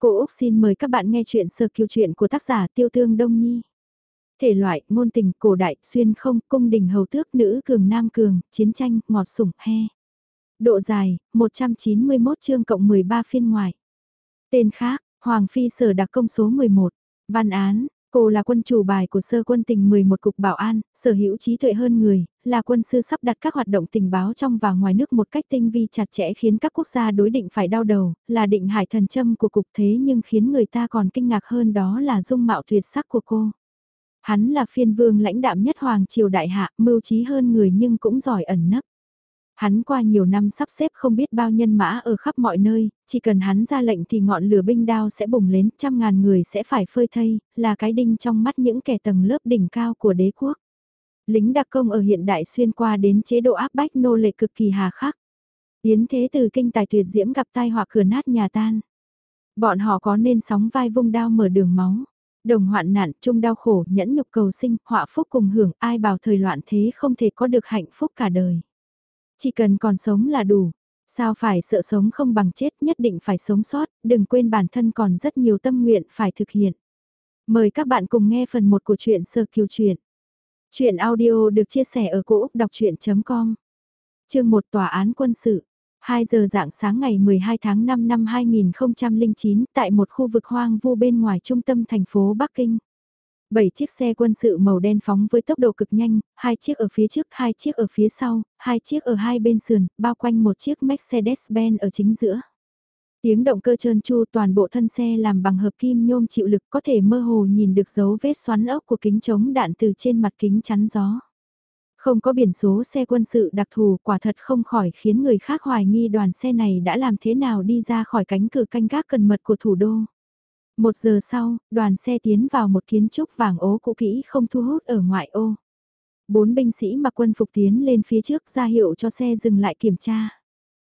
Cô Úc xin mời các bạn nghe chuyện sơ kiêu chuyện của tác giả Tiêu Thương Đông Nhi. Thể loại, ngôn tình, cổ đại, xuyên không, cung đình hầu tước, nữ cường nam cường, chiến tranh, ngọt sủng, he. Độ dài, 191 chương cộng 13 phiên ngoài. Tên khác, Hoàng Phi Sở Đặc Công số 11. Văn án, Cô là quân chủ bài của sơ quân tình 11 cục bảo an, sở hữu trí tuệ hơn người, là quân sư sắp đặt các hoạt động tình báo trong và ngoài nước một cách tinh vi chặt chẽ khiến các quốc gia đối định phải đau đầu, là định hải thần châm của cục thế nhưng khiến người ta còn kinh ngạc hơn đó là dung mạo tuyệt sắc của cô. Hắn là phiên vương lãnh đạm nhất hoàng triều đại hạ, mưu trí hơn người nhưng cũng giỏi ẩn nấp. Hắn qua nhiều năm sắp xếp không biết bao nhân mã ở khắp mọi nơi, chỉ cần hắn ra lệnh thì ngọn lửa binh đao sẽ bùng lên, trăm ngàn người sẽ phải phơi thây, là cái đinh trong mắt những kẻ tầng lớp đỉnh cao của đế quốc. Lính đặc công ở hiện đại xuyên qua đến chế độ áp bách nô lệ cực kỳ hà khắc. Yến thế từ kinh tài tuyệt diễm gặp tai họa cửa nát nhà tan. Bọn họ có nên sóng vai vung đao mở đường máu. Đồng hoạn nạn, chung đau khổ, nhẫn nhục cầu sinh, họa phúc cùng hưởng, ai bảo thời loạn thế không thể có được hạnh phúc cả đời. Chỉ cần còn sống là đủ. Sao phải sợ sống không bằng chết nhất định phải sống sót, đừng quên bản thân còn rất nhiều tâm nguyện phải thực hiện. Mời các bạn cùng nghe phần 1 của truyện Sơ Kiều Truyện. Chuyện audio được chia sẻ ở cỗ đọc chuyện.com Chương 1 Tòa án quân sự 2 giờ dạng sáng ngày 12 tháng 5 năm 2009 tại một khu vực hoang vu bên ngoài trung tâm thành phố Bắc Kinh. Bảy chiếc xe quân sự màu đen phóng với tốc độ cực nhanh, hai chiếc ở phía trước, hai chiếc ở phía sau, hai chiếc ở hai bên sườn, bao quanh một chiếc Mercedes-Benz ở chính giữa. Tiếng động cơ trơn tru toàn bộ thân xe làm bằng hợp kim nhôm chịu lực có thể mơ hồ nhìn được dấu vết xoắn ốc của kính chống đạn từ trên mặt kính chắn gió. Không có biển số xe quân sự đặc thù quả thật không khỏi khiến người khác hoài nghi đoàn xe này đã làm thế nào đi ra khỏi cánh cửa canh gác cần mật của thủ đô. Một giờ sau, đoàn xe tiến vào một kiến trúc vàng ố cũ kỹ không thu hút ở ngoại ô. Bốn binh sĩ mặc quân phục tiến lên phía trước ra hiệu cho xe dừng lại kiểm tra.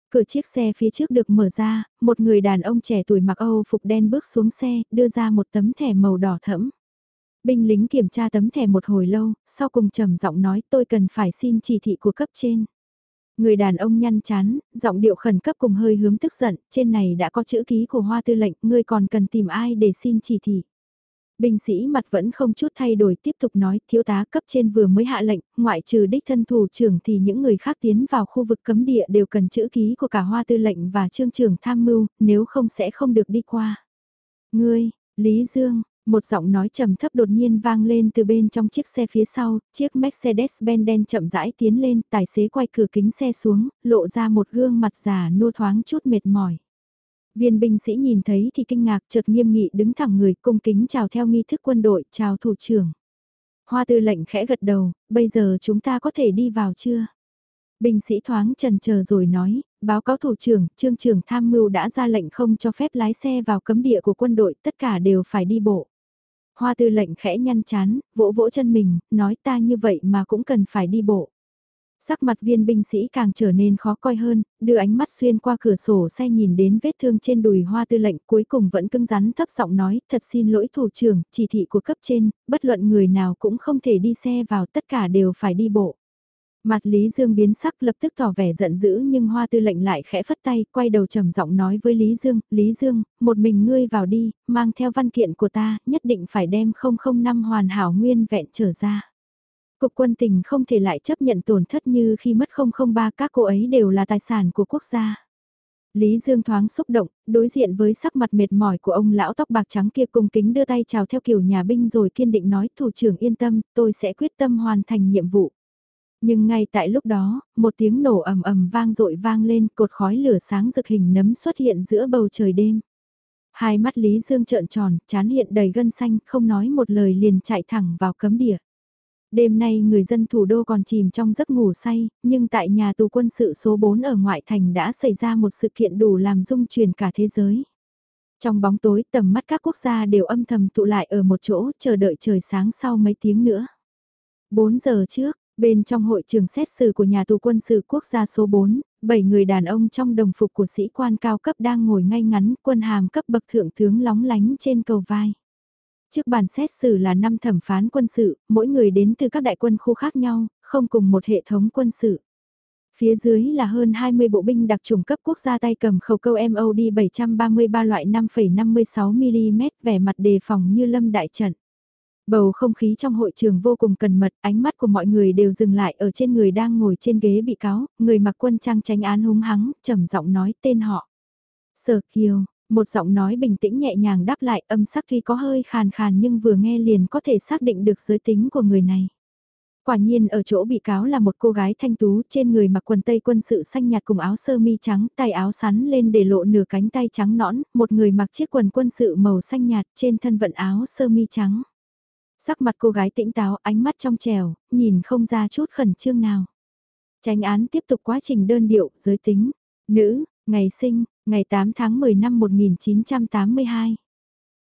Cửa chiếc xe phía trước được mở ra, một người đàn ông trẻ tuổi mặc Âu phục đen bước xuống xe, đưa ra một tấm thẻ màu đỏ thẫm. Binh lính kiểm tra tấm thẻ một hồi lâu, sau cùng trầm giọng nói tôi cần phải xin chỉ thị của cấp trên. Người đàn ông nhăn chán, giọng điệu khẩn cấp cùng hơi hướng tức giận, trên này đã có chữ ký của hoa tư lệnh, ngươi còn cần tìm ai để xin chỉ thị. Binh sĩ mặt vẫn không chút thay đổi tiếp tục nói, thiếu tá cấp trên vừa mới hạ lệnh, ngoại trừ đích thân thủ trưởng thì những người khác tiến vào khu vực cấm địa đều cần chữ ký của cả hoa tư lệnh và trương trưởng tham mưu, nếu không sẽ không được đi qua. Ngươi, Lý Dương, một giọng nói trầm thấp đột nhiên vang lên từ bên trong chiếc xe phía sau, chiếc Mercedes-Benz đen chậm rãi tiến lên, tài xế quay cửa kính xe xuống, lộ ra một gương mặt già nua thoáng chút mệt mỏi. Viên binh sĩ nhìn thấy thì kinh ngạc chợt nghiêm nghị đứng thẳng người cung kính chào theo nghi thức quân đội, chào thủ trưởng. Hoa tư lệnh khẽ gật đầu, bây giờ chúng ta có thể đi vào chưa? Binh sĩ thoáng trần chờ rồi nói, báo cáo thủ trưởng, trương trưởng tham mưu đã ra lệnh không cho phép lái xe vào cấm địa của quân đội, tất cả đều phải đi bộ. Hoa tư lệnh khẽ nhăn chán, vỗ vỗ chân mình, nói ta như vậy mà cũng cần phải đi bộ. Sắc mặt viên binh sĩ càng trở nên khó coi hơn, đưa ánh mắt xuyên qua cửa sổ xe nhìn đến vết thương trên đùi hoa tư lệnh cuối cùng vẫn cưng rắn thấp giọng nói, thật xin lỗi thủ trưởng, chỉ thị của cấp trên, bất luận người nào cũng không thể đi xe vào tất cả đều phải đi bộ. Mặt Lý Dương biến sắc lập tức tỏ vẻ giận dữ nhưng hoa tư lệnh lại khẽ phất tay, quay đầu trầm giọng nói với Lý Dương, Lý Dương, một mình ngươi vào đi, mang theo văn kiện của ta, nhất định phải đem 005 hoàn hảo nguyên vẹn trở ra. Cục quân tình không thể lại chấp nhận tổn thất như khi mất 003 các cô ấy đều là tài sản của quốc gia. Lý Dương thoáng xúc động, đối diện với sắc mặt mệt mỏi của ông lão tóc bạc trắng kia cung kính đưa tay chào theo kiểu nhà binh rồi kiên định nói thủ trưởng yên tâm, tôi sẽ quyết tâm hoàn thành nhiệm vụ. Nhưng ngay tại lúc đó, một tiếng nổ ầm ầm vang dội vang lên, cột khói lửa sáng rực hình nấm xuất hiện giữa bầu trời đêm. Hai mắt Lý Dương trợn tròn, chán hiện đầy gân xanh, không nói một lời liền chạy thẳng vào cấm địa. Đêm nay người dân thủ đô còn chìm trong giấc ngủ say, nhưng tại nhà tù quân sự số 4 ở ngoại thành đã xảy ra một sự kiện đủ làm rung chuyển cả thế giới. Trong bóng tối tầm mắt các quốc gia đều âm thầm tụ lại ở một chỗ chờ đợi trời sáng sau mấy tiếng nữa. 4 giờ trước, Bên trong hội trường xét xử của nhà tù quân sự quốc gia số 4, 7 người đàn ông trong đồng phục của sĩ quan cao cấp đang ngồi ngay ngắn quân hàm cấp bậc thượng tướng lóng lánh trên cầu vai. Trước bàn xét xử là 5 thẩm phán quân sự, mỗi người đến từ các đại quân khu khác nhau, không cùng một hệ thống quân sự. Phía dưới là hơn 20 bộ binh đặc trùng cấp quốc gia tay cầm khẩu câu MOD 733 loại 5,56mm vẻ mặt đề phòng như lâm đại trận. Bầu không khí trong hội trường vô cùng cần mật, ánh mắt của mọi người đều dừng lại ở trên người đang ngồi trên ghế bị cáo, người mặc quân trang tránh án húng hắng, trầm giọng nói tên họ. Sở Kiều, một giọng nói bình tĩnh nhẹ nhàng đáp lại âm sắc tuy có hơi khàn khàn nhưng vừa nghe liền có thể xác định được giới tính của người này. Quả nhiên ở chỗ bị cáo là một cô gái thanh tú trên người mặc quần tây quân sự xanh nhạt cùng áo sơ mi trắng, tay áo sắn lên để lộ nửa cánh tay trắng nõn, một người mặc chiếc quần quân sự màu xanh nhạt trên thân vận áo sơ mi trắng. Sắc mặt cô gái tĩnh táo, ánh mắt trong trèo, nhìn không ra chút khẩn trương nào. Tránh án tiếp tục quá trình đơn điệu, giới tính, nữ, ngày sinh, ngày 8 tháng 10 năm 1982.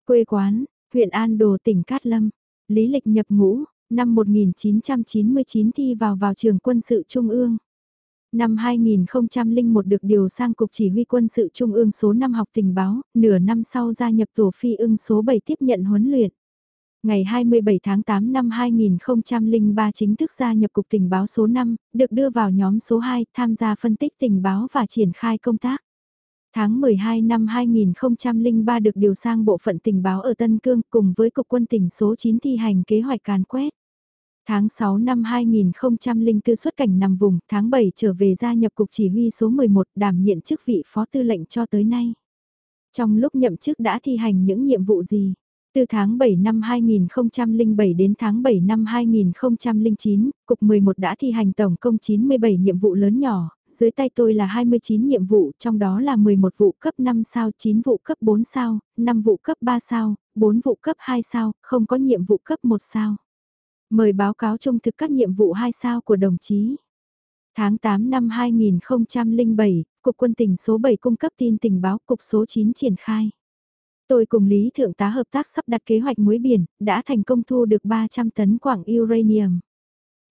Quê quán, huyện An Đồ tỉnh Cát Lâm, lý lịch nhập ngũ, năm 1999 thi vào vào trường quân sự Trung ương. Năm 2001 được điều sang Cục Chỉ huy quân sự Trung ương số 5 học tình báo, nửa năm sau gia nhập tổ phi ưng số 7 tiếp nhận huấn luyện. Ngày 27 tháng 8 năm 2003 chính thức gia nhập Cục Tình báo số 5, được đưa vào nhóm số 2 tham gia phân tích tình báo và triển khai công tác. Tháng 12 năm 2003 được điều sang bộ phận tình báo ở Tân Cương cùng với Cục quân tỉnh số 9 thi hành kế hoạch càn quét. Tháng 6 năm 2004 xuất cảnh nằm vùng, tháng 7 trở về gia nhập Cục Chỉ huy số 11 đảm nhiệm chức vị Phó Tư lệnh cho tới nay. Trong lúc nhậm chức đã thi hành những nhiệm vụ gì? Từ tháng 7 năm 2007 đến tháng 7 năm 2009, Cục 11 đã thi hành tổng công 97 nhiệm vụ lớn nhỏ, dưới tay tôi là 29 nhiệm vụ, trong đó là 11 vụ cấp 5 sao, 9 vụ cấp 4 sao, 5 vụ cấp 3 sao, 4 vụ cấp 2 sao, không có nhiệm vụ cấp 1 sao. Mời báo cáo trung thực các nhiệm vụ 2 sao của đồng chí. Tháng 8 năm 2007, Cục quân tình số 7 cung cấp tin tình báo Cục số 9 triển khai. Tôi cùng Lý Thượng tá hợp tác sắp đặt kế hoạch muối biển, đã thành công thu được 300 tấn quảng uranium.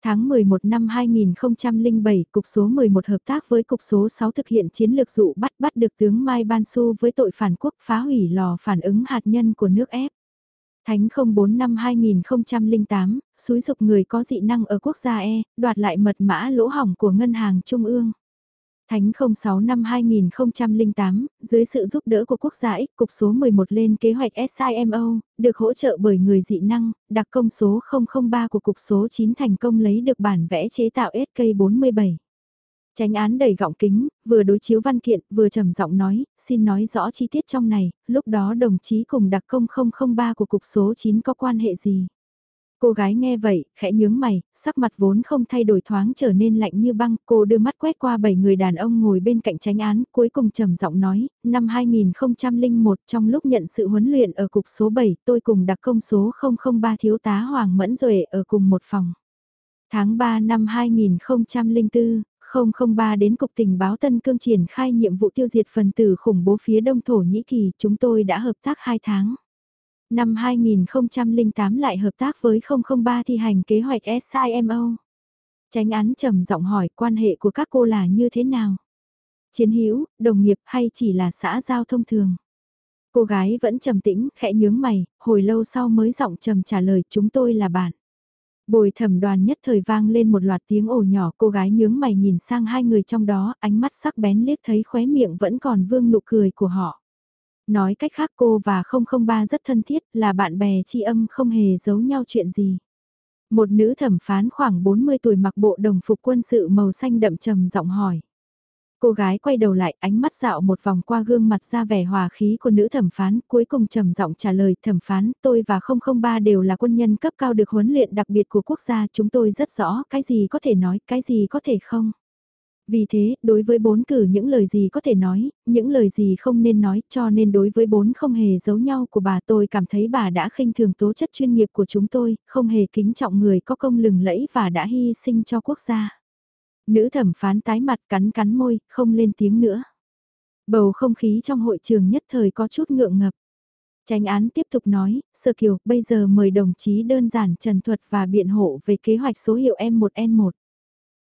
Tháng 11 năm 2007, Cục số 11 hợp tác với Cục số 6 thực hiện chiến lược dụ bắt bắt được tướng Mai Ban Su với tội phản quốc phá hủy lò phản ứng hạt nhân của nước ép. Thánh 04 năm 2008, xúi dục người có dị năng ở quốc gia E, đoạt lại mật mã lỗ hỏng của Ngân hàng Trung ương. Thánh 06 năm 2008, dưới sự giúp đỡ của quốc gia X cục số 11 lên kế hoạch SIMO, được hỗ trợ bởi người dị năng, đặc công số 003 của cục số 9 thành công lấy được bản vẽ chế tạo SK47. Tránh án đầy gọng kính, vừa đối chiếu văn kiện, vừa trầm giọng nói, xin nói rõ chi tiết trong này, lúc đó đồng chí cùng đặc công 003 của cục số 9 có quan hệ gì? Cô gái nghe vậy, khẽ nhướng mày, sắc mặt vốn không thay đổi thoáng trở nên lạnh như băng, cô đưa mắt quét qua bảy người đàn ông ngồi bên cạnh tránh án, cuối cùng trầm giọng nói, năm 2001 trong lúc nhận sự huấn luyện ở cục số 7, tôi cùng đặc công số 003 thiếu tá Hoàng Mẫn Duệ ở cùng một phòng. Tháng 3 năm 2004, 003 đến Cục Tình báo Tân Cương triển khai nhiệm vụ tiêu diệt phần tử khủng bố phía đông Thổ Nhĩ Kỳ, chúng tôi đã hợp tác 2 tháng. Năm 2008 lại hợp tác với 003 thi hành kế hoạch SIMO. Tránh án trầm giọng hỏi quan hệ của các cô là như thế nào? Chiến hữu, đồng nghiệp hay chỉ là xã giao thông thường? Cô gái vẫn trầm tĩnh, khẽ nhướng mày, hồi lâu sau mới giọng trầm trả lời chúng tôi là bạn. Bồi thẩm đoàn nhất thời vang lên một loạt tiếng ồ nhỏ cô gái nhướng mày nhìn sang hai người trong đó, ánh mắt sắc bén liếc thấy khóe miệng vẫn còn vương nụ cười của họ. Nói cách khác cô và 003 rất thân thiết, là bạn bè tri âm không hề giấu nhau chuyện gì. Một nữ thẩm phán khoảng 40 tuổi mặc bộ đồng phục quân sự màu xanh đậm trầm giọng hỏi. Cô gái quay đầu lại, ánh mắt dạo một vòng qua gương mặt ra vẻ hòa khí của nữ thẩm phán, cuối cùng trầm giọng trả lời thẩm phán, tôi và 003 đều là quân nhân cấp cao được huấn luyện đặc biệt của quốc gia, chúng tôi rất rõ cái gì có thể nói, cái gì có thể không. Vì thế, đối với bốn cử những lời gì có thể nói, những lời gì không nên nói, cho nên đối với bốn không hề giấu nhau của bà tôi cảm thấy bà đã khinh thường tố chất chuyên nghiệp của chúng tôi, không hề kính trọng người có công lừng lẫy và đã hy sinh cho quốc gia. Nữ thẩm phán tái mặt cắn cắn môi, không lên tiếng nữa. Bầu không khí trong hội trường nhất thời có chút ngượng ngập. Tranh án tiếp tục nói, Sơ Kiều, bây giờ mời đồng chí đơn giản trần thuật và biện hộ về kế hoạch số hiệu M1N1.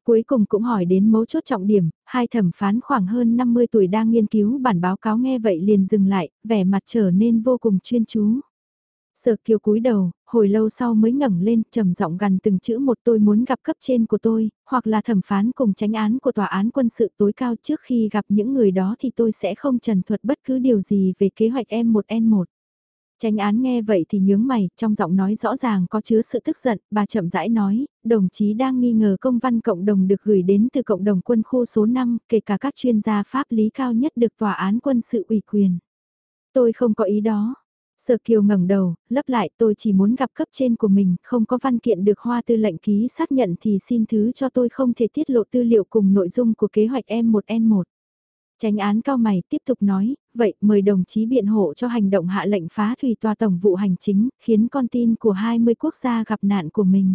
Cuối cùng cũng hỏi đến mấu chốt trọng điểm, hai thẩm phán khoảng hơn 50 tuổi đang nghiên cứu bản báo cáo nghe vậy liền dừng lại, vẻ mặt trở nên vô cùng chuyên chú. Sở kiều cúi đầu, hồi lâu sau mới ngẩng lên, trầm giọng gần từng chữ một tôi muốn gặp cấp trên của tôi, hoặc là thẩm phán cùng tránh án của tòa án quân sự tối cao trước khi gặp những người đó thì tôi sẽ không trần thuật bất cứ điều gì về kế hoạch M1N1. Tránh án nghe vậy thì nhướng mày, trong giọng nói rõ ràng có chứa sự tức giận, bà chậm rãi nói, đồng chí đang nghi ngờ công văn cộng đồng được gửi đến từ cộng đồng quân khu số 5, kể cả các chuyên gia pháp lý cao nhất được tòa án quân sự ủy quyền. Tôi không có ý đó. Sở Kiều ngẩng đầu, lấp lại tôi chỉ muốn gặp cấp trên của mình, không có văn kiện được hoa tư lệnh ký xác nhận thì xin thứ cho tôi không thể tiết lộ tư liệu cùng nội dung của kế hoạch M1N1. Tránh án cao mày tiếp tục nói, vậy mời đồng chí biện hộ cho hành động hạ lệnh phá thủy tòa tổng vụ hành chính, khiến con tin của 20 quốc gia gặp nạn của mình.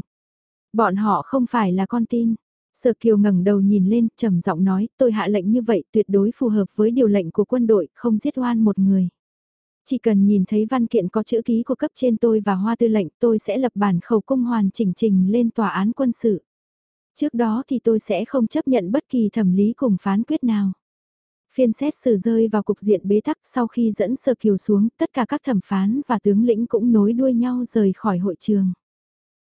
Bọn họ không phải là con tin. Sở Kiều ngẩng đầu nhìn lên, trầm giọng nói, tôi hạ lệnh như vậy tuyệt đối phù hợp với điều lệnh của quân đội, không giết oan một người. Chỉ cần nhìn thấy văn kiện có chữ ký của cấp trên tôi và hoa tư lệnh tôi sẽ lập bản khẩu cung hoàn chỉnh trình lên tòa án quân sự. Trước đó thì tôi sẽ không chấp nhận bất kỳ thẩm lý cùng phán quyết nào. Phiên xét xử rơi vào cục diện bế tắc sau khi dẫn sơ kiều xuống, tất cả các thẩm phán và tướng lĩnh cũng nối đuôi nhau rời khỏi hội trường.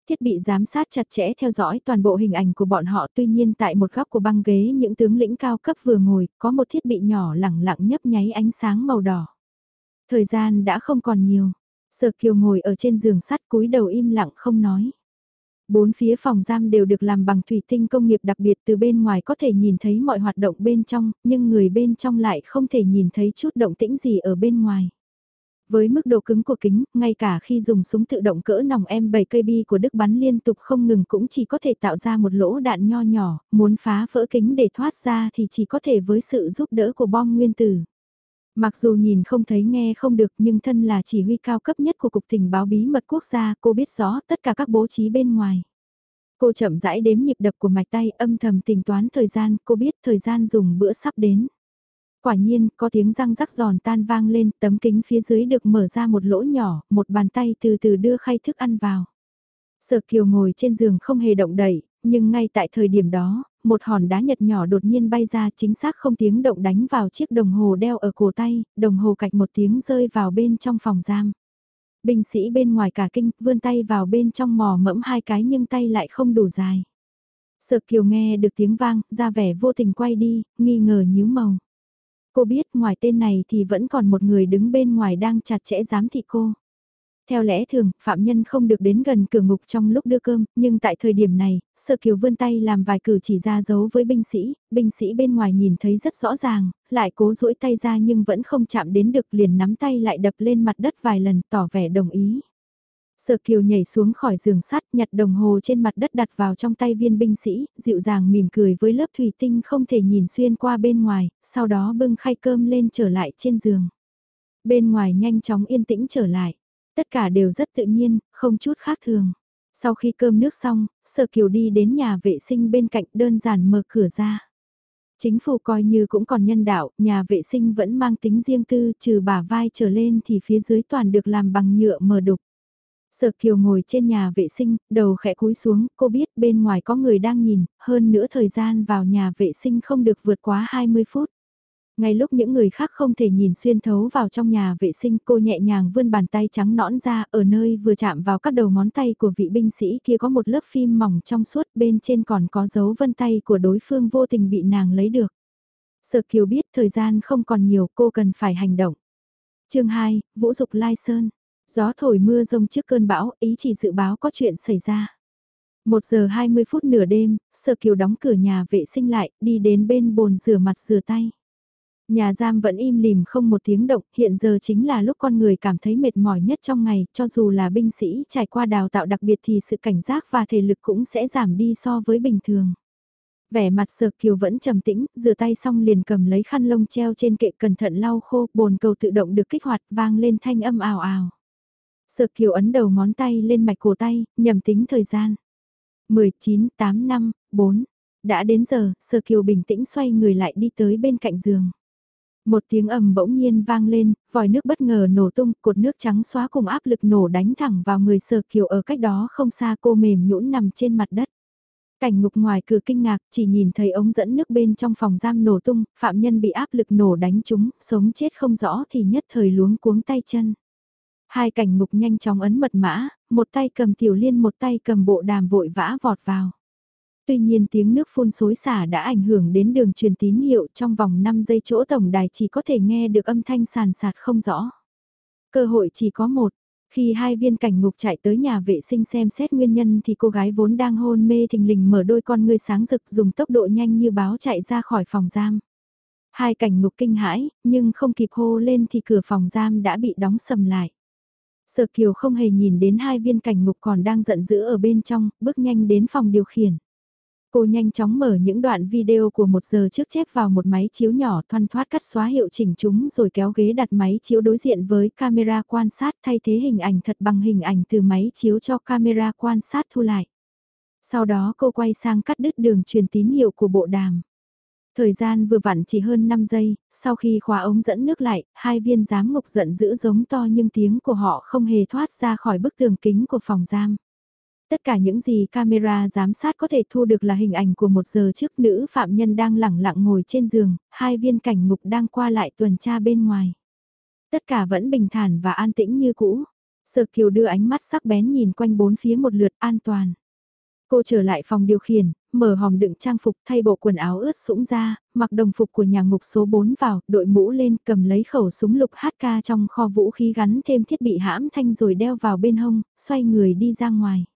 Thiết bị giám sát chặt chẽ theo dõi toàn bộ hình ảnh của bọn họ tuy nhiên tại một góc của băng ghế những tướng lĩnh cao cấp vừa ngồi, có một thiết bị nhỏ lẳng lặng nhấp nháy ánh sáng màu đỏ. Thời gian đã không còn nhiều, Sở Kiều ngồi ở trên giường sắt cúi đầu im lặng không nói. Bốn phía phòng giam đều được làm bằng thủy tinh công nghiệp đặc biệt từ bên ngoài có thể nhìn thấy mọi hoạt động bên trong, nhưng người bên trong lại không thể nhìn thấy chút động tĩnh gì ở bên ngoài. Với mức độ cứng của kính, ngay cả khi dùng súng tự động cỡ nòng M7 KB của Đức bắn liên tục không ngừng cũng chỉ có thể tạo ra một lỗ đạn nho nhỏ, muốn phá vỡ kính để thoát ra thì chỉ có thể với sự giúp đỡ của bom nguyên tử. Mặc dù nhìn không thấy nghe không được nhưng thân là chỉ huy cao cấp nhất của Cục Tình báo bí mật quốc gia cô biết rõ tất cả các bố trí bên ngoài. Cô chậm rãi đếm nhịp đập của mạch tay âm thầm tính toán thời gian, cô biết thời gian dùng bữa sắp đến. Quả nhiên, có tiếng răng rắc giòn tan vang lên, tấm kính phía dưới được mở ra một lỗ nhỏ, một bàn tay từ từ đưa khay thức ăn vào. Sở Kiều ngồi trên giường không hề động đậy, nhưng ngay tại thời điểm đó, một hòn đá nhật nhỏ đột nhiên bay ra chính xác không tiếng động đánh vào chiếc đồng hồ đeo ở cổ tay, đồng hồ cạch một tiếng rơi vào bên trong phòng giam. Binh sĩ bên ngoài cả kinh, vươn tay vào bên trong mò mẫm hai cái nhưng tay lại không đủ dài. Sợ kiều nghe được tiếng vang, ra vẻ vô tình quay đi, nghi ngờ nhíu màu. Cô biết ngoài tên này thì vẫn còn một người đứng bên ngoài đang chặt chẽ giám thị cô. Theo lẽ thường, phạm nhân không được đến gần cửa ngục trong lúc đưa cơm, nhưng tại thời điểm này, Sơ Kiều vươn tay làm vài cử chỉ ra dấu với binh sĩ, binh sĩ bên ngoài nhìn thấy rất rõ ràng, lại cố duỗi tay ra nhưng vẫn không chạm đến được liền nắm tay lại đập lên mặt đất vài lần tỏ vẻ đồng ý. Sở Kiều nhảy xuống khỏi giường sắt, nhặt đồng hồ trên mặt đất đặt vào trong tay viên binh sĩ, dịu dàng mỉm cười với lớp thủy tinh không thể nhìn xuyên qua bên ngoài, sau đó bưng khay cơm lên trở lại trên giường. Bên ngoài nhanh chóng yên tĩnh trở lại. Tất cả đều rất tự nhiên, không chút khác thường. Sau khi cơm nước xong, Sở Kiều đi đến nhà vệ sinh bên cạnh đơn giản mở cửa ra. Chính phủ coi như cũng còn nhân đạo, nhà vệ sinh vẫn mang tính riêng tư trừ bả vai trở lên thì phía dưới toàn được làm bằng nhựa mờ đục. Sở Kiều ngồi trên nhà vệ sinh, đầu khẽ cúi xuống, cô biết bên ngoài có người đang nhìn, hơn nữa thời gian vào nhà vệ sinh không được vượt quá 20 phút. Ngay lúc những người khác không thể nhìn xuyên thấu vào trong nhà vệ sinh cô nhẹ nhàng vươn bàn tay trắng nõn ra ở nơi vừa chạm vào các đầu ngón tay của vị binh sĩ kia có một lớp phim mỏng trong suốt bên trên còn có dấu vân tay của đối phương vô tình bị nàng lấy được. Sở Kiều biết thời gian không còn nhiều cô cần phải hành động. chương 2, Vũ Dục Lai Sơn. Gió thổi mưa rông trước cơn bão, ý chỉ dự báo có chuyện xảy ra. Một giờ 20 phút nửa đêm, Sở Kiều đóng cửa nhà vệ sinh lại, đi đến bên bồn rửa mặt rửa tay. Nhà giam vẫn im lìm không một tiếng động, hiện giờ chính là lúc con người cảm thấy mệt mỏi nhất trong ngày, cho dù là binh sĩ trải qua đào tạo đặc biệt thì sự cảnh giác và thể lực cũng sẽ giảm đi so với bình thường. Vẻ mặt sợp kiều vẫn trầm tĩnh, rửa tay xong liền cầm lấy khăn lông treo trên kệ cẩn thận lau khô, bồn cầu tự động được kích hoạt vang lên thanh âm ào ào. Sợp kiều ấn đầu ngón tay lên mạch cổ tay, nhầm tính thời gian. 19, 8 năm, 4. Đã đến giờ, Sơ Kiều bình tĩnh xoay người lại đi tới bên cạnh giường. Một tiếng ầm bỗng nhiên vang lên, vòi nước bất ngờ nổ tung, cột nước trắng xóa cùng áp lực nổ đánh thẳng vào người sở kiều ở cách đó không xa cô mềm nhũn nằm trên mặt đất. Cảnh ngục ngoài cửa kinh ngạc, chỉ nhìn thấy ống dẫn nước bên trong phòng giam nổ tung, phạm nhân bị áp lực nổ đánh trúng, sống chết không rõ thì nhất thời luống cuống tay chân. Hai cảnh ngục nhanh chóng ấn mật mã, một tay cầm tiểu liên một tay cầm bộ đàm vội vã vọt vào. Tuy nhiên tiếng nước phun xối xả đã ảnh hưởng đến đường truyền tín hiệu trong vòng 5 giây chỗ tổng đài chỉ có thể nghe được âm thanh sàn sạt không rõ. Cơ hội chỉ có một, khi hai viên cảnh ngục chạy tới nhà vệ sinh xem xét nguyên nhân thì cô gái vốn đang hôn mê thình lình mở đôi con ngươi sáng rực dùng tốc độ nhanh như báo chạy ra khỏi phòng giam. Hai cảnh ngục kinh hãi, nhưng không kịp hô lên thì cửa phòng giam đã bị đóng sầm lại. Sở Kiều không hề nhìn đến hai viên cảnh ngục còn đang giận dữ ở bên trong, bước nhanh đến phòng điều khiển. Cô nhanh chóng mở những đoạn video của một giờ trước chép vào một máy chiếu nhỏ thoăn thoát cắt xóa hiệu chỉnh chúng rồi kéo ghế đặt máy chiếu đối diện với camera quan sát thay thế hình ảnh thật bằng hình ảnh từ máy chiếu cho camera quan sát thu lại. Sau đó cô quay sang cắt đứt đường truyền tín hiệu của bộ đàm. Thời gian vừa vặn chỉ hơn 5 giây, sau khi khóa ống dẫn nước lại, hai viên giám ngục giận dữ giống to nhưng tiếng của họ không hề thoát ra khỏi bức tường kính của phòng giam. Tất cả những gì camera giám sát có thể thu được là hình ảnh của một giờ trước nữ phạm nhân đang lẳng lặng ngồi trên giường, hai viên cảnh ngục đang qua lại tuần tra bên ngoài. Tất cả vẫn bình thản và an tĩnh như cũ. Sở Kiều đưa ánh mắt sắc bén nhìn quanh bốn phía một lượt an toàn. Cô trở lại phòng điều khiển, mở hòm đựng trang phục thay bộ quần áo ướt sũng ra, mặc đồng phục của nhà ngục số 4 vào, đội mũ lên cầm lấy khẩu súng lục HK trong kho vũ khí gắn thêm thiết bị hãm thanh rồi đeo vào bên hông, xoay người đi ra ngoài.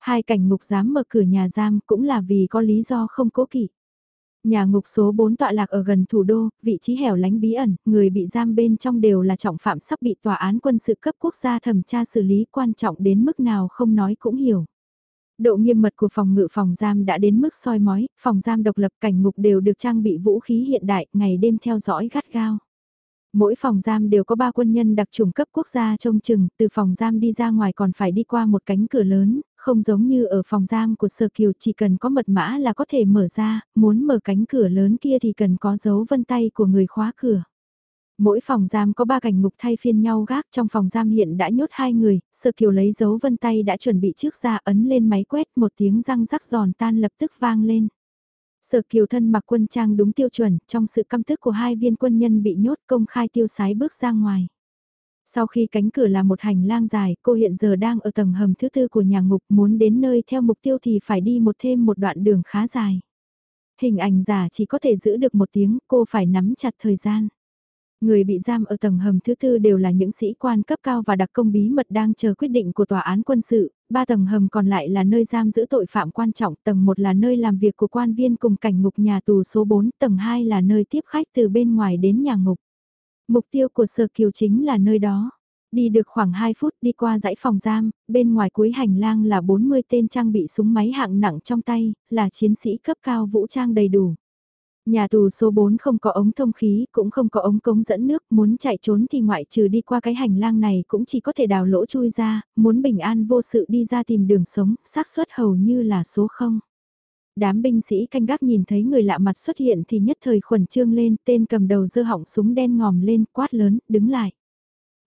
Hai cảnh ngục dám mở cửa nhà giam cũng là vì có lý do không cố kỵ. Nhà ngục số 4 tọa lạc ở gần thủ đô, vị trí hẻo lánh bí ẩn, người bị giam bên trong đều là trọng phạm sắp bị tòa án quân sự cấp quốc gia thẩm tra xử lý quan trọng đến mức nào không nói cũng hiểu. Độ nghiêm mật của phòng ngự phòng giam đã đến mức soi mói, phòng giam độc lập cảnh ngục đều được trang bị vũ khí hiện đại, ngày đêm theo dõi gắt gao. Mỗi phòng giam đều có ba quân nhân đặc trùng cấp quốc gia trông chừng, từ phòng giam đi ra ngoài còn phải đi qua một cánh cửa lớn, không giống như ở phòng giam của Sở Kiều chỉ cần có mật mã là có thể mở ra, muốn mở cánh cửa lớn kia thì cần có dấu vân tay của người khóa cửa. Mỗi phòng giam có ba cảnh ngục thay phiên nhau gác trong phòng giam hiện đã nhốt hai người, Sở Kiều lấy dấu vân tay đã chuẩn bị trước ra ấn lên máy quét một tiếng răng rắc giòn tan lập tức vang lên. Sở Kiều thân mặc quân trang đúng tiêu chuẩn, trong sự căm tức của hai viên quân nhân bị nhốt công khai tiêu sái bước ra ngoài. Sau khi cánh cửa là một hành lang dài, cô hiện giờ đang ở tầng hầm thứ tư của nhà ngục muốn đến nơi theo mục tiêu thì phải đi một thêm một đoạn đường khá dài. Hình ảnh giả chỉ có thể giữ được một tiếng, cô phải nắm chặt thời gian. Người bị giam ở tầng hầm thứ tư đều là những sĩ quan cấp cao và đặc công bí mật đang chờ quyết định của tòa án quân sự, ba tầng hầm còn lại là nơi giam giữ tội phạm quan trọng, tầng 1 là nơi làm việc của quan viên cùng cảnh ngục nhà tù số 4, tầng 2 là nơi tiếp khách từ bên ngoài đến nhà ngục. Mục tiêu của Sở Kiều chính là nơi đó. Đi được khoảng 2 phút đi qua dãy phòng giam, bên ngoài cuối hành lang là 40 tên trang bị súng máy hạng nặng trong tay, là chiến sĩ cấp cao vũ trang đầy đủ. Nhà tù số 4 không có ống thông khí, cũng không có ống cống dẫn nước, muốn chạy trốn thì ngoại trừ đi qua cái hành lang này cũng chỉ có thể đào lỗ chui ra, muốn bình an vô sự đi ra tìm đường sống, xác suất hầu như là số 0. Đám binh sĩ canh gác nhìn thấy người lạ mặt xuất hiện thì nhất thời khuẩn trương lên, tên cầm đầu dơ họng súng đen ngòm lên, quát lớn, đứng lại.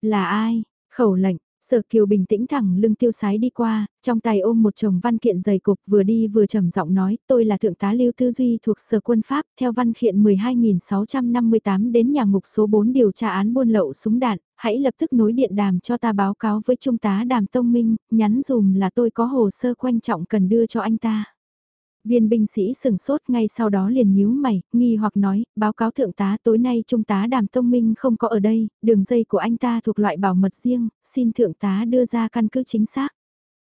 Là ai? Khẩu lệnh, Sở Kiều bình tĩnh thẳng lưng tiêu sái đi qua, trong tay ôm một chồng văn kiện dày cục vừa đi vừa trầm giọng nói tôi là Thượng tá Lưu Tư Duy thuộc Sở Quân Pháp theo văn kiện 12.658 đến nhà ngục số 4 điều tra án buôn lậu súng đạn, hãy lập tức nối điện đàm cho ta báo cáo với Trung tá Đàm Tông Minh, nhắn dùm là tôi có hồ sơ quan trọng cần đưa cho anh ta. Viên binh sĩ sừng sốt ngay sau đó liền nhíu mày, nghi hoặc nói, báo cáo thượng tá tối nay trung tá đàm tông minh không có ở đây, đường dây của anh ta thuộc loại bảo mật riêng, xin thượng tá đưa ra căn cứ chính xác.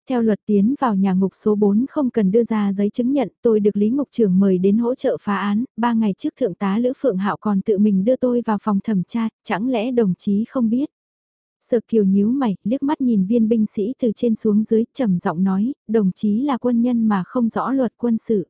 Theo luật tiến vào nhà ngục số 4 không cần đưa ra giấy chứng nhận, tôi được Lý Ngục trưởng mời đến hỗ trợ phá án, ba ngày trước thượng tá Lữ Phượng Hạo còn tự mình đưa tôi vào phòng thẩm tra, chẳng lẽ đồng chí không biết. Sở kiều nhíu mày, liếc mắt nhìn viên binh sĩ từ trên xuống dưới, trầm giọng nói, đồng chí là quân nhân mà không rõ luật quân sự.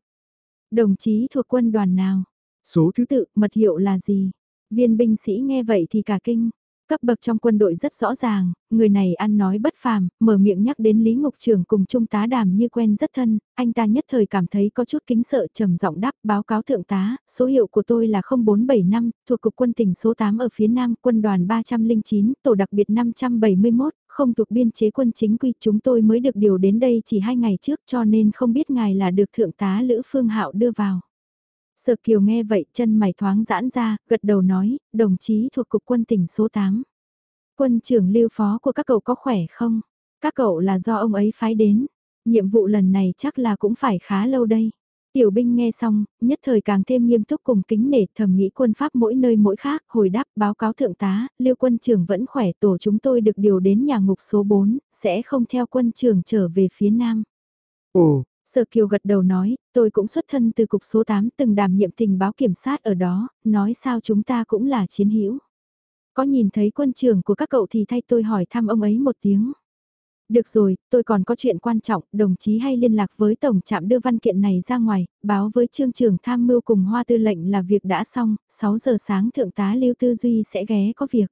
Đồng chí thuộc quân đoàn nào? Số thứ tự, mật hiệu là gì? Viên binh sĩ nghe vậy thì cả kinh, Cấp bậc trong quân đội rất rõ ràng, người này ăn nói bất phàm, mở miệng nhắc đến Lý Ngục Trưởng cùng Trung tá đàm như quen rất thân, anh ta nhất thời cảm thấy có chút kính sợ trầm giọng đáp báo cáo thượng tá, số hiệu của tôi là 0475, thuộc cục quân tỉnh số 8 ở phía Nam, quân đoàn 309, tổ đặc biệt 571, không thuộc biên chế quân chính quy chúng tôi mới được điều đến đây chỉ hai ngày trước cho nên không biết ngài là được thượng tá Lữ Phương Hạo đưa vào. Sở Kiều nghe vậy chân mày thoáng giãn ra, gật đầu nói, đồng chí thuộc cục quân tỉnh số 8. Quân trưởng lưu phó của các cậu có khỏe không? Các cậu là do ông ấy phái đến. Nhiệm vụ lần này chắc là cũng phải khá lâu đây. Tiểu binh nghe xong, nhất thời càng thêm nghiêm túc cùng kính nể thầm nghĩ quân pháp mỗi nơi mỗi khác, hồi đáp báo cáo thượng tá, liêu quân trưởng vẫn khỏe tổ chúng tôi được điều đến nhà ngục số 4, sẽ không theo quân trưởng trở về phía nam. Ồ, Sở Kiều gật đầu nói, tôi cũng xuất thân từ cục số 8 từng đảm nhiệm tình báo kiểm sát ở đó, nói sao chúng ta cũng là chiến hữu. Có nhìn thấy quân trưởng của các cậu thì thay tôi hỏi thăm ông ấy một tiếng. Được rồi, tôi còn có chuyện quan trọng, đồng chí hay liên lạc với Tổng trạm đưa văn kiện này ra ngoài, báo với trương trưởng tham mưu cùng hoa tư lệnh là việc đã xong, 6 giờ sáng thượng tá Lưu Tư Duy sẽ ghé có việc.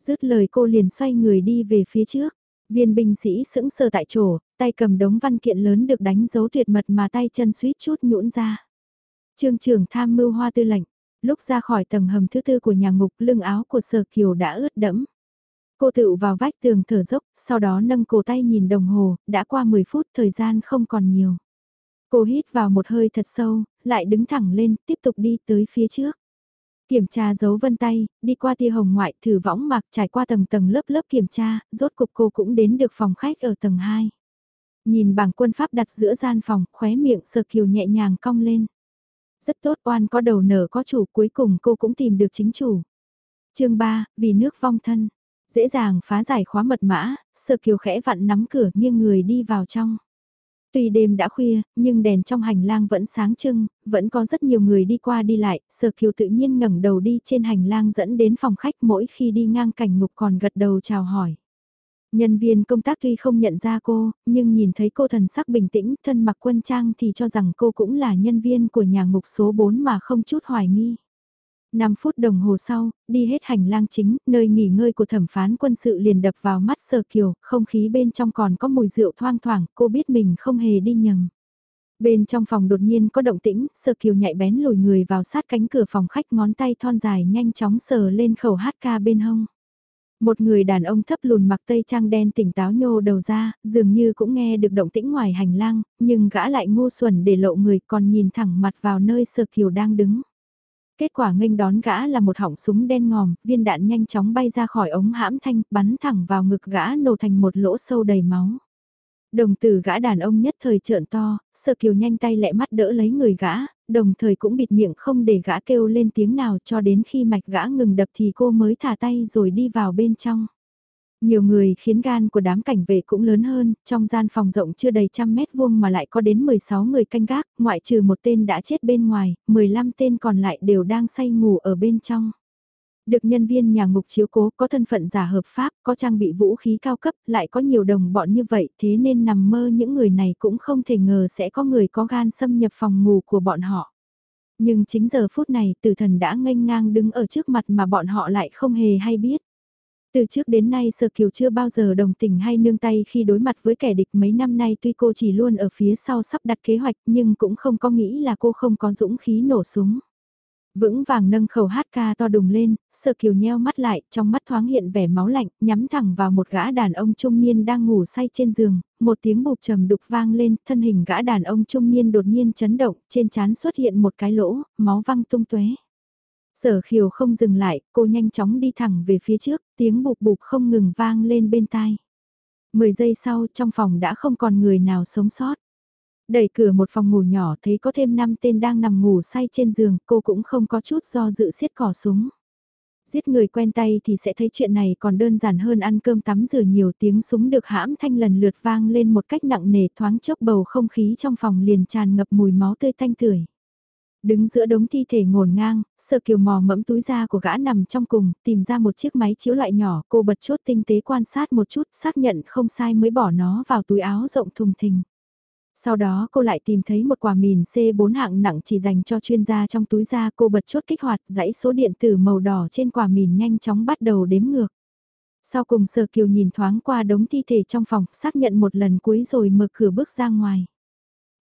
Dứt lời cô liền xoay người đi về phía trước. Viên binh sĩ sững sờ tại chỗ, tay cầm đống văn kiện lớn được đánh dấu tuyệt mật mà tay chân suýt chút nhũn ra. Trương trưởng tham mưu hoa tư lệnh, lúc ra khỏi tầng hầm thứ tư của nhà ngục lưng áo của sở kiều đã ướt đẫm. Cô tự vào vách tường thở dốc, sau đó nâng cổ tay nhìn đồng hồ, đã qua 10 phút thời gian không còn nhiều. Cô hít vào một hơi thật sâu, lại đứng thẳng lên, tiếp tục đi tới phía trước. Kiểm tra dấu vân tay, đi qua tia hồng ngoại thử võng mạc trải qua tầng tầng lớp lớp kiểm tra, rốt cục cô cũng đến được phòng khách ở tầng 2. Nhìn bảng quân pháp đặt giữa gian phòng, khóe miệng sờ kiều nhẹ nhàng cong lên. Rất tốt oan có đầu nở có chủ cuối cùng cô cũng tìm được chính chủ. chương 3, vì nước vong thân. Dễ dàng phá giải khóa mật mã, sờ kiều khẽ vặn nắm cửa nghiêng người đi vào trong. Tuy đêm đã khuya, nhưng đèn trong hành lang vẫn sáng trưng, vẫn có rất nhiều người đi qua đi lại, Sở Kiều tự nhiên ngẩng đầu đi trên hành lang dẫn đến phòng khách mỗi khi đi ngang cảnh ngục còn gật đầu chào hỏi. Nhân viên công tác tuy không nhận ra cô, nhưng nhìn thấy cô thần sắc bình tĩnh, thân mặc quân trang thì cho rằng cô cũng là nhân viên của nhà ngục số 4 mà không chút hoài nghi. 5 phút đồng hồ sau, đi hết hành lang chính, nơi nghỉ ngơi của thẩm phán quân sự liền đập vào mắt sơ kiều, không khí bên trong còn có mùi rượu thoang thoảng, cô biết mình không hề đi nhầm. Bên trong phòng đột nhiên có động tĩnh, sơ kiều nhạy bén lùi người vào sát cánh cửa phòng khách ngón tay thon dài nhanh chóng sờ lên khẩu hát ca bên hông. Một người đàn ông thấp lùn mặc tây trang đen tỉnh táo nhô đầu ra, dường như cũng nghe được động tĩnh ngoài hành lang, nhưng gã lại ngu xuẩn để lộ người còn nhìn thẳng mặt vào nơi sơ kiều đang đứng. Kết quả nghênh đón gã là một họng súng đen ngòm, viên đạn nhanh chóng bay ra khỏi ống hãm thanh, bắn thẳng vào ngực gã nổ thành một lỗ sâu đầy máu. Đồng tử gã đàn ông nhất thời trợn to, sơ kiều nhanh tay lẹ mắt đỡ lấy người gã, đồng thời cũng bịt miệng không để gã kêu lên tiếng nào cho đến khi mạch gã ngừng đập thì cô mới thả tay rồi đi vào bên trong. Nhiều người khiến gan của đám cảnh vệ cũng lớn hơn, trong gian phòng rộng chưa đầy trăm mét vuông mà lại có đến 16 người canh gác, ngoại trừ một tên đã chết bên ngoài, 15 tên còn lại đều đang say ngủ ở bên trong. Được nhân viên nhà ngục chiếu cố có thân phận giả hợp pháp, có trang bị vũ khí cao cấp, lại có nhiều đồng bọn như vậy thế nên nằm mơ những người này cũng không thể ngờ sẽ có người có gan xâm nhập phòng ngủ của bọn họ. Nhưng chính giờ phút này tử thần đã nghênh ngang đứng ở trước mặt mà bọn họ lại không hề hay biết. Từ trước đến nay Sở Kiều chưa bao giờ đồng tình hay nương tay khi đối mặt với kẻ địch mấy năm nay tuy cô chỉ luôn ở phía sau sắp đặt kế hoạch nhưng cũng không có nghĩ là cô không có dũng khí nổ súng. Vững vàng nâng khẩu hát ca to đùng lên, Sở Kiều nheo mắt lại, trong mắt thoáng hiện vẻ máu lạnh, nhắm thẳng vào một gã đàn ông trung niên đang ngủ say trên giường, một tiếng bụp trầm đục vang lên, thân hình gã đàn ông trung niên đột nhiên chấn động, trên trán xuất hiện một cái lỗ, máu văng tung tóe. Sở khiều không dừng lại, cô nhanh chóng đi thẳng về phía trước, tiếng bụp bụp không ngừng vang lên bên tai. Mười giây sau trong phòng đã không còn người nào sống sót. Đẩy cửa một phòng ngủ nhỏ thấy có thêm 5 tên đang nằm ngủ say trên giường, cô cũng không có chút do dự siết cỏ súng. Giết người quen tay thì sẽ thấy chuyện này còn đơn giản hơn ăn cơm tắm rửa nhiều tiếng súng được hãm thanh lần lượt vang lên một cách nặng nề thoáng chốc bầu không khí trong phòng liền tràn ngập mùi máu tươi tanh tưởi. Đứng giữa đống thi thể ngổn ngang, sợ kiều mò mẫm túi da của gã nằm trong cùng, tìm ra một chiếc máy chiếu loại nhỏ, cô bật chốt tinh tế quan sát một chút, xác nhận không sai mới bỏ nó vào túi áo rộng thùng thình. Sau đó cô lại tìm thấy một quả mìn C4 hạng nặng chỉ dành cho chuyên gia trong túi da cô bật chốt kích hoạt dãy số điện tử màu đỏ trên quả mìn nhanh chóng bắt đầu đếm ngược. Sau cùng Sở Kiều nhìn thoáng qua đống thi thể trong phòng, xác nhận một lần cuối rồi mở cửa bước ra ngoài.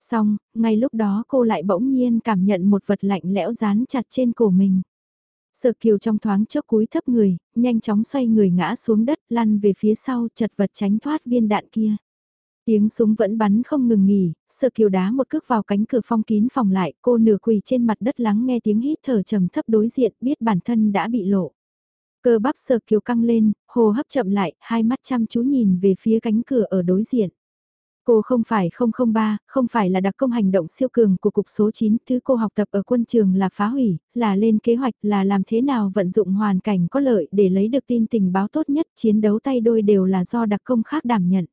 Xong, ngay lúc đó cô lại bỗng nhiên cảm nhận một vật lạnh lẽo dán chặt trên cổ mình. Sở kiều trong thoáng chốc cúi thấp người, nhanh chóng xoay người ngã xuống đất lăn về phía sau chật vật tránh thoát viên đạn kia. Tiếng súng vẫn bắn không ngừng nghỉ, sợ kiều đá một cước vào cánh cửa phong kín phòng lại, cô nửa quỳ trên mặt đất lắng nghe tiếng hít thở trầm thấp đối diện biết bản thân đã bị lộ. Cơ bắp sờ kiều căng lên, hồ hấp chậm lại, hai mắt chăm chú nhìn về phía cánh cửa ở đối diện. Cô không phải 003, không phải là đặc công hành động siêu cường của cục số 9, thứ cô học tập ở quân trường là phá hủy, là lên kế hoạch, là làm thế nào vận dụng hoàn cảnh có lợi để lấy được tin tình báo tốt nhất, chiến đấu tay đôi đều là do đặc công khác đảm nhận.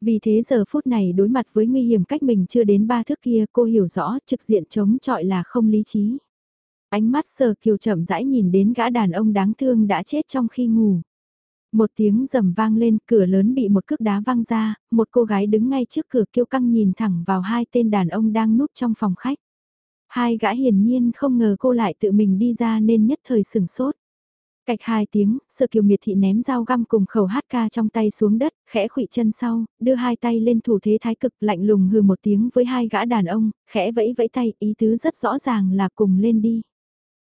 Vì thế giờ phút này đối mặt với nguy hiểm cách mình chưa đến ba thước kia cô hiểu rõ trực diện chống chọi là không lý trí. Ánh mắt sờ kiều chậm rãi nhìn đến gã đàn ông đáng thương đã chết trong khi ngủ. Một tiếng rầm vang lên, cửa lớn bị một cước đá văng ra, một cô gái đứng ngay trước cửa kiêu căng nhìn thẳng vào hai tên đàn ông đang núp trong phòng khách. Hai gã hiển nhiên không ngờ cô lại tự mình đi ra nên nhất thời sửng sốt. Cạch hai tiếng, sợ kiều miệt thị ném dao găm cùng khẩu hát ca trong tay xuống đất, khẽ khụy chân sau, đưa hai tay lên thủ thế thái cực lạnh lùng hừ một tiếng với hai gã đàn ông, khẽ vẫy vẫy tay, ý tứ rất rõ ràng là cùng lên đi.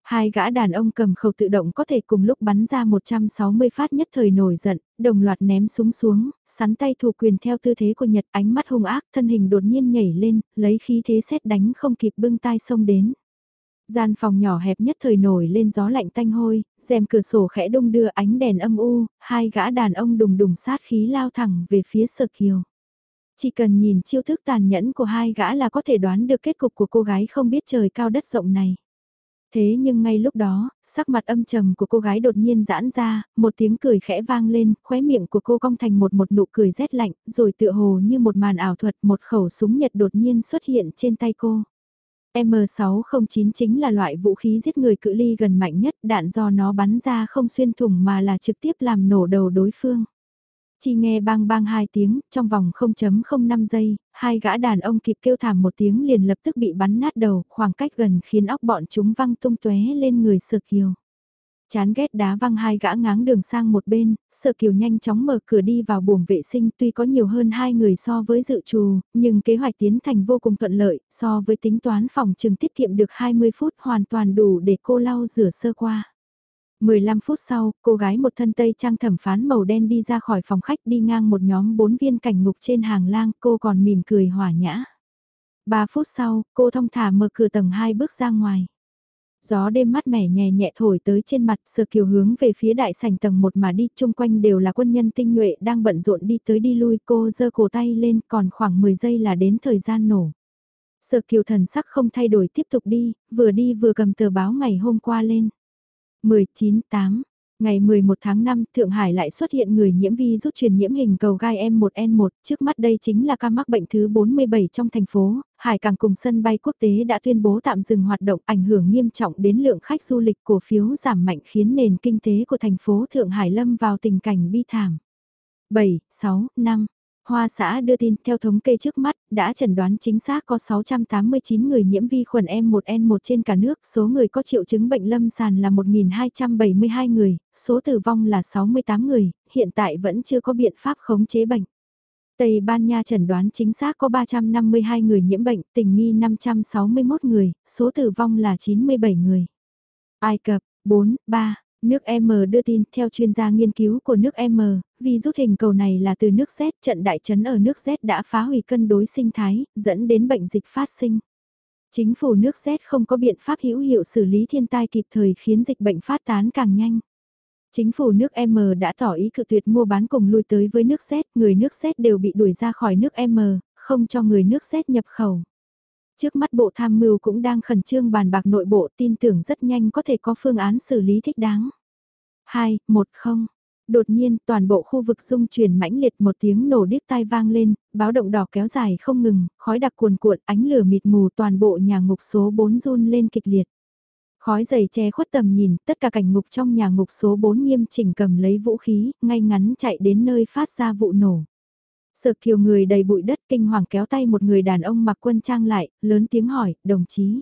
Hai gã đàn ông cầm khẩu tự động có thể cùng lúc bắn ra 160 phát nhất thời nổi giận, đồng loạt ném súng xuống, sắn tay thủ quyền theo tư thế của Nhật ánh mắt hung ác thân hình đột nhiên nhảy lên, lấy khí thế xét đánh không kịp bưng tai xông đến. Gian phòng nhỏ hẹp nhất thời nổi lên gió lạnh tanh hôi, rèm cửa sổ khẽ đông đưa ánh đèn âm u, hai gã đàn ông đùng đùng sát khí lao thẳng về phía sở kiều. Chỉ cần nhìn chiêu thức tàn nhẫn của hai gã là có thể đoán được kết cục của cô gái không biết trời cao đất rộng này. Thế nhưng ngay lúc đó, sắc mặt âm trầm của cô gái đột nhiên giãn ra, một tiếng cười khẽ vang lên, khóe miệng của cô cong thành một một nụ cười rét lạnh, rồi tựa hồ như một màn ảo thuật một khẩu súng nhật đột nhiên xuất hiện trên tay cô. M609 chính là loại vũ khí giết người cự ly gần mạnh nhất, đạn do nó bắn ra không xuyên thủng mà là trực tiếp làm nổ đầu đối phương. Chỉ nghe bang bang hai tiếng, trong vòng 0.05 giây, hai gã đàn ông kịp kêu thảm một tiếng liền lập tức bị bắn nát đầu, khoảng cách gần khiến óc bọn chúng văng tung tóe lên người Sở Kiều. Chán ghét đá văng hai gã ngáng đường sang một bên, Sở Kiều nhanh chóng mở cửa đi vào buồng vệ sinh tuy có nhiều hơn hai người so với dự trù, nhưng kế hoạch tiến thành vô cùng thuận lợi, so với tính toán phòng trừng tiết kiệm được 20 phút hoàn toàn đủ để cô lau rửa sơ qua. 15 phút sau, cô gái một thân tây trang thẩm phán màu đen đi ra khỏi phòng khách đi ngang một nhóm bốn viên cảnh ngục trên hàng lang, cô còn mỉm cười hỏa nhã. 3 phút sau, cô thông thả mở cửa tầng 2 bước ra ngoài. Gió đêm mát mẻ nhẹ nhẹ thổi tới trên mặt sờ kiều hướng về phía đại sảnh tầng 1 mà đi chung quanh đều là quân nhân tinh nhuệ đang bận rộn đi tới đi lui cô giơ cổ tay lên còn khoảng 10 giây là đến thời gian nổ. Sở kiều thần sắc không thay đổi tiếp tục đi, vừa đi vừa cầm tờ báo ngày hôm qua lên. 19-8 Ngày 11 tháng 5, Thượng Hải lại xuất hiện người nhiễm vi rút truyền nhiễm hình cầu gai M1N1, trước mắt đây chính là ca mắc bệnh thứ 47 trong thành phố, Hải Càng cùng sân bay quốc tế đã tuyên bố tạm dừng hoạt động ảnh hưởng nghiêm trọng đến lượng khách du lịch cổ phiếu giảm mạnh khiến nền kinh tế của thành phố Thượng Hải lâm vào tình cảnh bi thảm. 7, 6, 5 Hoa xã đưa tin theo thống kê trước mắt, đã chẩn đoán chính xác có 689 người nhiễm vi khuẩn M1N1 trên cả nước, số người có triệu chứng bệnh lâm sàn là 1.272 người, số tử vong là 68 người, hiện tại vẫn chưa có biện pháp khống chế bệnh. Tây Ban Nha chẩn đoán chính xác có 352 người nhiễm bệnh, tình nghi 561 người, số tử vong là 97 người. Ai Cập, 4, 3, Nước M đưa tin theo chuyên gia nghiên cứu của nước M, vì rút hình cầu này là từ nước Z, trận đại chấn ở nước Z đã phá hủy cân đối sinh thái, dẫn đến bệnh dịch phát sinh. Chính phủ nước Z không có biện pháp hữu hiệu xử lý thiên tai kịp thời khiến dịch bệnh phát tán càng nhanh. Chính phủ nước M đã tỏ ý cự tuyệt mua bán cùng lui tới với nước Z, người nước Z đều bị đuổi ra khỏi nước M, không cho người nước Z nhập khẩu. Trước mắt Bộ Tham mưu cũng đang khẩn trương bàn bạc nội bộ tin tưởng rất nhanh có thể có phương án xử lý thích đáng. 2, 1, 0. Đột nhiên, toàn bộ khu vực rung chuyển mãnh liệt một tiếng nổ điếc tai vang lên, báo động đỏ kéo dài không ngừng, khói đặc cuồn cuộn, ánh lửa mịt mù toàn bộ nhà ngục số 4 run lên kịch liệt. Khói dày che khuất tầm nhìn, tất cả cảnh ngục trong nhà ngục số 4 nghiêm chỉnh cầm lấy vũ khí, ngay ngắn chạy đến nơi phát ra vụ nổ. Sợ kiều người đầy bụi đất kinh hoàng kéo tay một người đàn ông mặc quân trang lại, lớn tiếng hỏi, đồng chí.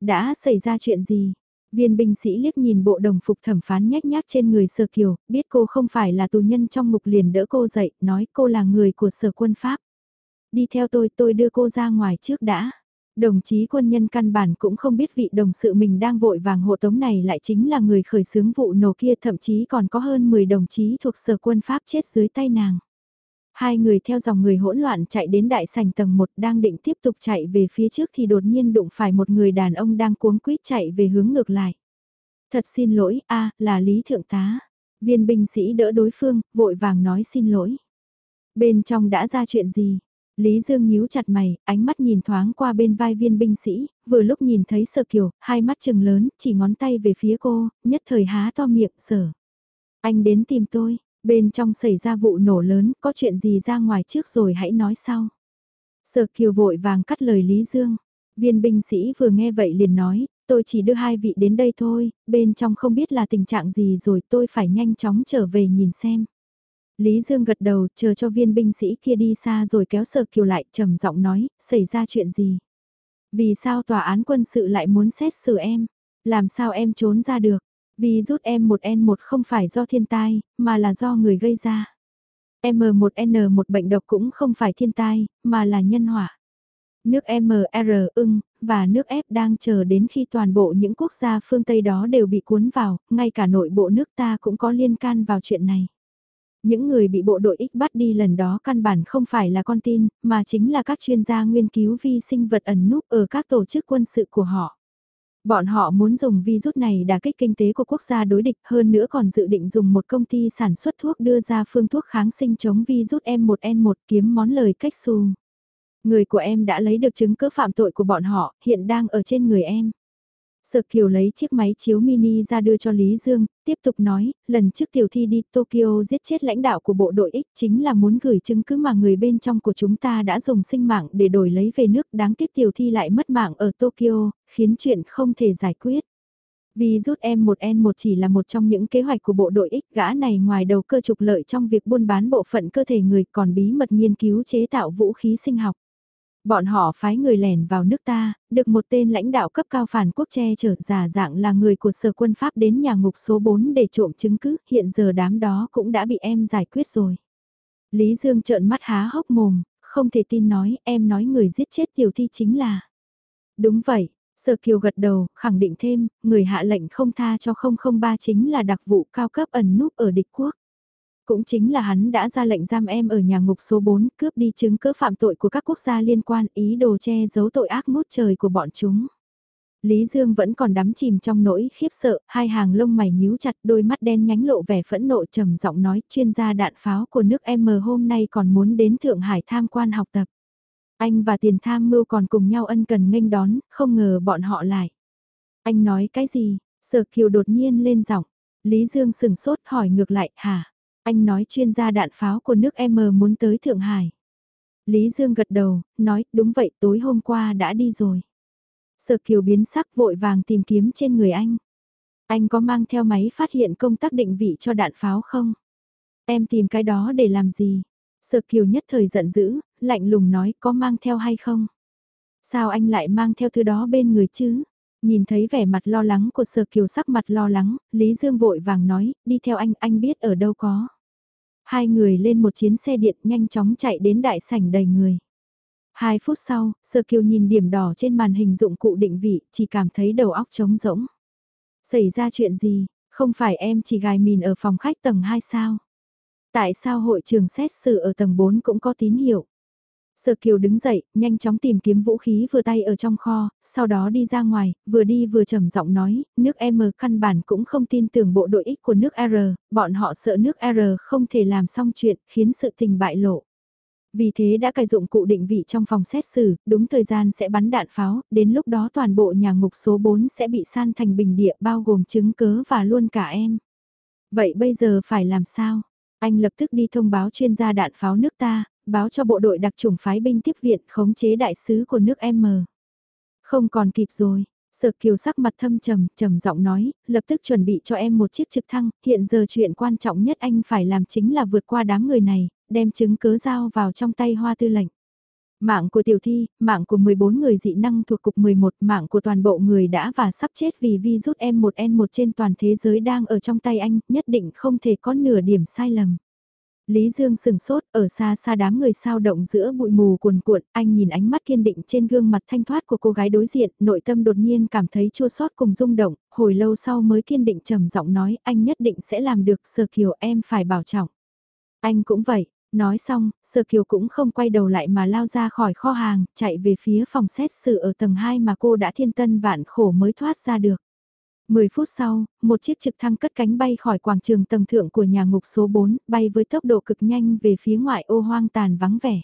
Đã xảy ra chuyện gì? Viên binh sĩ liếc nhìn bộ đồng phục thẩm phán nhách nhác trên người sở kiều, biết cô không phải là tù nhân trong mục liền đỡ cô dậy, nói cô là người của sở quân Pháp. Đi theo tôi, tôi đưa cô ra ngoài trước đã. Đồng chí quân nhân căn bản cũng không biết vị đồng sự mình đang vội vàng hộ tống này lại chính là người khởi xướng vụ nổ kia thậm chí còn có hơn 10 đồng chí thuộc sở quân Pháp chết dưới tay nàng. Hai người theo dòng người hỗn loạn chạy đến đại sảnh tầng 1 đang định tiếp tục chạy về phía trước thì đột nhiên đụng phải một người đàn ông đang cuống quýt chạy về hướng ngược lại. Thật xin lỗi, a là Lý Thượng tá. Viên binh sĩ đỡ đối phương, vội vàng nói xin lỗi. Bên trong đã ra chuyện gì? Lý Dương nhíu chặt mày, ánh mắt nhìn thoáng qua bên vai viên binh sĩ, vừa lúc nhìn thấy sợ Kiều, hai mắt trừng lớn, chỉ ngón tay về phía cô, nhất thời há to miệng sở. Anh đến tìm tôi, bên trong xảy ra vụ nổ lớn, có chuyện gì ra ngoài trước rồi hãy nói sau. Sở Kiều vội vàng cắt lời Lý Dương. Viên binh sĩ vừa nghe vậy liền nói, tôi chỉ đưa hai vị đến đây thôi, bên trong không biết là tình trạng gì rồi tôi phải nhanh chóng trở về nhìn xem. Lý Dương gật đầu chờ cho viên binh sĩ kia đi xa rồi kéo Sở Kiều lại trầm giọng nói, xảy ra chuyện gì? Vì sao tòa án quân sự lại muốn xét xử em? Làm sao em trốn ra được? Vì rút em một N1 không phải do thiên tai, mà là do người gây ra. M1N1 bệnh độc cũng không phải thiên tai, mà là nhân họa. Nước MR ưng, và nước F đang chờ đến khi toàn bộ những quốc gia phương Tây đó đều bị cuốn vào, ngay cả nội bộ nước ta cũng có liên can vào chuyện này. Những người bị bộ đội X bắt đi lần đó căn bản không phải là con tin, mà chính là các chuyên gia nghiên cứu vi sinh vật ẩn núp ở các tổ chức quân sự của họ. Bọn họ muốn dùng virus này đả kích kinh tế của quốc gia đối địch hơn nữa còn dự định dùng một công ty sản xuất thuốc đưa ra phương thuốc kháng sinh chống virus M1N1 kiếm món lời cách xu. Người của em đã lấy được chứng cứ phạm tội của bọn họ, hiện đang ở trên người em. Sở Kiều lấy chiếc máy chiếu mini ra đưa cho Lý Dương, tiếp tục nói, lần trước tiểu thi đi Tokyo giết chết lãnh đạo của bộ đội X chính là muốn gửi chứng cứ mà người bên trong của chúng ta đã dùng sinh mạng để đổi lấy về nước đáng tiếc tiểu thi lại mất mạng ở Tokyo, khiến chuyện không thể giải quyết. Vì rút M1N1 chỉ là một trong những kế hoạch của bộ đội X gã này ngoài đầu cơ trục lợi trong việc buôn bán bộ phận cơ thể người còn bí mật nghiên cứu chế tạo vũ khí sinh học. Bọn họ phái người lẻn vào nước ta, được một tên lãnh đạo cấp cao phản quốc che chở giả dạng là người của sở quân Pháp đến nhà ngục số 4 để trộm chứng cứ, hiện giờ đám đó cũng đã bị em giải quyết rồi. Lý Dương trợn mắt há hốc mồm, không thể tin nói em nói người giết chết tiểu thi chính là. Đúng vậy, Sở Kiều gật đầu, khẳng định thêm, người hạ lệnh không tha cho 003 chính là đặc vụ cao cấp ẩn núp ở địch quốc. Cũng chính là hắn đã ra lệnh giam em ở nhà ngục số 4 cướp đi chứng cứ phạm tội của các quốc gia liên quan ý đồ che giấu tội ác mút trời của bọn chúng. Lý Dương vẫn còn đắm chìm trong nỗi khiếp sợ, hai hàng lông mày nhíu chặt đôi mắt đen nhánh lộ vẻ phẫn nộ trầm giọng nói chuyên gia đạn pháo của nước M hôm nay còn muốn đến Thượng Hải tham quan học tập. Anh và tiền tham mưu còn cùng nhau ân cần nghênh đón, không ngờ bọn họ lại. Anh nói cái gì? Sở Kiều đột nhiên lên giọng. Lý Dương sừng sốt hỏi ngược lại, hả? Anh nói chuyên gia đạn pháo của nước M muốn tới Thượng Hải. Lý Dương gật đầu, nói, đúng vậy tối hôm qua đã đi rồi. Sở Kiều biến sắc vội vàng tìm kiếm trên người anh. Anh có mang theo máy phát hiện công tác định vị cho đạn pháo không? Em tìm cái đó để làm gì? Sở Kiều nhất thời giận dữ, lạnh lùng nói có mang theo hay không? Sao anh lại mang theo thứ đó bên người chứ? Nhìn thấy vẻ mặt lo lắng của Sở Kiều sắc mặt lo lắng, Lý Dương vội vàng nói, đi theo anh, anh biết ở đâu có. Hai người lên một chiến xe điện nhanh chóng chạy đến đại sảnh đầy người. Hai phút sau, Sơ Kiều nhìn điểm đỏ trên màn hình dụng cụ định vị, chỉ cảm thấy đầu óc trống rỗng. Xảy ra chuyện gì, không phải em chỉ gài mìn ở phòng khách tầng 2 sao? Tại sao hội trường xét xử ở tầng 4 cũng có tín hiệu? Sở Kiều đứng dậy, nhanh chóng tìm kiếm vũ khí vừa tay ở trong kho, sau đó đi ra ngoài, vừa đi vừa trầm giọng nói, nước M căn bản cũng không tin tưởng bộ đội ích của nước R, bọn họ sợ nước R không thể làm xong chuyện, khiến sự tình bại lộ. Vì thế đã cài dụng cụ định vị trong phòng xét xử, đúng thời gian sẽ bắn đạn pháo, đến lúc đó toàn bộ nhà ngục số 4 sẽ bị san thành bình địa bao gồm chứng cớ và luôn cả em. Vậy bây giờ phải làm sao? Anh lập tức đi thông báo chuyên gia đạn pháo nước ta, báo cho bộ đội đặc chủng phái binh tiếp viện khống chế đại sứ của nước M. Không còn kịp rồi, Sở Kiều sắc mặt thâm trầm, trầm giọng nói, lập tức chuẩn bị cho em một chiếc trực thăng, hiện giờ chuyện quan trọng nhất anh phải làm chính là vượt qua đám người này, đem chứng cớ giao vào trong tay hoa tư lệnh. Mạng của tiểu thi, mạng của 14 người dị năng thuộc cục 11, mạng của toàn bộ người đã và sắp chết vì virus M1N1 trên toàn thế giới đang ở trong tay anh, nhất định không thể có nửa điểm sai lầm. Lý Dương sừng sốt, ở xa xa đám người sao động giữa bụi mù cuồn cuộn, anh nhìn ánh mắt kiên định trên gương mặt thanh thoát của cô gái đối diện, nội tâm đột nhiên cảm thấy chua xót cùng rung động, hồi lâu sau mới kiên định trầm giọng nói, anh nhất định sẽ làm được, Sơ Kiều em phải bảo trọng. Anh cũng vậy, nói xong, Sơ Kiều cũng không quay đầu lại mà lao ra khỏi kho hàng, chạy về phía phòng xét xử ở tầng 2 mà cô đã thiên tân vạn khổ mới thoát ra được. 10 phút sau, một chiếc trực thăng cất cánh bay khỏi quảng trường tầng thượng của nhà ngục số 4, bay với tốc độ cực nhanh về phía ngoại ô hoang tàn vắng vẻ.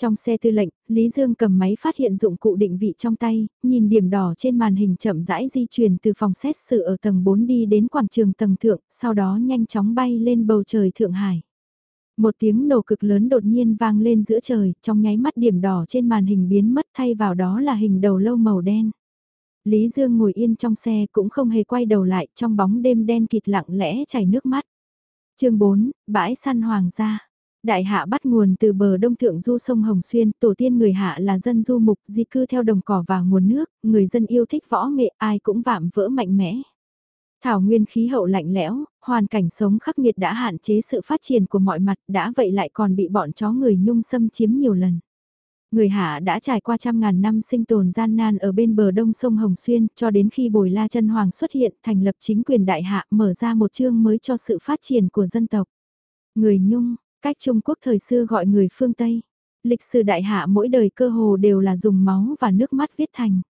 Trong xe tư lệnh, Lý Dương cầm máy phát hiện dụng cụ định vị trong tay, nhìn điểm đỏ trên màn hình chậm rãi di chuyển từ phòng xét xử ở tầng 4 đi đến quảng trường tầng thượng, sau đó nhanh chóng bay lên bầu trời Thượng Hải. Một tiếng nổ cực lớn đột nhiên vang lên giữa trời, trong nháy mắt điểm đỏ trên màn hình biến mất thay vào đó là hình đầu lâu màu đen. Lý Dương ngồi yên trong xe cũng không hề quay đầu lại trong bóng đêm đen kịt lặng lẽ chảy nước mắt. chương 4, bãi săn hoàng gia. Đại hạ bắt nguồn từ bờ đông thượng du sông Hồng Xuyên, tổ tiên người hạ là dân du mục di cư theo đồng cỏ và nguồn nước, người dân yêu thích võ nghệ ai cũng vạm vỡ mạnh mẽ. Thảo nguyên khí hậu lạnh lẽo, hoàn cảnh sống khắc nghiệt đã hạn chế sự phát triển của mọi mặt, đã vậy lại còn bị bọn chó người nhung xâm chiếm nhiều lần. Người Hạ đã trải qua trăm ngàn năm sinh tồn gian nan ở bên bờ đông sông Hồng Xuyên cho đến khi Bồi La chân Hoàng xuất hiện thành lập chính quyền đại hạ mở ra một chương mới cho sự phát triển của dân tộc. Người Nhung, cách Trung Quốc thời xưa gọi người phương Tây. Lịch sử đại hạ mỗi đời cơ hồ đều là dùng máu và nước mắt viết thành.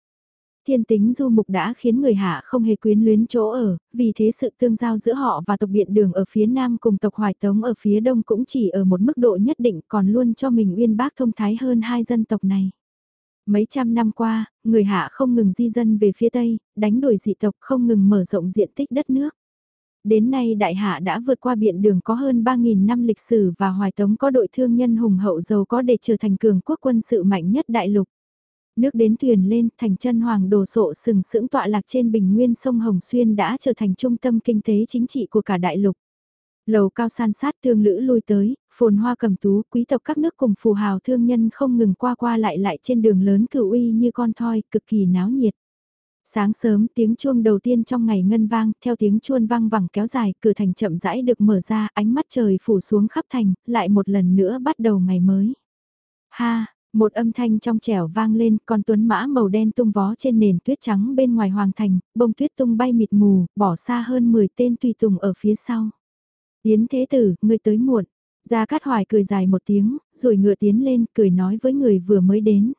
Thiên tính du mục đã khiến người hạ không hề quyến luyến chỗ ở, vì thế sự tương giao giữa họ và tộc biện đường ở phía nam cùng tộc hoài tống ở phía đông cũng chỉ ở một mức độ nhất định còn luôn cho mình uyên bác thông thái hơn hai dân tộc này. Mấy trăm năm qua, người hạ không ngừng di dân về phía tây, đánh đuổi dị tộc không ngừng mở rộng diện tích đất nước. Đến nay đại hạ đã vượt qua biện đường có hơn 3.000 năm lịch sử và hoài tống có đội thương nhân hùng hậu giàu có để trở thành cường quốc quân sự mạnh nhất đại lục. Nước đến thuyền lên, thành chân hoàng đồ sộ sừng sững tọa lạc trên bình nguyên sông Hồng Xuyên đã trở thành trung tâm kinh tế chính trị của cả đại lục. Lầu cao san sát thương lữ lui tới, phồn hoa cầm tú, quý tộc các nước cùng phù hào thương nhân không ngừng qua qua lại lại trên đường lớn cửu uy như con thoi, cực kỳ náo nhiệt. Sáng sớm tiếng chuông đầu tiên trong ngày ngân vang, theo tiếng chuông vang vẳng kéo dài, cửa thành chậm rãi được mở ra, ánh mắt trời phủ xuống khắp thành, lại một lần nữa bắt đầu ngày mới. Ha, một âm thanh trong trẻo vang lên, con tuấn mã màu đen tung vó trên nền tuyết trắng bên ngoài hoàng thành, bông tuyết tung bay mịt mù, bỏ xa hơn 10 tên tùy tùng ở phía sau. Yến Thế Tử, người tới muộn. Gia Cát Hoài cười dài một tiếng, rồi ngựa tiến lên, cười nói với người vừa mới đến.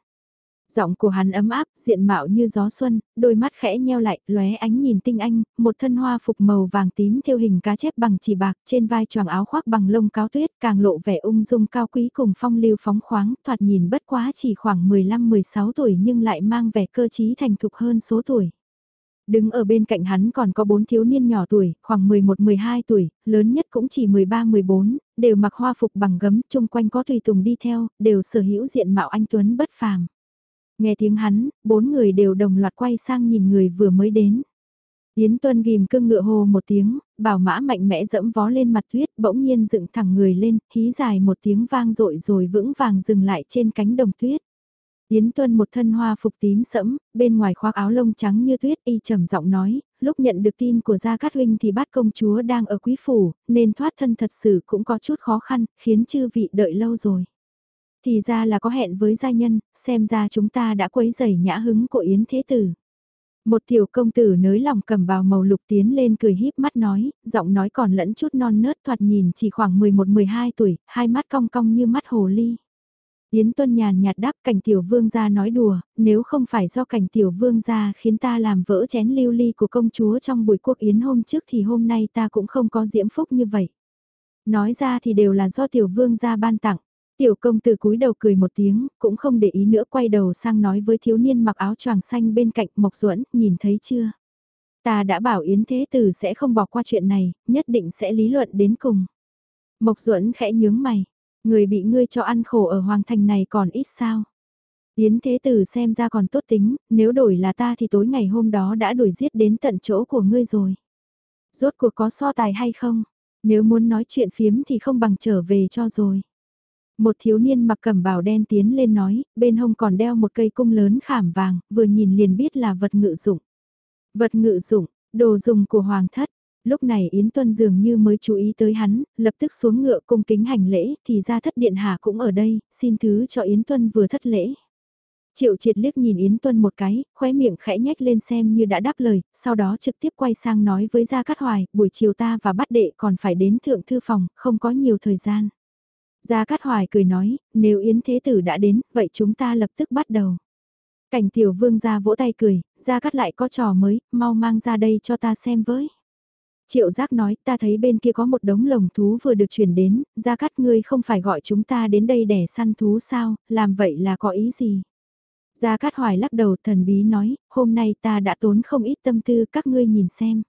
Giọng của hắn ấm áp, diện mạo như gió xuân, đôi mắt khẽ nheo lại, lóe ánh nhìn tinh anh, một thân hoa phục màu vàng tím theo hình cá chép bằng chỉ bạc, trên vai choàng áo khoác bằng lông cáo tuyết, càng lộ vẻ ung dung cao quý cùng phong lưu phóng khoáng, thoạt nhìn bất quá chỉ khoảng 15-16 tuổi nhưng lại mang vẻ cơ trí thành thục hơn số tuổi. Đứng ở bên cạnh hắn còn có bốn thiếu niên nhỏ tuổi, khoảng 11-12 tuổi, lớn nhất cũng chỉ 13-14, đều mặc hoa phục bằng gấm, chung quanh có tùy tùng đi theo, đều sở hữu diện mạo anh Tuấn bất phàm. Nghe tiếng hắn, bốn người đều đồng loạt quay sang nhìn người vừa mới đến. Yến Tuân ghim cương ngựa hồ một tiếng, bảo mã mạnh mẽ dẫm vó lên mặt tuyết bỗng nhiên dựng thẳng người lên, hí dài một tiếng vang rội rồi vững vàng dừng lại trên cánh đồng tuyết. Yến Tuân một thân hoa phục tím sẫm, bên ngoài khoác áo lông trắng như tuyết y trầm giọng nói, lúc nhận được tin của Gia Cát Huynh thì bát công chúa đang ở quý phủ, nên thoát thân thật sự cũng có chút khó khăn, khiến chư vị đợi lâu rồi. Thì ra là có hẹn với gia nhân, xem ra chúng ta đã quấy rầy nhã hứng của Yến Thế Tử. Một tiểu công tử nới lòng cầm bào màu lục tiến lên cười híp mắt nói, giọng nói còn lẫn chút non nớt thoạt nhìn chỉ khoảng 11-12 tuổi, hai mắt cong cong như mắt hồ ly. Yến Tuân nhàn nhạt đáp cảnh tiểu vương gia nói đùa, nếu không phải do cảnh tiểu vương gia khiến ta làm vỡ chén lưu ly của công chúa trong buổi quốc yến hôm trước thì hôm nay ta cũng không có diễm phúc như vậy. Nói ra thì đều là do tiểu vương gia ban tặng. Tiểu công tử cúi đầu cười một tiếng, cũng không để ý nữa quay đầu sang nói với thiếu niên mặc áo choàng xanh bên cạnh Mộc Duẫn, nhìn thấy chưa? Ta đã bảo Yến Thế Tử sẽ không bỏ qua chuyện này, nhất định sẽ lý luận đến cùng. Mộc Duẫn khẽ nhướng mày, người bị ngươi cho ăn khổ ở Hoàng Thành này còn ít sao? Yến Thế Tử xem ra còn tốt tính, nếu đổi là ta thì tối ngày hôm đó đã đuổi giết đến tận chỗ của ngươi rồi. Rốt cuộc có so tài hay không? Nếu muốn nói chuyện phiếm thì không bằng trở về cho rồi. Một thiếu niên mặc cẩm bào đen tiến lên nói, bên hông còn đeo một cây cung lớn khảm vàng, vừa nhìn liền biết là vật ngự dụng. Vật ngự dụng, đồ dùng của hoàng thất. Lúc này Yến Tuân dường như mới chú ý tới hắn, lập tức xuống ngựa cung kính hành lễ, thì ra thất điện hạ cũng ở đây, xin thứ cho Yến Tuân vừa thất lễ. Triệu triệt liếc nhìn Yến Tuân một cái, khóe miệng khẽ nhếch lên xem như đã đáp lời, sau đó trực tiếp quay sang nói với Gia Cát Hoài, buổi chiều ta và bắt đệ còn phải đến thượng thư phòng, không có nhiều thời gian. Gia Cát Hoài cười nói, nếu Yến Thế Tử đã đến, vậy chúng ta lập tức bắt đầu. Cảnh tiểu vương ra vỗ tay cười, gia cát lại có trò mới, mau mang ra đây cho ta xem với. Triệu giác nói ta thấy bên kia có một đống lồng thú vừa được chuyển đến, gia cát ngươi không phải gọi chúng ta đến đây để săn thú sao, làm vậy là có ý gì? Gia Cát Hoài lắc đầu thần bí nói, hôm nay ta đã tốn không ít tâm tư các ngươi nhìn xem.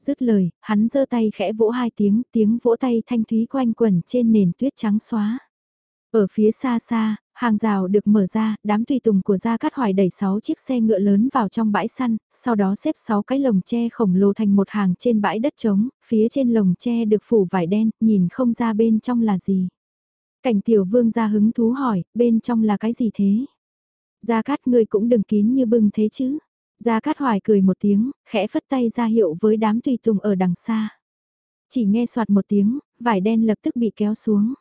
Dứt lời, hắn giơ tay khẽ vỗ hai tiếng, tiếng vỗ tay thanh thúy quanh quẩn trên nền tuyết trắng xóa. Ở phía xa xa, hàng rào được mở ra, đám tùy tùng của Gia Cát Hoài đẩy 6 chiếc xe ngựa lớn vào trong bãi săn, sau đó xếp 6 cái lồng tre khổng lồ thành một hàng trên bãi đất trống, phía trên lồng tre được phủ vải đen, nhìn không ra bên trong là gì. Cảnh tiểu vương ra hứng thú hỏi, bên trong là cái gì thế? Gia Cát ngươi cũng đừng kín như bưng thế chứ. Gia Cát Hoài cười một tiếng, khẽ phất tay ra hiệu với đám tùy tùng ở đằng xa. Chỉ nghe soạt một tiếng, vải đen lập tức bị kéo xuống.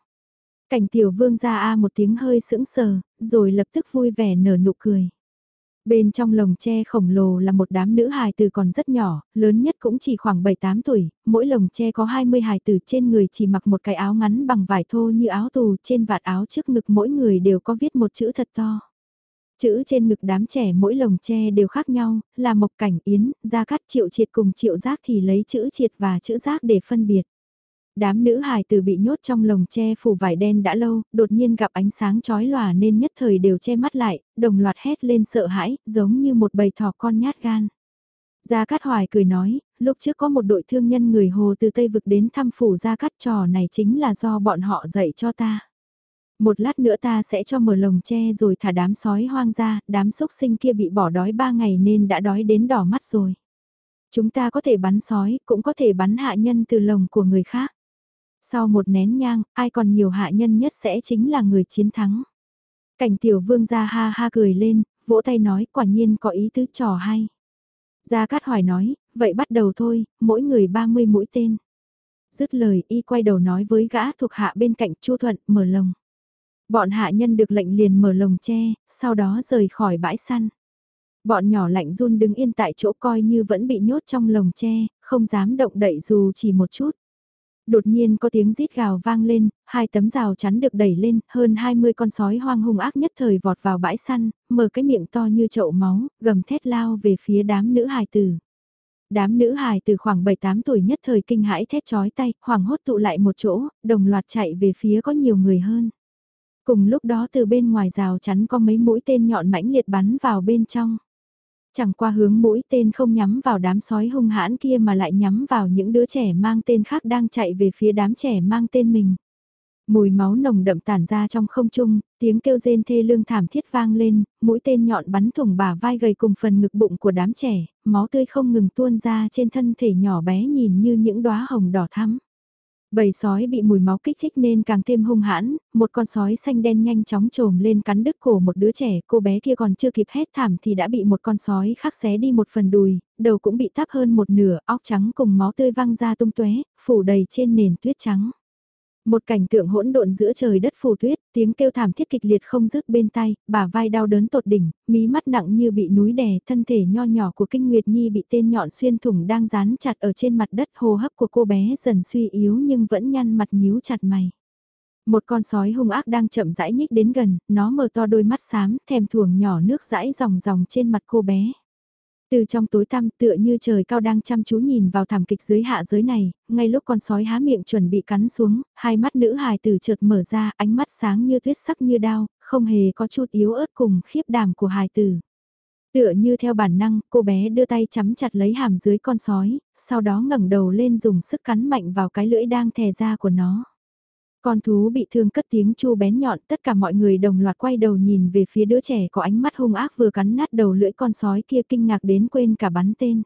Cảnh tiểu vương ra a một tiếng hơi sững sờ, rồi lập tức vui vẻ nở nụ cười. Bên trong lồng tre khổng lồ là một đám nữ hài tử còn rất nhỏ, lớn nhất cũng chỉ khoảng 7-8 tuổi, mỗi lồng tre có 20 hài tử trên người chỉ mặc một cái áo ngắn bằng vải thô như áo tù, trên vạt áo trước ngực mỗi người đều có viết một chữ thật to. Chữ trên ngực đám trẻ mỗi lồng tre đều khác nhau, là Mộc Cảnh Yến, Gia Cát Triệu Triệt cùng Triệu Giác thì lấy chữ Triệt và chữ Giác để phân biệt. Đám nữ hài từ bị nhốt trong lồng tre phủ vải đen đã lâu, đột nhiên gặp ánh sáng chói lòa nên nhất thời đều che mắt lại, đồng loạt hét lên sợ hãi, giống như một bầy thỏ con nhát gan. Gia Cát Hoài cười nói, lúc trước có một đội thương nhân người Hồ từ Tây Vực đến thăm phủ Gia Cát trò này chính là do bọn họ dạy cho ta. Một lát nữa ta sẽ cho mở lồng tre rồi thả đám sói hoang ra, đám sốc sinh kia bị bỏ đói ba ngày nên đã đói đến đỏ mắt rồi. Chúng ta có thể bắn sói, cũng có thể bắn hạ nhân từ lồng của người khác. Sau một nén nhang, ai còn nhiều hạ nhân nhất sẽ chính là người chiến thắng. Cảnh tiểu vương ra ha ha cười lên, vỗ tay nói quả nhiên có ý tứ trò hay. Gia Cát Hoài nói, vậy bắt đầu thôi, mỗi người 30 mũi tên. Dứt lời y quay đầu nói với gã thuộc hạ bên cạnh Chu Thuận mở lồng. Bọn hạ nhân được lệnh liền mở lồng tre, sau đó rời khỏi bãi săn. Bọn nhỏ lạnh run đứng yên tại chỗ coi như vẫn bị nhốt trong lồng tre, không dám động đậy dù chỉ một chút. Đột nhiên có tiếng rít gào vang lên, hai tấm rào chắn được đẩy lên, hơn 20 con sói hoang hung ác nhất thời vọt vào bãi săn, mở cái miệng to như chậu máu, gầm thét lao về phía đám nữ hài tử. Đám nữ hài từ khoảng 7-8 tuổi nhất thời kinh hãi thét chói tay, hoảng hốt tụ lại một chỗ, đồng loạt chạy về phía có nhiều người hơn. Cùng lúc đó từ bên ngoài rào chắn có mấy mũi tên nhọn mãnh liệt bắn vào bên trong. Chẳng qua hướng mũi tên không nhắm vào đám sói hung hãn kia mà lại nhắm vào những đứa trẻ mang tên khác đang chạy về phía đám trẻ mang tên mình. Mùi máu nồng đậm tản ra trong không trung, tiếng kêu rên thê lương thảm thiết vang lên, mũi tên nhọn bắn thủng bả vai gầy cùng phần ngực bụng của đám trẻ, máu tươi không ngừng tuôn ra trên thân thể nhỏ bé nhìn như những đóa hồng đỏ thắm. Bầy sói bị mùi máu kích thích nên càng thêm hung hãn, một con sói xanh đen nhanh chóng trồm lên cắn đứt cổ một đứa trẻ, cô bé kia còn chưa kịp hét thảm thì đã bị một con sói khác xé đi một phần đùi, đầu cũng bị táp hơn một nửa, óc trắng cùng máu tươi văng ra tung tóe, phủ đầy trên nền tuyết trắng. Một cảnh tượng hỗn độn giữa trời đất phù tuyết, tiếng kêu thảm thiết kịch liệt không dứt bên tay, bà vai đau đớn tột đỉnh, mí mắt nặng như bị núi đè, thân thể nho nhỏ của Kinh Nguyệt Nhi bị tên nhọn xuyên thủng đang dán chặt ở trên mặt đất hô hấp của cô bé dần suy yếu nhưng vẫn nhăn mặt nhíu chặt mày. Một con sói hung ác đang chậm rãi nhích đến gần, nó mở to đôi mắt xám, thèm thuồng nhỏ nước rãi ròng ròng trên mặt cô bé. Từ trong tối tăm tựa như trời cao đang chăm chú nhìn vào thảm kịch dưới hạ giới này, ngay lúc con sói há miệng chuẩn bị cắn xuống, hai mắt nữ hài tử chợt mở ra, ánh mắt sáng như tuyết sắc như đao, không hề có chút yếu ớt cùng khiếp đảm của hài tử. Tựa như theo bản năng, cô bé đưa tay chắm chặt lấy hàm dưới con sói, sau đó ngẩng đầu lên dùng sức cắn mạnh vào cái lưỡi đang thè ra của nó. Con thú bị thương cất tiếng chu bén nhọn, tất cả mọi người đồng loạt quay đầu nhìn về phía đứa trẻ có ánh mắt hung ác vừa cắn nát đầu lưỡi con sói kia kinh ngạc đến quên cả bắn tên.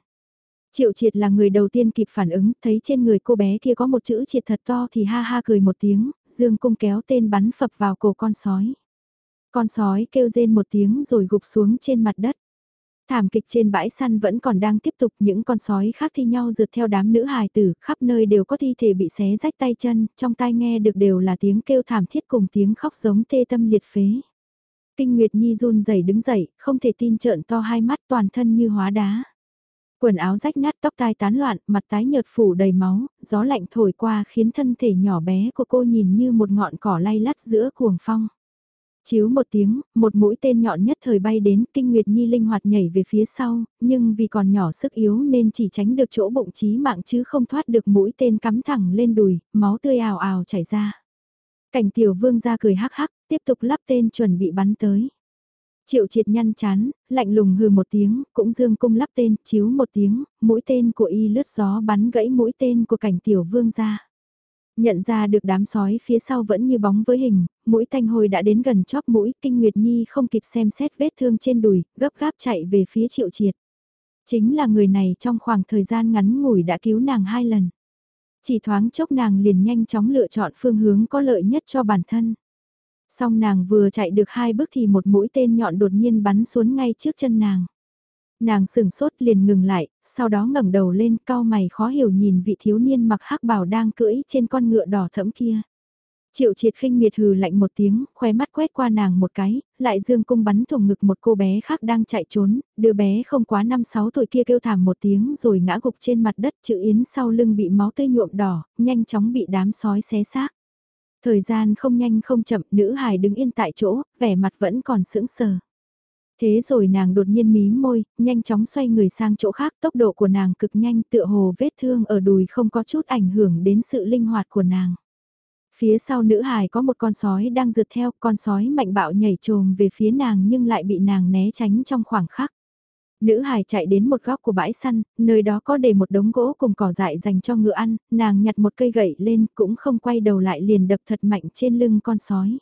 Triệu triệt là người đầu tiên kịp phản ứng, thấy trên người cô bé kia có một chữ triệt thật to thì ha ha cười một tiếng, dương cung kéo tên bắn phập vào cổ con sói. Con sói kêu rên một tiếng rồi gục xuống trên mặt đất. Thảm kịch trên bãi săn vẫn còn đang tiếp tục những con sói khác thi nhau rượt theo đám nữ hài tử, khắp nơi đều có thi thể bị xé rách tay chân, trong tai nghe được đều là tiếng kêu thảm thiết cùng tiếng khóc giống tê tâm liệt phế. Kinh Nguyệt Nhi run rẩy đứng dậy, không thể tin trợn to hai mắt toàn thân như hóa đá. Quần áo rách nát tóc tai tán loạn, mặt tái nhợt phủ đầy máu, gió lạnh thổi qua khiến thân thể nhỏ bé của cô nhìn như một ngọn cỏ lay lắt giữa cuồng phong. Chiếu một tiếng, một mũi tên nhọn nhất thời bay đến, kinh nguyệt nhi linh hoạt nhảy về phía sau, nhưng vì còn nhỏ sức yếu nên chỉ tránh được chỗ bụng chí mạng chứ không thoát được mũi tên cắm thẳng lên đùi, máu tươi ào ào chảy ra. Cảnh tiểu vương ra cười hắc hắc, tiếp tục lắp tên chuẩn bị bắn tới. Triệu triệt nhăn chán, lạnh lùng hừ một tiếng, cũng dương cung lắp tên, chiếu một tiếng, mũi tên của y lướt gió bắn gãy mũi tên của cảnh tiểu vương ra. Nhận ra được đám sói phía sau vẫn như bóng với hình, mũi tanh hồi đã đến gần chóp mũi, kinh nguyệt nhi không kịp xem xét vết thương trên đùi, gấp gáp chạy về phía triệu triệt. Chính là người này trong khoảng thời gian ngắn ngủi đã cứu nàng hai lần. Chỉ thoáng chốc nàng liền nhanh chóng lựa chọn phương hướng có lợi nhất cho bản thân. Xong nàng vừa chạy được hai bước thì một mũi tên nhọn đột nhiên bắn xuống ngay trước chân nàng. Nàng sửng sốt liền ngừng lại, sau đó ngẩng đầu lên cao mày khó hiểu nhìn vị thiếu niên mặc hắc bào đang cưỡi trên con ngựa đỏ thẫm kia. Triệu triệt khinh miệt hừ lạnh một tiếng, khóe mắt quét qua nàng một cái, lại dương cung bắn thủng ngực một cô bé khác đang chạy trốn, đứa bé không quá 5-6 tuổi kia kêu thảm một tiếng rồi ngã gục trên mặt đất chữ yến sau lưng bị máu tươi nhuộm đỏ, nhanh chóng bị đám sói xé xác. Thời gian không nhanh không chậm, nữ hài đứng yên tại chỗ, vẻ mặt vẫn còn sững sờ. Thế rồi nàng đột nhiên mí môi, nhanh chóng xoay người sang chỗ khác, tốc độ của nàng cực nhanh tựa hồ vết thương ở đùi không có chút ảnh hưởng đến sự linh hoạt của nàng. Phía sau nữ hài có một con sói đang rượt theo, con sói mạnh bạo nhảy trồm về phía nàng nhưng lại bị nàng né tránh trong khoảng khắc. Nữ hài chạy đến một góc của bãi săn, nơi đó có để một đống gỗ cùng cỏ dại dành cho ngựa ăn, nàng nhặt một cây gậy lên cũng không quay đầu lại liền đập thật mạnh trên lưng con sói.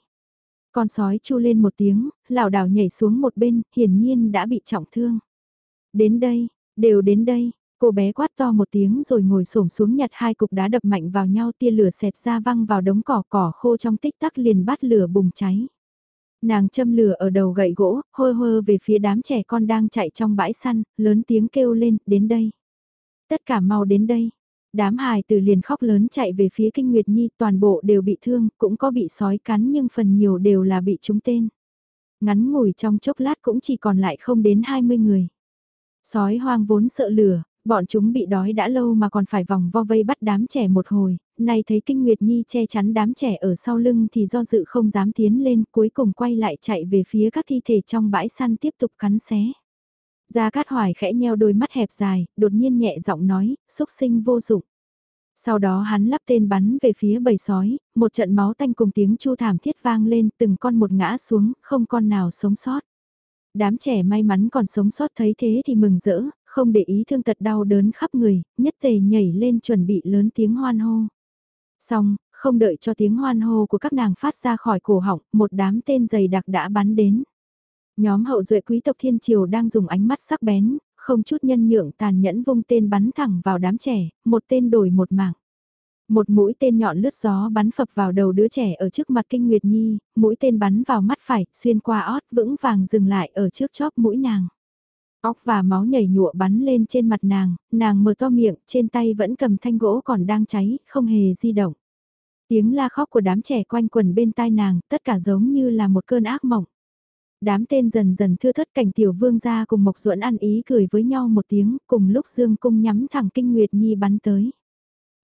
Con sói chu lên một tiếng, lảo đảo nhảy xuống một bên, hiển nhiên đã bị trọng thương. Đến đây, đều đến đây, cô bé quát to một tiếng rồi ngồi xổm xuống nhặt hai cục đá đập mạnh vào nhau tia lửa xẹt ra văng vào đống cỏ cỏ khô trong tích tắc liền bắt lửa bùng cháy. Nàng châm lửa ở đầu gậy gỗ, hơ hơ về phía đám trẻ con đang chạy trong bãi săn, lớn tiếng kêu lên, đến đây. Tất cả mau đến đây. Đám hài từ liền khóc lớn chạy về phía Kinh Nguyệt Nhi, toàn bộ đều bị thương, cũng có bị sói cắn nhưng phần nhiều đều là bị trúng tên. Ngắn ngủi trong chốc lát cũng chỉ còn lại không đến 20 người. Sói hoang vốn sợ lửa, bọn chúng bị đói đã lâu mà còn phải vòng vo vây bắt đám trẻ một hồi, nay thấy Kinh Nguyệt Nhi che chắn đám trẻ ở sau lưng thì do dự không dám tiến lên, cuối cùng quay lại chạy về phía các thi thể trong bãi săn tiếp tục cắn xé. Gia Cát Hoài khẽ nheo đôi mắt hẹp dài, đột nhiên nhẹ giọng nói, xúc sinh vô dụng. Sau đó hắn lắp tên bắn về phía bầy sói, một trận máu tanh cùng tiếng chu thảm thiết vang lên từng con một ngã xuống, không con nào sống sót. Đám trẻ may mắn còn sống sót thấy thế thì mừng rỡ, không để ý thương tật đau đớn khắp người, nhất tề nhảy lên chuẩn bị lớn tiếng hoan hô. Xong, không đợi cho tiếng hoan hô của các nàng phát ra khỏi cổ họng, một đám tên dày đặc đã bắn đến. Nhóm hậu duệ quý tộc thiên triều đang dùng ánh mắt sắc bén, không chút nhân nhượng tàn nhẫn vung tên bắn thẳng vào đám trẻ, một tên đổi một mạng. Một mũi tên nhọn lướt gió bắn phập vào đầu đứa trẻ ở trước mặt Kinh Nguyệt Nhi, mũi tên bắn vào mắt phải, xuyên qua ót vững vàng dừng lại ở trước chóp mũi nàng. Óc và máu nhảy nhụa bắn lên trên mặt nàng, nàng mở to miệng, trên tay vẫn cầm thanh gỗ còn đang cháy, không hề di động. Tiếng la khóc của đám trẻ quanh quần bên tai nàng, tất cả giống như là một cơn ác mộng. Đám tên dần dần thưa thất cảnh tiểu vương ra cùng Mộc Duẫn ăn ý cười với nhau một tiếng, cùng lúc Dương Cung nhắm thẳng Kinh Nguyệt Nhi bắn tới.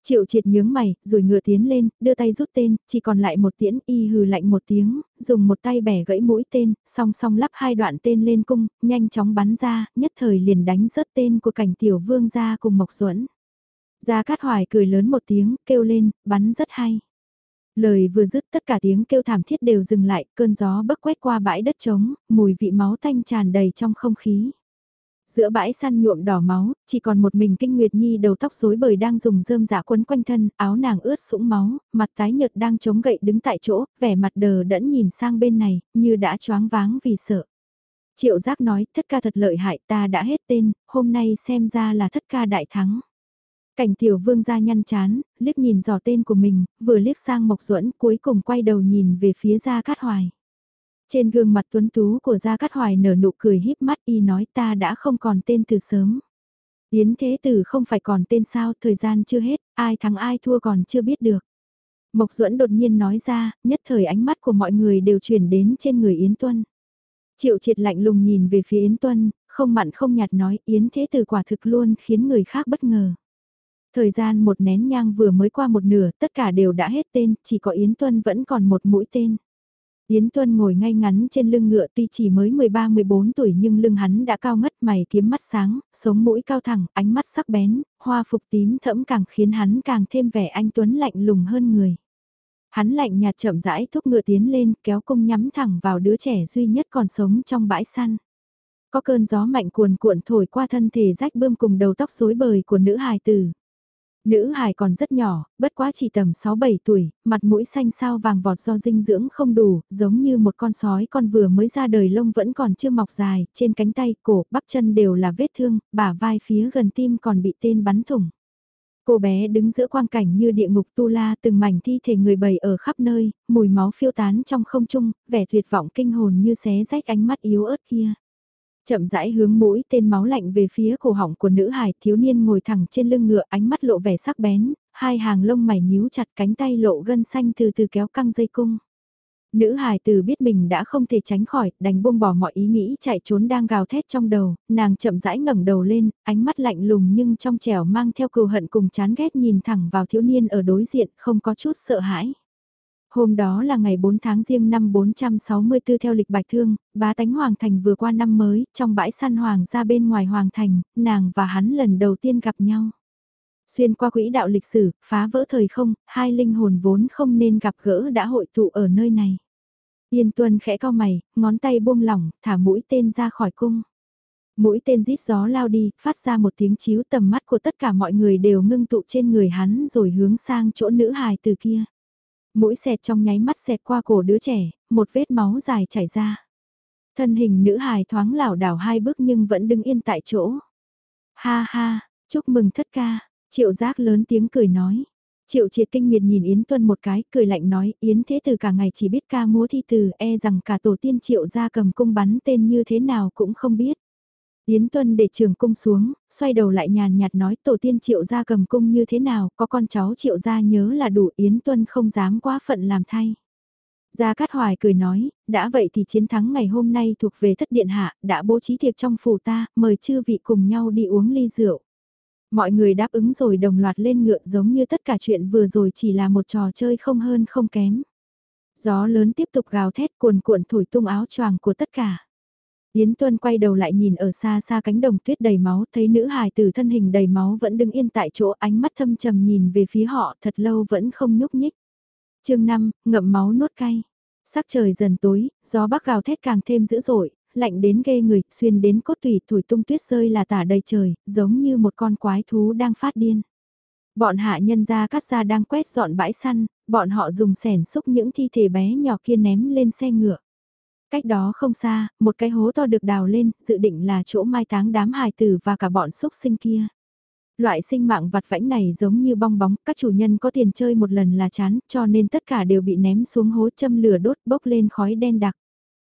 Triệu triệt nhướng mày, rồi ngựa tiến lên, đưa tay rút tên, chỉ còn lại một tiễn y hừ lạnh một tiếng, dùng một tay bẻ gãy mũi tên, song song lắp hai đoạn tên lên cung, nhanh chóng bắn ra, nhất thời liền đánh rớt tên của cảnh tiểu vương ra cùng Mộc Duẫn. Gia Cát Hoài cười lớn một tiếng, kêu lên, bắn rất hay. Lời vừa dứt tất cả tiếng kêu thảm thiết đều dừng lại, cơn gió bấc quét qua bãi đất trống, mùi vị máu tanh tràn đầy trong không khí. Giữa bãi săn nhuộm đỏ máu, chỉ còn một mình Kinh Nguyệt Nhi đầu tóc rối bời đang dùng rơm giả quấn quanh thân, áo nàng ướt sũng máu, mặt tái nhợt đang chống gậy đứng tại chỗ, vẻ mặt đờ đẫn nhìn sang bên này, như đã choáng váng vì sợ. Triệu giác nói, thất ca thật lợi hại ta đã hết tên, hôm nay xem ra là thất ca đại thắng. Cảnh tiểu vương ra nhăn chán, liếc nhìn dò tên của mình, vừa liếc sang Mộc Duẫn cuối cùng quay đầu nhìn về phía Gia Cát Hoài. Trên gương mặt tuấn tú của Gia Cát Hoài nở nụ cười híp mắt y nói ta đã không còn tên từ sớm. Yến Thế Tử không phải còn tên sao, thời gian chưa hết, ai thắng ai thua còn chưa biết được. Mộc Duẫn đột nhiên nói ra, nhất thời ánh mắt của mọi người đều chuyển đến trên người Yến Tuân. Triệu triệt lạnh lùng nhìn về phía Yến Tuân, không mặn không nhạt nói Yến Thế Tử quả thực luôn khiến người khác bất ngờ. Thời gian một nén nhang vừa mới qua một nửa, tất cả đều đã hết tên, chỉ có Yến Tuân vẫn còn một mũi tên. Yến Tuân ngồi ngay ngắn trên lưng ngựa tuy chỉ mới 13-14 tuổi nhưng lưng hắn đã cao ngất mày kiếm mắt sáng, sống mũi cao thẳng, ánh mắt sắc bén, hoa phục tím thẫm càng khiến hắn càng thêm vẻ anh Tuấn lạnh lùng hơn người. Hắn lạnh nhạt chậm rãi thúc ngựa tiến lên kéo cung nhắm thẳng vào đứa trẻ duy nhất còn sống trong bãi săn. Có cơn gió mạnh cuồn cuộn thổi qua thân thể rách bơm cùng đầu tóc rối bời của nữ hài tử. Nữ hài còn rất nhỏ, bất quá chỉ tầm 6-7 tuổi, mặt mũi xanh sao vàng vọt do dinh dưỡng không đủ, giống như một con sói con vừa mới ra đời lông vẫn còn chưa mọc dài, trên cánh tay, cổ, bắp chân đều là vết thương, bả vai phía gần tim còn bị tên bắn thủng. Cô bé đứng giữa quang cảnh như địa ngục tu la từng mảnh thi thể người bầy ở khắp nơi, mùi máu phiêu tán trong không trung, vẻ tuyệt vọng kinh hồn như xé rách ánh mắt yếu ớt kia. Chậm rãi hướng mũi tên máu lạnh về phía cổ họng của nữ hải thiếu niên ngồi thẳng trên lưng ngựa ánh mắt lộ vẻ sắc bén, hai hàng lông mày nhíu chặt cánh tay lộ gân xanh từ từ kéo căng dây cung. Nữ hài từ biết mình đã không thể tránh khỏi, đành buông bỏ mọi ý nghĩ chạy trốn đang gào thét trong đầu, nàng chậm rãi ngẩng đầu lên, ánh mắt lạnh lùng nhưng trong trẻo mang theo cừu hận cùng chán ghét nhìn thẳng vào thiếu niên ở đối diện, không có chút sợ hãi. Hôm đó là ngày 4 tháng riêng năm 464 theo lịch bạch thương, bá tánh Hoàng Thành vừa qua năm mới, trong bãi săn Hoàng ra bên ngoài Hoàng Thành, nàng và hắn lần đầu tiên gặp nhau. Xuyên qua quỹ đạo lịch sử, phá vỡ thời không, hai linh hồn vốn không nên gặp gỡ đã hội tụ ở nơi này. Yên tuân khẽ cao mày, ngón tay buông lỏng, thả mũi tên ra khỏi cung. Mũi tên rít gió lao đi, phát ra một tiếng chiếu tầm mắt của tất cả mọi người đều ngưng tụ trên người hắn rồi hướng sang chỗ nữ hài từ kia. Mũi xẹt trong nháy mắt xẹt qua cổ đứa trẻ, một vết máu dài chảy ra. Thân hình nữ hài thoáng lảo đảo hai bước nhưng vẫn đứng yên tại chỗ. Ha ha, chúc mừng thất ca, triệu giác lớn tiếng cười nói. Triệu triệt kinh miệt nhìn Yến Tuân một cái, cười lạnh nói, Yến thế từ cả ngày chỉ biết ca múa thi từ, e rằng cả tổ tiên triệu gia cầm cung bắn tên như thế nào cũng không biết. Yến Tuân để trường cung xuống, xoay đầu lại nhàn nhạt nói tổ tiên triệu gia cầm cung như thế nào, có con cháu triệu gia nhớ là đủ Yến Tuân không dám quá phận làm thay. Gia Cát Hoài cười nói, đã vậy thì chiến thắng ngày hôm nay thuộc về thất điện hạ, đã bố trí tiệc trong phủ ta, mời chư vị cùng nhau đi uống ly rượu. Mọi người đáp ứng rồi đồng loạt lên ngựa giống như tất cả chuyện vừa rồi chỉ là một trò chơi không hơn không kém. Gió lớn tiếp tục gào thét cuồn cuộn thổi tung áo choàng của tất cả. Yến Tuân quay đầu lại nhìn ở xa xa cánh đồng tuyết đầy máu, thấy nữ hài tử thân hình đầy máu vẫn đứng yên tại chỗ ánh mắt thâm trầm nhìn về phía họ thật lâu vẫn không nhúc nhích. chương 5, ngậm máu nuốt cay. Sắc trời dần tối, gió bắc gào thét càng thêm dữ dội, lạnh đến ghê người, xuyên đến cốt tủy thổi tung tuyết rơi là tả đầy trời, giống như một con quái thú đang phát điên. Bọn hạ nhân ra cắt ra đang quét dọn bãi săn, bọn họ dùng sẻn xúc những thi thể bé nhỏ kia ném lên xe ngựa. Cách đó không xa, một cái hố to được đào lên, dự định là chỗ mai táng đám hài tử và cả bọn xúc sinh kia. Loại sinh mạng vặt vãnh này giống như bong bóng, các chủ nhân có tiền chơi một lần là chán, cho nên tất cả đều bị ném xuống hố châm lửa đốt bốc lên khói đen đặc.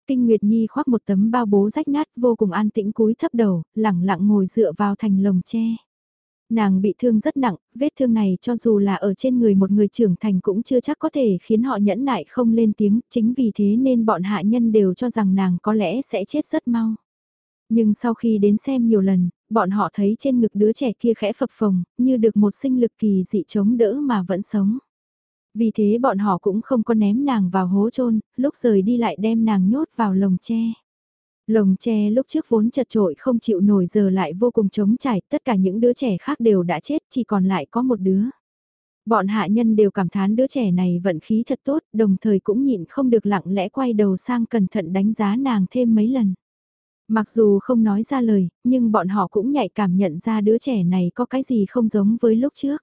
Kinh Nguyệt Nhi khoác một tấm bao bố rách nát vô cùng an tĩnh cúi thấp đầu, lẳng lặng ngồi dựa vào thành lồng tre. Nàng bị thương rất nặng, vết thương này cho dù là ở trên người một người trưởng thành cũng chưa chắc có thể khiến họ nhẫn nại không lên tiếng, chính vì thế nên bọn hạ nhân đều cho rằng nàng có lẽ sẽ chết rất mau. Nhưng sau khi đến xem nhiều lần, bọn họ thấy trên ngực đứa trẻ kia khẽ phập phồng, như được một sinh lực kỳ dị chống đỡ mà vẫn sống. Vì thế bọn họ cũng không có ném nàng vào hố chôn lúc rời đi lại đem nàng nhốt vào lồng tre. Lồng tre lúc trước vốn chật trội không chịu nổi giờ lại vô cùng trống trải, tất cả những đứa trẻ khác đều đã chết, chỉ còn lại có một đứa. Bọn hạ nhân đều cảm thán đứa trẻ này vận khí thật tốt, đồng thời cũng nhịn không được lặng lẽ quay đầu sang cẩn thận đánh giá nàng thêm mấy lần. Mặc dù không nói ra lời, nhưng bọn họ cũng nhạy cảm nhận ra đứa trẻ này có cái gì không giống với lúc trước.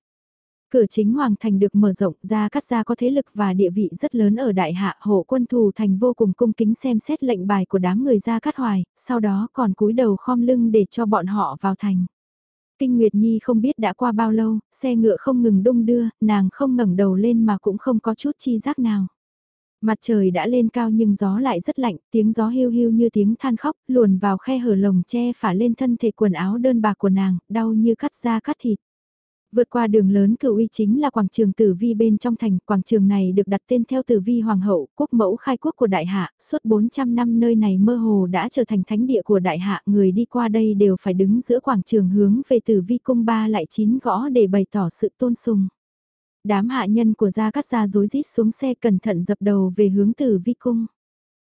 Cửa chính hoàng thành được mở rộng ra cắt ra có thế lực và địa vị rất lớn ở đại hạ hộ quân thù thành vô cùng cung kính xem xét lệnh bài của đám người ra cắt hoài, sau đó còn cúi đầu khom lưng để cho bọn họ vào thành. Kinh Nguyệt Nhi không biết đã qua bao lâu, xe ngựa không ngừng đung đưa, nàng không ngẩng đầu lên mà cũng không có chút chi giác nào. Mặt trời đã lên cao nhưng gió lại rất lạnh, tiếng gió hiu hiu như tiếng than khóc, luồn vào khe hở lồng che phả lên thân thể quần áo đơn bạc của nàng, đau như cắt da cắt thịt. Vượt qua đường lớn cửu uy chính là quảng trường tử vi bên trong thành, quảng trường này được đặt tên theo tử vi hoàng hậu, quốc mẫu khai quốc của đại hạ, suốt 400 năm nơi này mơ hồ đã trở thành thánh địa của đại hạ, người đi qua đây đều phải đứng giữa quảng trường hướng về tử vi cung ba lại chín gõ để bày tỏ sự tôn sùng. Đám hạ nhân của gia cắt gia dối rít xuống xe cẩn thận dập đầu về hướng tử vi cung.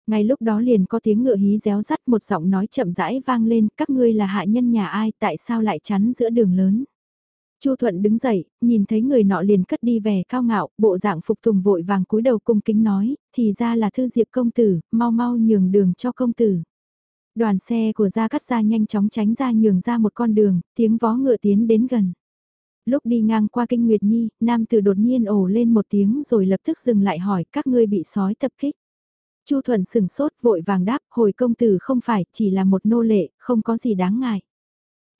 Ngay lúc đó liền có tiếng ngựa hí réo rắt một giọng nói chậm rãi vang lên, các ngươi là hạ nhân nhà ai, tại sao lại chắn giữa đường lớn. Chu Thuận đứng dậy, nhìn thấy người nọ liền cất đi về cao ngạo, bộ dạng phục tùng vội vàng cúi đầu cung kính nói, thì ra là thư diệp công tử, mau mau nhường đường cho công tử. Đoàn xe của Gia Cát Gia nhanh chóng tránh ra nhường ra một con đường, tiếng vó ngựa tiến đến gần. Lúc đi ngang qua kinh Nguyệt Nhi, nam tử đột nhiên ổ lên một tiếng rồi lập tức dừng lại hỏi các ngươi bị sói tập kích. Chu Thuận sừng sốt vội vàng đáp, hồi công tử không phải, chỉ là một nô lệ, không có gì đáng ngại.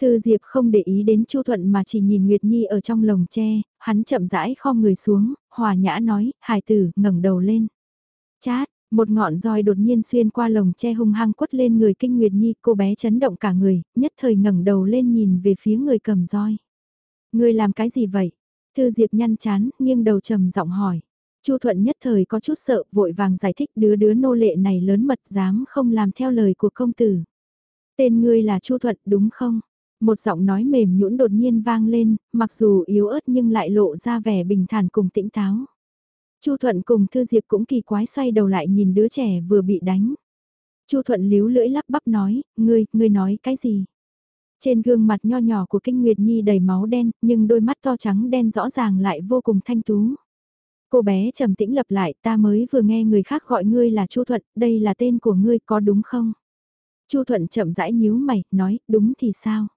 Thư Diệp không để ý đến Chu Thuận mà chỉ nhìn Nguyệt Nhi ở trong lồng tre, hắn chậm rãi khom người xuống, hòa nhã nói, hài tử, ngẩng đầu lên. Chát, một ngọn roi đột nhiên xuyên qua lồng tre hung hăng quất lên người kinh Nguyệt Nhi, cô bé chấn động cả người, nhất thời ngẩng đầu lên nhìn về phía người cầm roi. Người làm cái gì vậy? Thư Diệp nhăn chán, nghiêng đầu trầm giọng hỏi. Chu Thuận nhất thời có chút sợ, vội vàng giải thích đứa đứa nô lệ này lớn mật dám không làm theo lời của công tử. Tên ngươi là Chu Thuận đúng không? Một giọng nói mềm nhũn đột nhiên vang lên, mặc dù yếu ớt nhưng lại lộ ra vẻ bình thản cùng tĩnh táo. Chu Thuận cùng Thư Diệp cũng kỳ quái xoay đầu lại nhìn đứa trẻ vừa bị đánh. Chu Thuận líu lưỡi lắp bắp nói, ngươi, ngươi nói cái gì? Trên gương mặt nho nhỏ của Kinh Nguyệt Nhi đầy máu đen, nhưng đôi mắt to trắng đen rõ ràng lại vô cùng thanh tú. Cô bé trầm tĩnh lập lại, ta mới vừa nghe người khác gọi ngươi là Chu Thuận, đây là tên của ngươi có đúng không? Chu Thuận chậm rãi nhíu mày, nói, đúng thì sao?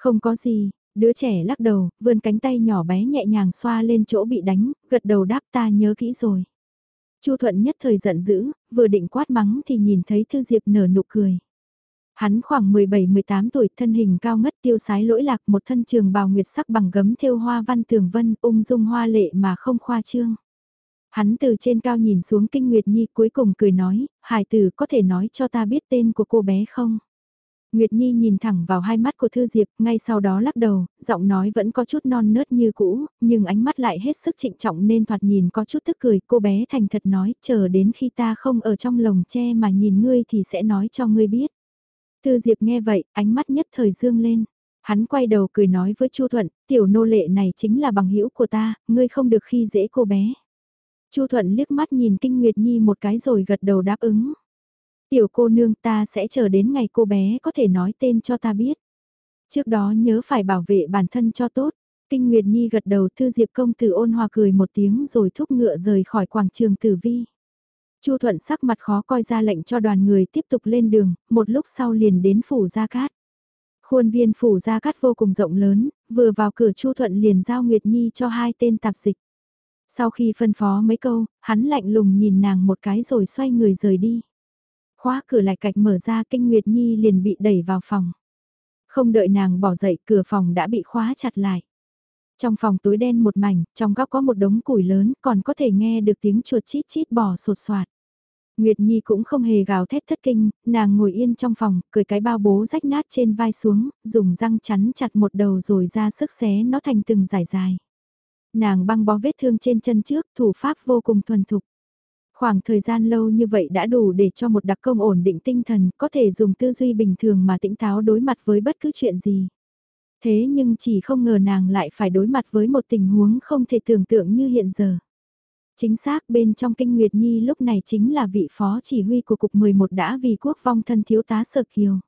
Không có gì, đứa trẻ lắc đầu, vươn cánh tay nhỏ bé nhẹ nhàng xoa lên chỗ bị đánh, gật đầu đáp ta nhớ kỹ rồi. Chu Thuận nhất thời giận dữ, vừa định quát mắng thì nhìn thấy Thư Diệp nở nụ cười. Hắn khoảng 17-18 tuổi, thân hình cao ngất tiêu sái lỗi lạc một thân trường bào nguyệt sắc bằng gấm thêu hoa văn tường vân, ung dung hoa lệ mà không khoa trương. Hắn từ trên cao nhìn xuống kinh Nguyệt Nhi cuối cùng cười nói, hải tử có thể nói cho ta biết tên của cô bé không? Nguyệt Nhi nhìn thẳng vào hai mắt của Thư Diệp, ngay sau đó lắc đầu, giọng nói vẫn có chút non nớt như cũ, nhưng ánh mắt lại hết sức trịnh trọng nên thoạt nhìn có chút tức cười. Cô bé thành thật nói, chờ đến khi ta không ở trong lồng tre mà nhìn ngươi thì sẽ nói cho ngươi biết. Thư Diệp nghe vậy, ánh mắt nhất thời dương lên. Hắn quay đầu cười nói với Chu Thuận, tiểu nô lệ này chính là bằng hữu của ta, ngươi không được khi dễ cô bé. Chu Thuận liếc mắt nhìn Kinh Nguyệt Nhi một cái rồi gật đầu đáp ứng. Tiểu cô nương ta sẽ chờ đến ngày cô bé có thể nói tên cho ta biết. Trước đó nhớ phải bảo vệ bản thân cho tốt. Kinh Nguyệt Nhi gật đầu thư diệp công tử ôn hòa cười một tiếng rồi thúc ngựa rời khỏi quảng trường tử vi. Chu Thuận sắc mặt khó coi ra lệnh cho đoàn người tiếp tục lên đường, một lúc sau liền đến phủ Gia Cát. Khuôn viên phủ Gia Cát vô cùng rộng lớn, vừa vào cửa Chu Thuận liền giao Nguyệt Nhi cho hai tên tạp dịch. Sau khi phân phó mấy câu, hắn lạnh lùng nhìn nàng một cái rồi xoay người rời đi. Khóa cửa lại cạch mở ra kinh Nguyệt Nhi liền bị đẩy vào phòng. Không đợi nàng bỏ dậy cửa phòng đã bị khóa chặt lại. Trong phòng tối đen một mảnh, trong góc có một đống củi lớn, còn có thể nghe được tiếng chuột chít chít bò sột soạt. Nguyệt Nhi cũng không hề gào thét thất kinh, nàng ngồi yên trong phòng, cười cái bao bố rách nát trên vai xuống, dùng răng chắn chặt một đầu rồi ra sức xé nó thành từng giải dài. Nàng băng bó vết thương trên chân trước, thủ pháp vô cùng thuần thục. Khoảng thời gian lâu như vậy đã đủ để cho một đặc công ổn định tinh thần, có thể dùng tư duy bình thường mà tỉnh táo đối mặt với bất cứ chuyện gì. Thế nhưng chỉ không ngờ nàng lại phải đối mặt với một tình huống không thể tưởng tượng như hiện giờ. Chính xác bên trong kinh Nguyệt Nhi lúc này chính là vị phó chỉ huy của cục 11 đã vì quốc vong thân thiếu tá Sở Kiều.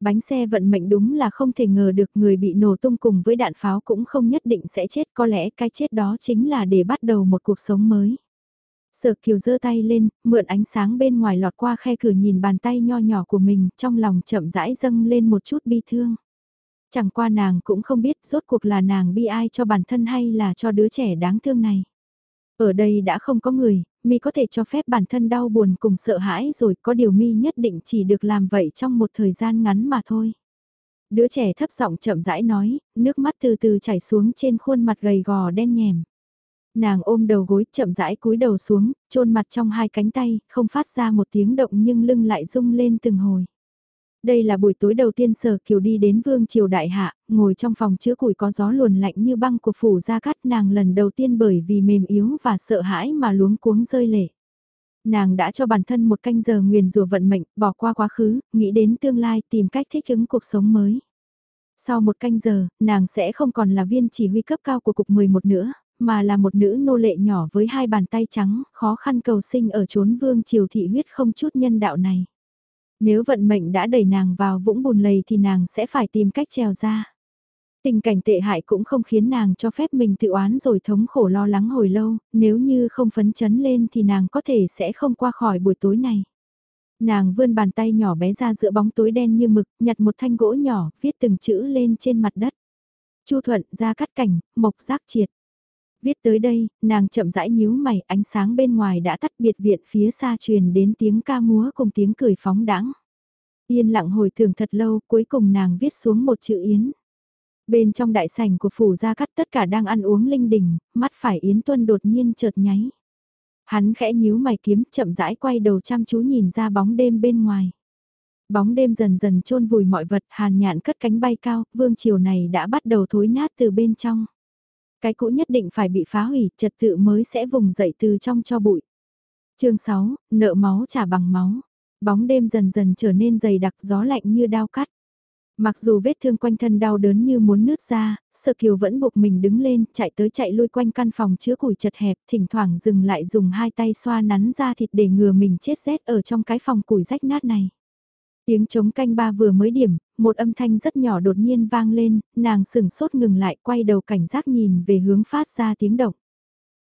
Bánh xe vận mệnh đúng là không thể ngờ được người bị nổ tung cùng với đạn pháo cũng không nhất định sẽ chết có lẽ cái chết đó chính là để bắt đầu một cuộc sống mới. Sở Kiều giơ tay lên, mượn ánh sáng bên ngoài lọt qua khe cửa nhìn bàn tay nho nhỏ của mình, trong lòng chậm rãi dâng lên một chút bi thương. Chẳng qua nàng cũng không biết rốt cuộc là nàng bi ai cho bản thân hay là cho đứa trẻ đáng thương này. Ở đây đã không có người, mi có thể cho phép bản thân đau buồn cùng sợ hãi rồi có điều mi nhất định chỉ được làm vậy trong một thời gian ngắn mà thôi. Đứa trẻ thấp giọng chậm rãi nói, nước mắt từ từ chảy xuống trên khuôn mặt gầy gò đen nhèm. Nàng ôm đầu gối chậm rãi cúi đầu xuống, chôn mặt trong hai cánh tay, không phát ra một tiếng động nhưng lưng lại rung lên từng hồi. Đây là buổi tối đầu tiên Sở Kiều đi đến Vương Triều Đại Hạ, ngồi trong phòng chứa củi có gió luồn lạnh như băng của phủ gia cát nàng lần đầu tiên bởi vì mềm yếu và sợ hãi mà luống cuống rơi lệ. Nàng đã cho bản thân một canh giờ nguyền rủa vận mệnh, bỏ qua quá khứ, nghĩ đến tương lai tìm cách thích ứng cuộc sống mới. Sau một canh giờ, nàng sẽ không còn là viên chỉ huy cấp cao của cục 11 nữa, mà là một nữ nô lệ nhỏ với hai bàn tay trắng, khó khăn cầu sinh ở chốn vương triều thị huyết không chút nhân đạo này. Nếu vận mệnh đã đẩy nàng vào vũng bùn lầy thì nàng sẽ phải tìm cách trèo ra. Tình cảnh tệ hại cũng không khiến nàng cho phép mình tự oán rồi thống khổ lo lắng hồi lâu, nếu như không phấn chấn lên thì nàng có thể sẽ không qua khỏi buổi tối này. Nàng vươn bàn tay nhỏ bé ra giữa bóng tối đen như mực, nhặt một thanh gỗ nhỏ, viết từng chữ lên trên mặt đất. Chu Thuận ra cắt cảnh, mộc giác triệt. Viết tới đây, nàng chậm rãi nhíu mày, ánh sáng bên ngoài đã tắt biệt viện phía xa truyền đến tiếng ca múa cùng tiếng cười phóng đãng. Yên lặng hồi tưởng thật lâu, cuối cùng nàng viết xuống một chữ Yến. Bên trong đại sảnh của phủ gia cắt tất cả đang ăn uống linh đình, mắt phải Yến Tuân đột nhiên chợt nháy. Hắn khẽ nhíu mày kiếm chậm rãi quay đầu chăm chú nhìn ra bóng đêm bên ngoài. Bóng đêm dần dần chôn vùi mọi vật, hàn nhạn cất cánh bay cao, vương triều này đã bắt đầu thối nát từ bên trong. Cái cũ nhất định phải bị phá hủy, trật tự mới sẽ vùng dậy từ trong cho bụi. chương 6, nợ máu trả bằng máu. Bóng đêm dần dần trở nên dày đặc gió lạnh như đao cắt. Mặc dù vết thương quanh thân đau đớn như muốn nứt ra, Sở Kiều vẫn buộc mình đứng lên, chạy tới chạy lui quanh căn phòng chứa củi chật hẹp, thỉnh thoảng dừng lại dùng hai tay xoa nắn ra thịt để ngừa mình chết rét ở trong cái phòng củi rách nát này. Tiếng chống canh ba vừa mới điểm, một âm thanh rất nhỏ đột nhiên vang lên, nàng sừng sốt ngừng lại quay đầu cảnh giác nhìn về hướng phát ra tiếng động.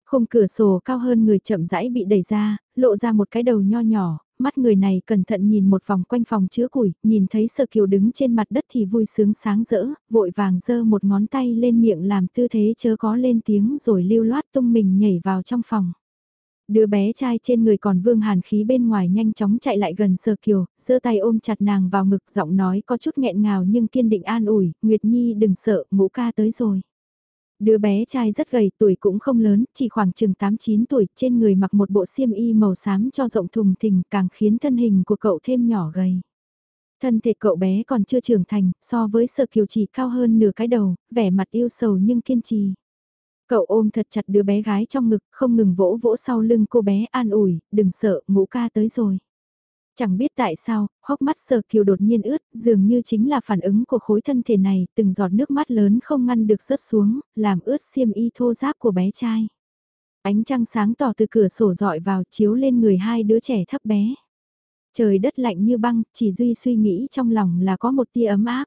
Khung cửa sổ cao hơn người chậm rãi bị đẩy ra, lộ ra một cái đầu nho nhỏ, mắt người này cẩn thận nhìn một vòng quanh phòng chứa củi, nhìn thấy sơ kiều đứng trên mặt đất thì vui sướng sáng rỡ, vội vàng giơ một ngón tay lên miệng làm tư thế chớ có lên tiếng rồi lưu loát tung mình nhảy vào trong phòng. Đứa bé trai trên người còn vương hàn khí bên ngoài nhanh chóng chạy lại gần Sơ Kiều, giơ tay ôm chặt nàng vào ngực giọng nói có chút nghẹn ngào nhưng kiên định an ủi, Nguyệt Nhi đừng sợ, ngũ ca tới rồi. Đứa bé trai rất gầy, tuổi cũng không lớn, chỉ khoảng chừng 8-9 tuổi, trên người mặc một bộ xiêm y màu xám cho rộng thùng thình càng khiến thân hình của cậu thêm nhỏ gầy. Thân thể cậu bé còn chưa trưởng thành, so với sơ Kiều chỉ cao hơn nửa cái đầu, vẻ mặt yêu sầu nhưng kiên trì. Cậu ôm thật chặt đứa bé gái trong ngực, không ngừng vỗ vỗ sau lưng cô bé an ủi, đừng sợ, ngũ ca tới rồi. Chẳng biết tại sao, hốc mắt sờ kiều đột nhiên ướt, dường như chính là phản ứng của khối thân thể này, từng giọt nước mắt lớn không ngăn được rớt xuống, làm ướt xiêm y thô giáp của bé trai. Ánh trăng sáng tỏ từ cửa sổ dọi vào chiếu lên người hai đứa trẻ thấp bé. Trời đất lạnh như băng, chỉ duy suy nghĩ trong lòng là có một tia ấm áp.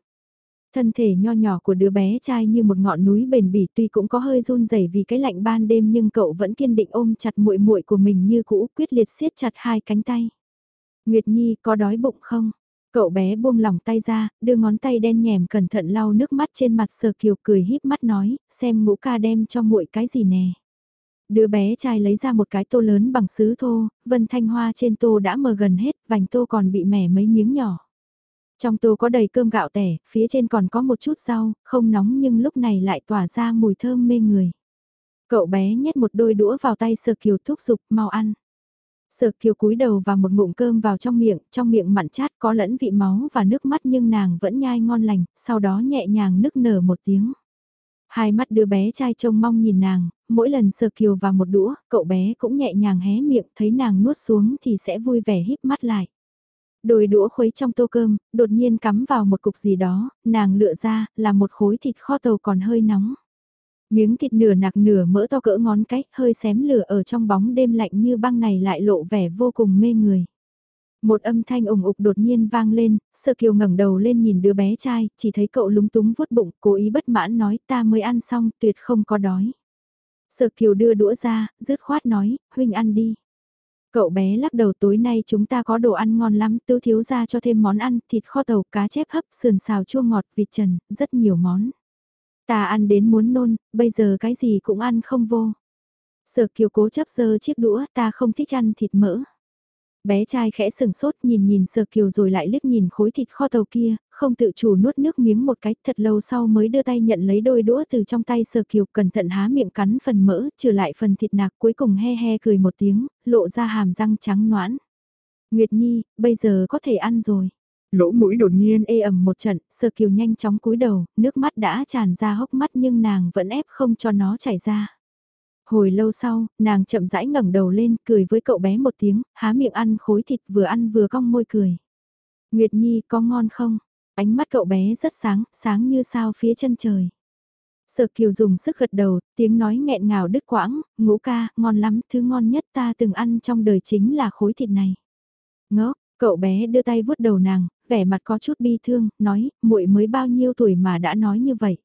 Thân thể nho nhỏ của đứa bé trai như một ngọn núi bền bỉ tuy cũng có hơi run rẩy vì cái lạnh ban đêm nhưng cậu vẫn kiên định ôm chặt muội muội của mình như cũ quyết liệt siết chặt hai cánh tay. Nguyệt Nhi có đói bụng không? Cậu bé buông lỏng tay ra, đưa ngón tay đen nhèm cẩn thận lau nước mắt trên mặt sờ kiều cười híp mắt nói, xem ngũ ca đem cho muội cái gì nè. Đứa bé trai lấy ra một cái tô lớn bằng sứ thô, vân thanh hoa trên tô đã mờ gần hết, vành tô còn bị mẻ mấy miếng nhỏ. Trong tô có đầy cơm gạo tẻ, phía trên còn có một chút rau, không nóng nhưng lúc này lại tỏa ra mùi thơm mê người. Cậu bé nhét một đôi đũa vào tay Sở kiều thúc giục mau ăn. Sở kiều cúi đầu và một ngụm cơm vào trong miệng, trong miệng mặn chát có lẫn vị máu và nước mắt nhưng nàng vẫn nhai ngon lành, sau đó nhẹ nhàng nức nở một tiếng. Hai mắt đứa bé trai trông mong nhìn nàng, mỗi lần Sở kiều vào một đũa, cậu bé cũng nhẹ nhàng hé miệng, thấy nàng nuốt xuống thì sẽ vui vẻ híp mắt lại. Đôi đũa khuấy trong tô cơm, đột nhiên cắm vào một cục gì đó, nàng lựa ra, là một khối thịt kho tàu còn hơi nóng. Miếng thịt nửa nạc nửa mỡ to cỡ ngón cái, hơi xém lửa ở trong bóng đêm lạnh như băng này lại lộ vẻ vô cùng mê người. Một âm thanh ủng ục đột nhiên vang lên, sơ kiều ngẩng đầu lên nhìn đứa bé trai, chỉ thấy cậu lúng túng vuốt bụng, cố ý bất mãn nói ta mới ăn xong, tuyệt không có đói. sơ kiều đưa đũa ra, rứt khoát nói, huynh ăn đi. Cậu bé lắc đầu tối nay chúng ta có đồ ăn ngon lắm, tứ thiếu ra cho thêm món ăn, thịt kho tàu, cá chép hấp, sườn xào chua ngọt, vịt trần, rất nhiều món. Ta ăn đến muốn nôn, bây giờ cái gì cũng ăn không vô. Sở kiều cố chấp dơ chiếc đũa, ta không thích ăn thịt mỡ. Bé trai khẽ sừng sốt nhìn nhìn sở kiều rồi lại liếc nhìn khối thịt kho tàu kia, không tự chủ nuốt nước miếng một cái thật lâu sau mới đưa tay nhận lấy đôi đũa từ trong tay sở kiều cẩn thận há miệng cắn phần mỡ, trừ lại phần thịt nạc cuối cùng he he cười một tiếng, lộ ra hàm răng trắng noãn. Nguyệt Nhi, bây giờ có thể ăn rồi. Lỗ mũi đột nhiên ê ẩm một trận, sơ kiều nhanh chóng cúi đầu, nước mắt đã tràn ra hốc mắt nhưng nàng vẫn ép không cho nó chảy ra. Hồi lâu sau, nàng chậm rãi ngẩng đầu lên, cười với cậu bé một tiếng, há miệng ăn khối thịt vừa ăn vừa cong môi cười. Nguyệt Nhi có ngon không? Ánh mắt cậu bé rất sáng, sáng như sao phía chân trời. Sở Kiều dùng sức gật đầu, tiếng nói nghẹn ngào đứt quãng, ngũ ca, ngon lắm, thứ ngon nhất ta từng ăn trong đời chính là khối thịt này. Ngốc, cậu bé đưa tay vuốt đầu nàng, vẻ mặt có chút bi thương, nói, muội mới bao nhiêu tuổi mà đã nói như vậy.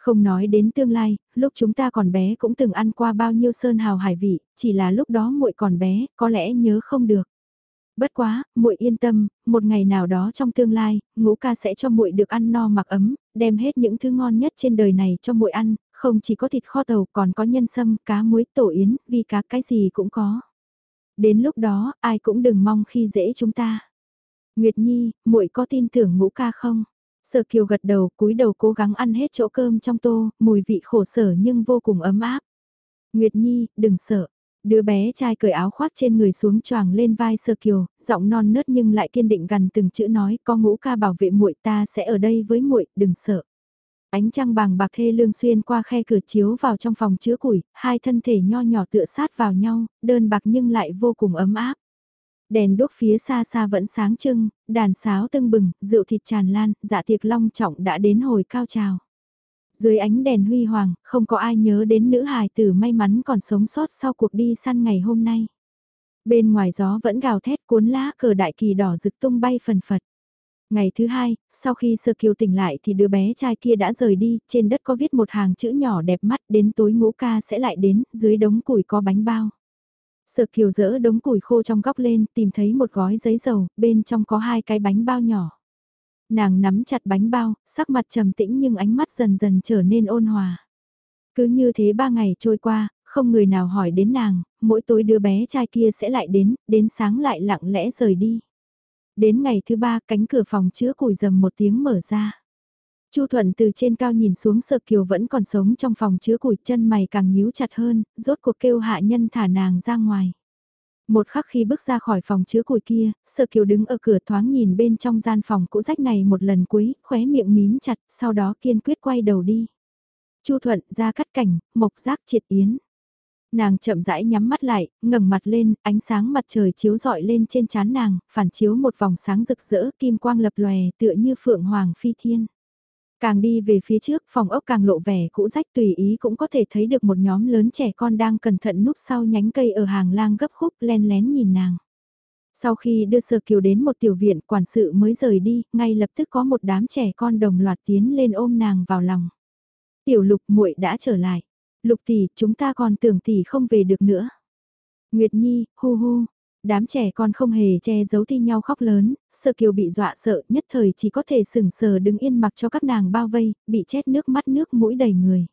Không nói đến tương lai, lúc chúng ta còn bé cũng từng ăn qua bao nhiêu sơn hào hải vị, chỉ là lúc đó muội còn bé, có lẽ nhớ không được. Bất quá, muội yên tâm, một ngày nào đó trong tương lai, ngũ ca sẽ cho muội được ăn no mặc ấm, đem hết những thứ ngon nhất trên đời này cho muội ăn, không chỉ có thịt kho tàu còn có nhân sâm, cá muối, tổ yến, vì cá cái gì cũng có. Đến lúc đó, ai cũng đừng mong khi dễ chúng ta. Nguyệt Nhi, muội có tin tưởng ngũ ca không? Sở Kiều gật đầu, cúi đầu cố gắng ăn hết chỗ cơm trong tô, mùi vị khổ sở nhưng vô cùng ấm áp. Nguyệt Nhi, đừng sợ. Đứa bé trai cởi áo khoác trên người xuống choàng lên vai Sơ Kiều, giọng non nớt nhưng lại kiên định gần từng chữ nói, có ngũ ca bảo vệ muội ta sẽ ở đây với muội, đừng sợ. Ánh trăng bàng bạc thê lương xuyên qua khe cửa chiếu vào trong phòng chứa củi, hai thân thể nho nhỏ tựa sát vào nhau, đơn bạc nhưng lại vô cùng ấm áp. Đèn đốt phía xa xa vẫn sáng trưng, đàn sáo tưng bừng, rượu thịt tràn lan, dạ tiệc long trọng đã đến hồi cao trào. Dưới ánh đèn huy hoàng, không có ai nhớ đến nữ hài tử may mắn còn sống sót sau cuộc đi săn ngày hôm nay. Bên ngoài gió vẫn gào thét cuốn lá cờ đại kỳ đỏ rực tung bay phần phật. Ngày thứ hai, sau khi Sơ Kiều tỉnh lại thì đứa bé trai kia đã rời đi, trên đất có viết một hàng chữ nhỏ đẹp mắt, đến tối ngũ ca sẽ lại đến, dưới đống củi có bánh bao sợ Kiều dỡ đống củi khô trong góc lên, tìm thấy một gói giấy dầu, bên trong có hai cái bánh bao nhỏ. Nàng nắm chặt bánh bao, sắc mặt trầm tĩnh nhưng ánh mắt dần dần trở nên ôn hòa. Cứ như thế ba ngày trôi qua, không người nào hỏi đến nàng, mỗi tối đứa bé trai kia sẽ lại đến, đến sáng lại lặng lẽ rời đi. Đến ngày thứ ba cánh cửa phòng chứa củi dầm một tiếng mở ra. Chu Thuận từ trên cao nhìn xuống Sở Kiều vẫn còn sống trong phòng chứa củi chân mày càng nhíu chặt hơn, rốt cuộc kêu hạ nhân thả nàng ra ngoài. Một khắc khi bước ra khỏi phòng chứa củi kia, Sở Kiều đứng ở cửa thoáng nhìn bên trong gian phòng cũ rách này một lần cuối, khóe miệng mím chặt, sau đó kiên quyết quay đầu đi. Chu Thuận ra cắt cảnh, mộc giác triệt yến. Nàng chậm rãi nhắm mắt lại, ngẩng mặt lên, ánh sáng mặt trời chiếu rọi lên trên trán nàng, phản chiếu một vòng sáng rực rỡ, kim quang lập lòe tựa như phượng hoàng phi thiên. Càng đi về phía trước, phòng ốc càng lộ vẻ cũ rách tùy ý cũng có thể thấy được một nhóm lớn trẻ con đang cẩn thận núp sau nhánh cây ở hàng lang gấp khúc len lén nhìn nàng. Sau khi đưa Sơ Kiều đến một tiểu viện, quản sự mới rời đi, ngay lập tức có một đám trẻ con đồng loạt tiến lên ôm nàng vào lòng. Tiểu Lục muội đã trở lại. Lục tỷ, chúng ta còn tưởng tỷ không về được nữa. Nguyệt Nhi, hu hu, Đám trẻ con không hề che giấu thi nhau khóc lớn, sợ kiều bị dọa sợ nhất thời chỉ có thể sừng sờ đứng yên mặc cho các nàng bao vây, bị chết nước mắt nước mũi đầy người.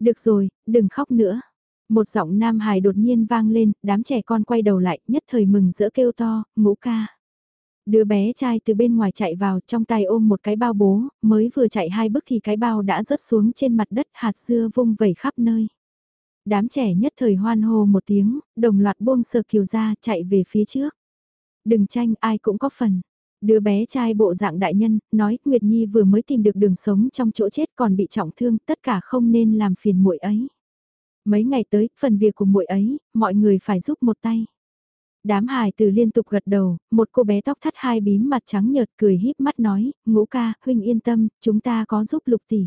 Được rồi, đừng khóc nữa. Một giọng nam hài đột nhiên vang lên, đám trẻ con quay đầu lại, nhất thời mừng rỡ kêu to, ngũ ca. Đứa bé trai từ bên ngoài chạy vào, trong tay ôm một cái bao bố, mới vừa chạy hai bước thì cái bao đã rớt xuống trên mặt đất hạt dưa vung vẩy khắp nơi đám trẻ nhất thời hoan hô một tiếng, đồng loạt buông sờ kiều ra chạy về phía trước. Đừng tranh ai cũng có phần. Đứa bé trai bộ dạng đại nhân, nói Nguyệt Nhi vừa mới tìm được đường sống trong chỗ chết còn bị trọng thương, tất cả không nên làm phiền muội ấy. Mấy ngày tới, phần việc của muội ấy, mọi người phải giúp một tay. Đám hài từ liên tục gật đầu, một cô bé tóc thắt hai bím mặt trắng nhợt cười híp mắt nói, ngũ ca, huynh yên tâm, chúng ta có giúp lục tỷ.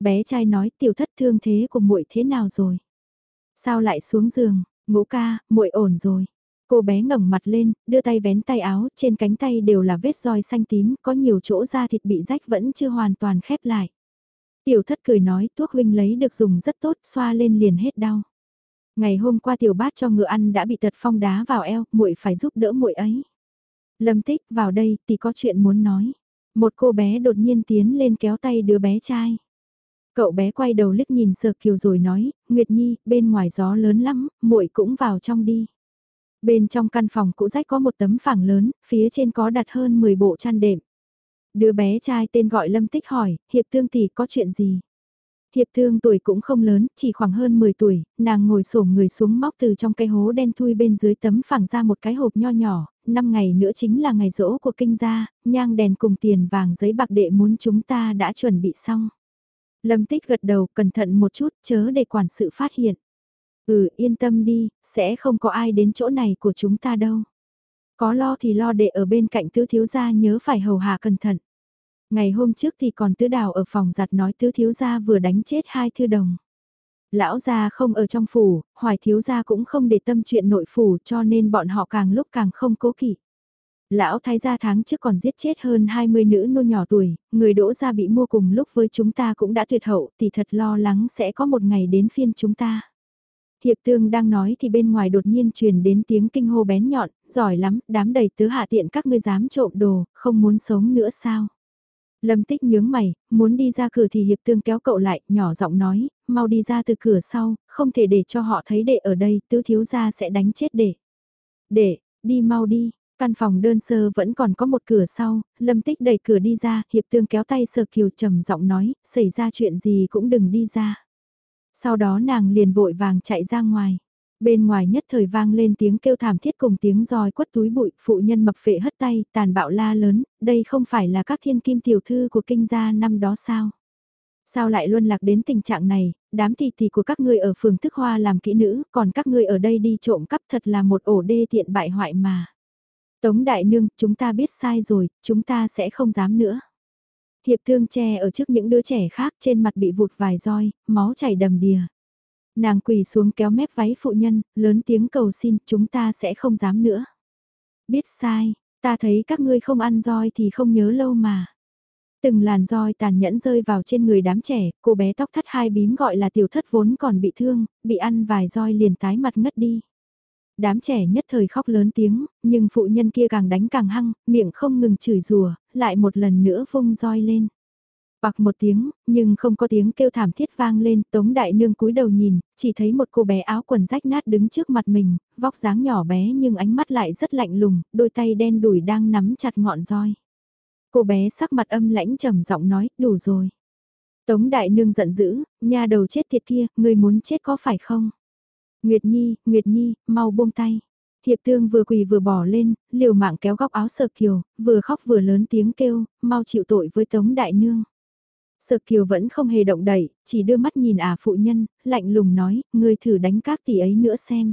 Bé trai nói tiểu thất thương thế của muội thế nào rồi? Sao lại xuống giường, ngũ ca, muội ổn rồi. Cô bé ngẩng mặt lên, đưa tay vén tay áo, trên cánh tay đều là vết roi xanh tím, có nhiều chỗ da thịt bị rách vẫn chưa hoàn toàn khép lại. Tiểu thất cười nói thuốc huynh lấy được dùng rất tốt, xoa lên liền hết đau. Ngày hôm qua tiểu bát cho ngựa ăn đã bị tật phong đá vào eo, muội phải giúp đỡ muội ấy. Lâm tích vào đây thì có chuyện muốn nói. Một cô bé đột nhiên tiến lên kéo tay đứa bé trai. Cậu bé quay đầu liếc nhìn Sở Kiều rồi nói, Nguyệt Nhi, bên ngoài gió lớn lắm, muội cũng vào trong đi. Bên trong căn phòng cũ rách có một tấm phẳng lớn, phía trên có đặt hơn 10 bộ chăn đệm. Đứa bé trai tên gọi Lâm Tích hỏi, Hiệp Thương tỷ có chuyện gì? Hiệp Thương tuổi cũng không lớn, chỉ khoảng hơn 10 tuổi, nàng ngồi xổm người xuống móc từ trong cái hố đen thui bên dưới tấm phẳng ra một cái hộp nho nhỏ, năm ngày nữa chính là ngày rỗ của kinh gia, nhang đèn cùng tiền vàng giấy bạc đệ muốn chúng ta đã chuẩn bị xong. Lâm tích gật đầu cẩn thận một chút chớ để quản sự phát hiện. Ừ yên tâm đi, sẽ không có ai đến chỗ này của chúng ta đâu. Có lo thì lo để ở bên cạnh tứ thiếu gia nhớ phải hầu hạ cẩn thận. Ngày hôm trước thì còn tứ đào ở phòng giặt nói tứ thiếu gia vừa đánh chết hai thư đồng. Lão gia không ở trong phủ, hoài thiếu gia cũng không để tâm chuyện nội phủ cho nên bọn họ càng lúc càng không cố kỵ. Lão thái gia tháng trước còn giết chết hơn 20 nữ nô nhỏ tuổi, người đỗ gia bị mua cùng lúc với chúng ta cũng đã tuyệt hậu thì thật lo lắng sẽ có một ngày đến phiên chúng ta. Hiệp tương đang nói thì bên ngoài đột nhiên truyền đến tiếng kinh hô bén nhọn, giỏi lắm, đám đầy tứ hạ tiện các ngươi dám trộm đồ, không muốn sống nữa sao? Lâm tích nhướng mày, muốn đi ra cửa thì hiệp tương kéo cậu lại, nhỏ giọng nói, mau đi ra từ cửa sau, không thể để cho họ thấy đệ ở đây, tứ thiếu gia sẽ đánh chết đệ. Đệ, đi mau đi, căn phòng đơn sơ vẫn còn có một cửa sau, lâm tích đẩy cửa đi ra, hiệp tương kéo tay sờ kiều trầm giọng nói, xảy ra chuyện gì cũng đừng đi ra. Sau đó nàng liền vội vàng chạy ra ngoài. Bên ngoài nhất thời vang lên tiếng kêu thảm thiết cùng tiếng roi quất túi bụi, phụ nhân mập phệ hất tay, tàn bạo la lớn, đây không phải là các thiên kim tiểu thư của kinh gia năm đó sao? Sao lại luôn lạc đến tình trạng này, đám tỷ tỷ của các ngươi ở phường thức hoa làm kỹ nữ, còn các ngươi ở đây đi trộm cắp thật là một ổ đê tiện bại hoại mà. Tống đại nương, chúng ta biết sai rồi, chúng ta sẽ không dám nữa. Hiệp thương che ở trước những đứa trẻ khác trên mặt bị vụt vài roi, máu chảy đầm đìa. Nàng quỳ xuống kéo mép váy phụ nhân, lớn tiếng cầu xin, chúng ta sẽ không dám nữa. Biết sai, ta thấy các ngươi không ăn roi thì không nhớ lâu mà. Từng làn roi tàn nhẫn rơi vào trên người đám trẻ, cô bé tóc thắt hai bím gọi là tiểu thất vốn còn bị thương, bị ăn vài roi liền tái mặt ngất đi. Đám trẻ nhất thời khóc lớn tiếng, nhưng phụ nhân kia càng đánh càng hăng, miệng không ngừng chửi rùa, lại một lần nữa vung roi lên. Bạc một tiếng, nhưng không có tiếng kêu thảm thiết vang lên, Tống Đại Nương cúi đầu nhìn, chỉ thấy một cô bé áo quần rách nát đứng trước mặt mình, vóc dáng nhỏ bé nhưng ánh mắt lại rất lạnh lùng, đôi tay đen đùi đang nắm chặt ngọn roi. Cô bé sắc mặt âm lãnh trầm giọng nói, đủ rồi. Tống Đại Nương giận dữ, nhà đầu chết tiệt kia, người muốn chết có phải không? Nguyệt Nhi, Nguyệt Nhi, mau buông tay. Hiệp tương vừa quỳ vừa bỏ lên, liều mạng kéo góc áo Sở kiều, vừa khóc vừa lớn tiếng kêu, mau chịu tội với Tống Đại Nương. Sở Kiều vẫn không hề động đậy, chỉ đưa mắt nhìn à phụ nhân, lạnh lùng nói, ngươi thử đánh các tỷ ấy nữa xem.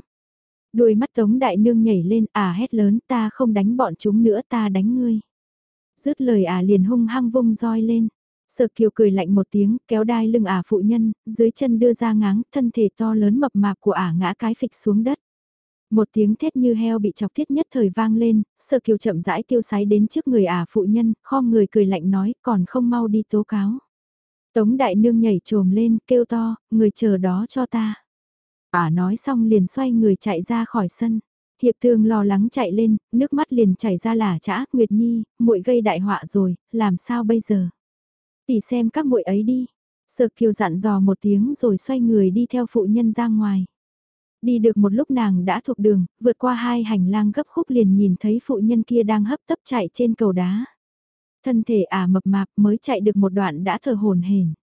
Đuôi mắt Tống Đại Nương nhảy lên, à hét lớn, ta không đánh bọn chúng nữa, ta đánh ngươi. Dứt lời à liền hung hăng vung roi lên. Sở Kiều cười lạnh một tiếng, kéo đai lưng ả phụ nhân, dưới chân đưa ra ngáng, thân thể to lớn mập mạp của ả ngã cái phịch xuống đất. Một tiếng thét như heo bị chọc thiết nhất thời vang lên, Sở Kiều chậm rãi tiêu sái đến trước người ả phụ nhân, khom người cười lạnh nói, còn không mau đi tố cáo. Tống đại nương nhảy trồm lên, kêu to, người chờ đó cho ta. Ả nói xong liền xoay người chạy ra khỏi sân. Hiệp thương lo lắng chạy lên, nước mắt liền chảy ra là chã, Nguyệt Nhi, muội gây đại họa rồi, làm sao bây giờ? Tỷ xem các muội ấy đi. Sở kiều dặn dò một tiếng rồi xoay người đi theo phụ nhân ra ngoài. Đi được một lúc nàng đã thuộc đường, vượt qua hai hành lang gấp khúc liền nhìn thấy phụ nhân kia đang hấp tấp chạy trên cầu đá. Thân thể ả mập mạp mới chạy được một đoạn đã thở hồn hển.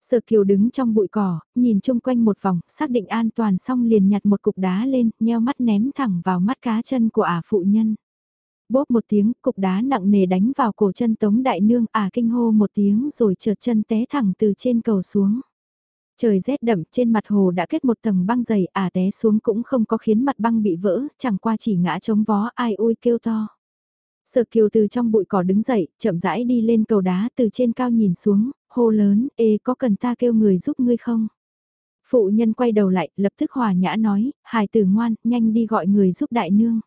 Sở Kiều đứng trong bụi cỏ, nhìn chung quanh một vòng, xác định an toàn xong liền nhặt một cục đá lên, nheo mắt ném thẳng vào mắt cá chân của ả phụ nhân. Bốp một tiếng, cục đá nặng nề đánh vào cổ chân Tống Đại Nương, à kinh hô một tiếng rồi trượt chân té thẳng từ trên cầu xuống. Trời rét đậm trên mặt hồ đã kết một tầng băng dày, à té xuống cũng không có khiến mặt băng bị vỡ, chẳng qua chỉ ngã chống vó ai ui kêu to. Sở kiều từ trong bụi cỏ đứng dậy, chậm rãi đi lên cầu đá từ trên cao nhìn xuống, hô lớn, ê có cần ta kêu người giúp ngươi không? Phụ nhân quay đầu lại, lập tức hòa nhã nói, hài tử ngoan, nhanh đi gọi người giúp đại nương.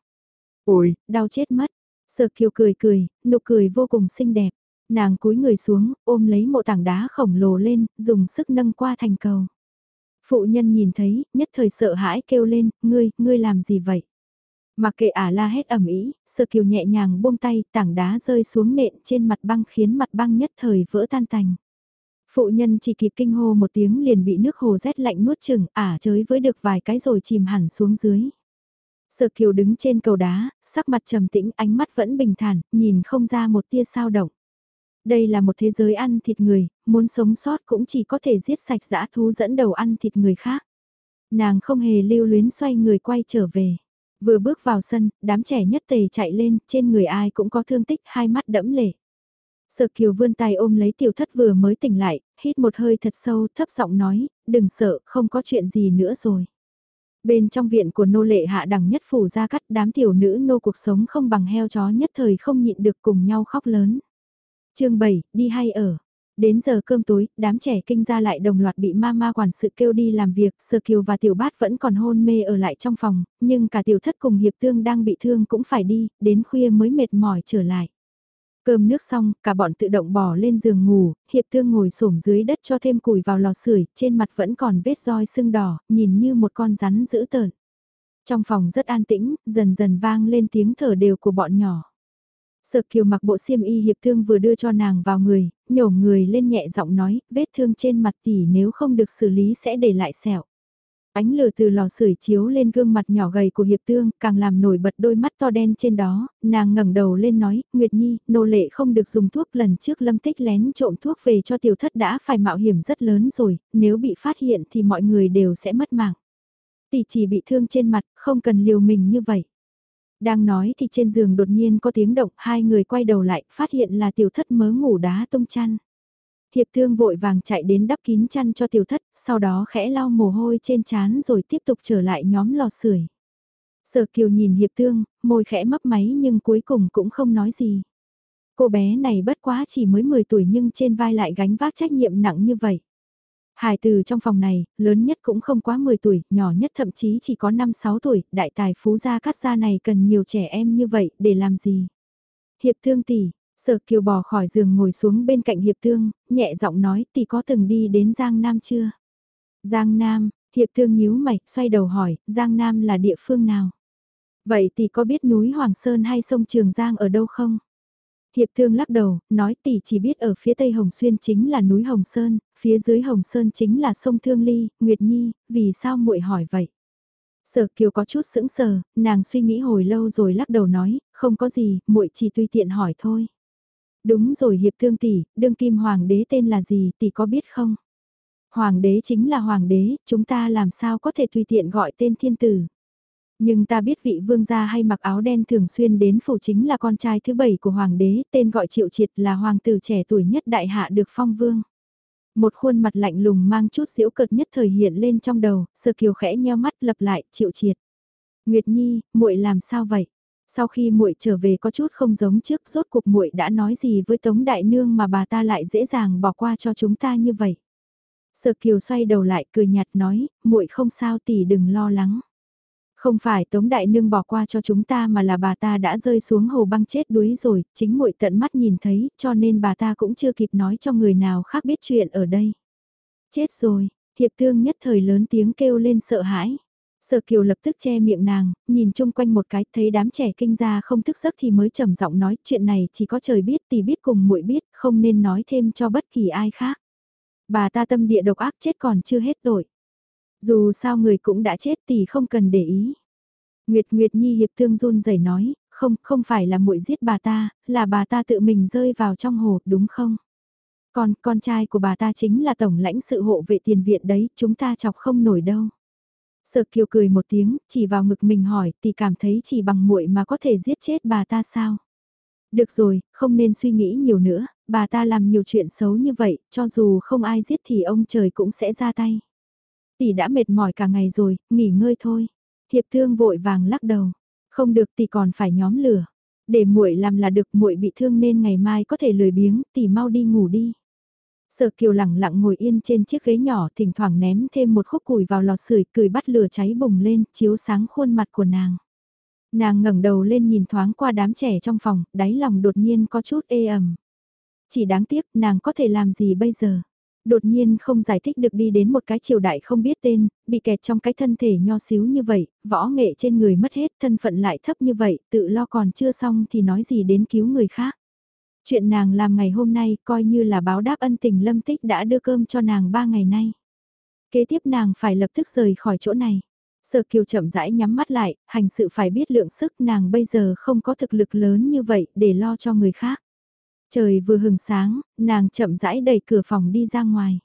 Ôi, đau chết mất. Sở kiều cười cười, nụ cười vô cùng xinh đẹp. Nàng cúi người xuống, ôm lấy một tảng đá khổng lồ lên, dùng sức nâng qua thành cầu. Phụ nhân nhìn thấy, nhất thời sợ hãi kêu lên, ngươi, ngươi làm gì vậy? Mặc kệ ả la hét ẩm ý, sơ kiều nhẹ nhàng buông tay, tảng đá rơi xuống nện trên mặt băng khiến mặt băng nhất thời vỡ tan tành. Phụ nhân chỉ kịp kinh hô một tiếng liền bị nước hồ rét lạnh nuốt chừng, ả chới với được vài cái rồi chìm hẳn xuống dưới. Sở kiều đứng trên cầu đá, sắc mặt trầm tĩnh ánh mắt vẫn bình thản, nhìn không ra một tia sao động. Đây là một thế giới ăn thịt người, muốn sống sót cũng chỉ có thể giết sạch dã thú dẫn đầu ăn thịt người khác. Nàng không hề lưu luyến xoay người quay trở về. Vừa bước vào sân, đám trẻ nhất tề chạy lên, trên người ai cũng có thương tích, hai mắt đẫm lệ. Sở Kiều vươn tay ôm lấy tiểu thất vừa mới tỉnh lại, hít một hơi thật sâu, thấp giọng nói, đừng sợ, không có chuyện gì nữa rồi. Bên trong viện của nô lệ hạ đẳng nhất phủ ra cắt đám tiểu nữ nô cuộc sống không bằng heo chó nhất thời không nhịn được cùng nhau khóc lớn. chương 7, đi hay ở. Đến giờ cơm tối, đám trẻ kinh ra lại đồng loạt bị ma ma quản sự kêu đi làm việc, sơ Kiều và Tiểu Bát vẫn còn hôn mê ở lại trong phòng, nhưng cả Tiểu Thất cùng Hiệp Tương đang bị thương cũng phải đi, đến khuya mới mệt mỏi trở lại. Cơm nước xong, cả bọn tự động bỏ lên giường ngủ, Hiệp thương ngồi xổm dưới đất cho thêm củi vào lò sưởi, trên mặt vẫn còn vết roi sưng đỏ, nhìn như một con rắn dữ tợn. Trong phòng rất an tĩnh, dần dần vang lên tiếng thở đều của bọn nhỏ. Sợ kiều mặc bộ xiêm y hiệp thương vừa đưa cho nàng vào người, nhổ người lên nhẹ giọng nói, vết thương trên mặt tỷ nếu không được xử lý sẽ để lại sẹo. Ánh lửa từ lò sưởi chiếu lên gương mặt nhỏ gầy của hiệp Tương càng làm nổi bật đôi mắt to đen trên đó, nàng ngẩng đầu lên nói, Nguyệt Nhi, nô lệ không được dùng thuốc lần trước lâm tích lén trộm thuốc về cho tiểu thất đã phải mạo hiểm rất lớn rồi, nếu bị phát hiện thì mọi người đều sẽ mất mạng. Tỷ chỉ bị thương trên mặt, không cần liều mình như vậy. Đang nói thì trên giường đột nhiên có tiếng động, hai người quay đầu lại, phát hiện là tiểu thất mớ ngủ đá tung chăn. Hiệp thương vội vàng chạy đến đắp kín chăn cho tiểu thất, sau đó khẽ lau mồ hôi trên trán rồi tiếp tục trở lại nhóm lò sưởi. Sở kiều nhìn hiệp thương, môi khẽ mấp máy nhưng cuối cùng cũng không nói gì. Cô bé này bất quá chỉ mới 10 tuổi nhưng trên vai lại gánh vác trách nhiệm nặng như vậy. Hải từ trong phòng này, lớn nhất cũng không quá 10 tuổi, nhỏ nhất thậm chí chỉ có 5-6 tuổi, đại tài phú gia cắt gia này cần nhiều trẻ em như vậy để làm gì? Hiệp thương tỷ, sở kiều bò khỏi giường ngồi xuống bên cạnh hiệp thương, nhẹ giọng nói tỷ có từng đi đến Giang Nam chưa? Giang Nam, hiệp thương nhíu mày, xoay đầu hỏi, Giang Nam là địa phương nào? Vậy tỷ có biết núi Hoàng Sơn hay sông Trường Giang ở đâu không? Hiệp thương lắc đầu, nói tỷ chỉ biết ở phía tây Hồng Xuyên chính là núi Hồng Sơn, phía dưới Hồng Sơn chính là sông Thương Ly, Nguyệt Nhi, vì sao muội hỏi vậy? Sở Kiều có chút sững sờ, nàng suy nghĩ hồi lâu rồi lắc đầu nói, không có gì, muội chỉ tùy tiện hỏi thôi. Đúng rồi hiệp thương tỷ, đương kim hoàng đế tên là gì, tỷ có biết không? Hoàng đế chính là hoàng đế, chúng ta làm sao có thể tùy tiện gọi tên thiên tử. Nhưng ta biết vị vương gia hay mặc áo đen thường xuyên đến phủ chính là con trai thứ bảy của hoàng đế, tên gọi triệu triệt là hoàng tử trẻ tuổi nhất đại hạ được phong vương. Một khuôn mặt lạnh lùng mang chút diễu cợt nhất thời hiện lên trong đầu, sơ kiều khẽ nheo mắt lập lại, triệu triệt. Nguyệt Nhi, muội làm sao vậy? Sau khi muội trở về có chút không giống trước, rốt cuộc muội đã nói gì với Tống Đại Nương mà bà ta lại dễ dàng bỏ qua cho chúng ta như vậy? Sở Kiều xoay đầu lại cười nhạt nói, muội không sao tỷ đừng lo lắng. Không phải Tống Đại Nương bỏ qua cho chúng ta mà là bà ta đã rơi xuống hồ băng chết đuối rồi, chính muội tận mắt nhìn thấy, cho nên bà ta cũng chưa kịp nói cho người nào khác biết chuyện ở đây. Chết rồi, hiệp thương nhất thời lớn tiếng kêu lên sợ hãi. Sở Kiều lập tức che miệng nàng, nhìn chung quanh một cái, thấy đám trẻ kinh ra không thức giấc thì mới trầm giọng nói chuyện này chỉ có trời biết tỷ biết cùng muội biết, không nên nói thêm cho bất kỳ ai khác. Bà ta tâm địa độc ác chết còn chưa hết tội. Dù sao người cũng đã chết thì không cần để ý. Nguyệt Nguyệt Nhi hiệp thương run rẩy nói, không, không phải là muội giết bà ta, là bà ta tự mình rơi vào trong hồ, đúng không? Còn con trai của bà ta chính là tổng lãnh sự hộ vệ tiền viện đấy, chúng ta chọc không nổi đâu. Sở Kiều cười một tiếng, chỉ vào ngực mình hỏi, thì cảm thấy chỉ bằng muội mà có thể giết chết bà ta sao? Được rồi, không nên suy nghĩ nhiều nữa, bà ta làm nhiều chuyện xấu như vậy, cho dù không ai giết thì ông trời cũng sẽ ra tay. Tỷ đã mệt mỏi cả ngày rồi, nghỉ ngơi thôi. Hiệp thương vội vàng lắc đầu. Không được tỷ còn phải nhóm lửa. Để muội làm là được muội bị thương nên ngày mai có thể lười biếng, tỷ mau đi ngủ đi. Sở Kiều lặng lặng ngồi yên trên chiếc ghế nhỏ thỉnh thoảng ném thêm một khúc củi vào lò sưởi cười bắt lửa cháy bùng lên, chiếu sáng khuôn mặt của nàng. Nàng ngẩng đầu lên nhìn thoáng qua đám trẻ trong phòng, đáy lòng đột nhiên có chút ê ẩm. Chỉ đáng tiếc nàng có thể làm gì bây giờ đột nhiên không giải thích được đi đến một cái triều đại không biết tên, bị kẹt trong cái thân thể nho xíu như vậy, võ nghệ trên người mất hết, thân phận lại thấp như vậy, tự lo còn chưa xong thì nói gì đến cứu người khác. Chuyện nàng làm ngày hôm nay coi như là báo đáp ân tình lâm tích đã đưa cơm cho nàng ba ngày nay. Kế tiếp nàng phải lập tức rời khỏi chỗ này. Sở kiều chậm rãi nhắm mắt lại, hành sự phải biết lượng sức nàng bây giờ không có thực lực lớn như vậy để lo cho người khác. Trời vừa hừng sáng, nàng chậm rãi đẩy cửa phòng đi ra ngoài.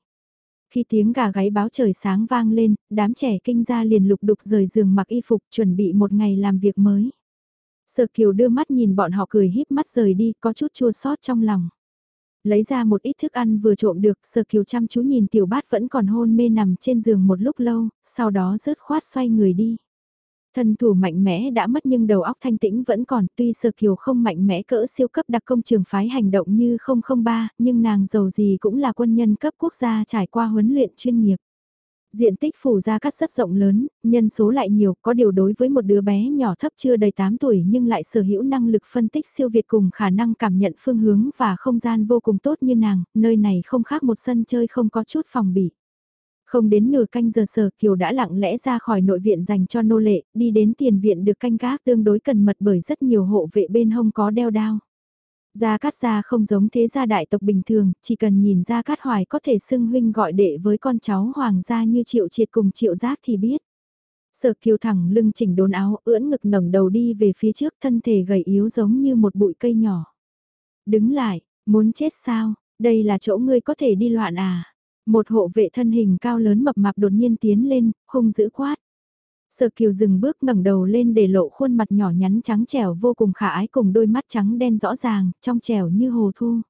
Khi tiếng gà gáy báo trời sáng vang lên, đám trẻ kinh ra liền lục đục rời giường mặc y phục chuẩn bị một ngày làm việc mới. Sở Kiều đưa mắt nhìn bọn họ cười híp mắt rời đi, có chút chua xót trong lòng. Lấy ra một ít thức ăn vừa trộm được, Sở Kiều chăm chú nhìn tiểu bát vẫn còn hôn mê nằm trên giường một lúc lâu, sau đó rớt khoát xoay người đi. Thân thủ mạnh mẽ đã mất nhưng đầu óc thanh tĩnh vẫn còn, tuy Sơ Kiều không mạnh mẽ cỡ siêu cấp đặc công trường phái hành động như 003, nhưng nàng giàu gì cũng là quân nhân cấp quốc gia trải qua huấn luyện chuyên nghiệp. Diện tích phủ ra cắt rất rộng lớn, nhân số lại nhiều, có điều đối với một đứa bé nhỏ thấp chưa đầy 8 tuổi nhưng lại sở hữu năng lực phân tích siêu việt cùng khả năng cảm nhận phương hướng và không gian vô cùng tốt như nàng, nơi này không khác một sân chơi không có chút phòng bị. Không đến nửa canh giờ sở Kiều đã lặng lẽ ra khỏi nội viện dành cho nô lệ, đi đến tiền viện được canh gác tương đối cần mật bởi rất nhiều hộ vệ bên hông có đeo đao. Gia Cát Gia không giống thế gia đại tộc bình thường, chỉ cần nhìn Gia Cát Hoài có thể xưng huynh gọi đệ với con cháu hoàng gia như triệu triệt cùng triệu giác thì biết. Sở kiều thẳng lưng chỉnh đốn áo, ưỡn ngực ngẩng đầu đi về phía trước thân thể gầy yếu giống như một bụi cây nhỏ. Đứng lại, muốn chết sao, đây là chỗ ngươi có thể đi loạn à. Một hộ vệ thân hình cao lớn mập mạp đột nhiên tiến lên, hung dữ quát. Sở Kiều dừng bước ngẩng đầu lên để lộ khuôn mặt nhỏ nhắn trắng trẻo vô cùng khả ái cùng đôi mắt trắng đen rõ ràng, trong trẻo như hồ thu.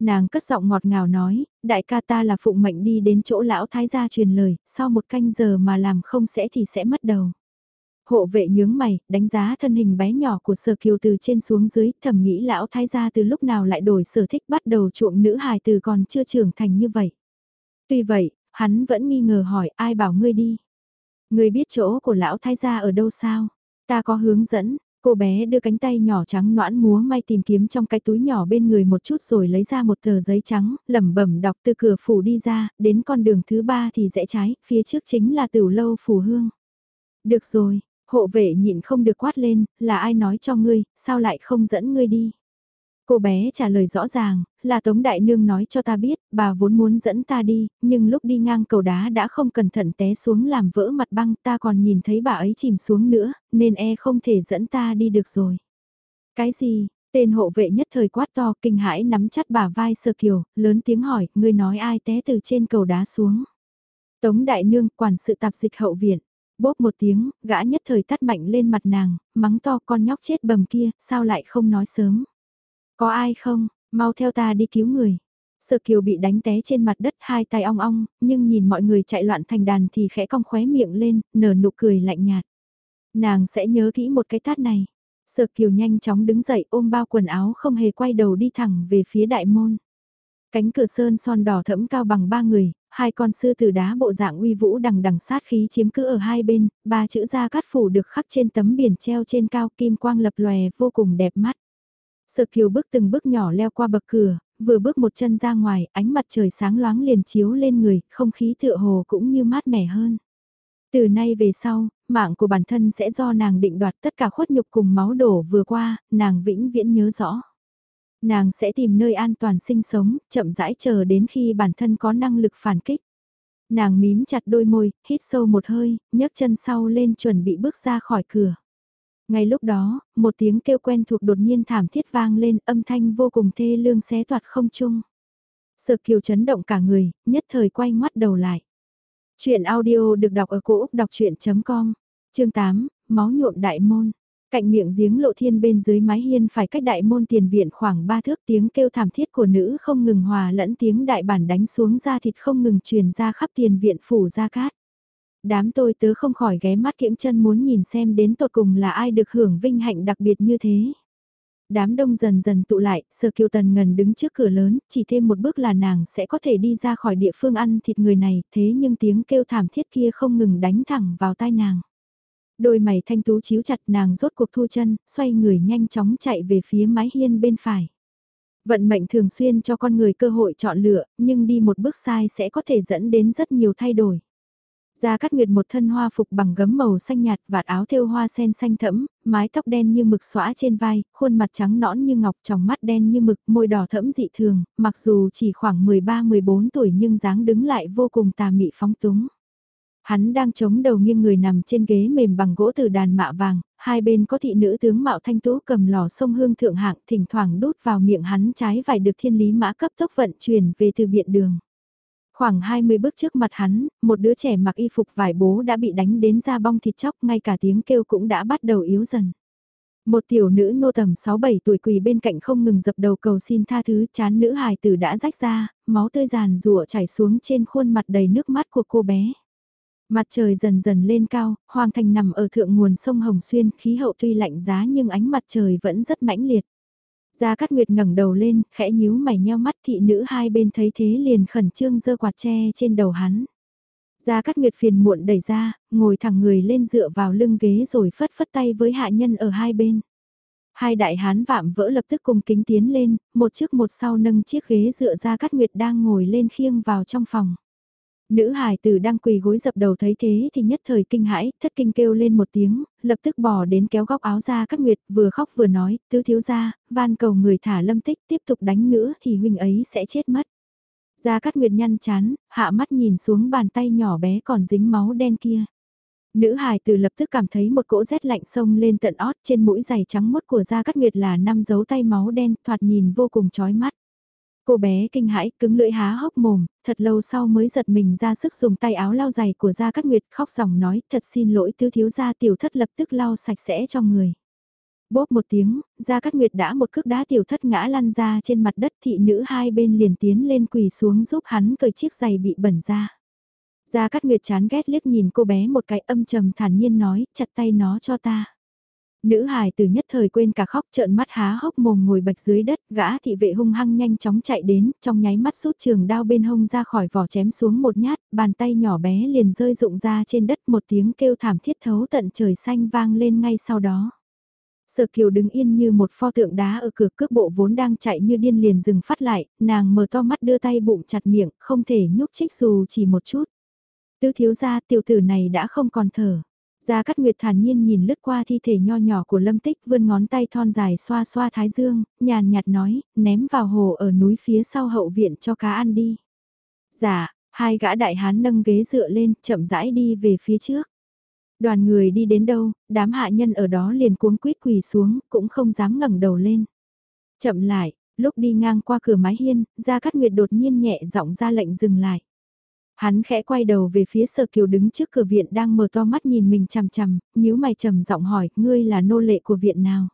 Nàng cất giọng ngọt ngào nói, đại ca ta là phụng mệnh đi đến chỗ lão thái gia truyền lời, sau một canh giờ mà làm không sẽ thì sẽ mất đầu. Hộ vệ nhướng mày, đánh giá thân hình bé nhỏ của sở kiều từ trên xuống dưới, thầm nghĩ lão thái gia từ lúc nào lại đổi sở thích bắt đầu chuộng nữ hài từ còn chưa trưởng thành như vậy. Tuy vậy, hắn vẫn nghi ngờ hỏi ai bảo ngươi đi. Ngươi biết chỗ của lão thái gia ở đâu sao? Ta có hướng dẫn, cô bé đưa cánh tay nhỏ trắng noãn múa may tìm kiếm trong cái túi nhỏ bên người một chút rồi lấy ra một tờ giấy trắng, lẩm bẩm đọc từ cửa phủ đi ra, đến con đường thứ ba thì rẽ trái, phía trước chính là tiểu lâu phủ hương. Được rồi, hộ vệ nhịn không được quát lên, là ai nói cho ngươi, sao lại không dẫn ngươi đi? Cô bé trả lời rõ ràng, là Tống Đại Nương nói cho ta biết, bà vốn muốn dẫn ta đi, nhưng lúc đi ngang cầu đá đã không cẩn thận té xuống làm vỡ mặt băng ta còn nhìn thấy bà ấy chìm xuống nữa, nên e không thể dẫn ta đi được rồi. Cái gì? Tên hộ vệ nhất thời quát to kinh hãi nắm chặt bà vai sơ kiều, lớn tiếng hỏi, ngươi nói ai té từ trên cầu đá xuống. Tống Đại Nương quản sự tạp dịch hậu viện. bóp một tiếng, gã nhất thời tắt mạnh lên mặt nàng, mắng to con nhóc chết bầm kia, sao lại không nói sớm. Có ai không, mau theo ta đi cứu người. Sở Kiều bị đánh té trên mặt đất hai tay ong ong, nhưng nhìn mọi người chạy loạn thành đàn thì khẽ cong khóe miệng lên, nở nụ cười lạnh nhạt. Nàng sẽ nhớ kỹ một cái tát này. Sở Kiều nhanh chóng đứng dậy ôm bao quần áo không hề quay đầu đi thẳng về phía đại môn. Cánh cửa sơn son đỏ thẫm cao bằng ba người, hai con sư tử đá bộ dạng uy vũ đằng đằng sát khí chiếm cứ ở hai bên, ba chữ gia cát phủ được khắc trên tấm biển treo trên cao kim quang lập lòe vô cùng đẹp mắt. Sở kiều bước từng bước nhỏ leo qua bậc cửa, vừa bước một chân ra ngoài, ánh mặt trời sáng loáng liền chiếu lên người, không khí tựa hồ cũng như mát mẻ hơn. Từ nay về sau, mạng của bản thân sẽ do nàng định đoạt tất cả khuất nhục cùng máu đổ vừa qua, nàng vĩnh viễn nhớ rõ. Nàng sẽ tìm nơi an toàn sinh sống, chậm rãi chờ đến khi bản thân có năng lực phản kích. Nàng mím chặt đôi môi, hít sâu một hơi, nhấc chân sau lên chuẩn bị bước ra khỏi cửa. Ngay lúc đó, một tiếng kêu quen thuộc đột nhiên thảm thiết vang lên âm thanh vô cùng thê lương xé toạt không chung. Sợ kiều chấn động cả người, nhất thời quay ngoắt đầu lại. Chuyện audio được đọc ở cổ Úc đọc chuyện.com, chương 8, máu nhuộm đại môn. Cạnh miệng giếng lộ thiên bên dưới mái hiên phải cách đại môn tiền viện khoảng 3 thước tiếng kêu thảm thiết của nữ không ngừng hòa lẫn tiếng đại bản đánh xuống ra thịt không ngừng truyền ra khắp tiền viện phủ ra cát. Đám tôi tớ không khỏi ghé mắt kiễng chân muốn nhìn xem đến tột cùng là ai được hưởng vinh hạnh đặc biệt như thế. Đám đông dần dần tụ lại, Sở Kiều Tần ngần đứng trước cửa lớn, chỉ thêm một bước là nàng sẽ có thể đi ra khỏi địa phương ăn thịt người này, thế nhưng tiếng kêu thảm thiết kia không ngừng đánh thẳng vào tai nàng. Đôi mày thanh tú chiếu chặt nàng rốt cuộc thu chân, xoay người nhanh chóng chạy về phía mái hiên bên phải. Vận mệnh thường xuyên cho con người cơ hội chọn lựa, nhưng đi một bước sai sẽ có thể dẫn đến rất nhiều thay đổi. Gia Cát Nguyệt một thân hoa phục bằng gấm màu xanh nhạt, vạt áo thêu hoa sen xanh thẫm, mái tóc đen như mực xõa trên vai, khuôn mặt trắng nõn như ngọc, tròng mắt đen như mực, môi đỏ thẫm dị thường, mặc dù chỉ khoảng 13-14 tuổi nhưng dáng đứng lại vô cùng tà mị phóng túng. Hắn đang chống đầu nghiêng người nằm trên ghế mềm bằng gỗ từ đàn mạ vàng, hai bên có thị nữ tướng mạo thanh tú cầm lò sông hương thượng hạng thỉnh thoảng đút vào miệng hắn trái vải được thiên lý mã cấp tốc vận chuyển về từ biện đường. Khoảng 20 bước trước mặt hắn, một đứa trẻ mặc y phục vải bố đã bị đánh đến da bong thịt chóc, ngay cả tiếng kêu cũng đã bắt đầu yếu dần. Một tiểu nữ nô tầm 6-7 tuổi quỳ bên cạnh không ngừng dập đầu cầu xin tha thứ, chán nữ hài tử đã rách ra, máu tươi giàn rụa chảy xuống trên khuôn mặt đầy nước mắt của cô bé. Mặt trời dần dần lên cao, Hoàng Thành nằm ở thượng nguồn sông Hồng Xuyên, khí hậu tuy lạnh giá nhưng ánh mặt trời vẫn rất mãnh liệt. Gia Cát Nguyệt ngẩng đầu lên, khẽ nhíu mày nheo mắt thị nữ hai bên thấy thế liền khẩn trương giơ quạt tre trên đầu hắn. Gia Cát Nguyệt phiền muộn đẩy ra, ngồi thẳng người lên dựa vào lưng ghế rồi phất phất tay với hạ nhân ở hai bên. Hai đại hán vạm vỡ lập tức cùng kính tiến lên, một trước một sau nâng chiếc ghế dựa Gia Cát Nguyệt đang ngồi lên khiêng vào trong phòng. Nữ hài tử đang quỳ gối dập đầu thấy thế thì nhất thời kinh hãi, thất kinh kêu lên một tiếng, lập tức bỏ đến kéo góc áo ra cắt nguyệt, vừa khóc vừa nói, tứ thiếu ra, van cầu người thả lâm tích tiếp tục đánh nữa thì huynh ấy sẽ chết mất. Gia Cát Nguyệt nhăn chán, hạ mắt nhìn xuống bàn tay nhỏ bé còn dính máu đen kia. Nữ hài tử lập tức cảm thấy một cỗ rét lạnh sông lên tận ót trên mũi giày trắng mốt của Gia Cát Nguyệt là năm dấu tay máu đen thoạt nhìn vô cùng chói mắt. Cô bé kinh hãi, cứng lưỡi há hốc mồm, thật lâu sau mới giật mình ra sức dùng tay áo lau giày của Gia Cát Nguyệt khóc dòng nói thật xin lỗi tứ thiếu gia tiểu thất lập tức lau sạch sẽ cho người. Bốp một tiếng, Gia Cát Nguyệt đã một cước đá tiểu thất ngã lăn ra trên mặt đất thị nữ hai bên liền tiến lên quỳ xuống giúp hắn cởi chiếc giày bị bẩn ra. Gia Cát Nguyệt chán ghét liếc nhìn cô bé một cái âm trầm thản nhiên nói chặt tay nó cho ta. Nữ hài từ nhất thời quên cả khóc trợn mắt há hốc mồm ngồi bạch dưới đất, gã thị vệ hung hăng nhanh chóng chạy đến, trong nháy mắt rút trường đao bên hông ra khỏi vỏ chém xuống một nhát, bàn tay nhỏ bé liền rơi rụng ra trên đất một tiếng kêu thảm thiết thấu tận trời xanh vang lên ngay sau đó. Sở kiều đứng yên như một pho tượng đá ở cửa cước bộ vốn đang chạy như điên liền dừng phát lại, nàng mở to mắt đưa tay bụng chặt miệng, không thể nhúc chích dù chỉ một chút. Tứ thiếu gia tiểu tử này đã không còn thở. Gia Cát Nguyệt thản nhiên nhìn lướt qua thi thể nho nhỏ của Lâm Tích vươn ngón tay thon dài xoa xoa thái dương, nhàn nhạt nói, ném vào hồ ở núi phía sau hậu viện cho cá ăn đi. Dạ, hai gã đại hán nâng ghế dựa lên, chậm rãi đi về phía trước. Đoàn người đi đến đâu, đám hạ nhân ở đó liền cuống quýt quỳ xuống, cũng không dám ngẩng đầu lên. Chậm lại, lúc đi ngang qua cửa mái hiên, Gia Cát Nguyệt đột nhiên nhẹ giọng ra lệnh dừng lại. Hắn khẽ quay đầu về phía sở kiều đứng trước cửa viện đang mở to mắt nhìn mình chằm chằm, nhíu mày trầm giọng hỏi, ngươi là nô lệ của viện nào?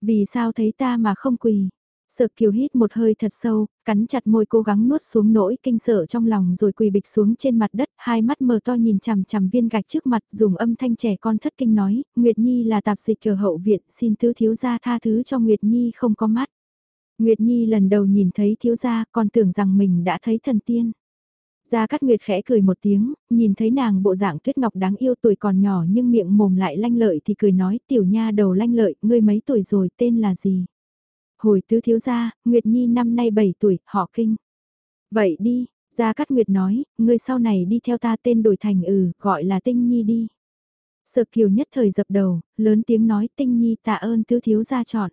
Vì sao thấy ta mà không quỳ? Sở kiều hít một hơi thật sâu, cắn chặt môi cố gắng nuốt xuống nỗi kinh sợ trong lòng rồi quỳ bịch xuống trên mặt đất, hai mắt mở to nhìn chằm chằm viên gạch trước mặt dùng âm thanh trẻ con thất kinh nói, Nguyệt Nhi là tạp dịch ở hậu viện, xin tứ thiếu gia tha thứ cho Nguyệt Nhi không có mắt. Nguyệt Nhi lần đầu nhìn thấy thiếu gia còn tưởng rằng mình đã thấy thần tiên. Gia Cát Nguyệt khẽ cười một tiếng, nhìn thấy nàng bộ dạng tuyết ngọc đáng yêu tuổi còn nhỏ nhưng miệng mồm lại lanh lợi thì cười nói tiểu nha đầu lanh lợi, ngươi mấy tuổi rồi tên là gì? Hồi tứ thiếu gia, Nguyệt Nhi năm nay 7 tuổi, họ kinh. Vậy đi, Gia Cát Nguyệt nói, ngươi sau này đi theo ta tên đổi thành ừ, gọi là Tinh Nhi đi. Sợ kiều nhất thời dập đầu, lớn tiếng nói Tinh Nhi tạ ơn tứ thiếu gia chọn.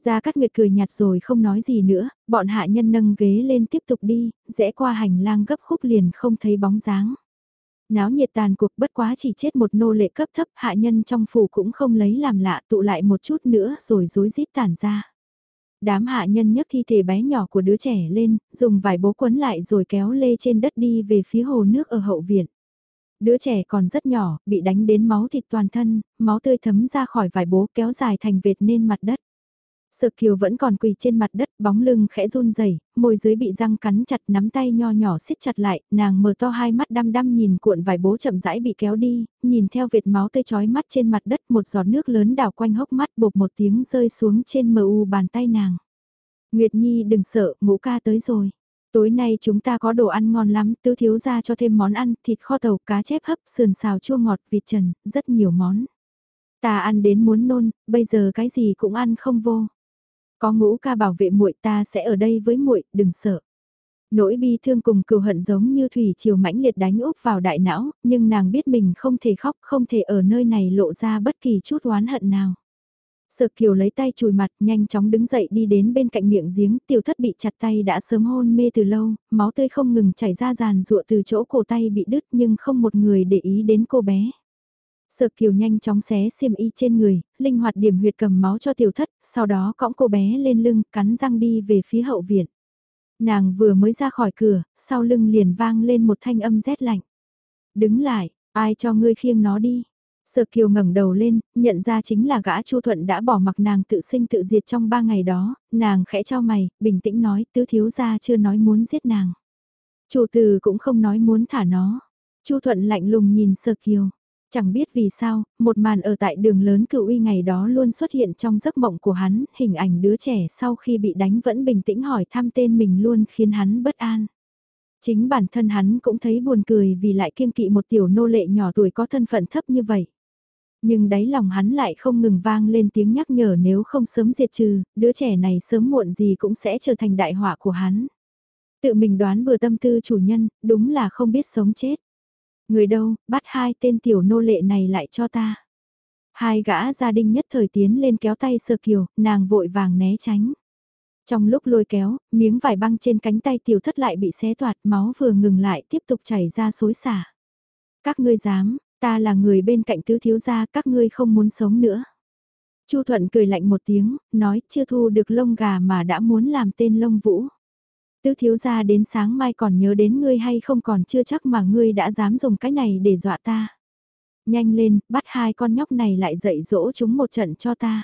Gia Cát Nguyệt cười nhạt rồi không nói gì nữa, bọn hạ nhân nâng ghế lên tiếp tục đi, rẽ qua hành lang gấp khúc liền không thấy bóng dáng. Náo nhiệt tàn cuộc bất quá chỉ chết một nô lệ cấp thấp hạ nhân trong phủ cũng không lấy làm lạ tụ lại một chút nữa rồi rối rít tản ra. Đám hạ nhân nhấc thi thể bé nhỏ của đứa trẻ lên, dùng vải bố quấn lại rồi kéo lê trên đất đi về phía hồ nước ở hậu viện. Đứa trẻ còn rất nhỏ, bị đánh đến máu thịt toàn thân, máu tươi thấm ra khỏi vải bố kéo dài thành vệt nên mặt đất. Sợ kiều vẫn còn quỳ trên mặt đất, bóng lưng khẽ run rẩy, môi dưới bị răng cắn chặt nắm tay nho nhỏ siết chặt lại, nàng mở to hai mắt đăm đăm nhìn cuộn vải bố chậm rãi bị kéo đi, nhìn theo vệt máu tươi chói mắt trên mặt đất một giọt nước lớn đảo quanh hốc mắt bột một tiếng rơi xuống trên mờ u bàn tay nàng. Nguyệt Nhi đừng sợ, ngũ ca tới rồi. Tối nay chúng ta có đồ ăn ngon lắm, tứ thiếu ra cho thêm món ăn, thịt kho tàu, cá chép hấp, sườn xào chua ngọt, vịt trần, rất nhiều món. Ta ăn đến muốn nôn, bây giờ cái gì cũng ăn không vô. Có ngũ ca bảo vệ muội ta sẽ ở đây với muội, đừng sợ. Nỗi bi thương cùng cừu hận giống như thủy chiều mãnh liệt đánh úp vào đại não, nhưng nàng biết mình không thể khóc, không thể ở nơi này lộ ra bất kỳ chút oán hận nào. Sợ kiều lấy tay chùi mặt nhanh chóng đứng dậy đi đến bên cạnh miệng giếng tiểu thất bị chặt tay đã sớm hôn mê từ lâu, máu tươi không ngừng chảy ra ràn rụa từ chỗ cổ tay bị đứt nhưng không một người để ý đến cô bé. Sợ kiều nhanh chóng xé xiêm y trên người, linh hoạt điểm huyệt cầm máu cho tiểu thất, sau đó cõng cô bé lên lưng, cắn răng đi về phía hậu viện. Nàng vừa mới ra khỏi cửa, sau lưng liền vang lên một thanh âm rét lạnh. Đứng lại, ai cho ngươi khiêng nó đi. Sợ kiều ngẩng đầu lên, nhận ra chính là gã Chu Thuận đã bỏ mặc nàng tự sinh tự diệt trong ba ngày đó, nàng khẽ cho mày, bình tĩnh nói, tứ thiếu gia chưa nói muốn giết nàng. Chủ từ cũng không nói muốn thả nó. Chu Thuận lạnh lùng nhìn Sợ Kiều. Chẳng biết vì sao, một màn ở tại đường lớn cựu uy ngày đó luôn xuất hiện trong giấc mộng của hắn, hình ảnh đứa trẻ sau khi bị đánh vẫn bình tĩnh hỏi thăm tên mình luôn khiến hắn bất an. Chính bản thân hắn cũng thấy buồn cười vì lại kiêng kỵ một tiểu nô lệ nhỏ tuổi có thân phận thấp như vậy. Nhưng đáy lòng hắn lại không ngừng vang lên tiếng nhắc nhở nếu không sớm diệt trừ, đứa trẻ này sớm muộn gì cũng sẽ trở thành đại họa của hắn. Tự mình đoán bừa tâm tư chủ nhân, đúng là không biết sống chết. Người đâu, bắt hai tên tiểu nô lệ này lại cho ta. Hai gã gia đình nhất thời tiến lên kéo tay sơ kiều, nàng vội vàng né tránh. Trong lúc lôi kéo, miếng vải băng trên cánh tay tiểu thất lại bị xé toạt, máu vừa ngừng lại tiếp tục chảy ra xối xả. Các ngươi dám, ta là người bên cạnh tứ thiếu gia, các ngươi không muốn sống nữa. Chu Thuận cười lạnh một tiếng, nói chưa thu được lông gà mà đã muốn làm tên lông vũ. Tứ thiếu gia đến sáng mai còn nhớ đến ngươi hay không còn chưa chắc mà ngươi đã dám dùng cái này để dọa ta. Nhanh lên, bắt hai con nhóc này lại dạy dỗ chúng một trận cho ta.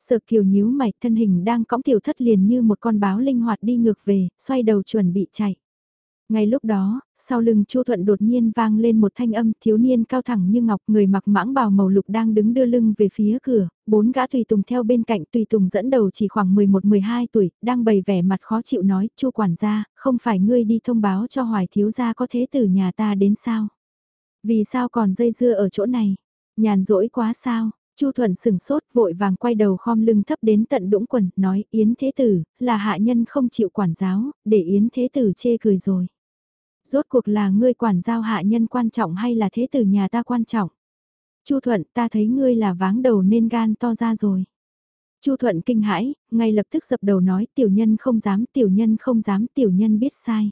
Sợ kiều nhíu mày thân hình đang cõng tiểu thất liền như một con báo linh hoạt đi ngược về, xoay đầu chuẩn bị chạy. Ngay lúc đó, sau lưng Chu Thuận đột nhiên vang lên một thanh âm thiếu niên cao thẳng như ngọc người mặc mãng bào màu lục đang đứng đưa lưng về phía cửa, bốn gã tùy tùng theo bên cạnh tùy tùng dẫn đầu chỉ khoảng 11-12 tuổi, đang bày vẻ mặt khó chịu nói, Chu quản gia, không phải ngươi đi thông báo cho hoài thiếu gia có thế từ nhà ta đến sao? Vì sao còn dây dưa ở chỗ này? Nhàn rỗi quá sao? Chu Thuận sừng sốt vội vàng quay đầu khom lưng thấp đến tận đũng quần, nói Yến Thế Tử, là hạ nhân không chịu quản giáo, để Yến Thế Tử chê cười rồi. Rốt cuộc là ngươi quản giao hạ nhân quan trọng hay là Thế Tử nhà ta quan trọng? Chu Thuận ta thấy ngươi là váng đầu nên gan to ra rồi. Chu Thuận kinh hãi, ngay lập tức dập đầu nói tiểu nhân không dám, tiểu nhân không dám, tiểu nhân biết sai.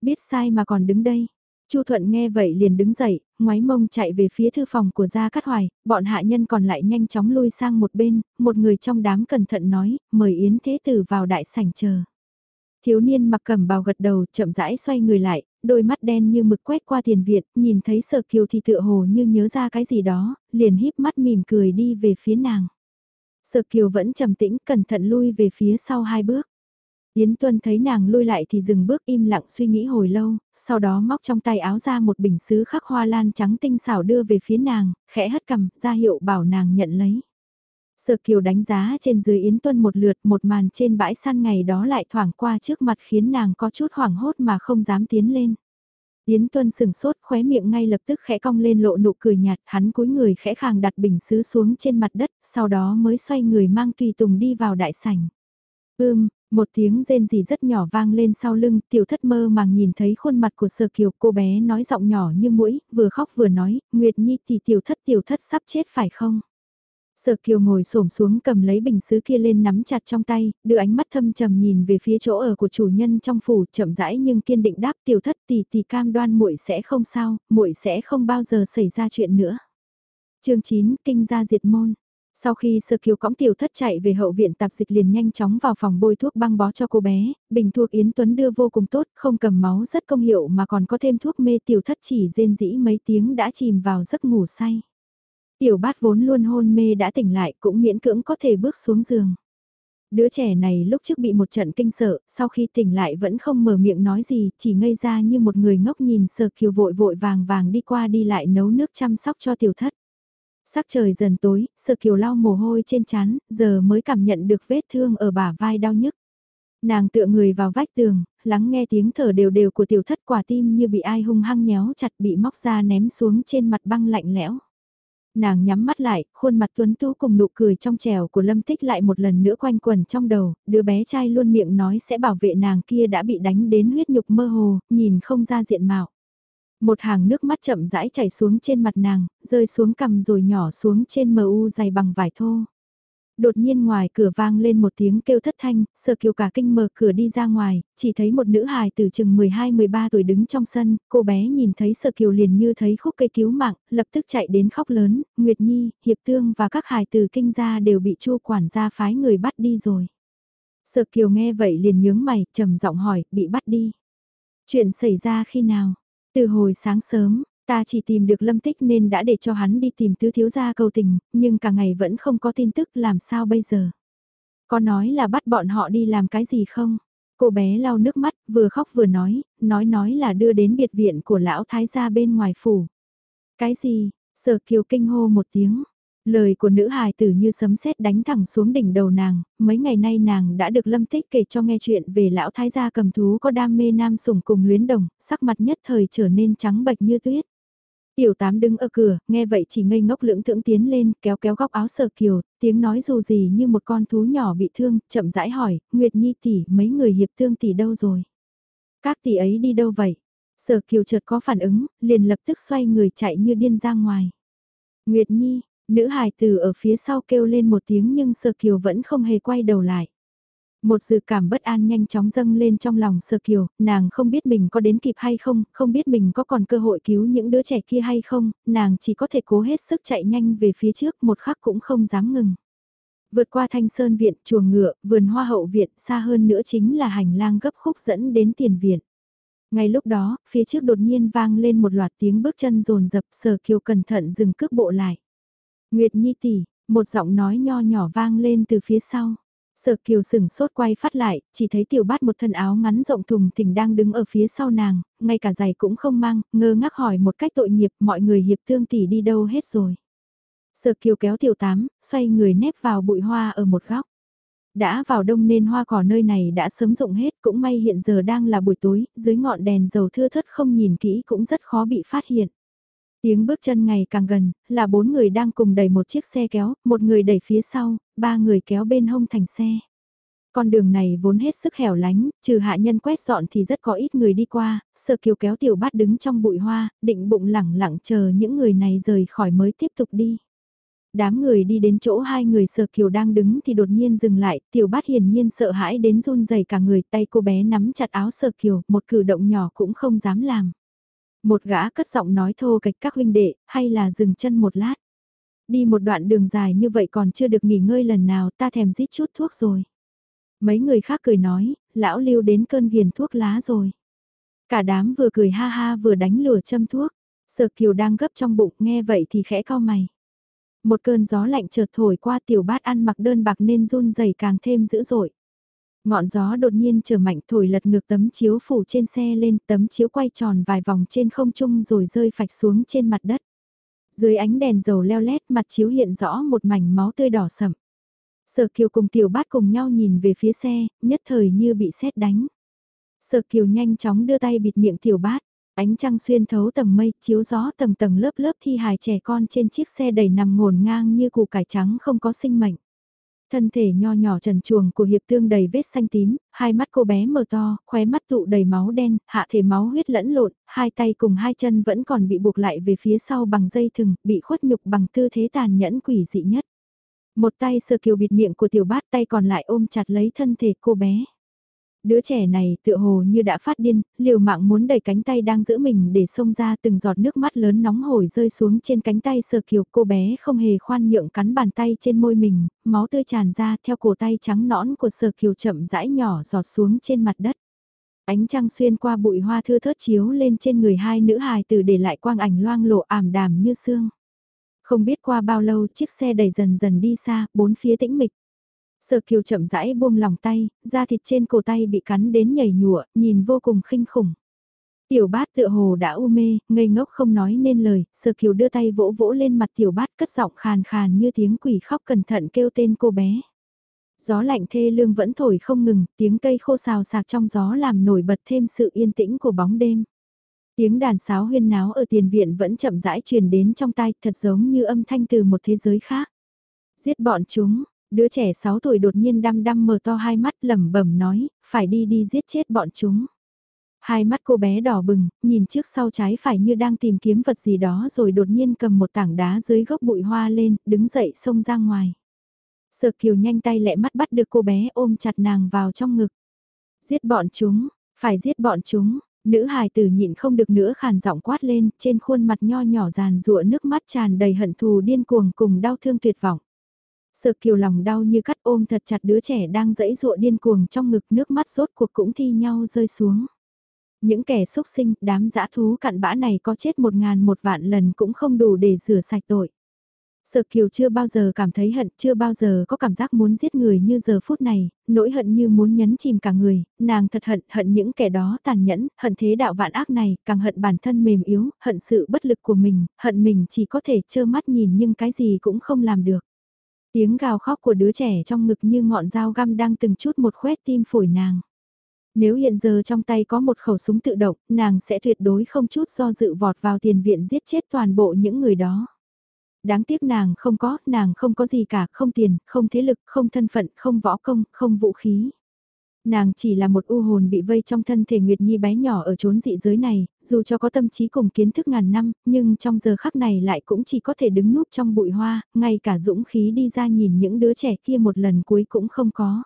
Biết sai mà còn đứng đây, Chu Thuận nghe vậy liền đứng dậy, ngoái mông chạy về phía thư phòng của Gia Cát Hoài, bọn hạ nhân còn lại nhanh chóng lui sang một bên, một người trong đám cẩn thận nói, mời Yến Thế Tử vào đại sảnh chờ. Thiếu niên mặc cầm bào gật đầu, chậm rãi xoay người lại, đôi mắt đen như mực quét qua tiền viện, nhìn thấy sở kiều thì tựa hồ như nhớ ra cái gì đó, liền híp mắt mỉm cười đi về phía nàng. Sở kiều vẫn trầm tĩnh, cẩn thận lui về phía sau hai bước. Yến Tuân thấy nàng lui lại thì dừng bước im lặng suy nghĩ hồi lâu, sau đó móc trong tay áo ra một bình sứ khắc hoa lan trắng tinh xảo đưa về phía nàng, khẽ hất cầm, ra hiệu bảo nàng nhận lấy. Sở Kiều đánh giá trên dưới Yến Tuân một lượt một màn trên bãi săn ngày đó lại thoảng qua trước mặt khiến nàng có chút hoảng hốt mà không dám tiến lên. Yến Tuân sừng sốt khóe miệng ngay lập tức khẽ cong lên lộ nụ cười nhạt hắn cúi người khẽ khàng đặt bình sứ xuống trên mặt đất sau đó mới xoay người mang tùy tùng đi vào đại sảnh. Ưm, một tiếng rên gì rất nhỏ vang lên sau lưng, tiểu thất mơ màng nhìn thấy khuôn mặt của sở kiều, cô bé nói giọng nhỏ như mũi, vừa khóc vừa nói, Nguyệt Nhi thì tiểu thất tiểu thất sắp chết phải không? Sở kiều ngồi xổm xuống cầm lấy bình sứ kia lên nắm chặt trong tay, đưa ánh mắt thâm trầm nhìn về phía chỗ ở của chủ nhân trong phủ, chậm rãi nhưng kiên định đáp tiểu thất tỷ tỷ cam đoan muội sẽ không sao, muội sẽ không bao giờ xảy ra chuyện nữa. chương 9, kinh gia diệt môn. Sau khi sơ kiều cõng tiểu thất chạy về hậu viện tạp dịch liền nhanh chóng vào phòng bôi thuốc băng bó cho cô bé, bình thuốc Yến Tuấn đưa vô cùng tốt, không cầm máu rất công hiệu mà còn có thêm thuốc mê tiểu thất chỉ rên dĩ mấy tiếng đã chìm vào giấc ngủ say. Tiểu bát vốn luôn hôn mê đã tỉnh lại cũng miễn cưỡng có thể bước xuống giường. Đứa trẻ này lúc trước bị một trận kinh sợ, sau khi tỉnh lại vẫn không mở miệng nói gì, chỉ ngây ra như một người ngốc nhìn sờ kiều vội vội vàng vàng đi qua đi lại nấu nước chăm sóc cho tiểu thất. Sắc trời dần tối, sờ kiều lau mồ hôi trên chán, giờ mới cảm nhận được vết thương ở bả vai đau nhức. Nàng tựa người vào vách tường, lắng nghe tiếng thở đều đều của tiểu thất quả tim như bị ai hung hăng nhéo chặt bị móc ra ném xuống trên mặt băng lạnh lẽo. Nàng nhắm mắt lại, khuôn mặt tuấn tú cùng nụ cười trong trèo của Lâm Tích lại một lần nữa quanh quần trong đầu, đứa bé trai luôn miệng nói sẽ bảo vệ nàng kia đã bị đánh đến huyết nhục mơ hồ, nhìn không ra diện mạo. Một hàng nước mắt chậm rãi chảy xuống trên mặt nàng, rơi xuống cằm rồi nhỏ xuống trên mờ u dày bằng vải thô. Đột nhiên ngoài cửa vang lên một tiếng kêu thất thanh, sờ kiều cả kinh mở cửa đi ra ngoài, chỉ thấy một nữ hài từ chừng 12-13 tuổi đứng trong sân, cô bé nhìn thấy sờ kiều liền như thấy khúc cây cứu mạng, lập tức chạy đến khóc lớn, Nguyệt Nhi, Hiệp Tương và các hài từ kinh gia đều bị chu quản gia phái người bắt đi rồi. sờ kiều nghe vậy liền nhướng mày, trầm giọng hỏi, bị bắt đi. Chuyện xảy ra khi nào? Từ hồi sáng sớm, ta chỉ tìm được lâm tích nên đã để cho hắn đi tìm tứ thiếu gia cầu tình, nhưng cả ngày vẫn không có tin tức làm sao bây giờ. Có nói là bắt bọn họ đi làm cái gì không? Cô bé lau nước mắt, vừa khóc vừa nói, nói nói là đưa đến biệt viện của lão thái gia bên ngoài phủ. Cái gì? Sở kiều kinh hô một tiếng. Lời của nữ hài tử như sấm sét đánh thẳng xuống đỉnh đầu nàng, mấy ngày nay nàng đã được lâm tích kể cho nghe chuyện về lão thái gia cầm thú có đam mê nam sủng cùng luyến đồng, sắc mặt nhất thời trở nên trắng bệch như tuyết. Tiểu tám đứng ở cửa, nghe vậy chỉ ngây ngốc lưỡng thưởng tiến lên, kéo kéo góc áo sờ kiều, tiếng nói dù gì như một con thú nhỏ bị thương, chậm rãi hỏi, Nguyệt Nhi tỷ, mấy người hiệp thương tỷ đâu rồi? Các tỷ ấy đi đâu vậy? Sở kiều chợt có phản ứng, liền lập tức xoay người chạy như điên ra ngoài. Nguyệt Nhi, nữ hài tử ở phía sau kêu lên một tiếng nhưng sở kiều vẫn không hề quay đầu lại. Một dự cảm bất an nhanh chóng dâng lên trong lòng sơ kiều, nàng không biết mình có đến kịp hay không, không biết mình có còn cơ hội cứu những đứa trẻ kia hay không, nàng chỉ có thể cố hết sức chạy nhanh về phía trước một khắc cũng không dám ngừng. Vượt qua thanh sơn viện, chuồng ngựa, vườn hoa hậu viện, xa hơn nữa chính là hành lang gấp khúc dẫn đến tiền viện. Ngay lúc đó, phía trước đột nhiên vang lên một loạt tiếng bước chân rồn rập Sơ kiều cẩn thận dừng cước bộ lại. Nguyệt Nhi tỷ, một giọng nói nho nhỏ vang lên từ phía sau. Sở kiều sừng sốt quay phát lại, chỉ thấy tiểu bát một thân áo ngắn rộng thùng thình đang đứng ở phía sau nàng, ngay cả giày cũng không mang, ngơ ngác hỏi một cách tội nghiệp mọi người hiệp thương tỷ đi đâu hết rồi. Sở kiều kéo tiểu tám, xoay người nép vào bụi hoa ở một góc. Đã vào đông nên hoa cỏ nơi này đã sớm rụng hết, cũng may hiện giờ đang là buổi tối, dưới ngọn đèn dầu thưa thất không nhìn kỹ cũng rất khó bị phát hiện. Tiếng bước chân ngày càng gần, là bốn người đang cùng đẩy một chiếc xe kéo, một người đẩy phía sau, ba người kéo bên hông thành xe. Con đường này vốn hết sức hẻo lánh, trừ hạ nhân quét dọn thì rất có ít người đi qua, sợ kiều kéo tiểu bát đứng trong bụi hoa, định bụng lẳng lặng chờ những người này rời khỏi mới tiếp tục đi. Đám người đi đến chỗ hai người sợ kiều đang đứng thì đột nhiên dừng lại, tiểu bát hiển nhiên sợ hãi đến run rẩy cả người tay cô bé nắm chặt áo sợ kiều, một cử động nhỏ cũng không dám làm. Một gã cất giọng nói thô kịch các huynh đệ, hay là dừng chân một lát. Đi một đoạn đường dài như vậy còn chưa được nghỉ ngơi lần nào ta thèm rít chút thuốc rồi. Mấy người khác cười nói, lão lưu đến cơn ghiền thuốc lá rồi. Cả đám vừa cười ha ha vừa đánh lửa châm thuốc. Sở kiều đang gấp trong bụng nghe vậy thì khẽ cao mày. Một cơn gió lạnh chợt thổi qua tiểu bát ăn mặc đơn bạc nên run rẩy càng thêm dữ dội. Ngọn gió đột nhiên trở mạnh thổi lật ngược tấm chiếu phủ trên xe lên, tấm chiếu quay tròn vài vòng trên không trung rồi rơi phạch xuống trên mặt đất. Dưới ánh đèn dầu leo lét mặt chiếu hiện rõ một mảnh máu tươi đỏ sậm. Sở Kiều cùng Tiểu Bát cùng nhau nhìn về phía xe, nhất thời như bị sét đánh. Sở Kiều nhanh chóng đưa tay bịt miệng Tiểu Bát, ánh trăng xuyên thấu tầng mây, chiếu gió tầng tầng lớp lớp thi hài trẻ con trên chiếc xe đầy nằm ngổn ngang như củ cải trắng không có sinh mệnh. Thân thể nho nhỏ trần chuồng của hiệp tương đầy vết xanh tím, hai mắt cô bé mở to, khóe mắt tụ đầy máu đen, hạ thể máu huyết lẫn lộn, hai tay cùng hai chân vẫn còn bị buộc lại về phía sau bằng dây thừng, bị khuất nhục bằng tư thế tàn nhẫn quỷ dị nhất. Một tay sờ kiều bịt miệng của tiểu bát tay còn lại ôm chặt lấy thân thể cô bé. Đứa trẻ này tựa hồ như đã phát điên, liều mạng muốn đẩy cánh tay đang giữ mình để xông ra từng giọt nước mắt lớn nóng hổi rơi xuống trên cánh tay sờ kiều cô bé không hề khoan nhượng cắn bàn tay trên môi mình, máu tươi tràn ra theo cổ tay trắng nõn của sờ kiều chậm rãi nhỏ giọt xuống trên mặt đất. Ánh trăng xuyên qua bụi hoa thưa thớt chiếu lên trên người hai nữ hài tử để lại quang ảnh loang lộ ảm đàm như xương Không biết qua bao lâu chiếc xe đầy dần dần đi xa, bốn phía tĩnh mịch. Sở kiều chậm rãi buông lòng tay, da thịt trên cổ tay bị cắn đến nhảy nhụa, nhìn vô cùng khinh khủng. Tiểu bát tựa hồ đã u mê, ngây ngốc không nói nên lời, sở kiều đưa tay vỗ vỗ lên mặt tiểu bát cất giọng khàn khàn như tiếng quỷ khóc cẩn thận kêu tên cô bé. Gió lạnh thê lương vẫn thổi không ngừng, tiếng cây khô xào sạc trong gió làm nổi bật thêm sự yên tĩnh của bóng đêm. Tiếng đàn sáo huyên náo ở tiền viện vẫn chậm rãi truyền đến trong tai, thật giống như âm thanh từ một thế giới khác. Giết bọn chúng, Đứa trẻ 6 tuổi đột nhiên đăm đăm mở to hai mắt lẩm bẩm nói, phải đi đi giết chết bọn chúng. Hai mắt cô bé đỏ bừng, nhìn trước sau trái phải như đang tìm kiếm vật gì đó rồi đột nhiên cầm một tảng đá dưới gốc bụi hoa lên, đứng dậy xông ra ngoài. Sợ kiều nhanh tay lẹ mắt bắt được cô bé ôm chặt nàng vào trong ngực. Giết bọn chúng, phải giết bọn chúng, nữ hài tử nhịn không được nữa khàn giọng quát lên, trên khuôn mặt nho nhỏ giàn rụa nước mắt tràn đầy hận thù điên cuồng cùng đau thương tuyệt vọng. Sợ kiều lòng đau như cắt ôm thật chặt đứa trẻ đang dẫy dụa điên cuồng trong ngực nước mắt rốt cuộc cũng thi nhau rơi xuống. Những kẻ xúc sinh, đám dã thú cặn bã này có chết một ngàn một vạn lần cũng không đủ để rửa sạch tội. Sở Kiều chưa bao giờ cảm thấy hận, chưa bao giờ có cảm giác muốn giết người như giờ phút này, nỗi hận như muốn nhấn chìm cả người, nàng thật hận, hận những kẻ đó tàn nhẫn, hận thế đạo vạn ác này, càng hận bản thân mềm yếu, hận sự bất lực của mình, hận mình chỉ có thể trơ mắt nhìn nhưng cái gì cũng không làm được. Tiếng gào khóc của đứa trẻ trong ngực như ngọn dao găm đang từng chút một khoét tim phổi nàng. Nếu hiện giờ trong tay có một khẩu súng tự động, nàng sẽ tuyệt đối không chút do dự vọt vào tiền viện giết chết toàn bộ những người đó. Đáng tiếc nàng không có, nàng không có gì cả, không tiền, không thế lực, không thân phận, không võ công, không vũ khí. Nàng chỉ là một u hồn bị vây trong thân thể Nguyệt Nhi bé nhỏ ở chốn dị giới này, dù cho có tâm trí cùng kiến thức ngàn năm, nhưng trong giờ khắc này lại cũng chỉ có thể đứng núp trong bụi hoa, ngay cả dũng khí đi ra nhìn những đứa trẻ kia một lần cuối cũng không có.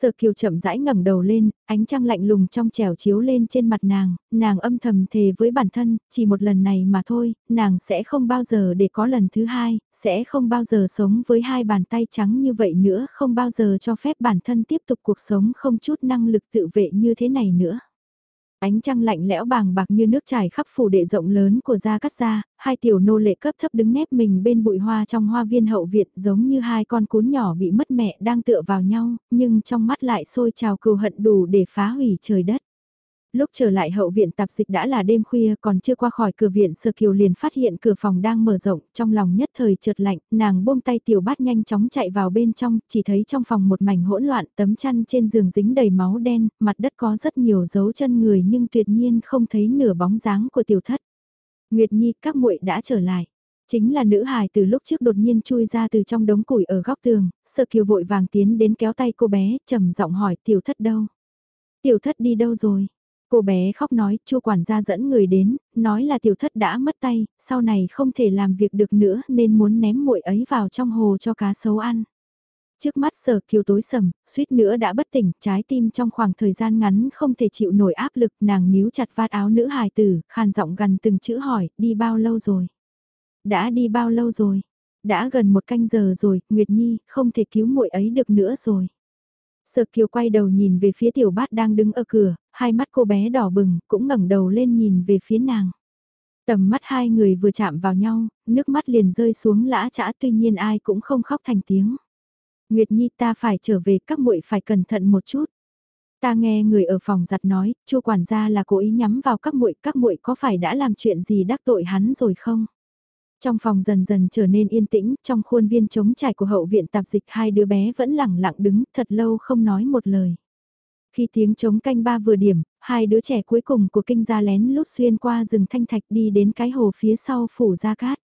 Sở kiều chậm rãi ngẩng đầu lên, ánh trăng lạnh lùng trong trẻo chiếu lên trên mặt nàng, nàng âm thầm thề với bản thân, chỉ một lần này mà thôi, nàng sẽ không bao giờ để có lần thứ hai, sẽ không bao giờ sống với hai bàn tay trắng như vậy nữa, không bao giờ cho phép bản thân tiếp tục cuộc sống không chút năng lực tự vệ như thế này nữa. Ánh trăng lạnh lẽo bàng bạc như nước chảy khắp phủ đệ rộng lớn của Gia Cát Gia, hai tiểu nô lệ cấp thấp đứng nép mình bên bụi hoa trong hoa viên hậu viện giống như hai con cún nhỏ bị mất mẹ đang tựa vào nhau, nhưng trong mắt lại sôi trào cừu hận đủ để phá hủy trời đất. Lúc trở lại hậu viện tạp dịch đã là đêm khuya còn chưa qua khỏi cửa viện sơ kiều liền phát hiện cửa phòng đang mở rộng, trong lòng nhất thời trượt lạnh, nàng buông tay tiểu bát nhanh chóng chạy vào bên trong, chỉ thấy trong phòng một mảnh hỗn loạn tấm chăn trên giường dính đầy máu đen, mặt đất có rất nhiều dấu chân người nhưng tuyệt nhiên không thấy nửa bóng dáng của tiểu thất. Nguyệt Nhi các muội đã trở lại. Chính là nữ hài từ lúc trước đột nhiên chui ra từ trong đống củi ở góc tường, sơ kiều vội vàng tiến đến kéo tay cô bé, trầm giọng hỏi tiểu thất đâu. Tiểu thất đi đâu rồi? Cô bé khóc nói, chu quản gia dẫn người đến, nói là tiểu thất đã mất tay, sau này không thể làm việc được nữa nên muốn ném muội ấy vào trong hồ cho cá sấu ăn. Trước mắt sở kiều tối sầm, suýt nữa đã bất tỉnh, trái tim trong khoảng thời gian ngắn không thể chịu nổi áp lực, nàng níu chặt vạt áo nữ hài tử, khàn giọng gần từng chữ hỏi, đi bao lâu rồi? Đã đi bao lâu rồi? Đã gần một canh giờ rồi, Nguyệt Nhi, không thể cứu muội ấy được nữa rồi. Sở Kiều quay đầu nhìn về phía tiểu bát đang đứng ở cửa, hai mắt cô bé đỏ bừng, cũng ngẩng đầu lên nhìn về phía nàng. Tầm mắt hai người vừa chạm vào nhau, nước mắt liền rơi xuống lã chã tuy nhiên ai cũng không khóc thành tiếng. Nguyệt Nhi ta phải trở về các muội phải cẩn thận một chút. Ta nghe người ở phòng giặt nói, chu quản gia là cố ý nhắm vào các muội, các muội có phải đã làm chuyện gì đắc tội hắn rồi không? Trong phòng dần dần trở nên yên tĩnh, trong khuôn viên trống trải của hậu viện tạp dịch hai đứa bé vẫn lẳng lặng đứng thật lâu không nói một lời. Khi tiếng trống canh ba vừa điểm, hai đứa trẻ cuối cùng của kinh gia lén lút xuyên qua rừng thanh thạch đi đến cái hồ phía sau phủ ra cát.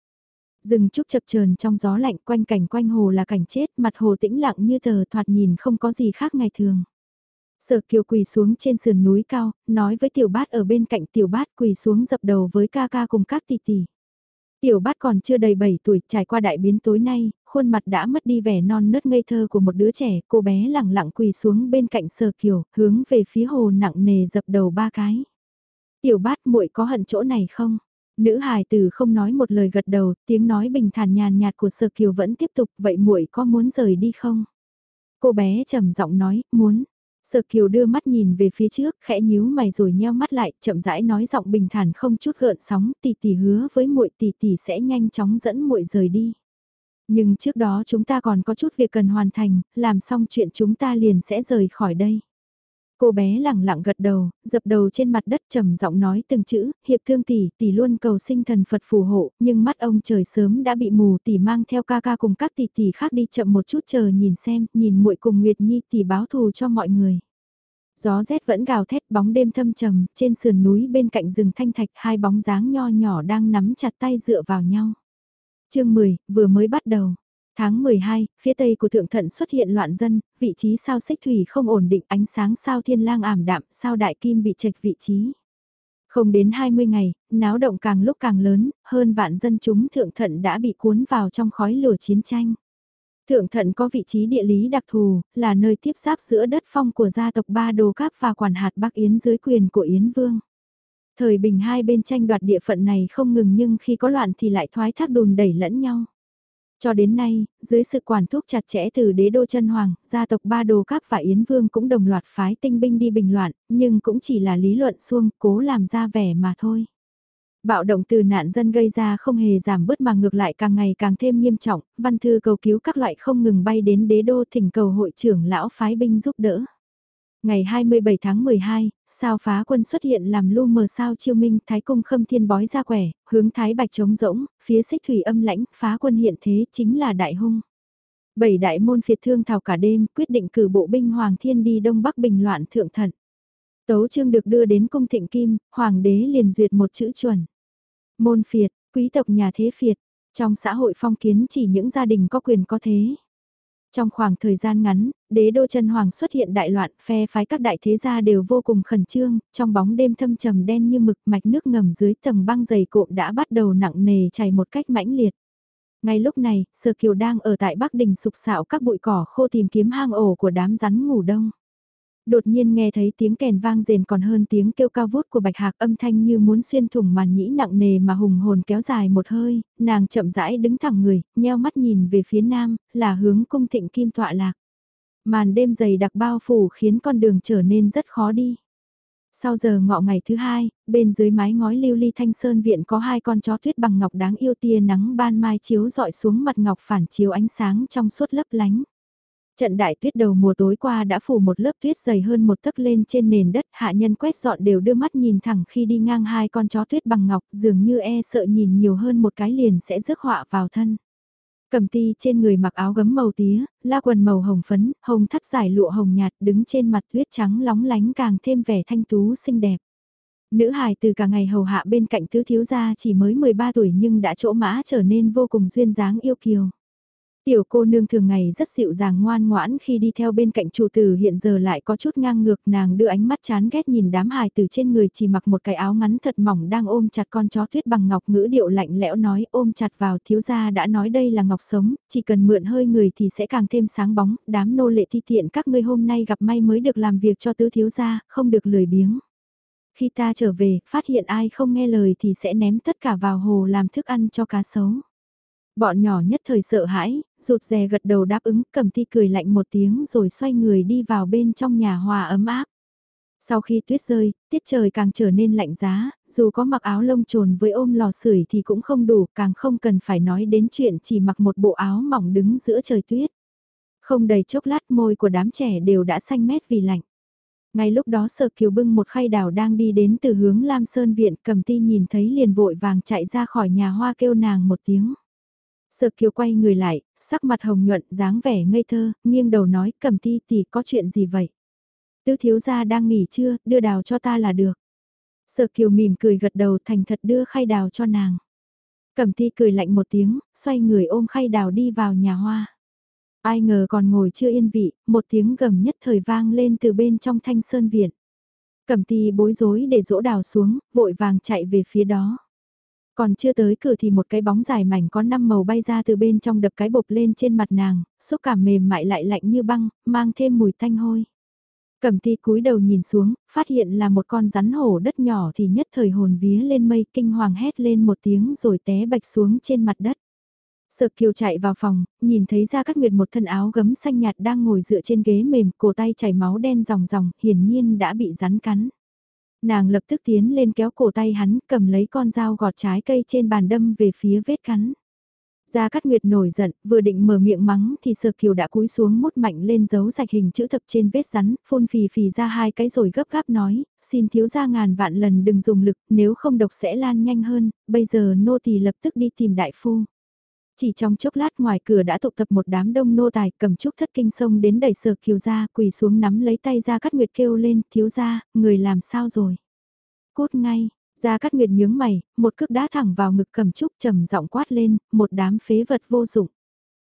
Rừng trúc chập chờn trong gió lạnh quanh cảnh quanh hồ là cảnh chết, mặt hồ tĩnh lặng như tờ thoạt nhìn không có gì khác ngày thường. Sở kiều quỳ xuống trên sườn núi cao, nói với tiểu bát ở bên cạnh tiểu bát quỳ xuống dập đầu với ca ca cùng các tỷ tỷ. Tiểu bát còn chưa đầy 7 tuổi, trải qua đại biến tối nay, khuôn mặt đã mất đi vẻ non nớt ngây thơ của một đứa trẻ, cô bé lẳng lặng quỳ xuống bên cạnh sờ kiều, hướng về phía hồ nặng nề dập đầu ba cái. Tiểu bát muội có hận chỗ này không? Nữ hài tử không nói một lời gật đầu, tiếng nói bình thản nhàn nhạt của sờ kiều vẫn tiếp tục, vậy muội có muốn rời đi không? Cô bé trầm giọng nói, muốn. Sở Kiều đưa mắt nhìn về phía trước, khẽ nhíu mày rồi nheo mắt lại, chậm rãi nói giọng bình thản không chút gợn sóng, tỷ tỷ hứa với muội tỷ tỷ sẽ nhanh chóng dẫn muội rời đi. Nhưng trước đó chúng ta còn có chút việc cần hoàn thành, làm xong chuyện chúng ta liền sẽ rời khỏi đây. Cô bé lẳng lặng gật đầu, dập đầu trên mặt đất trầm giọng nói từng chữ, hiệp thương tỷ, tỷ luôn cầu sinh thần Phật phù hộ, nhưng mắt ông trời sớm đã bị mù, tỷ mang theo ca ca cùng các tỷ tỷ khác đi chậm một chút chờ nhìn xem, nhìn muội cùng Nguyệt Nhi tỷ báo thù cho mọi người. Gió rét vẫn gào thét bóng đêm thâm trầm, trên sườn núi bên cạnh rừng thanh thạch hai bóng dáng nho nhỏ đang nắm chặt tay dựa vào nhau. chương 10, vừa mới bắt đầu. Tháng 12, phía tây của thượng thận xuất hiện loạn dân, vị trí sao xích thủy không ổn định ánh sáng sao thiên lang ảm đạm, sao đại kim bị trạch vị trí. Không đến 20 ngày, náo động càng lúc càng lớn, hơn vạn dân chúng thượng thận đã bị cuốn vào trong khói lửa chiến tranh. Thượng thận có vị trí địa lý đặc thù, là nơi tiếp giáp giữa đất phong của gia tộc Ba Đồ Cáp và quản hạt Bắc Yến dưới quyền của Yến Vương. Thời bình hai bên tranh đoạt địa phận này không ngừng nhưng khi có loạn thì lại thoái thác đùn đẩy lẫn nhau. Cho đến nay, dưới sự quản thúc chặt chẽ từ đế đô chân hoàng, gia tộc Ba Đồ Cáp và Yến Vương cũng đồng loạt phái tinh binh đi bình loạn, nhưng cũng chỉ là lý luận xuông, cố làm ra vẻ mà thôi. Bạo động từ nạn dân gây ra không hề giảm bớt mà ngược lại càng ngày càng thêm nghiêm trọng, văn thư cầu cứu các loại không ngừng bay đến đế đô thỉnh cầu hội trưởng lão phái binh giúp đỡ. Ngày 27 tháng 12, sao phá quân xuất hiện làm lu mờ sao chiêu minh thái cung khâm thiên bói ra quẻ, hướng thái bạch trống rỗng, phía xích thủy âm lãnh, phá quân hiện thế chính là đại hung. Bảy đại môn phiệt thương thảo cả đêm, quyết định cử bộ binh Hoàng Thiên đi Đông Bắc bình loạn thượng thận. Tấu chương được đưa đến cung thịnh kim, Hoàng đế liền duyệt một chữ chuẩn. Môn phiệt, quý tộc nhà thế phiệt, trong xã hội phong kiến chỉ những gia đình có quyền có thế. Trong khoảng thời gian ngắn, đế đô chân hoàng xuất hiện đại loạn, phe phái các đại thế gia đều vô cùng khẩn trương, trong bóng đêm thâm trầm đen như mực mạch nước ngầm dưới tầng băng dày cộm đã bắt đầu nặng nề chảy một cách mãnh liệt. Ngay lúc này, sơ Kiều đang ở tại Bắc Đình sục sạo các bụi cỏ khô tìm kiếm hang ổ của đám rắn ngủ đông. Đột nhiên nghe thấy tiếng kèn vang rền còn hơn tiếng kêu cao vút của bạch hạc âm thanh như muốn xuyên thủng màn nhĩ nặng nề mà hùng hồn kéo dài một hơi, nàng chậm rãi đứng thẳng người, nheo mắt nhìn về phía nam, là hướng cung thịnh kim tọa lạc. Màn đêm dày đặc bao phủ khiến con đường trở nên rất khó đi. Sau giờ ngọ ngày thứ hai, bên dưới mái ngói lưu ly thanh sơn viện có hai con chó tuyết bằng ngọc đáng yêu tia nắng ban mai chiếu dọi xuống mặt ngọc phản chiếu ánh sáng trong suốt lấp lánh. Trận đại tuyết đầu mùa tối qua đã phủ một lớp tuyết dày hơn một tấc lên trên nền đất, hạ nhân quét dọn đều đưa mắt nhìn thẳng khi đi ngang hai con chó tuyết bằng ngọc, dường như e sợ nhìn nhiều hơn một cái liền sẽ rước họa vào thân. Cầm ti trên người mặc áo gấm màu tía, la quần màu hồng phấn, hồng thắt dài lụa hồng nhạt đứng trên mặt tuyết trắng lóng lánh càng thêm vẻ thanh tú xinh đẹp. Nữ hài từ cả ngày hầu hạ bên cạnh tứ thiếu gia chỉ mới 13 tuổi nhưng đã chỗ mã trở nên vô cùng duyên dáng yêu kiều. Tiểu cô nương thường ngày rất dịu dàng ngoan ngoãn khi đi theo bên cạnh chủ tử hiện giờ lại có chút ngang ngược nàng đưa ánh mắt chán ghét nhìn đám hài từ trên người chỉ mặc một cái áo ngắn thật mỏng đang ôm chặt con chó tuyết bằng ngọc ngữ điệu lạnh lẽo nói ôm chặt vào thiếu gia đã nói đây là ngọc sống, chỉ cần mượn hơi người thì sẽ càng thêm sáng bóng, đám nô lệ thi tiện các ngươi hôm nay gặp may mới được làm việc cho tứ thiếu gia, không được lười biếng. Khi ta trở về, phát hiện ai không nghe lời thì sẽ ném tất cả vào hồ làm thức ăn cho cá sấu. Bọn nhỏ nhất thời sợ hãi, rụt rè gật đầu đáp ứng, cầm ti cười lạnh một tiếng rồi xoay người đi vào bên trong nhà hòa ấm áp. Sau khi tuyết rơi, tiết trời càng trở nên lạnh giá, dù có mặc áo lông trồn với ôm lò sưởi thì cũng không đủ, càng không cần phải nói đến chuyện chỉ mặc một bộ áo mỏng đứng giữa trời tuyết. Không đầy chốc lát môi của đám trẻ đều đã xanh mét vì lạnh. Ngay lúc đó Sở Kiều bưng một khay đào đang đi đến từ hướng Lam Sơn Viện cầm ti nhìn thấy liền vội vàng chạy ra khỏi nhà hoa kêu nàng một tiếng. Sợ Kiều quay người lại, sắc mặt hồng nhuận, dáng vẻ ngây thơ, nghiêng đầu nói, cầm ti tỷ có chuyện gì vậy? Tứ thiếu gia đang nghỉ chưa, đưa đào cho ta là được. Sợ Kiều mỉm cười gật đầu thành thật đưa khay đào cho nàng. Cẩm ti cười lạnh một tiếng, xoay người ôm khay đào đi vào nhà hoa. Ai ngờ còn ngồi chưa yên vị, một tiếng gầm nhất thời vang lên từ bên trong thanh sơn viện. Cẩm ti bối rối để dỗ đào xuống, vội vàng chạy về phía đó. Còn chưa tới cửa thì một cái bóng dài mảnh có năm màu bay ra từ bên trong đập cái bột lên trên mặt nàng, xúc cảm mềm mại lại lạnh như băng, mang thêm mùi tanh hôi. Cẩm ti cúi đầu nhìn xuống, phát hiện là một con rắn hổ đất nhỏ thì nhất thời hồn vía lên mây kinh hoàng hét lên một tiếng rồi té bạch xuống trên mặt đất. Sợ kiều chạy vào phòng, nhìn thấy ra cắt nguyệt một thân áo gấm xanh nhạt đang ngồi dựa trên ghế mềm, cổ tay chảy máu đen ròng ròng, hiển nhiên đã bị rắn cắn. Nàng lập tức tiến lên kéo cổ tay hắn, cầm lấy con dao gọt trái cây trên bàn đâm về phía vết cắn. Gia Cát Nguyệt nổi giận, vừa định mở miệng mắng thì Sở Kiều đã cúi xuống mút mạnh lên dấu sạch hình chữ thập trên vết rắn, phun phì phì ra hai cái rồi gấp gáp nói, xin thiếu gia ngàn vạn lần đừng dùng lực, nếu không độc sẽ lan nhanh hơn, bây giờ nô tỳ lập tức đi tìm đại phu. Chỉ trong chốc lát ngoài cửa đã tụ tập một đám đông nô tài cầm trúc thất kinh sông đến đẩy Sở Kiều ra, quỳ xuống nắm lấy tay Gia cắt Nguyệt kêu lên, thiếu gia, người làm sao rồi? Cút ngay, Gia cắt Nguyệt nhướng mày, một cước đá thẳng vào ngực cầm trúc trầm giọng quát lên, một đám phế vật vô dụng.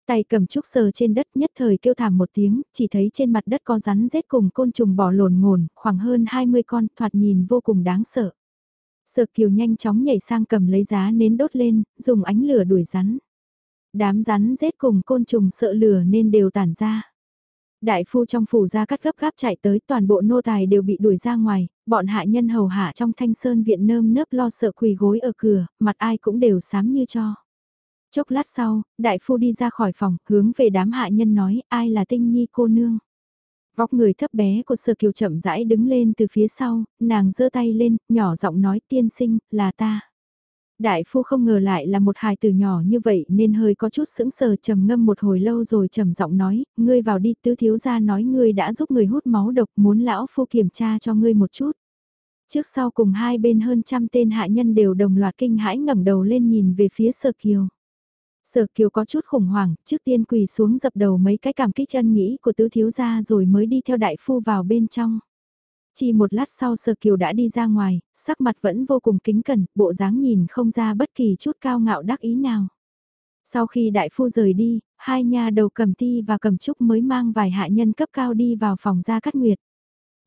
Tay cầm trúc sờ trên đất nhất thời kêu thảm một tiếng, chỉ thấy trên mặt đất có rắn rết cùng côn trùng bò lồn ngồn, khoảng hơn 20 con, thoạt nhìn vô cùng đáng sợ. Sợ kiều nhanh chóng nhảy sang cầm lấy giá nến đốt lên, dùng ánh lửa đuổi rắn. Đám rắn rết cùng côn trùng sợ lửa nên đều tản ra. Đại phu trong phủ ra cắt gấp gáp chạy tới toàn bộ nô tài đều bị đuổi ra ngoài, bọn hạ nhân hầu hạ trong thanh sơn viện nơm nớp lo sợ quỳ gối ở cửa, mặt ai cũng đều sám như cho. Chốc lát sau, đại phu đi ra khỏi phòng, hướng về đám hạ nhân nói ai là tinh nhi cô nương. Vóc người thấp bé của sơ Kiều chậm rãi đứng lên từ phía sau, nàng giơ tay lên, nhỏ giọng nói tiên sinh, là ta. Đại phu không ngờ lại là một hài tử nhỏ như vậy nên hơi có chút sững sờ trầm ngâm một hồi lâu rồi trầm giọng nói, ngươi vào đi tứ thiếu gia nói ngươi đã giúp người hút máu độc muốn lão phu kiểm tra cho ngươi một chút. Trước sau cùng hai bên hơn trăm tên hạ nhân đều đồng loạt kinh hãi ngẩng đầu lên nhìn về phía sở kiều. Sở kiều có chút khủng hoảng, trước tiên quỳ xuống dập đầu mấy cái cảm kích chân nghĩ của tứ thiếu gia rồi mới đi theo đại phu vào bên trong. Chỉ một lát sau Sở Kiều đã đi ra ngoài, sắc mặt vẫn vô cùng kính cẩn, bộ dáng nhìn không ra bất kỳ chút cao ngạo đắc ý nào. Sau khi đại phu rời đi, hai nhà đầu cầm ti và cầm trúc mới mang vài hạ nhân cấp cao đi vào phòng Gia Cát Nguyệt.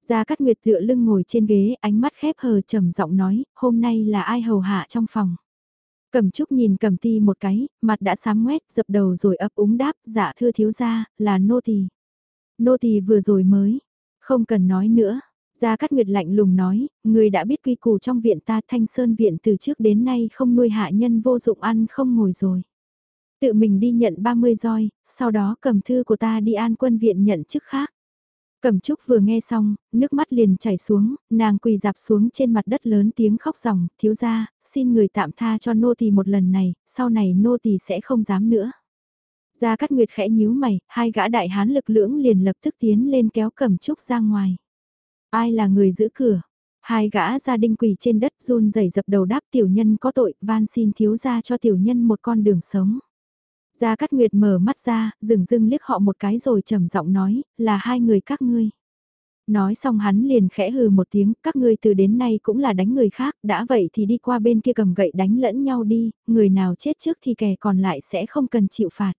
Gia Cát Nguyệt tựa lưng ngồi trên ghế, ánh mắt khép hờ trầm giọng nói, hôm nay là ai hầu hạ trong phòng. Cầm trúc nhìn cầm ti một cái, mặt đã sám ngoét, dập đầu rồi ấp úng đáp, dạ thưa thiếu gia, là nô tỳ. Nô tỳ vừa rồi mới, không cần nói nữa, Gia Cát Nguyệt lạnh lùng nói, người đã biết quy củ trong viện ta thanh sơn viện từ trước đến nay không nuôi hạ nhân vô dụng ăn không ngồi rồi. Tự mình đi nhận 30 roi, sau đó cầm thư của ta đi an quân viện nhận chức khác. Cẩm Trúc vừa nghe xong, nước mắt liền chảy xuống, nàng quỳ dạp xuống trên mặt đất lớn tiếng khóc ròng, thiếu gia, xin người tạm tha cho nô tỳ một lần này, sau này nô tỳ sẽ không dám nữa. Gia Cát Nguyệt khẽ nhíu mày, hai gã đại hán lực lưỡng liền lập tức tiến lên kéo Cẩm Trúc ra ngoài. Ai là người giữ cửa? Hai gã gia đình quỳ trên đất run rẩy dập đầu đáp tiểu nhân có tội, van xin thiếu gia cho tiểu nhân một con đường sống. Gia Cát Nguyệt mở mắt ra, dừng dưng liếc họ một cái rồi trầm giọng nói, là hai người các ngươi. Nói xong hắn liền khẽ hừ một tiếng, các ngươi từ đến nay cũng là đánh người khác, đã vậy thì đi qua bên kia cầm gậy đánh lẫn nhau đi, người nào chết trước thì kẻ còn lại sẽ không cần chịu phạt.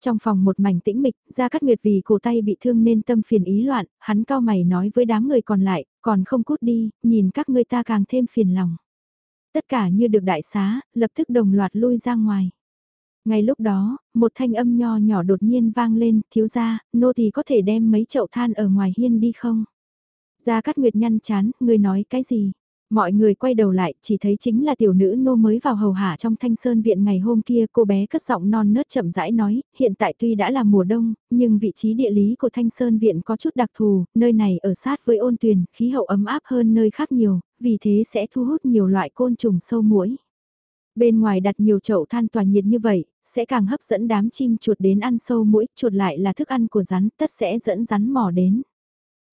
Trong phòng một mảnh tĩnh mịch, Gia Cát Nguyệt vì cổ tay bị thương nên tâm phiền ý loạn, hắn cao mày nói với đám người còn lại, còn không cút đi, nhìn các ngươi ta càng thêm phiền lòng. Tất cả như được đại xá, lập tức đồng loạt lui ra ngoài. Ngay lúc đó, một thanh âm nho nhỏ đột nhiên vang lên, thiếu gia, nô thì có thể đem mấy chậu than ở ngoài hiên đi không? Gia Cát Nguyệt nhăn chán, người nói cái gì? Mọi người quay đầu lại, chỉ thấy chính là tiểu nữ nô mới vào hầu hạ trong thanh sơn viện ngày hôm kia cô bé cất giọng non nớt chậm rãi nói, hiện tại tuy đã là mùa đông, nhưng vị trí địa lý của thanh sơn viện có chút đặc thù, nơi này ở sát với ôn tuyền, khí hậu ấm áp hơn nơi khác nhiều, vì thế sẽ thu hút nhiều loại côn trùng sâu muỗi. Bên ngoài đặt nhiều chậu than tỏa nhiệt như vậy, sẽ càng hấp dẫn đám chim chuột đến ăn sâu muỗi, chuột lại là thức ăn của rắn, tất sẽ dẫn rắn mò đến.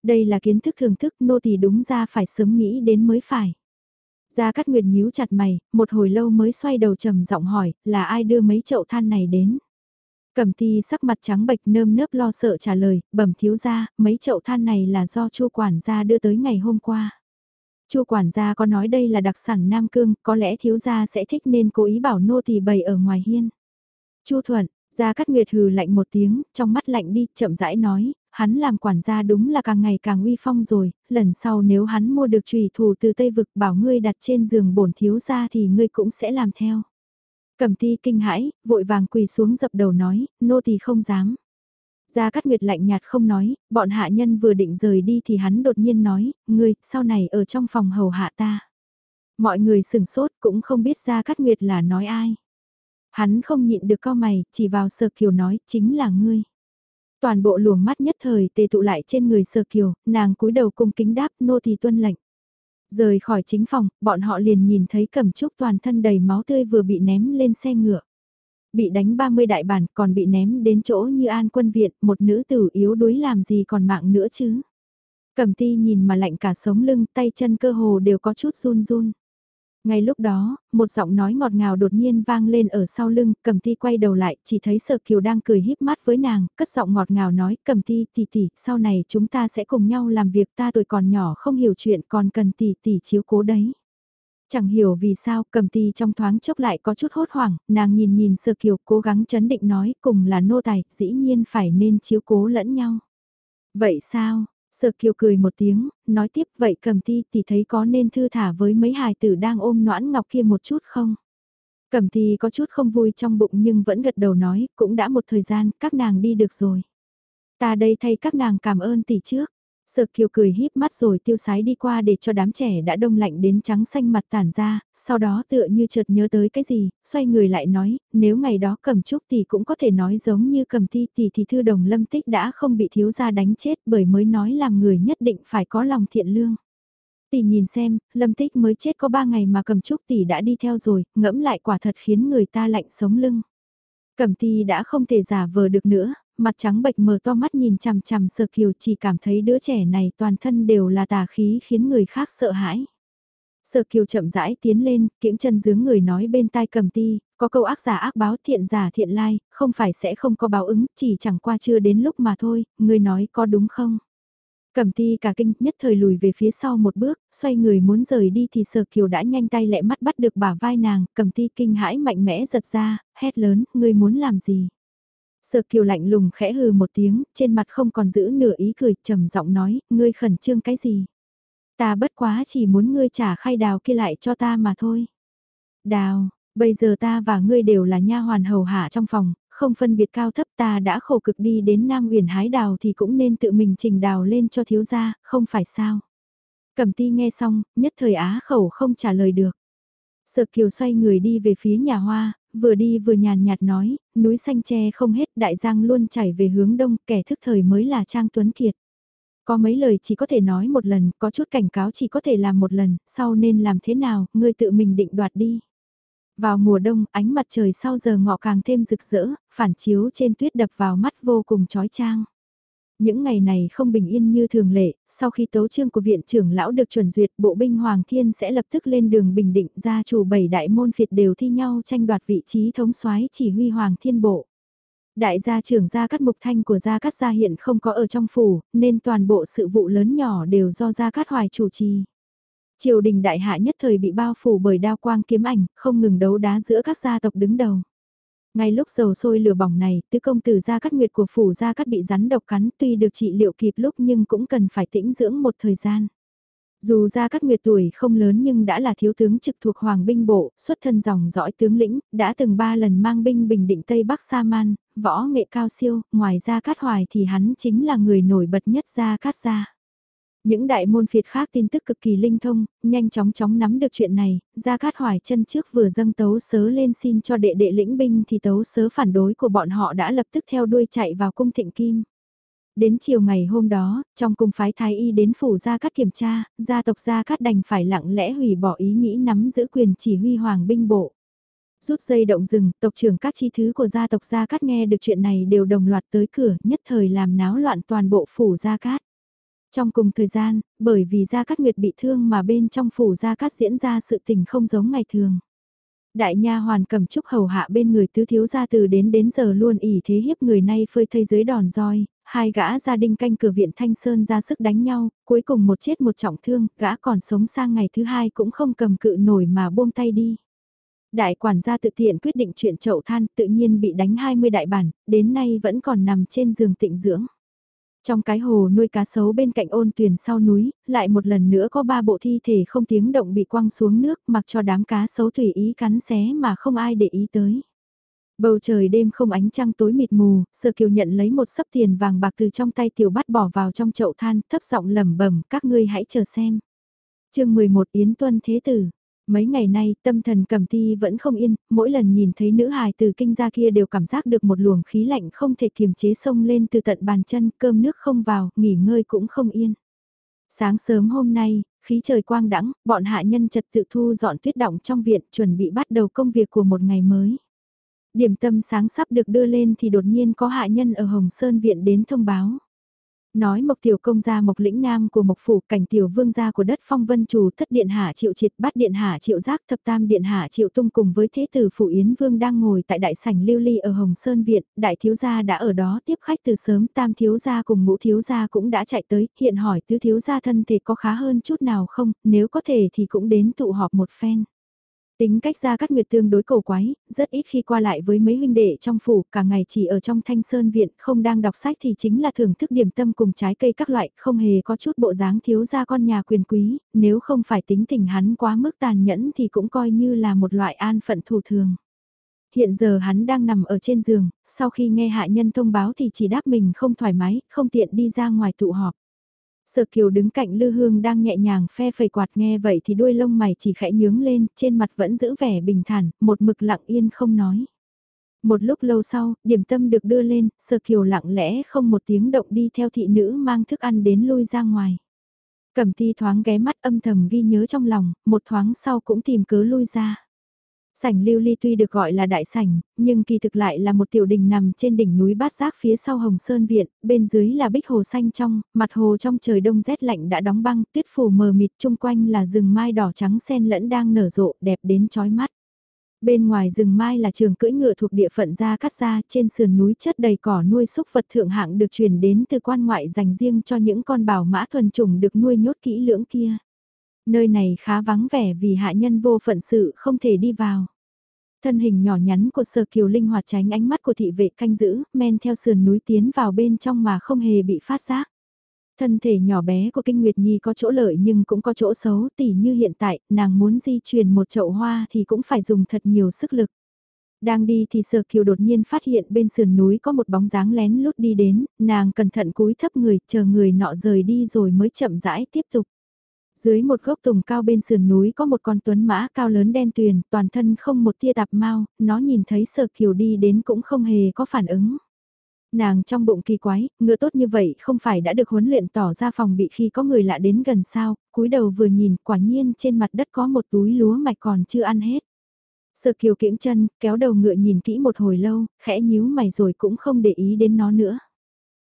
Đây là kiến thức thưởng thức nô tỳ đúng ra phải sớm nghĩ đến mới phải. Gia Cát Nguyệt nhíu chặt mày, một hồi lâu mới xoay đầu trầm giọng hỏi, là ai đưa mấy chậu than này đến? Cẩm ti sắc mặt trắng bệch nơm nớp lo sợ trả lời, bẩm thiếu gia, mấy chậu than này là do chu quản gia đưa tới ngày hôm qua. Chu quản gia có nói đây là đặc sản Nam Cương, có lẽ thiếu gia sẽ thích nên cố ý bảo nô tỳ bày ở ngoài hiên. Chu Thuận, Gia Cát Nguyệt hừ lạnh một tiếng, trong mắt lạnh đi, chậm rãi nói, hắn làm quản gia đúng là càng ngày càng uy phong rồi, lần sau nếu hắn mua được trùy thủ từ Tây Vực bảo ngươi đặt trên giường bổn thiếu gia thì ngươi cũng sẽ làm theo. Cẩm ti kinh hãi, vội vàng quỳ xuống dập đầu nói, nô tỳ không dám. Gia Cát Nguyệt lạnh nhạt không nói, bọn hạ nhân vừa định rời đi thì hắn đột nhiên nói, ngươi, sau này ở trong phòng hầu hạ ta. Mọi người sừng sốt cũng không biết Gia Cát Nguyệt là nói ai. Hắn không nhịn được co mày, chỉ vào Sở Kiều nói, chính là ngươi. Toàn bộ luồng mắt nhất thời tề tụ lại trên người Sơ Kiều, nàng cúi đầu cung kính đáp nô thì tuân lệnh. Rời khỏi chính phòng, bọn họ liền nhìn thấy cẩm trúc toàn thân đầy máu tươi vừa bị ném lên xe ngựa. Bị đánh 30 đại bản còn bị ném đến chỗ như an quân viện, một nữ tử yếu đuối làm gì còn mạng nữa chứ. Cẩm ti nhìn mà lạnh cả sống lưng, tay chân cơ hồ đều có chút run run. Ngay lúc đó, một giọng nói ngọt ngào đột nhiên vang lên ở sau lưng, cầm ti quay đầu lại, chỉ thấy sở kiều đang cười híp mắt với nàng, cất giọng ngọt ngào nói, cầm ti, tỷ tỷ, sau này chúng ta sẽ cùng nhau làm việc ta tuổi còn nhỏ không hiểu chuyện còn cần tỷ tỷ chiếu cố đấy. Chẳng hiểu vì sao, cầm ti trong thoáng chốc lại có chút hốt hoảng, nàng nhìn nhìn sở kiều cố gắng chấn định nói, cùng là nô tài, dĩ nhiên phải nên chiếu cố lẫn nhau. Vậy sao, sợ Kiều cười một tiếng, nói tiếp vậy cầm ti thì thấy có nên thư thả với mấy hài tử đang ôm noãn ngọc kia một chút không? Cầm ti có chút không vui trong bụng nhưng vẫn gật đầu nói, cũng đã một thời gian, các nàng đi được rồi. Ta đây thay các nàng cảm ơn tỷ trước. Sở kiều cười híp mắt rồi tiêu sái đi qua để cho đám trẻ đã đông lạnh đến trắng xanh mặt tản ra, sau đó tựa như chợt nhớ tới cái gì, xoay người lại nói, nếu ngày đó cầm trúc thì cũng có thể nói giống như cầm ti thì thì thư đồng lâm tích đã không bị thiếu gia đánh chết bởi mới nói làm người nhất định phải có lòng thiện lương. Tỷ nhìn xem, Lâm Tích mới chết có ba ngày mà cầm trúc tỷ đã đi theo rồi, ngẫm lại quả thật khiến người ta lạnh sống lưng. Cẩm ti đã không thể giả vờ được nữa, mặt trắng bệch mở to mắt nhìn chằm chằm sơ kiều chỉ cảm thấy đứa trẻ này toàn thân đều là tà khí khiến người khác sợ hãi. Sở kiều chậm rãi tiến lên, kiễng chân dướng người nói bên tai cầm ti, có câu ác giả ác báo thiện giả thiện lai, không phải sẽ không có báo ứng, chỉ chẳng qua chưa đến lúc mà thôi, người nói có đúng không? Cầm ti cả kinh nhất thời lùi về phía sau một bước, xoay người muốn rời đi thì sở kiều đã nhanh tay lẹ mắt bắt được bả vai nàng, cầm ti kinh hãi mạnh mẽ giật ra, hét lớn, ngươi muốn làm gì? Sở kiều lạnh lùng khẽ hừ một tiếng, trên mặt không còn giữ nửa ý cười, trầm giọng nói, ngươi khẩn trương cái gì? Ta bất quá chỉ muốn ngươi trả khai đào kia lại cho ta mà thôi. Đào, bây giờ ta và ngươi đều là nha hoàn hầu hạ trong phòng, không phân biệt cao thấp ta đã khổ cực đi đến Nam Uyển hái đào thì cũng nên tự mình trình đào lên cho thiếu gia, không phải sao. Cẩm ti nghe xong, nhất thời á khẩu không trả lời được. Sợ kiều xoay người đi về phía nhà hoa, vừa đi vừa nhàn nhạt nói, núi xanh tre không hết đại giang luôn chảy về hướng đông, kẻ thức thời mới là Trang Tuấn Kiệt. Có mấy lời chỉ có thể nói một lần, có chút cảnh cáo chỉ có thể làm một lần, sau nên làm thế nào, ngươi tự mình định đoạt đi. Vào mùa đông, ánh mặt trời sau giờ ngọ càng thêm rực rỡ, phản chiếu trên tuyết đập vào mắt vô cùng chói chang. Những ngày này không bình yên như thường lệ, sau khi tấu chương của viện trưởng lão được chuẩn duyệt, bộ binh Hoàng Thiên sẽ lập tức lên đường bình định gia chủ bảy đại môn phiệt đều thi nhau tranh đoạt vị trí thống soái chỉ huy Hoàng Thiên Bộ. Đại gia trưởng gia cát mục thanh của gia cát gia hiện không có ở trong phủ, nên toàn bộ sự vụ lớn nhỏ đều do gia cát hoài chủ trì. Triều đình đại hạ nhất thời bị bao phủ bởi đao quang kiếm ảnh, không ngừng đấu đá giữa các gia tộc đứng đầu. Ngay lúc dầu sôi lửa bỏng này, tứ công tử gia cát nguyệt của phủ gia cát bị rắn độc cắn tuy được trị liệu kịp lúc nhưng cũng cần phải tĩnh dưỡng một thời gian. Dù Gia Cát Nguyệt tuổi không lớn nhưng đã là thiếu tướng trực thuộc Hoàng binh bộ, xuất thân dòng dõi tướng lĩnh, đã từng ba lần mang binh bình định Tây Bắc Sa Man, võ nghệ cao siêu, ngoài Gia Cát Hoài thì hắn chính là người nổi bật nhất Gia Cát Gia. Những đại môn phiệt khác tin tức cực kỳ linh thông, nhanh chóng chóng nắm được chuyện này, Gia Cát Hoài chân trước vừa dâng tấu sớ lên xin cho đệ đệ lĩnh binh thì tấu sớ phản đối của bọn họ đã lập tức theo đuôi chạy vào cung thịnh kim. Đến chiều ngày hôm đó, trong cung phái thái y đến phủ gia cát kiểm tra, gia tộc gia cát đành phải lặng lẽ hủy bỏ ý nghĩ nắm giữ quyền chỉ huy hoàng binh bộ. Rút dây động rừng, tộc trưởng các chi thứ của gia tộc gia cát nghe được chuyện này đều đồng loạt tới cửa, nhất thời làm náo loạn toàn bộ phủ gia cát. Trong cùng thời gian, bởi vì Gia Cát Nguyệt bị thương mà bên trong phủ Gia Cát diễn ra sự tình không giống ngày thường. Đại nha hoàn cầm trúc hầu hạ bên người tứ thiếu gia từ đến đến giờ luôn ỉ thế hiếp người nay phơi thây dưới đòn roi, hai gã gia đình canh cửa viện Thanh Sơn ra sức đánh nhau, cuối cùng một chết một trọng thương, gã còn sống sang ngày thứ hai cũng không cầm cự nổi mà buông tay đi. Đại quản gia tự tiện quyết định chuyện chậu than tự nhiên bị đánh 20 đại bản, đến nay vẫn còn nằm trên giường tịnh dưỡng. Trong cái hồ nuôi cá sấu bên cạnh ôn tuyển sau núi, lại một lần nữa có ba bộ thi thể không tiếng động bị quăng xuống nước mặc cho đám cá sấu tùy ý cắn xé mà không ai để ý tới. Bầu trời đêm không ánh trăng tối mịt mù, sơ Kiều nhận lấy một sấp tiền vàng bạc từ trong tay tiểu bắt bỏ vào trong chậu than, thấp giọng lẩm bẩm, các ngươi hãy chờ xem. Chương 11 Yến Tuân Thế Tử. Mấy ngày nay, tâm thần Cẩm Ti vẫn không yên, mỗi lần nhìn thấy nữ hài từ kinh gia kia đều cảm giác được một luồng khí lạnh không thể kiềm chế sông lên từ tận bàn chân, cơm nước không vào, nghỉ ngơi cũng không yên. Sáng sớm hôm nay, khí trời quang đãng, bọn hạ nhân trật tự thu dọn tuyết động trong viện, chuẩn bị bắt đầu công việc của một ngày mới. Điểm tâm sáng sắp được đưa lên thì đột nhiên có hạ nhân ở Hồng Sơn Viện đến thông báo. Nói Mộc Tiểu Công gia Mộc Lĩnh Nam của Mộc Phủ cảnh Tiểu Vương gia của đất phong vân chủ thất điện hạ triệu triệt bát điện hạ triệu giác thập tam điện hạ triệu tung cùng với thế tử Phủ Yến Vương đang ngồi tại đại sảnh lưu ly ở Hồng Sơn Viện, đại thiếu gia đã ở đó tiếp khách từ sớm tam thiếu gia cùng ngũ thiếu gia cũng đã chạy tới, hiện hỏi tứ thiếu gia thân thể có khá hơn chút nào không, nếu có thể thì cũng đến tụ họp một phen. Tính cách ra cát nguyệt tương đối cầu quái, rất ít khi qua lại với mấy huynh đệ trong phủ, cả ngày chỉ ở trong thanh sơn viện, không đang đọc sách thì chính là thưởng thức điểm tâm cùng trái cây các loại, không hề có chút bộ dáng thiếu ra con nhà quyền quý, nếu không phải tính tình hắn quá mức tàn nhẫn thì cũng coi như là một loại an phận thủ thường. Hiện giờ hắn đang nằm ở trên giường, sau khi nghe hạ nhân thông báo thì chỉ đáp mình không thoải mái, không tiện đi ra ngoài tụ họp. Sở Kiều đứng cạnh Lư Hương đang nhẹ nhàng phe phẩy quạt nghe vậy thì đuôi lông mày chỉ khẽ nhướng lên, trên mặt vẫn giữ vẻ bình thản, một mực lặng yên không nói. Một lúc lâu sau, điểm tâm được đưa lên, Sở Kiều lặng lẽ không một tiếng động đi theo thị nữ mang thức ăn đến lui ra ngoài. Cẩm ti thoáng ghé mắt âm thầm ghi nhớ trong lòng, một thoáng sau cũng tìm cớ lui ra. Sảnh lưu ly tuy được gọi là đại sảnh, nhưng kỳ thực lại là một tiểu đình nằm trên đỉnh núi bát giác phía sau Hồng Sơn Viện, bên dưới là bích hồ xanh trong, mặt hồ trong trời đông rét lạnh đã đóng băng, tuyết phủ mờ mịt chung quanh là rừng mai đỏ trắng sen lẫn đang nở rộ, đẹp đến chói mắt. Bên ngoài rừng mai là trường cưỡi ngựa thuộc địa phận Gia Cát Gia, trên sườn núi chất đầy cỏ nuôi súc vật thượng hạng được truyền đến từ quan ngoại dành riêng cho những con bảo mã thuần chủng được nuôi nhốt kỹ lưỡng kia. Nơi này khá vắng vẻ vì hạ nhân vô phận sự không thể đi vào. Thân hình nhỏ nhắn của Sở Kiều linh hoạt tránh ánh mắt của thị vệ canh giữ, men theo sườn núi tiến vào bên trong mà không hề bị phát giác. Thân thể nhỏ bé của Kinh Nguyệt Nhi có chỗ lợi nhưng cũng có chỗ xấu, tỉ như hiện tại, nàng muốn di chuyển một chậu hoa thì cũng phải dùng thật nhiều sức lực. Đang đi thì Sở Kiều đột nhiên phát hiện bên sườn núi có một bóng dáng lén lút đi đến, nàng cẩn thận cúi thấp người, chờ người nọ rời đi rồi mới chậm rãi tiếp tục. Dưới một gốc tùng cao bên sườn núi có một con tuấn mã cao lớn đen tuyền, toàn thân không một tia tạp mau, nó nhìn thấy Sở Kiều đi đến cũng không hề có phản ứng. Nàng trong bụng kỳ quái, ngựa tốt như vậy không phải đã được huấn luyện tỏ ra phòng bị khi có người lạ đến gần sao, cúi đầu vừa nhìn, quả nhiên trên mặt đất có một túi lúa mạch còn chưa ăn hết. Sở kiều kiễng chân, kéo đầu ngựa nhìn kỹ một hồi lâu, khẽ nhíu mày rồi cũng không để ý đến nó nữa.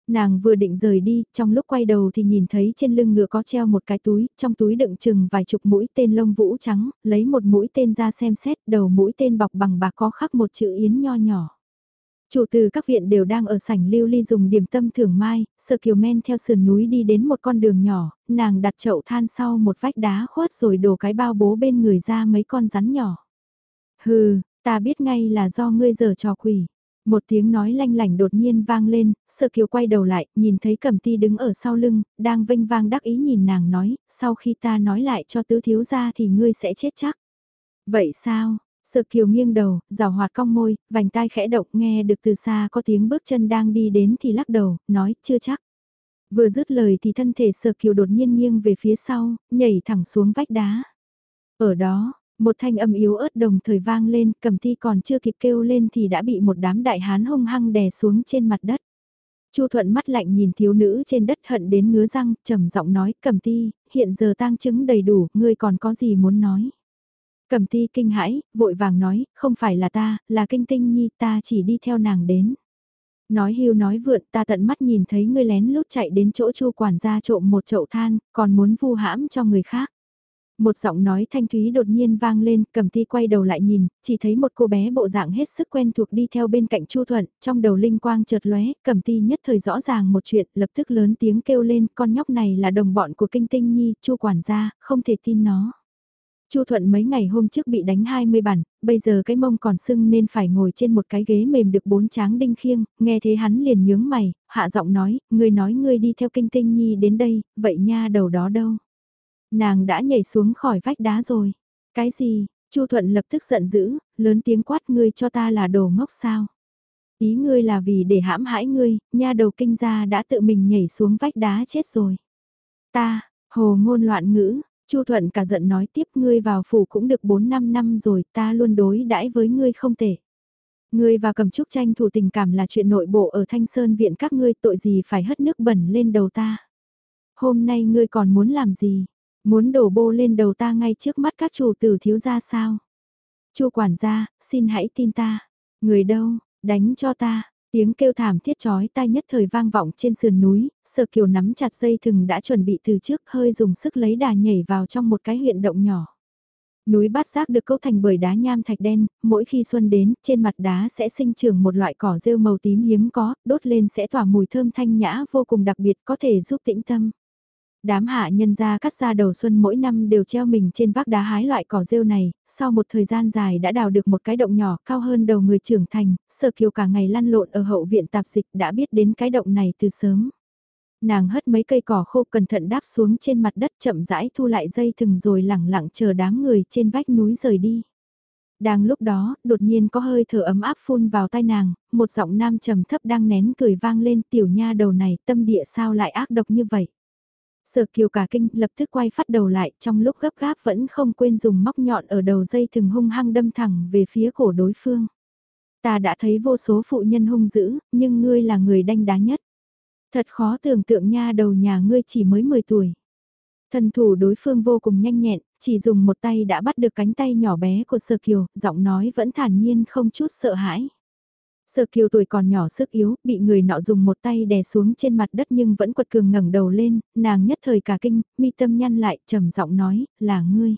Nàng vừa định rời đi, trong lúc quay đầu thì nhìn thấy trên lưng ngựa có treo một cái túi, trong túi đựng chừng vài chục mũi tên lông vũ trắng, lấy một mũi tên ra xem xét, đầu mũi tên bọc bằng bạc có khắc một chữ yến nho nhỏ. Chủ từ các viện đều đang ở sảnh lưu ly dùng điểm tâm thưởng mai, sơ kiều men theo sườn núi đi đến một con đường nhỏ, nàng đặt chậu than sau một vách đá khuất rồi đổ cái bao bố bên người ra mấy con rắn nhỏ. Hừ, ta biết ngay là do ngươi giờ trò quỷ. Một tiếng nói lanh lảnh đột nhiên vang lên, sợ kiều quay đầu lại, nhìn thấy cẩm ti đứng ở sau lưng, đang vinh vang đắc ý nhìn nàng nói, sau khi ta nói lại cho tứ thiếu ra thì ngươi sẽ chết chắc. Vậy sao, Sợ kiều nghiêng đầu, rào hoạt cong môi, vành tai khẽ động nghe được từ xa có tiếng bước chân đang đi đến thì lắc đầu, nói chưa chắc. Vừa dứt lời thì thân thể sợ kiều đột nhiên nghiêng về phía sau, nhảy thẳng xuống vách đá. Ở đó, một thanh âm yếu ớt đồng thời vang lên, cầm thi còn chưa kịp kêu lên thì đã bị một đám đại hán hung hăng đè xuống trên mặt đất. Chu Thuận mắt lạnh nhìn thiếu nữ trên đất hận đến ngứa răng, trầm giọng nói, cầm ti, hiện giờ tang chứng đầy đủ, ngươi còn có gì muốn nói. Cẩm ti kinh hãi, vội vàng nói, không phải là ta, là kinh tinh nhi, ta chỉ đi theo nàng đến. Nói hưu nói vượn ta tận mắt nhìn thấy ngươi lén lút chạy đến chỗ chu quản gia trộm một chậu than, còn muốn vu hãm cho người khác. Một giọng nói thanh thúy đột nhiên vang lên, cầm thi quay đầu lại nhìn, chỉ thấy một cô bé bộ dạng hết sức quen thuộc đi theo bên cạnh Chu Thuận, trong đầu linh quang chợt lóe, cầm thi nhất thời rõ ràng một chuyện, lập tức lớn tiếng kêu lên, con nhóc này là đồng bọn của kinh tinh nhi, Chu quản gia, không thể tin nó. Chu Thuận mấy ngày hôm trước bị đánh 20 bản, bây giờ cái mông còn sưng nên phải ngồi trên một cái ghế mềm được bốn tráng đinh khiêng, nghe thế hắn liền nhướng mày, hạ giọng nói, ngươi nói ngươi đi theo kinh tinh nhi đến đây, vậy nha đầu đó đâu? Nàng đã nhảy xuống khỏi vách đá rồi. Cái gì? Chu Thuận lập tức giận dữ, lớn tiếng quát ngươi cho ta là đồ ngốc sao? Ý ngươi là vì để hãm hãi ngươi, nha đầu kinh gia đã tự mình nhảy xuống vách đá chết rồi. Ta, hồ ngôn loạn ngữ, Chu Thuận cả giận nói tiếp ngươi vào phủ cũng được 4-5 năm rồi, ta luôn đối đãi với ngươi không tệ. Ngươi và cầm trúc tranh thủ tình cảm là chuyện nội bộ ở Thanh Sơn viện các ngươi tội gì phải hất nước bẩn lên đầu ta. Hôm nay ngươi còn muốn làm gì? Muốn đổ bô lên đầu ta ngay trước mắt các chủ tử thiếu gia sao? Chu quản gia, xin hãy tin ta. Người đâu, đánh cho ta, Tiếng kêu thảm thiết chói tai nhất thời vang vọng trên sườn núi, sở kiều nắm chặt dây thừng đã chuẩn bị từ trước hơi dùng sức lấy đà nhảy vào trong một cái huyện động nhỏ. Núi bát giác được cấu thành bởi đá nham thạch đen, mỗi khi xuân đến, trên mặt đá sẽ sinh trưởng một loại cỏ rêu màu tím hiếm có, đốt lên sẽ tỏa mùi thơm thanh nhã vô cùng đặc biệt có thể giúp tĩnh tâm. Đám hạ nhân ra cắt ra đầu xuân mỗi năm đều treo mình trên vác đá hái loại cỏ rêu này, sau một thời gian dài đã đào được một cái động nhỏ cao hơn đầu người trưởng thành, sở kiều cả ngày lăn lộn ở hậu viện tạp dịch đã biết đến cái động này từ sớm. Nàng hất mấy cây cỏ khô cẩn thận đáp xuống trên mặt đất chậm rãi thu lại dây thừng rồi lẳng lặng chờ đám người trên vách núi rời đi. Đang lúc đó, đột nhiên có hơi thở ấm áp phun vào tai nàng, một giọng nam trầm thấp đang nén cười vang lên tiểu nha đầu này tâm địa sao lại ác độc như vậy. Sở kiều cả kinh lập tức quay phát đầu lại trong lúc gấp gáp vẫn không quên dùng móc nhọn ở đầu dây thừng hung hăng đâm thẳng về phía cổ đối phương. Ta đã thấy vô số phụ nhân hung dữ, nhưng ngươi là người đanh đá nhất. Thật khó tưởng tượng nha đầu nhà ngươi chỉ mới 10 tuổi. Thần thủ đối phương vô cùng nhanh nhẹn, chỉ dùng một tay đã bắt được cánh tay nhỏ bé của Sở Kiều, giọng nói vẫn thản nhiên không chút sợ hãi. Sở Kiều tuổi còn nhỏ sức yếu, bị người nọ dùng một tay đè xuống trên mặt đất nhưng vẫn quật cường ngẩng đầu lên, nàng nhất thời cả kinh, mi tâm nhăn lại, trầm giọng nói, là ngươi.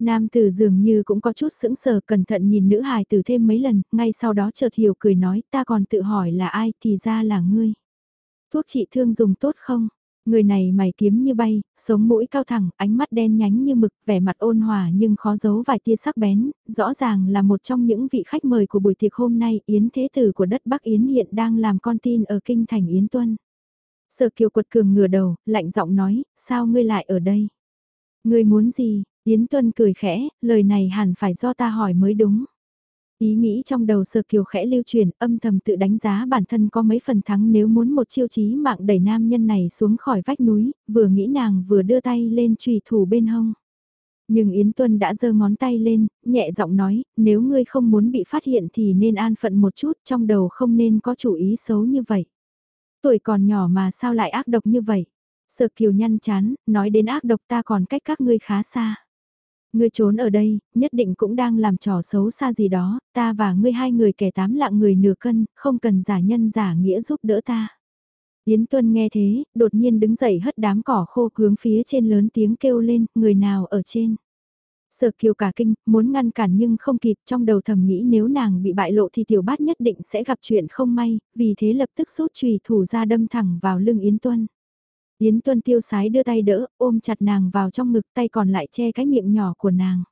Nam tử dường như cũng có chút sững sờ cẩn thận nhìn nữ hài tử thêm mấy lần, ngay sau đó chợt hiểu cười nói ta còn tự hỏi là ai thì ra là ngươi. Thuốc trị thương dùng tốt không? Người này mày kiếm như bay, sống mũi cao thẳng, ánh mắt đen nhánh như mực, vẻ mặt ôn hòa nhưng khó giấu vài tia sắc bén, rõ ràng là một trong những vị khách mời của buổi tiệc hôm nay, Yến Thế Tử của đất Bắc Yến hiện đang làm con tin ở kinh thành Yến Tuân. Sở kiều quật cường ngửa đầu, lạnh giọng nói, sao ngươi lại ở đây? Ngươi muốn gì? Yến Tuân cười khẽ, lời này hẳn phải do ta hỏi mới đúng. Ý nghĩ trong đầu Sở kiều khẽ lưu truyền âm thầm tự đánh giá bản thân có mấy phần thắng nếu muốn một chiêu chí mạng đẩy nam nhân này xuống khỏi vách núi, vừa nghĩ nàng vừa đưa tay lên trùy thủ bên hông. Nhưng Yến Tuân đã giơ ngón tay lên, nhẹ giọng nói, nếu ngươi không muốn bị phát hiện thì nên an phận một chút, trong đầu không nên có chủ ý xấu như vậy. Tuổi còn nhỏ mà sao lại ác độc như vậy? Sở kiều nhăn chán, nói đến ác độc ta còn cách các ngươi khá xa. Ngươi trốn ở đây, nhất định cũng đang làm trò xấu xa gì đó, ta và ngươi hai người kẻ tám lạng người nửa cân, không cần giả nhân giả nghĩa giúp đỡ ta. Yến Tuân nghe thế, đột nhiên đứng dậy hất đám cỏ khô hướng phía trên lớn tiếng kêu lên, người nào ở trên. Sở kiều cả kinh, muốn ngăn cản nhưng không kịp trong đầu thầm nghĩ nếu nàng bị bại lộ thì tiểu bát nhất định sẽ gặp chuyện không may, vì thế lập tức rút chùy thủ ra đâm thẳng vào lưng Yến Tuân. Yến Tuân tiêu sái đưa tay đỡ, ôm chặt nàng vào trong ngực tay còn lại che cái miệng nhỏ của nàng.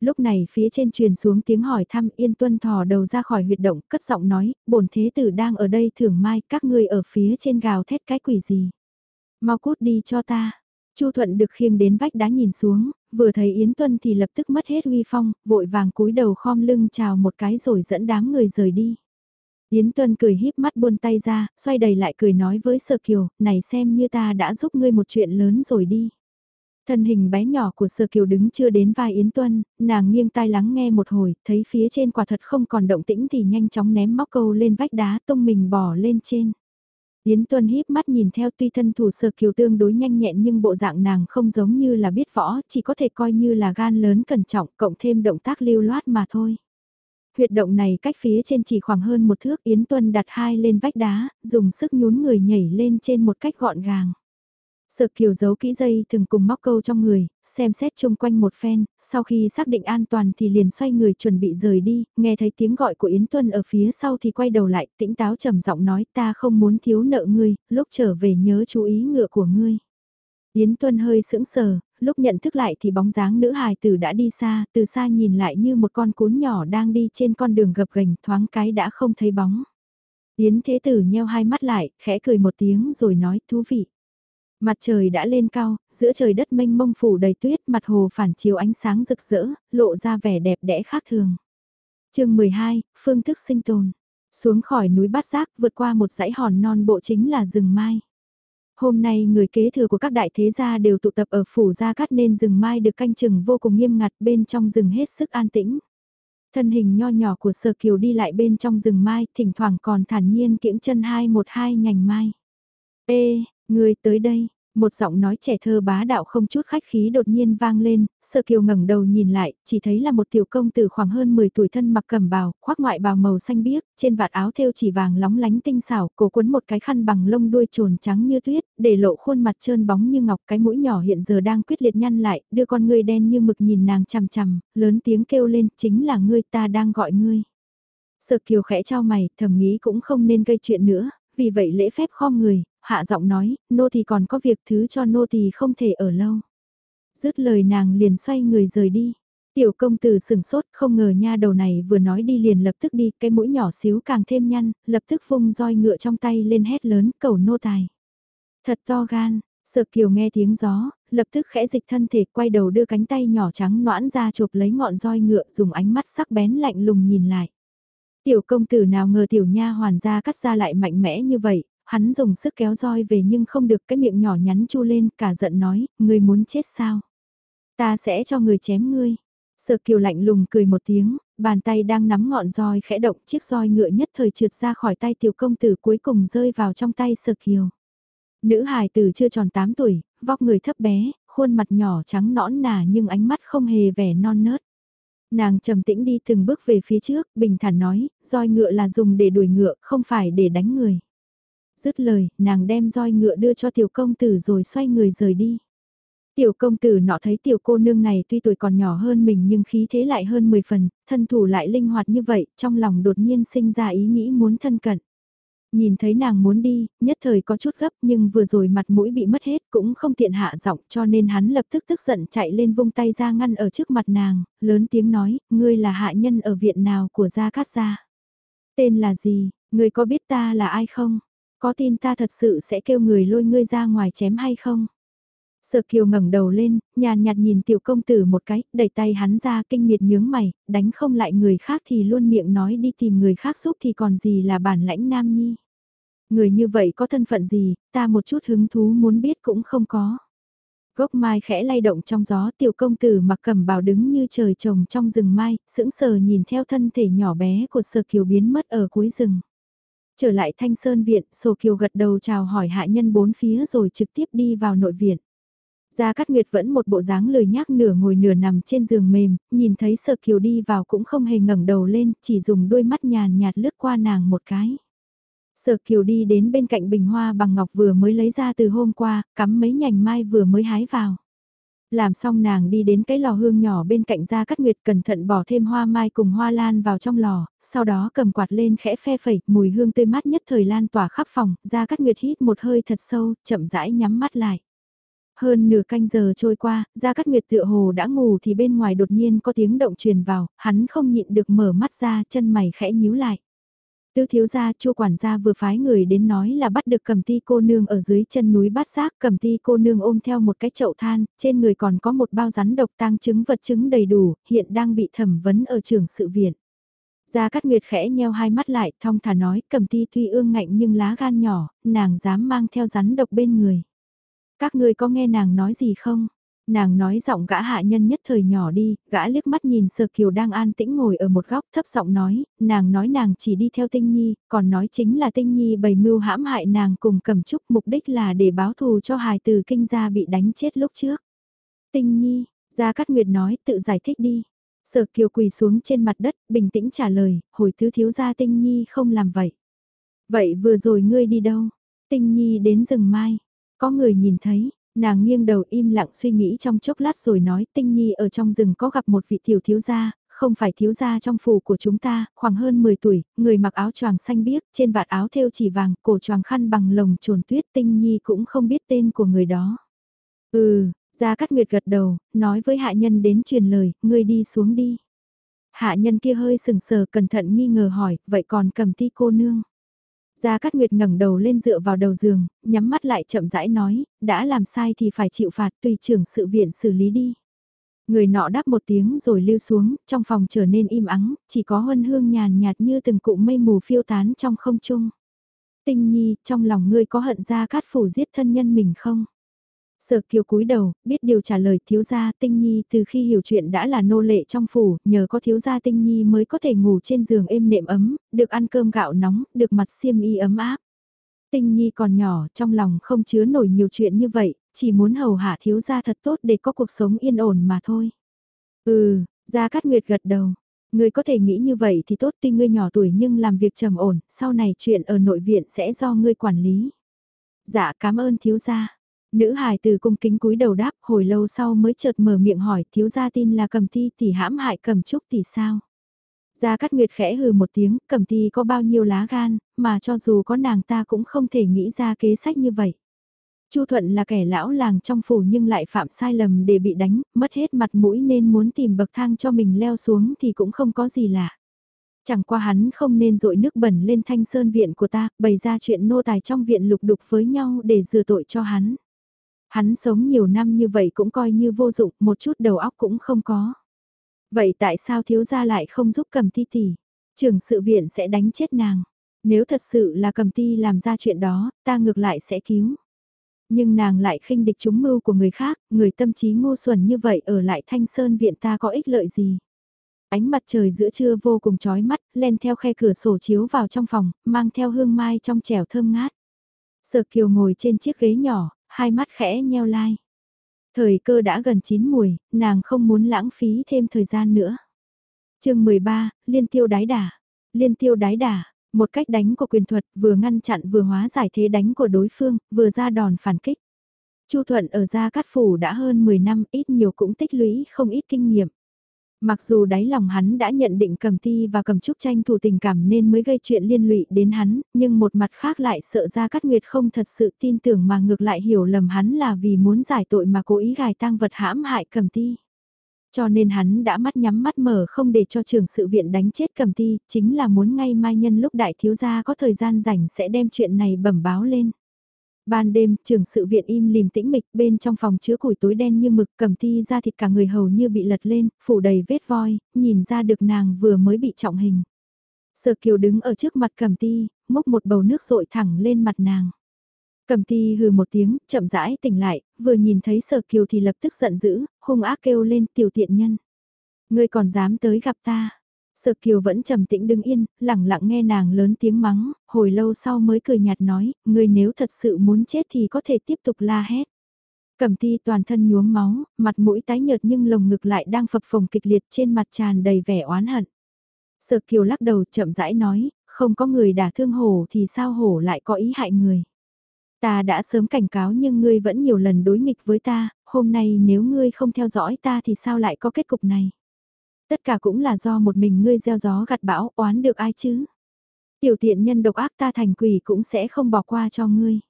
Lúc này phía trên truyền xuống tiếng hỏi thăm Yên Tuân thò đầu ra khỏi huyệt động, cất giọng nói, bổn thế tử đang ở đây thưởng mai, các ngươi ở phía trên gào thét cái quỷ gì. Mau cút đi cho ta. Chu Thuận được khiêng đến vách đá nhìn xuống, vừa thấy Yến Tuân thì lập tức mất hết uy phong, vội vàng cúi đầu khom lưng chào một cái rồi dẫn đám người rời đi. Yến Tuân cười híp mắt buôn tay ra, xoay đầy lại cười nói với Sở Kiều, này xem như ta đã giúp ngươi một chuyện lớn rồi đi. Thân hình bé nhỏ của Sở Kiều đứng chưa đến vai Yến Tuân, nàng nghiêng tai lắng nghe một hồi, thấy phía trên quả thật không còn động tĩnh thì nhanh chóng ném móc câu lên vách đá tung mình bỏ lên trên. Yến Tuân híp mắt nhìn theo tuy thân thủ Sở Kiều tương đối nhanh nhẹn nhưng bộ dạng nàng không giống như là biết võ, chỉ có thể coi như là gan lớn cẩn trọng cộng thêm động tác lưu loát mà thôi huyệt động này cách phía trên chỉ khoảng hơn một thước Yến Tuân đặt hai lên vách đá, dùng sức nhún người nhảy lên trên một cách gọn gàng. Sợ kiều giấu kỹ dây thường cùng móc câu trong người, xem xét chung quanh một phen, sau khi xác định an toàn thì liền xoay người chuẩn bị rời đi, nghe thấy tiếng gọi của Yến Tuân ở phía sau thì quay đầu lại, tĩnh táo trầm giọng nói ta không muốn thiếu nợ ngươi, lúc trở về nhớ chú ý ngựa của ngươi. Yến Tuân hơi sững sờ, lúc nhận thức lại thì bóng dáng nữ hài tử đã đi xa, từ xa nhìn lại như một con cún nhỏ đang đi trên con đường gập ghềnh thoáng cái đã không thấy bóng. Yến Thế Tử nheo hai mắt lại, khẽ cười một tiếng rồi nói thú vị. Mặt trời đã lên cao, giữa trời đất mênh mông phủ đầy tuyết, mặt hồ phản chiếu ánh sáng rực rỡ, lộ ra vẻ đẹp đẽ khác thường. chương 12, phương thức sinh tồn. Xuống khỏi núi Bát Giác, vượt qua một dãy hòn non bộ chính là rừng mai. Hôm nay người kế thừa của các đại thế gia đều tụ tập ở phủ gia cát nên rừng mai được canh chừng vô cùng nghiêm ngặt bên trong rừng hết sức an tĩnh. Thân hình nho nhỏ của Sở Kiều đi lại bên trong rừng mai, thỉnh thoảng còn thản nhiên kiễng chân hai một hai nhành mai. Ê, người tới đây, một giọng nói trẻ thơ bá đạo không chút khách khí đột nhiên vang lên, Sơ Kiều ngẩng đầu nhìn lại, chỉ thấy là một tiểu công tử khoảng hơn 10 tuổi thân mặc cẩm bào, khoác ngoại bào màu xanh biếc, trên vạt áo thêu chỉ vàng lóng lánh tinh xảo, cổ quấn một cái khăn bằng lông đuôi trồn trắng như tuyết, để lộ khuôn mặt trơn bóng như ngọc, cái mũi nhỏ hiện giờ đang quyết liệt nhăn lại, đưa con ngươi đen như mực nhìn nàng chằm chằm, lớn tiếng kêu lên, chính là ngươi ta đang gọi ngươi. Sở Kiều khẽ trao mày, thầm nghĩ cũng không nên gây chuyện nữa, vì vậy lễ phép khom người, hạ giọng nói, nô thì còn có việc thứ cho nô thì không thể ở lâu. Dứt lời nàng liền xoay người rời đi. Tiểu công tử sừng sốt, không ngờ nha đầu này vừa nói đi liền lập tức đi, cái mũi nhỏ xíu càng thêm nhăn, lập tức vung roi ngựa trong tay lên hét lớn, cầu nô tài. Thật to gan, sợ kiều nghe tiếng gió, lập tức khẽ dịch thân thể quay đầu đưa cánh tay nhỏ trắng noãn ra chụp lấy ngọn roi ngựa dùng ánh mắt sắc bén lạnh lùng nhìn lại. Tiểu công tử nào ngờ tiểu nha hoàn ra cắt ra lại mạnh mẽ như vậy, hắn dùng sức kéo roi về nhưng không được cái miệng nhỏ nhắn chu lên, cả giận nói, ngươi muốn chết sao? Ta sẽ cho người chém ngươi. Sở kiều lạnh lùng cười một tiếng, bàn tay đang nắm ngọn roi khẽ động chiếc roi ngựa nhất thời trượt ra khỏi tay tiểu công tử cuối cùng rơi vào trong tay sở kiều. Nữ hài tử chưa tròn 8 tuổi, vóc người thấp bé, khuôn mặt nhỏ trắng nõn nà nhưng ánh mắt không hề vẻ non nớt. Nàng trầm tĩnh đi từng bước về phía trước, bình thản nói, roi ngựa là dùng để đuổi ngựa, không phải để đánh người. Dứt lời, nàng đem roi ngựa đưa cho tiểu công tử rồi xoay người rời đi. Tiểu công tử nọ thấy tiểu cô nương này tuy tuổi còn nhỏ hơn mình nhưng khí thế lại hơn 10 phần, thân thủ lại linh hoạt như vậy, trong lòng đột nhiên sinh ra ý nghĩ muốn thân cận. Nhìn thấy nàng muốn đi, nhất thời có chút gấp nhưng vừa rồi mặt mũi bị mất hết cũng không tiện hạ giọng cho nên hắn lập tức tức giận chạy lên vung tay ra ngăn ở trước mặt nàng, lớn tiếng nói, ngươi là hạ nhân ở viện nào của Gia Cát Gia. Tên là gì, ngươi có biết ta là ai không? Có tin ta thật sự sẽ kêu người lôi ngươi ra ngoài chém hay không? Sở kiều ngẩng đầu lên, nhàn nhạt nhìn tiểu công tử một cái, đẩy tay hắn ra kinh miệt nhướng mày, đánh không lại người khác thì luôn miệng nói đi tìm người khác giúp thì còn gì là bản lãnh nam nhi. Người như vậy có thân phận gì, ta một chút hứng thú muốn biết cũng không có. Gốc mai khẽ lay động trong gió tiểu công tử mặc cầm bào đứng như trời trồng trong rừng mai, sững sờ nhìn theo thân thể nhỏ bé của sở kiều biến mất ở cuối rừng. Trở lại thanh sơn viện, sổ kiều gật đầu chào hỏi hạ nhân bốn phía rồi trực tiếp đi vào nội viện. Gia Cát Nguyệt vẫn một bộ dáng lười nhác nửa ngồi nửa nằm trên giường mềm, nhìn thấy Sở Kiều đi vào cũng không hề ngẩng đầu lên, chỉ dùng đôi mắt nhàn nhạt lướt qua nàng một cái. Sở Kiều đi đến bên cạnh bình hoa bằng ngọc vừa mới lấy ra từ hôm qua, cắm mấy nhành mai vừa mới hái vào. Làm xong nàng đi đến cái lò hương nhỏ bên cạnh Gia Cát Nguyệt cẩn thận bỏ thêm hoa mai cùng hoa lan vào trong lò, sau đó cầm quạt lên khẽ phe phẩy, mùi hương tươi mát nhất thời lan tỏa khắp phòng, Gia Cát Nguyệt hít một hơi thật sâu, chậm rãi nhắm mắt lại. Hơn nửa canh giờ trôi qua, Gia Cát Nguyệt tựa hồ đã ngủ thì bên ngoài đột nhiên có tiếng động truyền vào, hắn không nhịn được mở mắt ra, chân mày khẽ nhíu lại. Tứ thiếu gia chu quản gia vừa phái người đến nói là bắt được cầm ti cô nương ở dưới chân núi bát giác cầm ti cô nương ôm theo một cái chậu than, trên người còn có một bao rắn độc tang chứng vật chứng đầy đủ, hiện đang bị thẩm vấn ở trường sự viện. Gia Cát Nguyệt khẽ nheo hai mắt lại, thong thả nói, cầm ti tuy ương ngạnh nhưng lá gan nhỏ, nàng dám mang theo rắn độc bên người. Các ngươi có nghe nàng nói gì không? Nàng nói giọng gã hạ nhân nhất thời nhỏ đi, gã liếc mắt nhìn Sở Kiều đang an tĩnh ngồi ở một góc thấp giọng nói, nàng nói nàng chỉ đi theo Tinh Nhi, còn nói chính là Tinh Nhi bày mưu hãm hại nàng cùng cầm trúc mục đích là để báo thù cho hài từ kinh gia bị đánh chết lúc trước. Tinh Nhi, Gia Cát Nguyệt nói tự giải thích đi. Sở Kiều quỳ xuống trên mặt đất, bình tĩnh trả lời, hồi thứ thiếu gia Tinh Nhi không làm vậy. Vậy vừa rồi ngươi đi đâu? Tinh Nhi đến rừng mai. Có người nhìn thấy, nàng nghiêng đầu im lặng suy nghĩ trong chốc lát rồi nói tinh nhi ở trong rừng có gặp một vị tiểu thiếu gia, không phải thiếu gia trong phủ của chúng ta, khoảng hơn 10 tuổi, người mặc áo choàng xanh biếc, trên vạt áo thêu chỉ vàng, cổ choàng khăn bằng lồng trồn tuyết tinh nhi cũng không biết tên của người đó. Ừ, Gia Cát Nguyệt gật đầu, nói với hạ nhân đến truyền lời, ngươi đi xuống đi. Hạ nhân kia hơi sừng sờ cẩn thận nghi ngờ hỏi, vậy còn cầm ti cô nương? Gia Cát Nguyệt ngẩng đầu lên dựa vào đầu giường, nhắm mắt lại chậm rãi nói, đã làm sai thì phải chịu phạt tùy trưởng sự viện xử lý đi. Người nọ đáp một tiếng rồi lưu xuống, trong phòng trở nên im ắng, chỉ có huân hương nhàn nhạt như từng cụm mây mù phiêu tán trong không trung. Tinh nhi, trong lòng ngươi có hận Gia Cát Phủ giết thân nhân mình không? Sở kiều cúi đầu, biết điều trả lời thiếu gia tinh nhi từ khi hiểu chuyện đã là nô lệ trong phủ, nhờ có thiếu gia tinh nhi mới có thể ngủ trên giường êm nệm ấm, được ăn cơm gạo nóng, được mặt xiêm y ấm áp. Tinh nhi còn nhỏ, trong lòng không chứa nổi nhiều chuyện như vậy, chỉ muốn hầu hạ thiếu gia thật tốt để có cuộc sống yên ổn mà thôi. Ừ, gia cát nguyệt gật đầu. Ngươi có thể nghĩ như vậy thì tốt tuy ngươi nhỏ tuổi nhưng làm việc trầm ổn, sau này chuyện ở nội viện sẽ do ngươi quản lý. Dạ cảm ơn thiếu gia. Nữ hài từ cung kính cúi đầu đáp hồi lâu sau mới chợt mở miệng hỏi thiếu gia tin là cầm ti tỷ hãm hại cầm trúc tỷ sao. Gia Cát Nguyệt khẽ hừ một tiếng, cầm ti có bao nhiêu lá gan, mà cho dù có nàng ta cũng không thể nghĩ ra kế sách như vậy. Chu Thuận là kẻ lão làng trong phủ nhưng lại phạm sai lầm để bị đánh, mất hết mặt mũi nên muốn tìm bậc thang cho mình leo xuống thì cũng không có gì lạ. Chẳng qua hắn không nên dội nước bẩn lên thanh sơn viện của ta, bày ra chuyện nô tài trong viện lục đục với nhau để rửa tội cho hắn. Hắn sống nhiều năm như vậy cũng coi như vô dụng, một chút đầu óc cũng không có. Vậy tại sao thiếu gia lại không giúp cầm ti tỷ? Trường sự viện sẽ đánh chết nàng. Nếu thật sự là cầm ti làm ra chuyện đó, ta ngược lại sẽ cứu. Nhưng nàng lại khinh địch chúng mưu của người khác, người tâm trí ngu xuẩn như vậy ở lại thanh sơn viện ta có ích lợi gì? Ánh mặt trời giữa trưa vô cùng chói mắt, len theo khe cửa sổ chiếu vào trong phòng, mang theo hương mai trong trẻo thơm ngát. Sở kiều ngồi trên chiếc ghế nhỏ, hai mắt khẽ nheo lai. Thời cơ đã gần chín mùi, nàng không muốn lãng phí thêm thời gian nữa. chương 13, Liên tiêu đái đả. Liên tiêu đái đả, một cách đánh của quyền thuật vừa ngăn chặn vừa hóa giải thế đánh của đối phương, vừa ra đòn phản kích. Chu Thuận ở Gia Cát Phủ đã hơn 10 năm, ít nhiều cũng tích lũy không ít kinh nghiệm. Mặc dù đáy lòng hắn đã nhận định cầm ti và cầm trúc tranh thủ tình cảm nên mới gây chuyện liên lụy đến hắn, nhưng một mặt khác lại sợ ra Cát Nguyệt không thật sự tin tưởng mà ngược lại hiểu lầm hắn là vì muốn giải tội mà cố ý gài tang vật hãm hại cầm ti. Cho nên hắn đã mắt nhắm mắt mở không để cho trường sự viện đánh chết cầm ti, chính là muốn ngay mai nhân lúc đại thiếu gia có thời gian rảnh sẽ đem chuyện này bẩm báo lên. Ban đêm, trường sự viện im lìm tĩnh mịch, bên trong phòng chứa củi tối đen như mực, cầm ti ra thịt cả người hầu như bị lật lên, phủ đầy vết voi, nhìn ra được nàng vừa mới bị trọng hình. Sở kiều đứng ở trước mặt cầm ti, múc một bầu nước rội thẳng lên mặt nàng. Cầm ti hừ một tiếng, chậm rãi tỉnh lại, vừa nhìn thấy sở kiều thì lập tức giận dữ, hung ác kêu lên tiểu tiện nhân. Ngươi còn dám tới gặp ta. Sở kiều vẫn trầm tĩnh đứng yên, lặng lặng nghe nàng lớn tiếng mắng, hồi lâu sau mới cười nhạt nói, ngươi nếu thật sự muốn chết thì có thể tiếp tục la hét. Cầm ti toàn thân nhuốm máu, mặt mũi tái nhợt nhưng lồng ngực lại đang phập phồng kịch liệt trên mặt tràn đầy vẻ oán hận. Sở kiều lắc đầu chậm rãi nói, không có người đả thương hổ thì sao hổ lại có ý hại người. Ta đã sớm cảnh cáo nhưng ngươi vẫn nhiều lần đối nghịch với ta, hôm nay nếu ngươi không theo dõi ta thì sao lại có kết cục này. Tất cả cũng là do một mình ngươi gieo gió gặt bão oán được ai chứ. Tiểu tiện nhân độc ác ta thành quỷ cũng sẽ không bỏ qua cho ngươi.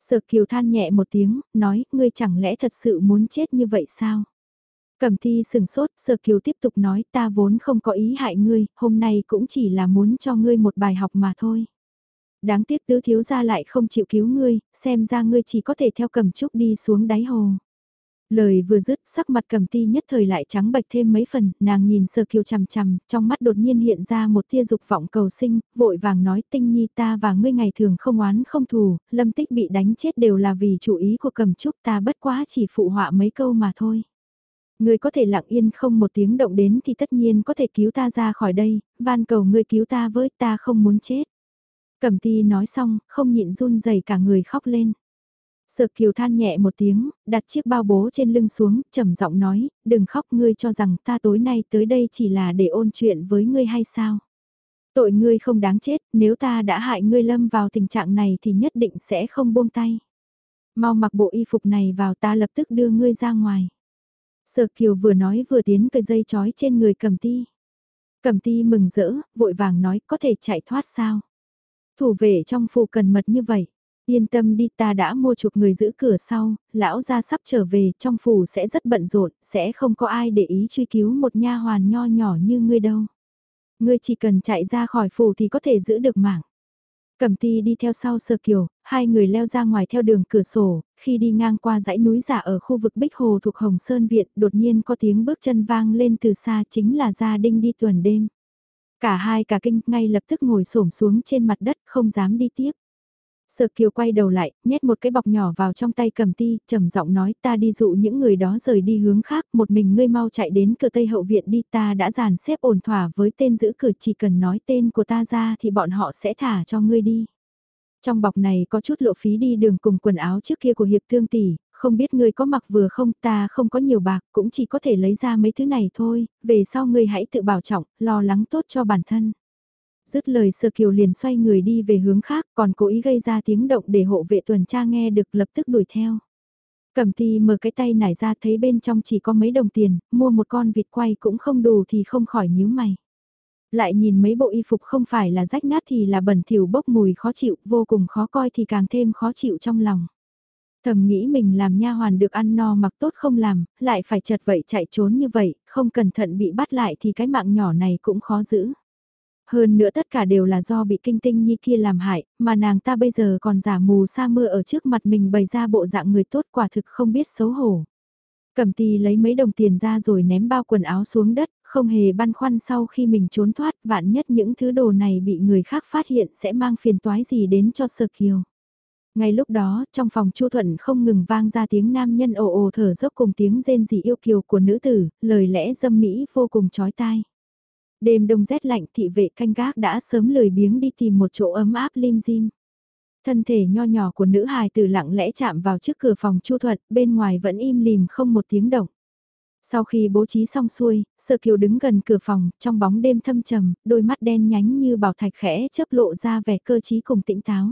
Sở kiều than nhẹ một tiếng, nói, ngươi chẳng lẽ thật sự muốn chết như vậy sao? Cẩm thi sừng sốt, sở kiều tiếp tục nói ta vốn không có ý hại ngươi, hôm nay cũng chỉ là muốn cho ngươi một bài học mà thôi đáng tiếc tứ thiếu gia lại không chịu cứu ngươi, xem ra ngươi chỉ có thể theo cầm trúc đi xuống đáy hồ. Lời vừa dứt, sắc mặt cầm ti nhất thời lại trắng bệch thêm mấy phần, nàng nhìn sơ kiều chằm chằm, trong mắt đột nhiên hiện ra một tia dục vọng cầu sinh, vội vàng nói tinh nhi ta và ngươi ngày thường không oán không thù, lâm tích bị đánh chết đều là vì chủ ý của cầm trúc ta bất quá chỉ phụ họa mấy câu mà thôi. Ngươi có thể lặng yên không một tiếng động đến thì tất nhiên có thể cứu ta ra khỏi đây, van cầu ngươi cứu ta với ta không muốn chết. Cẩm ti nói xong, không nhịn run rẩy cả người khóc lên. Sợ kiều than nhẹ một tiếng, đặt chiếc bao bố trên lưng xuống, trầm giọng nói, đừng khóc ngươi cho rằng ta tối nay tới đây chỉ là để ôn chuyện với ngươi hay sao. Tội ngươi không đáng chết, nếu ta đã hại ngươi lâm vào tình trạng này thì nhất định sẽ không buông tay. Mau mặc bộ y phục này vào ta lập tức đưa ngươi ra ngoài. Sở kiều vừa nói vừa tiến cây dây chói trên người cầm ti. Cầm ti mừng rỡ, vội vàng nói có thể chạy thoát sao. Thủ vệ trong phủ cần mật như vậy. Yên tâm đi ta đã mua chuộc người giữ cửa sau, lão gia sắp trở về trong phủ sẽ rất bận rộn, sẽ không có ai để ý truy cứu một nha hoàn nho nhỏ như ngươi đâu. Ngươi chỉ cần chạy ra khỏi phủ thì có thể giữ được mạng. Cẩm ti đi theo sau sơ kiều, hai người leo ra ngoài theo đường cửa sổ, khi đi ngang qua dãy núi giả ở khu vực Bích Hồ thuộc Hồng Sơn Viện, đột nhiên có tiếng bước chân vang lên từ xa chính là gia đinh đi tuần đêm. Cả hai cả kinh ngay lập tức ngồi xổm xuống trên mặt đất không dám đi tiếp. Sợ kiều quay đầu lại, nhét một cái bọc nhỏ vào trong tay cầm ti, trầm giọng nói ta đi dụ những người đó rời đi hướng khác, một mình ngươi mau chạy đến cửa tây hậu viện đi ta đã dàn xếp ổn thỏa với tên giữ cửa chỉ cần nói tên của ta ra thì bọn họ sẽ thả cho ngươi đi. Trong bọc này có chút lộ phí đi đường cùng quần áo trước kia của hiệp thương tỷ, không biết ngươi có mặc vừa không ta không có nhiều bạc cũng chỉ có thể lấy ra mấy thứ này thôi, về sau ngươi hãy tự bảo trọng, lo lắng tốt cho bản thân. Dứt lời sơ kiều liền xoay người đi về hướng khác còn cố ý gây ra tiếng động để hộ vệ tuần tra nghe được lập tức đuổi theo. Cẩm ti mở cái tay nải ra thấy bên trong chỉ có mấy đồng tiền, mua một con vịt quay cũng không đủ thì không khỏi nhíu mày. Lại nhìn mấy bộ y phục không phải là rách nát thì là bẩn thỉu bốc mùi khó chịu, vô cùng khó coi thì càng thêm khó chịu trong lòng. Thầm nghĩ mình làm nha hoàn được ăn no mặc tốt không làm, lại phải chật vậy chạy trốn như vậy, không cẩn thận bị bắt lại thì cái mạng nhỏ này cũng khó giữ. Hơn nữa tất cả đều là do bị kinh tinh như kia làm hại, mà nàng ta bây giờ còn giả mù sa mưa ở trước mặt mình bày ra bộ dạng người tốt quả thực không biết xấu hổ. Cẩm tì lấy mấy đồng tiền ra rồi ném bao quần áo xuống đất, không hề băn khoăn sau khi mình trốn thoát, vạn nhất những thứ đồ này bị người khác phát hiện sẽ mang phiền toái gì đến cho Sơ Kiều. Ngay lúc đó, trong phòng Chu Thuận không ngừng vang ra tiếng nam nhân ồ ồ thở dốc cùng tiếng rên rỉ yêu kiều của nữ tử, lời lẽ dâm mỹ vô cùng chói tai. Đêm đông rét lạnh thị vệ canh gác đã sớm lười biếng đi tìm một chỗ ấm áp lim dim. Thân thể nho nhỏ của nữ hài tử lặng lẽ chạm vào trước cửa phòng Chu Thuận, bên ngoài vẫn im lìm không một tiếng động. Sau khi bố trí xong xuôi, sơ Kiều đứng gần cửa phòng, trong bóng đêm thâm trầm, đôi mắt đen nhánh như bảo thạch khẽ chớp lộ ra vẻ cơ trí cùng tĩnh táo.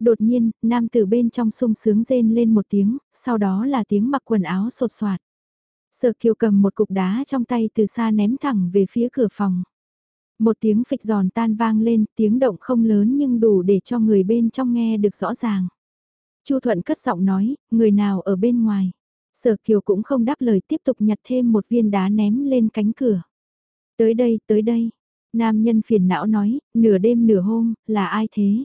Đột nhiên, nam tử bên trong sung sướng rên lên một tiếng, sau đó là tiếng mặc quần áo sột soạt. Sở Kiều cầm một cục đá trong tay từ xa ném thẳng về phía cửa phòng. Một tiếng phịch giòn tan vang lên, tiếng động không lớn nhưng đủ để cho người bên trong nghe được rõ ràng. Chu Thuận cất giọng nói, người nào ở bên ngoài. Sở Kiều cũng không đáp lời tiếp tục nhặt thêm một viên đá ném lên cánh cửa. Tới đây, tới đây. Nam nhân phiền não nói, nửa đêm nửa hôm, là ai thế?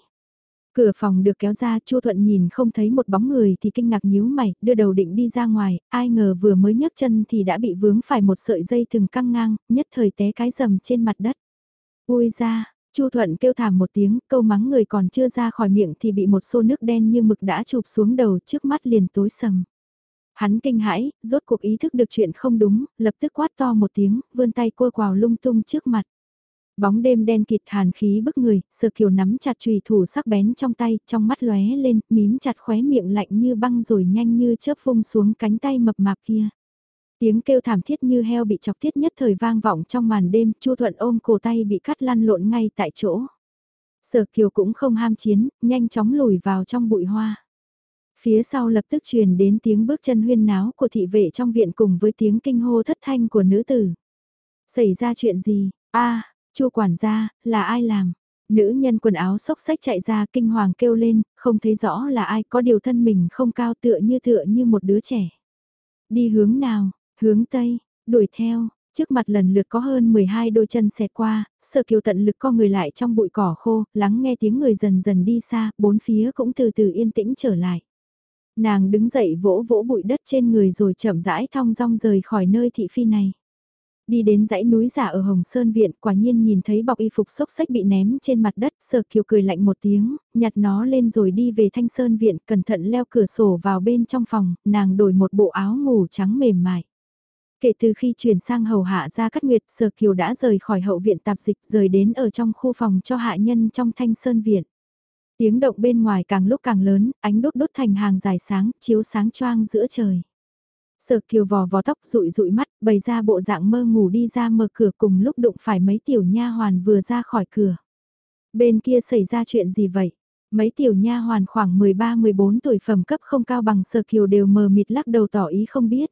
Cửa phòng được kéo ra, Chu Thuận nhìn không thấy một bóng người thì kinh ngạc nhíu mày, đưa đầu định đi ra ngoài, ai ngờ vừa mới nhấc chân thì đã bị vướng phải một sợi dây thừng căng ngang, nhất thời té cái rầm trên mặt đất. Ui ra, Chu Thuận kêu thảm một tiếng, câu mắng người còn chưa ra khỏi miệng thì bị một xô nước đen như mực đã chụp xuống đầu trước mắt liền tối sầm. Hắn kinh hãi, rốt cuộc ý thức được chuyện không đúng, lập tức quát to một tiếng, vươn tay cua quào lung tung trước mặt. Bóng đêm đen kịt hàn khí bức người, sờ kiều nắm chặt chùy thủ sắc bén trong tay, trong mắt lóe lên, mím chặt khóe miệng lạnh như băng rồi nhanh như chớp phung xuống cánh tay mập mạp kia. Tiếng kêu thảm thiết như heo bị chọc tiết nhất thời vang vọng trong màn đêm, Chu Thuận ôm cổ tay bị cắt lăn lộn ngay tại chỗ. Sở Kiều cũng không ham chiến, nhanh chóng lùi vào trong bụi hoa. Phía sau lập tức truyền đến tiếng bước chân huyên náo của thị vệ trong viện cùng với tiếng kinh hô thất thanh của nữ tử. Xảy ra chuyện gì? a chu quản gia, là ai làm? Nữ nhân quần áo xốc xách chạy ra kinh hoàng kêu lên, không thấy rõ là ai có điều thân mình không cao tựa như tựa như một đứa trẻ. Đi hướng nào, hướng Tây, đuổi theo, trước mặt lần lượt có hơn 12 đôi chân xẹt qua, sợ kiều tận lực co người lại trong bụi cỏ khô, lắng nghe tiếng người dần dần đi xa, bốn phía cũng từ từ yên tĩnh trở lại. Nàng đứng dậy vỗ vỗ bụi đất trên người rồi chậm rãi thong dong rời khỏi nơi thị phi này. Đi đến dãy núi giả ở Hồng Sơn Viện, quả nhiên nhìn thấy bọc y phục xốc xách bị ném trên mặt đất, sở kiều cười lạnh một tiếng, nhặt nó lên rồi đi về Thanh Sơn Viện, cẩn thận leo cửa sổ vào bên trong phòng, nàng đổi một bộ áo ngủ trắng mềm mại. Kể từ khi chuyển sang hầu hạ ra cắt nguyệt, Sở Kiều đã rời khỏi hậu viện tạp dịch rời đến ở trong khu phòng cho hạ nhân trong thanh sơn viện. Tiếng động bên ngoài càng lúc càng lớn, ánh đốt đốt thành hàng dài sáng, chiếu sáng choang giữa trời. Sở kiều vò vò tóc rụi rụi mắt, bày ra bộ dạng mơ ngủ đi ra mở cửa cùng lúc đụng phải mấy tiểu nha hoàn vừa ra khỏi cửa. Bên kia xảy ra chuyện gì vậy? Mấy tiểu nha hoàn khoảng 13-14 tuổi phẩm cấp không cao bằng sở kiều đều mờ mịt lắc đầu tỏ ý không biết.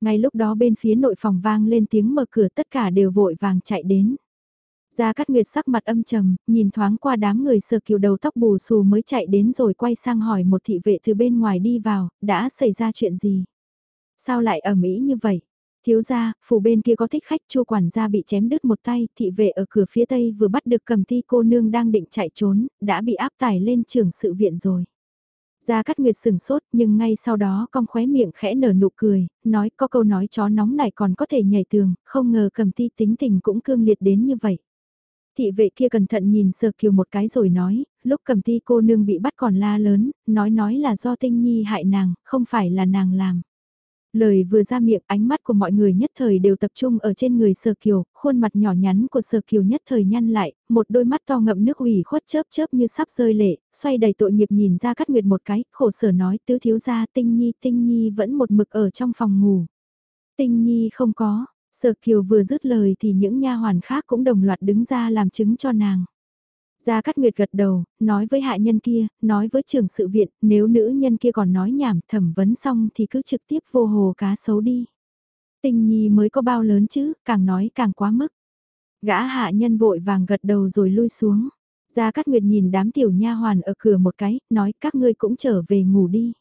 Ngay lúc đó bên phía nội phòng vang lên tiếng mở cửa tất cả đều vội vàng chạy đến. Gia Cát Nguyệt sắc mặt âm trầm, nhìn thoáng qua đám người sờ kiều đầu tóc bù xù mới chạy đến rồi quay sang hỏi một thị vệ từ bên ngoài đi vào, đã xảy ra chuyện gì? Sao lại ở Mỹ như vậy? Thiếu gia, phủ bên kia có thích khách chu quản gia bị chém đứt một tay, thị vệ ở cửa phía tây vừa bắt được cầm ti cô nương đang định chạy trốn, đã bị áp tải lên trường sự viện rồi. Gia Cát Nguyệt sừng sốt nhưng ngay sau đó cong khóe miệng khẽ nở nụ cười, nói có câu nói chó nóng này còn có thể nhảy tường, không ngờ cầm ti tính tình cũng cương liệt đến như vậy. Thị vệ kia cẩn thận nhìn sơ Kiều một cái rồi nói, lúc cầm ti cô nương bị bắt còn la lớn, nói nói là do tinh nhi hại nàng, không phải là nàng làm. Lời vừa ra miệng ánh mắt của mọi người nhất thời đều tập trung ở trên người Sở Kiều, khuôn mặt nhỏ nhắn của Sở Kiều nhất thời nhăn lại, một đôi mắt to ngậm nước ủy khuất chớp chớp như sắp rơi lệ, xoay đầy tội nghiệp nhìn ra cắt nguyệt một cái, khổ sở nói tứ thiếu gia tinh nhi tinh nhi vẫn một mực ở trong phòng ngủ. Tinh nhi không có, Sở Kiều vừa dứt lời thì những nha hoàn khác cũng đồng loạt đứng ra làm chứng cho nàng. Gia Cát Nguyệt gật đầu, nói với hạ nhân kia, nói với trưởng sự viện, nếu nữ nhân kia còn nói nhảm thẩm vấn xong thì cứ trực tiếp vô hồ cá sấu đi. Tình nhi mới có bao lớn chứ, càng nói càng quá mức. Gã hạ nhân vội vàng gật đầu rồi lui xuống. Gia Cát Nguyệt nhìn đám tiểu nha hoàn ở cửa một cái, nói các ngươi cũng trở về ngủ đi.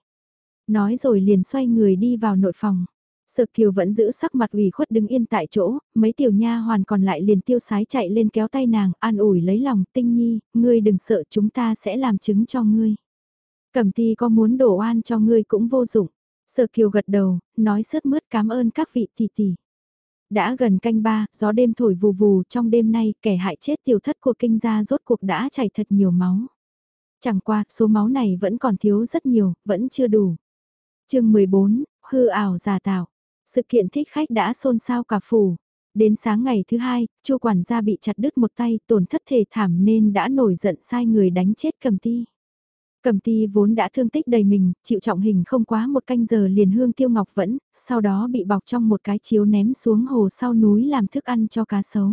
Nói rồi liền xoay người đi vào nội phòng. Sở Kiều vẫn giữ sắc mặt ủy khuất đứng yên tại chỗ, mấy tiểu nha hoàn còn lại liền tiêu sái chạy lên kéo tay nàng, an ủi lấy lòng, tinh nhi, ngươi đừng sợ chúng ta sẽ làm chứng cho ngươi. Cẩm ti có muốn đổ oan cho ngươi cũng vô dụng. Sở Kiều gật đầu, nói sớt mướt cảm ơn các vị tỷ tỷ. Đã gần canh ba, gió đêm thổi vù vù, trong đêm nay kẻ hại chết tiểu thất của kinh gia rốt cuộc đã chảy thật nhiều máu. Chẳng qua, số máu này vẫn còn thiếu rất nhiều, vẫn chưa đủ. chương 14, hư ảo giả tạo. Sự kiện thích khách đã xôn xao cả phủ. Đến sáng ngày thứ hai, chu quản gia bị chặt đứt một tay, tổn thất thể thảm nên đã nổi giận sai người đánh chết cầm ti. Cầm ti vốn đã thương tích đầy mình, chịu trọng hình không quá một canh giờ liền hương tiêu ngọc vẫn, sau đó bị bọc trong một cái chiếu ném xuống hồ sau núi làm thức ăn cho cá sấu.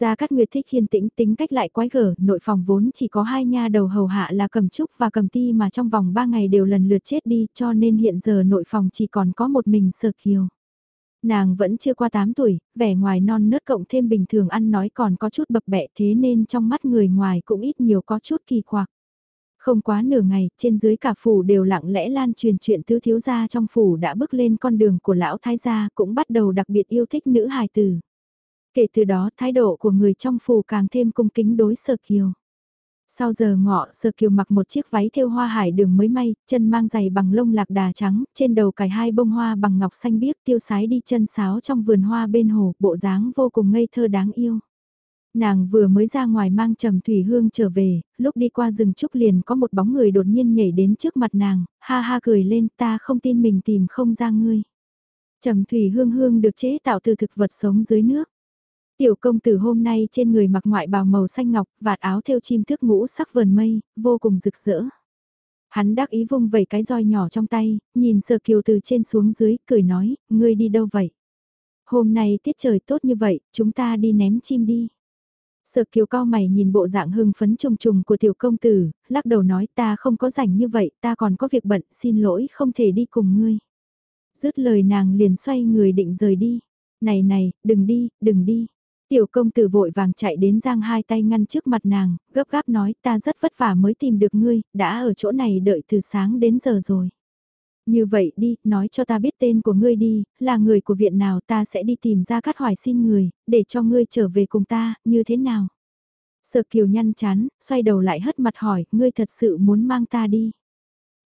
Gia Cát Nguyệt thích thiên tĩnh tính cách lại quái gở, nội phòng vốn chỉ có hai nha đầu hầu hạ là cầm trúc và cầm ti mà trong vòng ba ngày đều lần lượt chết đi cho nên hiện giờ nội phòng chỉ còn có một mình sở kiều. Nàng vẫn chưa qua 8 tuổi, vẻ ngoài non nớt cộng thêm bình thường ăn nói còn có chút bập bẹ thế nên trong mắt người ngoài cũng ít nhiều có chút kỳ quặc. Không quá nửa ngày, trên dưới cả phủ đều lặng lẽ lan truyền chuyện tứ thiếu gia trong phủ đã bước lên con đường của lão thái gia cũng bắt đầu đặc biệt yêu thích nữ hài tử. Kể từ đó thái độ của người trong phủ càng thêm cung kính đối sở kiều. Sau giờ ngọ, sở Kiều mặc một chiếc váy thêu hoa hải đường mới may, chân mang giày bằng lông lạc đà trắng, trên đầu cài hai bông hoa bằng ngọc xanh biếc tiêu sái đi chân sáo trong vườn hoa bên hồ, bộ dáng vô cùng ngây thơ đáng yêu. Nàng vừa mới ra ngoài mang trầm thủy hương trở về, lúc đi qua rừng trúc liền có một bóng người đột nhiên nhảy đến trước mặt nàng, ha ha cười lên ta không tin mình tìm không ra ngươi. Trầm thủy hương hương được chế tạo từ thực vật sống dưới nước. Tiểu công tử hôm nay trên người mặc ngoại bào màu xanh ngọc, vạt áo theo chim thước ngũ sắc vườn mây, vô cùng rực rỡ. Hắn đắc ý vung vẩy cái roi nhỏ trong tay, nhìn sở kiều từ trên xuống dưới, cười nói, ngươi đi đâu vậy? Hôm nay tiết trời tốt như vậy, chúng ta đi ném chim đi. Sở kiều cao mày nhìn bộ dạng hưng phấn trùng trùng của tiểu công tử, lắc đầu nói ta không có rảnh như vậy, ta còn có việc bận, xin lỗi không thể đi cùng ngươi. Dứt lời nàng liền xoay người định rời đi. Này này, đừng đi, đừng đi. Tiểu công tử vội vàng chạy đến giang hai tay ngăn trước mặt nàng, gấp gáp nói ta rất vất vả mới tìm được ngươi, đã ở chỗ này đợi từ sáng đến giờ rồi. Như vậy đi, nói cho ta biết tên của ngươi đi, là người của viện nào ta sẽ đi tìm ra cát hoài xin người, để cho ngươi trở về cùng ta, như thế nào? Sợ kiều nhăn chán, xoay đầu lại hất mặt hỏi, ngươi thật sự muốn mang ta đi.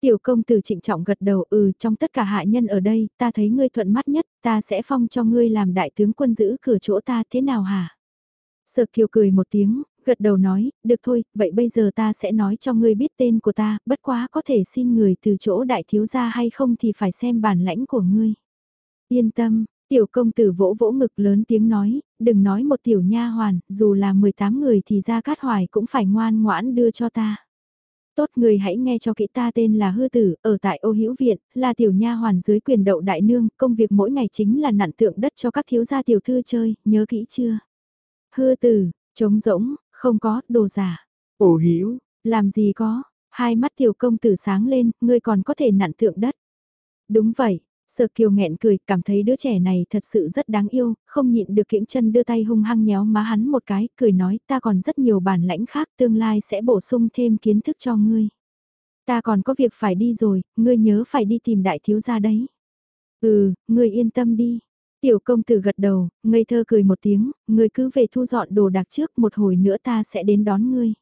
Tiểu công tử trịnh trọng gật đầu ừ trong tất cả hạ nhân ở đây, ta thấy ngươi thuận mắt nhất, ta sẽ phong cho ngươi làm đại tướng quân giữ cửa chỗ ta thế nào hả? Sợ kiều cười một tiếng, gật đầu nói, được thôi, vậy bây giờ ta sẽ nói cho ngươi biết tên của ta, bất quá có thể xin người từ chỗ đại thiếu gia hay không thì phải xem bản lãnh của ngươi. Yên tâm, tiểu công tử vỗ vỗ ngực lớn tiếng nói, đừng nói một tiểu nha hoàn, dù là 18 người thì ra cát hoài cũng phải ngoan ngoãn đưa cho ta. Tốt người hãy nghe cho kỹ ta tên là Hư Tử, ở tại ô hữu viện, là tiểu nha hoàn dưới quyền đậu đại nương, công việc mỗi ngày chính là nặn tượng đất cho các thiếu gia tiểu thư chơi, nhớ kỹ chưa? Hư Tử, trống rỗng, không có, đồ giả. Ô hữu làm gì có, hai mắt tiểu công tử sáng lên, ngươi còn có thể nặn tượng đất. Đúng vậy, Sở kiều nghẹn cười, cảm thấy đứa trẻ này thật sự rất đáng yêu, không nhịn được kiễng chân đưa tay hung hăng nhéo má hắn một cái, cười nói ta còn rất nhiều bản lãnh khác tương lai sẽ bổ sung thêm kiến thức cho ngươi. Ta còn có việc phải đi rồi, ngươi nhớ phải đi tìm đại thiếu gia đấy. Ừ, ngươi yên tâm đi. Tiểu công tử gật đầu, ngây thơ cười một tiếng, ngươi cứ về thu dọn đồ đạc trước một hồi nữa ta sẽ đến đón ngươi.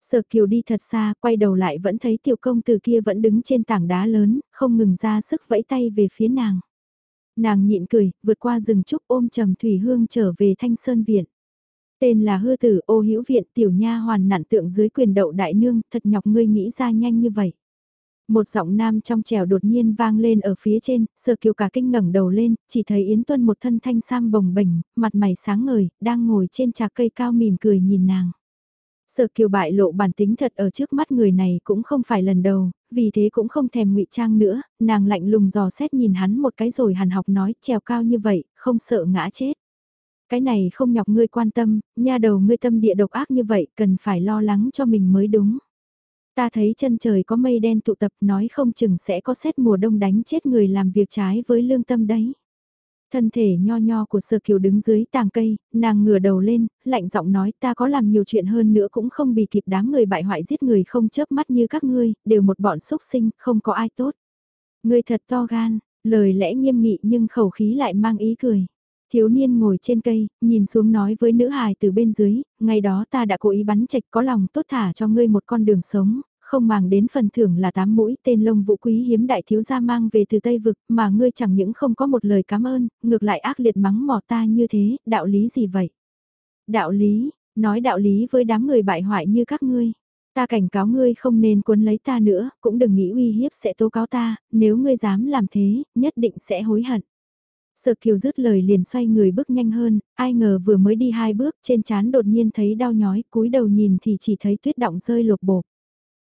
Sở kiều đi thật xa, quay đầu lại vẫn thấy tiểu công từ kia vẫn đứng trên tảng đá lớn, không ngừng ra sức vẫy tay về phía nàng. Nàng nhịn cười, vượt qua rừng trúc ôm trầm thủy hương trở về thanh sơn viện. Tên là hư tử ô hữu viện tiểu nha hoàn nặn tượng dưới quyền đậu đại nương, thật nhọc ngươi nghĩ ra nhanh như vậy. Một giọng nam trong trèo đột nhiên vang lên ở phía trên, sơ kiều cả kinh ngẩng đầu lên, chỉ thấy Yến Tuân một thân thanh sam bồng bềnh, mặt mày sáng ngời, đang ngồi trên trà cây cao mỉm cười nhìn nàng. Sở kiều bại lộ bản tính thật ở trước mắt người này cũng không phải lần đầu, vì thế cũng không thèm ngụy trang nữa, nàng lạnh lùng dò xét nhìn hắn một cái rồi hàn học nói trèo cao như vậy, không sợ ngã chết. Cái này không nhọc ngươi quan tâm, nha đầu ngươi tâm địa độc ác như vậy cần phải lo lắng cho mình mới đúng. Ta thấy chân trời có mây đen tụ tập nói không chừng sẽ có xét mùa đông đánh chết người làm việc trái với lương tâm đấy. Thân thể nho nho của sơ Kiều đứng dưới tàng cây, nàng ngửa đầu lên, lạnh giọng nói ta có làm nhiều chuyện hơn nữa cũng không bị kịp đám người bại hoại giết người không chớp mắt như các ngươi, đều một bọn xúc sinh, không có ai tốt. Ngươi thật to gan, lời lẽ nghiêm nghị nhưng khẩu khí lại mang ý cười. Thiếu niên ngồi trên cây, nhìn xuống nói với nữ hài từ bên dưới, ngày đó ta đã cố ý bắn chạch có lòng tốt thả cho ngươi một con đường sống, không màng đến phần thưởng là tám mũi tên lông vũ quý hiếm đại thiếu gia mang về từ Tây Vực mà ngươi chẳng những không có một lời cảm ơn, ngược lại ác liệt mắng mỏ ta như thế, đạo lý gì vậy? Đạo lý, nói đạo lý với đám người bại hoại như các ngươi. Ta cảnh cáo ngươi không nên cuốn lấy ta nữa, cũng đừng nghĩ uy hiếp sẽ tố cáo ta, nếu ngươi dám làm thế, nhất định sẽ hối hận. Sợ kiều dứt lời liền xoay người bước nhanh hơn, ai ngờ vừa mới đi hai bước trên chán đột nhiên thấy đau nhói, cúi đầu nhìn thì chỉ thấy tuyết động rơi lột bột.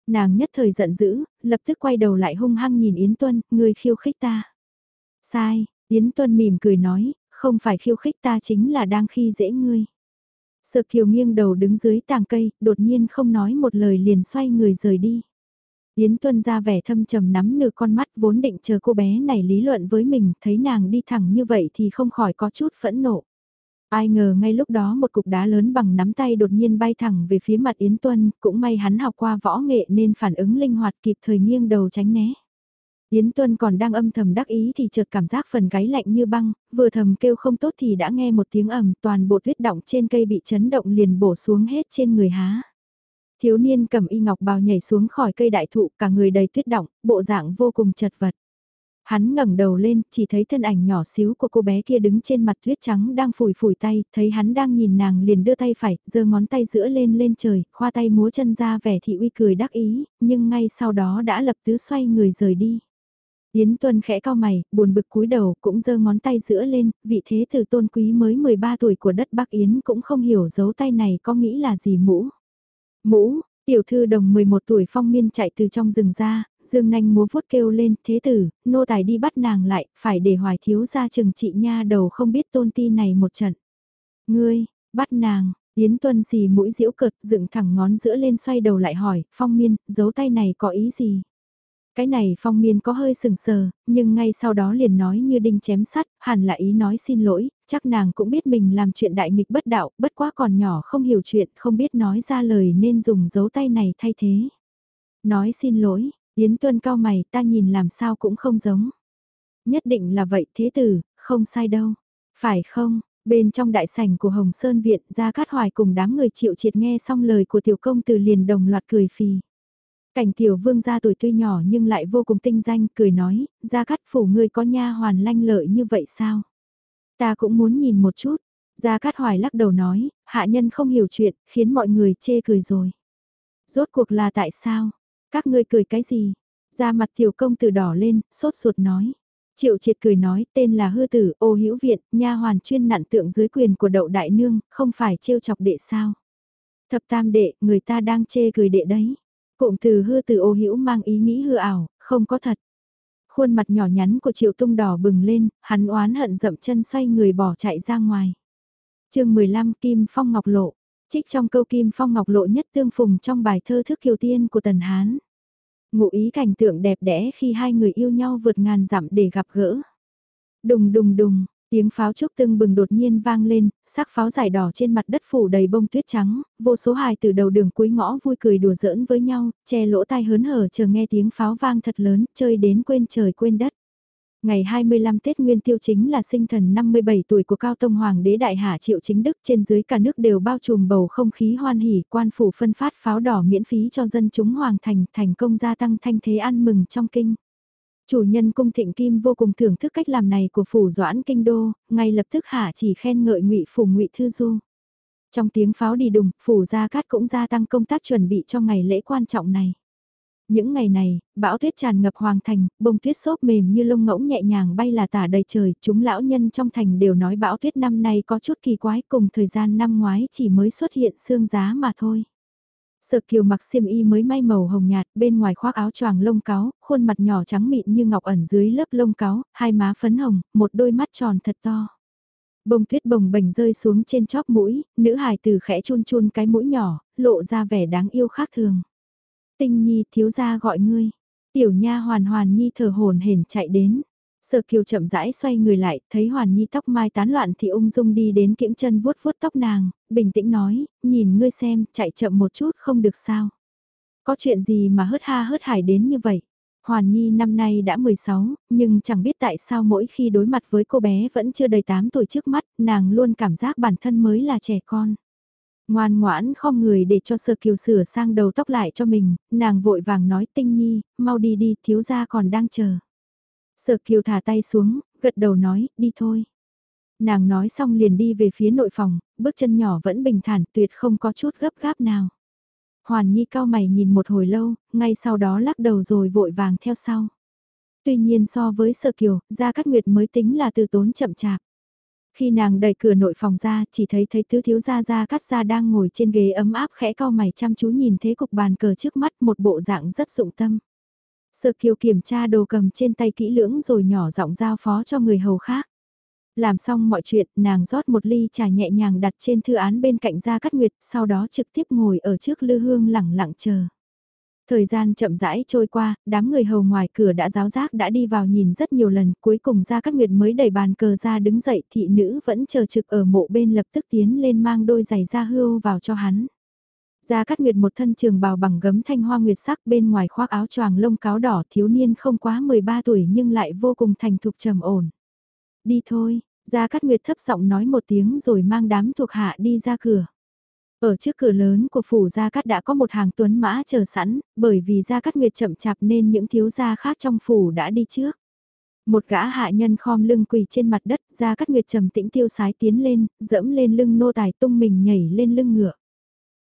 Nàng nhất thời giận dữ, lập tức quay đầu lại hung hăng nhìn Yến Tuân, người khiêu khích ta. Sai, Yến Tuân mỉm cười nói, không phải khiêu khích ta chính là đang khi dễ ngươi. Sợ kiều nghiêng đầu đứng dưới tàng cây, đột nhiên không nói một lời liền xoay người rời đi. Yến Tuân ra vẻ thâm trầm nắm nửa con mắt vốn định chờ cô bé này lý luận với mình, thấy nàng đi thẳng như vậy thì không khỏi có chút phẫn nộ. Ai ngờ ngay lúc đó một cục đá lớn bằng nắm tay đột nhiên bay thẳng về phía mặt Yến Tuân, cũng may hắn học qua võ nghệ nên phản ứng linh hoạt kịp thời nghiêng đầu tránh né. Yến Tuân còn đang âm thầm đắc ý thì chợt cảm giác phần gáy lạnh như băng, vừa thầm kêu không tốt thì đã nghe một tiếng ầm toàn bộ tuyết động trên cây bị chấn động liền bổ xuống hết trên người há. Thiếu niên cầm y ngọc bào nhảy xuống khỏi cây đại thụ cả người đầy tuyết động, bộ dạng vô cùng chật vật. Hắn ngẩng đầu lên, chỉ thấy thân ảnh nhỏ xíu của cô bé kia đứng trên mặt tuyết trắng đang phủi phủi tay, thấy hắn đang nhìn nàng liền đưa tay phải, giơ ngón tay giữa lên lên trời, khoa tay múa chân ra vẻ thị uy cười đắc ý, nhưng ngay sau đó đã lập tứ xoay người rời đi. Yến Tuân khẽ cao mày, buồn bực cúi đầu, cũng giơ ngón tay giữa lên, vị thế tử tôn quý mới 13 tuổi của đất Bắc Yến cũng không hiểu dấu tay này có nghĩ là gì mũ. Mũ, tiểu thư đồng 11 tuổi phong miên chạy từ trong rừng ra, dương nanh múa vuốt kêu lên, thế tử, nô tài đi bắt nàng lại, phải để hoài thiếu ra chừng trị nha đầu không biết tôn ti này một trận. Ngươi, bắt nàng, Yến Tuân xì mũi diễu cợt dựng thẳng ngón giữa lên xoay đầu lại hỏi, phong miên, dấu tay này có ý gì? Cái này phong miên có hơi sừng sờ, nhưng ngay sau đó liền nói như đinh chém sắt, hẳn là ý nói xin lỗi, chắc nàng cũng biết mình làm chuyện đại nghịch bất đạo, bất quá còn nhỏ không hiểu chuyện, không biết nói ra lời nên dùng dấu tay này thay thế. Nói xin lỗi, Yến Tuân cao mày ta nhìn làm sao cũng không giống. Nhất định là vậy thế tử, không sai đâu. Phải không, bên trong đại sảnh của Hồng Sơn Viện ra cát hoài cùng đám người chịu triệt nghe xong lời của tiểu công từ liền đồng loạt cười phì. Cảnh tiểu vương gia tuổi tuy nhỏ nhưng lại vô cùng tinh danh, cười nói, gia cát phủ ngươi có nha hoàn lanh lợi như vậy sao? Ta cũng muốn nhìn một chút. Gia cát hoài lắc đầu nói, hạ nhân không hiểu chuyện, khiến mọi người chê cười rồi. Rốt cuộc là tại sao? Các ngươi cười cái gì? Ra mặt tiểu công tử đỏ lên, sốt ruột nói. Triệu triệt cười nói, tên là hư tử, ô hữu viện, nha hoàn chuyên nặn tượng dưới quyền của đậu đại nương, không phải trêu chọc đệ sao. Thập tam đệ, người ta đang chê cười đệ đấy. Cụm từ hư tử ô hữu mang ý nghĩ hư ảo, không có thật. Khuôn mặt nhỏ nhắn của triệu tung đỏ bừng lên, hắn oán hận dậm chân xoay người bỏ chạy ra ngoài. chương 15 Kim Phong Ngọc Lộ, trích trong câu Kim Phong Ngọc Lộ nhất tương phùng trong bài thơ thức kiều tiên của Tần Hán. Ngụ ý cảnh tượng đẹp đẽ khi hai người yêu nhau vượt ngàn dặm để gặp gỡ. Đùng đùng đùng, Tiếng pháo trúc tưng bừng đột nhiên vang lên, sắc pháo dài đỏ trên mặt đất phủ đầy bông tuyết trắng, vô số hài từ đầu đường cuối ngõ vui cười đùa giỡn với nhau, che lỗ tai hớn hở chờ nghe tiếng pháo vang thật lớn, chơi đến quên trời quên đất. Ngày 25 Tết Nguyên Tiêu chính là sinh thần 57 tuổi của Cao Tông Hoàng đế Đại Hạ Triệu Chính Đức trên dưới cả nước đều bao trùm bầu không khí hoan hỉ quan phủ phân phát pháo đỏ miễn phí cho dân chúng Hoàng thành thành công gia tăng thanh thế ăn mừng trong kinh. Chủ nhân cung thịnh kim vô cùng thưởng thức cách làm này của phủ doãn kinh đô, ngay lập tức hạ chỉ khen ngợi ngụy phủ ngụy thư du. Trong tiếng pháo đi đùng, phủ gia cát cũng gia tăng công tác chuẩn bị cho ngày lễ quan trọng này. Những ngày này, bão tuyết tràn ngập hoàng thành, bông tuyết xốp mềm như lông ngỗng nhẹ nhàng bay là tả đầy trời, chúng lão nhân trong thành đều nói bão tuyết năm nay có chút kỳ quái cùng thời gian năm ngoái chỉ mới xuất hiện sương giá mà thôi. Sợ kiều mặc xiêm y mới may màu hồng nhạt, bên ngoài khoác áo choàng lông cáo, khuôn mặt nhỏ trắng mịn như ngọc ẩn dưới lớp lông cáo, hai má phấn hồng, một đôi mắt tròn thật to. Bông tuyết bồng bềnh rơi xuống trên chóp mũi, nữ hài từ khẽ chun chun cái mũi nhỏ, lộ ra vẻ đáng yêu khác thường. Tinh nhi thiếu gia gọi ngươi. Tiểu nha hoàn hoàn nhi thở hồn hển chạy đến. Sở kiều chậm rãi xoay người lại, thấy Hoàn Nhi tóc mai tán loạn thì ung dung đi đến kiễng chân vuốt vuốt tóc nàng, bình tĩnh nói, nhìn ngươi xem, chạy chậm một chút không được sao. Có chuyện gì mà hớt ha hớt hải đến như vậy? Hoàn Nhi năm nay đã 16, nhưng chẳng biết tại sao mỗi khi đối mặt với cô bé vẫn chưa đầy 8 tuổi trước mắt, nàng luôn cảm giác bản thân mới là trẻ con. Ngoan ngoãn không người để cho sơ kiều sửa sang đầu tóc lại cho mình, nàng vội vàng nói tinh nhi, mau đi đi, thiếu gia còn đang chờ. Sở kiều thả tay xuống, gật đầu nói, đi thôi. Nàng nói xong liền đi về phía nội phòng, bước chân nhỏ vẫn bình thản tuyệt không có chút gấp gáp nào. Hoàn Nhi cao mày nhìn một hồi lâu, ngay sau đó lắc đầu rồi vội vàng theo sau. Tuy nhiên so với Sở Kiều, Gia Cát Nguyệt mới tính là từ tốn chậm chạp. Khi nàng đẩy cửa nội phòng ra, chỉ thấy thấy tứ thiếu gia gia cắt gia đang ngồi trên ghế ấm áp khẽ cau mày chăm chú nhìn thế cục bàn cờ trước mắt một bộ dạng rất dụng tâm. Sợ kiều kiểm tra đồ cầm trên tay kỹ lưỡng rồi nhỏ giọng giao phó cho người hầu khác. Làm xong mọi chuyện, nàng rót một ly trà nhẹ nhàng đặt trên thư án bên cạnh Gia cắt Nguyệt, sau đó trực tiếp ngồi ở trước lư hương lẳng lặng chờ. Thời gian chậm rãi trôi qua, đám người hầu ngoài cửa đã giáo giác đã đi vào nhìn rất nhiều lần, cuối cùng ra các Nguyệt mới đẩy bàn cờ ra đứng dậy, thị nữ vẫn chờ trực ở mộ bên lập tức tiến lên mang đôi giày da hưu vào cho hắn. Gia Cát Nguyệt một thân trường bào bằng gấm thanh hoa nguyệt sắc bên ngoài khoác áo choàng lông cáo đỏ thiếu niên không quá 13 tuổi nhưng lại vô cùng thành thục trầm ổn. Đi thôi, Gia Cát Nguyệt thấp giọng nói một tiếng rồi mang đám thuộc hạ đi ra cửa. Ở trước cửa lớn của phủ Gia Cát đã có một hàng tuấn mã chờ sẵn, bởi vì Gia Cát Nguyệt chậm chạp nên những thiếu gia khác trong phủ đã đi trước. Một gã hạ nhân khom lưng quỳ trên mặt đất, Gia Cát Nguyệt trầm tĩnh tiêu sái tiến lên, dẫm lên lưng nô tài tung mình nhảy lên lưng ngựa.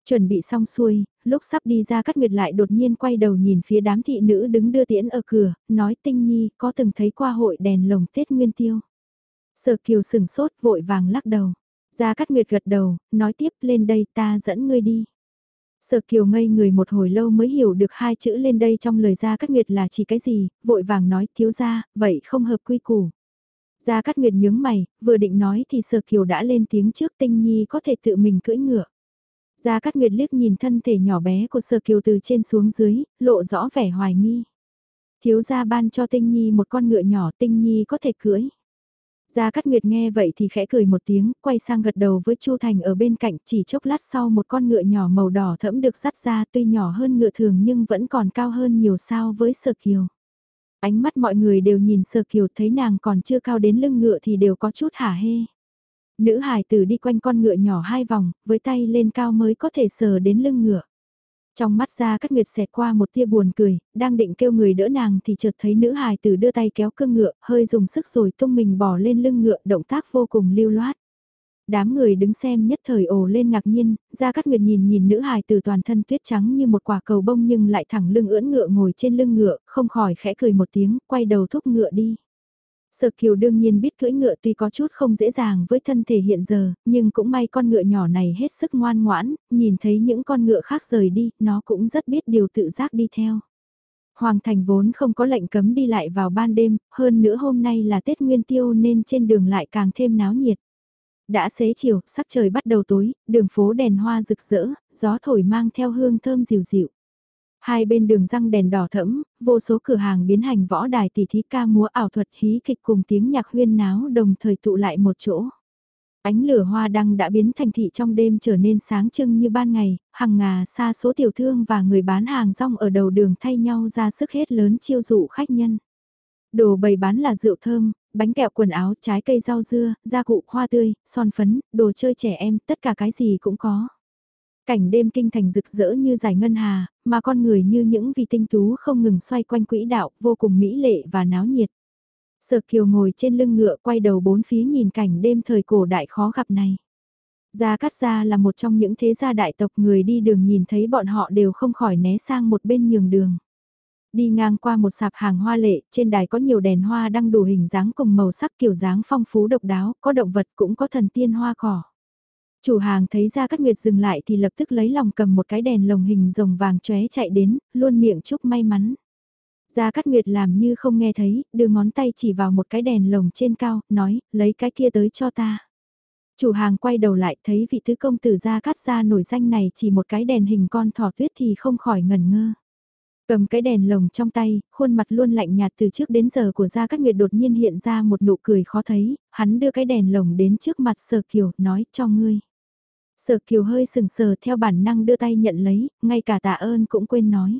Chuẩn bị xong xuôi, lúc sắp đi ra Cát Nguyệt lại đột nhiên quay đầu nhìn phía đám thị nữ đứng đưa tiễn ở cửa, nói tinh nhi có từng thấy qua hội đèn lồng Tết Nguyên Tiêu. Sở Kiều sừng sốt vội vàng lắc đầu. Gia Cát Nguyệt gật đầu, nói tiếp lên đây ta dẫn ngươi đi. Sở Kiều ngây người một hồi lâu mới hiểu được hai chữ lên đây trong lời Gia Cát Nguyệt là chỉ cái gì, vội vàng nói thiếu gia, vậy không hợp quy củ. Gia Cát Nguyệt nhướng mày, vừa định nói thì Sở Kiều đã lên tiếng trước tinh nhi có thể tự mình cưỡi ngựa. Gia Cát Nguyệt liếc nhìn thân thể nhỏ bé của Sở Kiều từ trên xuống dưới, lộ rõ vẻ hoài nghi. Thiếu gia ban cho Tinh Nhi một con ngựa nhỏ Tinh Nhi có thể cưỡi. Gia Cát Nguyệt nghe vậy thì khẽ cười một tiếng, quay sang gật đầu với Chu Thành ở bên cạnh, chỉ chốc lát sau một con ngựa nhỏ màu đỏ thẫm được dắt ra tuy nhỏ hơn ngựa thường nhưng vẫn còn cao hơn nhiều sao với Sở Kiều. Ánh mắt mọi người đều nhìn Sở Kiều thấy nàng còn chưa cao đến lưng ngựa thì đều có chút hả hê. Nữ hài tử đi quanh con ngựa nhỏ hai vòng, với tay lên cao mới có thể sờ đến lưng ngựa. Trong mắt ra cắt nguyệt xẹt qua một tia buồn cười, đang định kêu người đỡ nàng thì chợt thấy nữ hài tử đưa tay kéo cương ngựa, hơi dùng sức rồi tung mình bỏ lên lưng ngựa, động tác vô cùng lưu loát. Đám người đứng xem nhất thời ồ lên ngạc nhiên, ra cát nguyệt nhìn nhìn nữ hài tử toàn thân tuyết trắng như một quả cầu bông nhưng lại thẳng lưng ưỡn ngựa ngồi trên lưng ngựa, không khỏi khẽ cười một tiếng, quay đầu thúc ngựa đi. Sở Kiều đương nhiên biết cưỡi ngựa tuy có chút không dễ dàng với thân thể hiện giờ, nhưng cũng may con ngựa nhỏ này hết sức ngoan ngoãn, nhìn thấy những con ngựa khác rời đi, nó cũng rất biết điều tự giác đi theo. Hoàng thành vốn không có lệnh cấm đi lại vào ban đêm, hơn nữa hôm nay là Tết Nguyên Tiêu nên trên đường lại càng thêm náo nhiệt. Đã xế chiều, sắc trời bắt đầu tối, đường phố đèn hoa rực rỡ, gió thổi mang theo hương thơm dịu dịu. Hai bên đường răng đèn đỏ thẫm, vô số cửa hàng biến hành võ đài tỷ thí ca múa ảo thuật hí kịch cùng tiếng nhạc huyên náo đồng thời tụ lại một chỗ. Ánh lửa hoa đăng đã biến thành thị trong đêm trở nên sáng trưng như ban ngày, hàng ngà xa số tiểu thương và người bán hàng rong ở đầu đường thay nhau ra sức hết lớn chiêu dụ khách nhân. Đồ bày bán là rượu thơm, bánh kẹo quần áo, trái cây rau dưa, gia cụ, hoa tươi, son phấn, đồ chơi trẻ em, tất cả cái gì cũng có. Cảnh đêm kinh thành rực rỡ như giải ngân hà, mà con người như những vị tinh tú không ngừng xoay quanh quỹ đạo, vô cùng mỹ lệ và náo nhiệt. Sở Kiều ngồi trên lưng ngựa quay đầu bốn phía nhìn cảnh đêm thời cổ đại khó gặp này. Gia Cát Gia là một trong những thế gia đại tộc người đi đường nhìn thấy bọn họ đều không khỏi né sang một bên nhường đường. Đi ngang qua một sạp hàng hoa lệ, trên đài có nhiều đèn hoa đăng đủ hình dáng cùng màu sắc kiểu dáng phong phú độc đáo, có động vật cũng có thần tiên hoa cỏ. Chủ hàng thấy ra Cát Nguyệt dừng lại thì lập tức lấy lòng cầm một cái đèn lồng hình rồng vàng chóe chạy đến, luôn miệng chúc may mắn. Gia Cát Nguyệt làm như không nghe thấy, đưa ngón tay chỉ vào một cái đèn lồng trên cao, nói, lấy cái kia tới cho ta. Chủ hàng quay đầu lại thấy vị thứ công tử Gia Cát gia nổi danh này chỉ một cái đèn hình con thỏ tuyết thì không khỏi ngần ngơ. Cầm cái đèn lồng trong tay, khuôn mặt luôn lạnh nhạt từ trước đến giờ của Gia Cát Nguyệt đột nhiên hiện ra một nụ cười khó thấy, hắn đưa cái đèn lồng đến trước mặt Sở Kiều, nói cho ngươi. Sở Kiều hơi sừng sờ theo bản năng đưa tay nhận lấy, ngay cả tạ ơn cũng quên nói.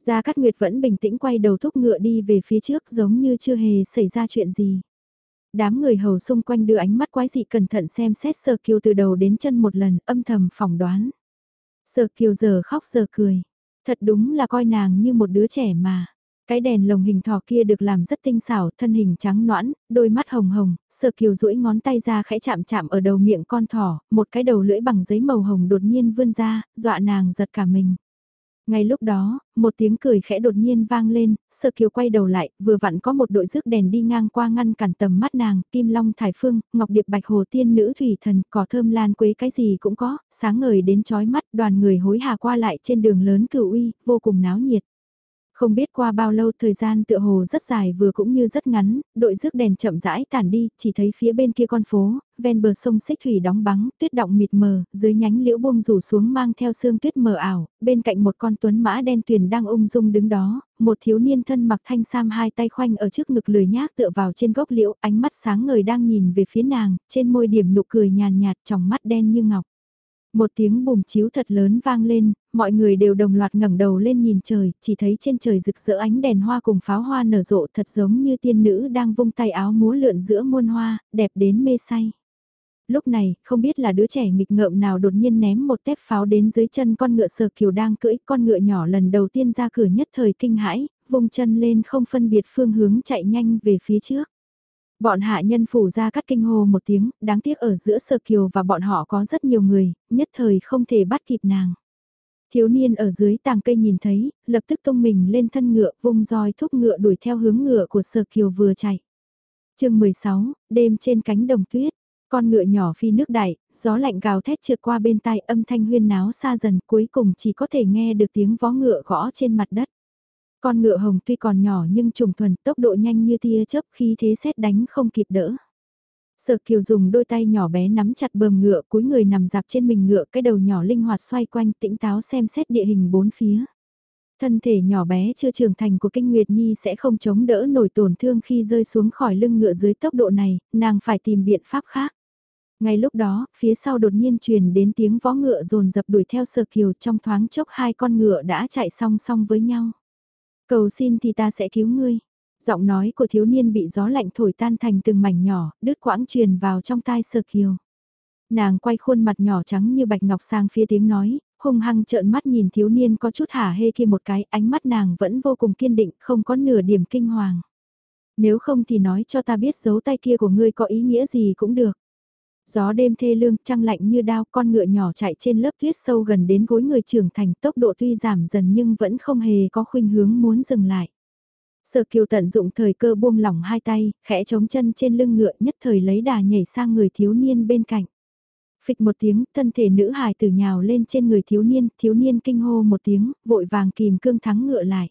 Gia Cát Nguyệt vẫn bình tĩnh quay đầu thúc ngựa đi về phía trước giống như chưa hề xảy ra chuyện gì. Đám người hầu xung quanh đưa ánh mắt quái dị cẩn thận xem xét Sở Kiều từ đầu đến chân một lần âm thầm phỏng đoán. Sở Kiều giờ khóc giờ cười. Thật đúng là coi nàng như một đứa trẻ mà. Cái đèn lồng hình thỏ kia được làm rất tinh xảo, thân hình trắng noãn, đôi mắt hồng hồng, sơ kiều duỗi ngón tay ra khẽ chạm chạm ở đầu miệng con thỏ, một cái đầu lưỡi bằng giấy màu hồng đột nhiên vươn ra, dọa nàng giật cả mình. Ngay lúc đó, một tiếng cười khẽ đột nhiên vang lên, sơ kiều quay đầu lại, vừa vặn có một đội rước đèn đi ngang qua ngăn cản tầm mắt nàng, kim long thải phương, ngọc điệp bạch hồ tiên nữ thủy thần, cỏ thơm lan quế cái gì cũng có, sáng ngời đến chói mắt, đoàn người hối hà qua lại trên đường lớn cửu uy, vô cùng náo nhiệt. Không biết qua bao lâu thời gian tựa hồ rất dài vừa cũng như rất ngắn, đội rước đèn chậm rãi tản đi, chỉ thấy phía bên kia con phố, ven bờ sông xích thủy đóng bắng, tuyết động mịt mờ, dưới nhánh liễu buông rủ xuống mang theo sương tuyết mờ ảo, bên cạnh một con tuấn mã đen tuyền đang ung dung đứng đó, một thiếu niên thân mặc thanh sam hai tay khoanh ở trước ngực lười nhác tựa vào trên gốc liễu, ánh mắt sáng ngời đang nhìn về phía nàng, trên môi điểm nụ cười nhàn nhạt, trong mắt đen như ngọc. Một tiếng bùm chiếu thật lớn vang lên, mọi người đều đồng loạt ngẩng đầu lên nhìn trời, chỉ thấy trên trời rực rỡ ánh đèn hoa cùng pháo hoa nở rộ thật giống như tiên nữ đang vung tay áo múa lượn giữa muôn hoa, đẹp đến mê say. Lúc này, không biết là đứa trẻ nghịch ngợm nào đột nhiên ném một tép pháo đến dưới chân con ngựa sờ kiều đang cưỡi, con ngựa nhỏ lần đầu tiên ra cửa nhất thời kinh hãi, vung chân lên không phân biệt phương hướng chạy nhanh về phía trước. Bọn hạ nhân phủ ra cắt kinh hồ một tiếng, đáng tiếc ở giữa sơ kiều và bọn họ có rất nhiều người, nhất thời không thể bắt kịp nàng. Thiếu niên ở dưới tàng cây nhìn thấy, lập tức tung mình lên thân ngựa vung roi thúc ngựa đuổi theo hướng ngựa của sơ kiều vừa chạy. chương 16, đêm trên cánh đồng tuyết, con ngựa nhỏ phi nước đại, gió lạnh gào thét trượt qua bên tai âm thanh huyên náo xa dần cuối cùng chỉ có thể nghe được tiếng vó ngựa gõ trên mặt đất. Con ngựa hồng tuy còn nhỏ nhưng trùng thuần tốc độ nhanh như tia chớp khi thế xét đánh không kịp đỡ. Sở Kiều dùng đôi tay nhỏ bé nắm chặt bờm ngựa cúi người nằm dạp trên mình ngựa cái đầu nhỏ linh hoạt xoay quanh tĩnh táo xem xét địa hình bốn phía. Thân thể nhỏ bé chưa trưởng thành của Kinh Nguyệt Nhi sẽ không chống đỡ nổi tổn thương khi rơi xuống khỏi lưng ngựa dưới tốc độ này, nàng phải tìm biện pháp khác. Ngay lúc đó, phía sau đột nhiên truyền đến tiếng vó ngựa rồn dập đuổi theo sờ Kiều trong thoáng chốc hai con ngựa đã chạy song song với nhau. Cầu xin thì ta sẽ cứu ngươi. Giọng nói của thiếu niên bị gió lạnh thổi tan thành từng mảnh nhỏ, đứt quãng truyền vào trong tai sơ kiều. Nàng quay khuôn mặt nhỏ trắng như bạch ngọc sang phía tiếng nói, hung hăng trợn mắt nhìn thiếu niên có chút hả hê kia một cái, ánh mắt nàng vẫn vô cùng kiên định, không có nửa điểm kinh hoàng. Nếu không thì nói cho ta biết dấu tay kia của ngươi có ý nghĩa gì cũng được. Gió đêm thê lương, trăng lạnh như đao, con ngựa nhỏ chạy trên lớp tuyết sâu gần đến gối người trưởng thành tốc độ tuy giảm dần nhưng vẫn không hề có khuynh hướng muốn dừng lại. Sở kiều tận dụng thời cơ buông lỏng hai tay, khẽ chống chân trên lưng ngựa nhất thời lấy đà nhảy sang người thiếu niên bên cạnh. Phịch một tiếng, thân thể nữ hài tử nhào lên trên người thiếu niên, thiếu niên kinh hô một tiếng, vội vàng kìm cương thắng ngựa lại.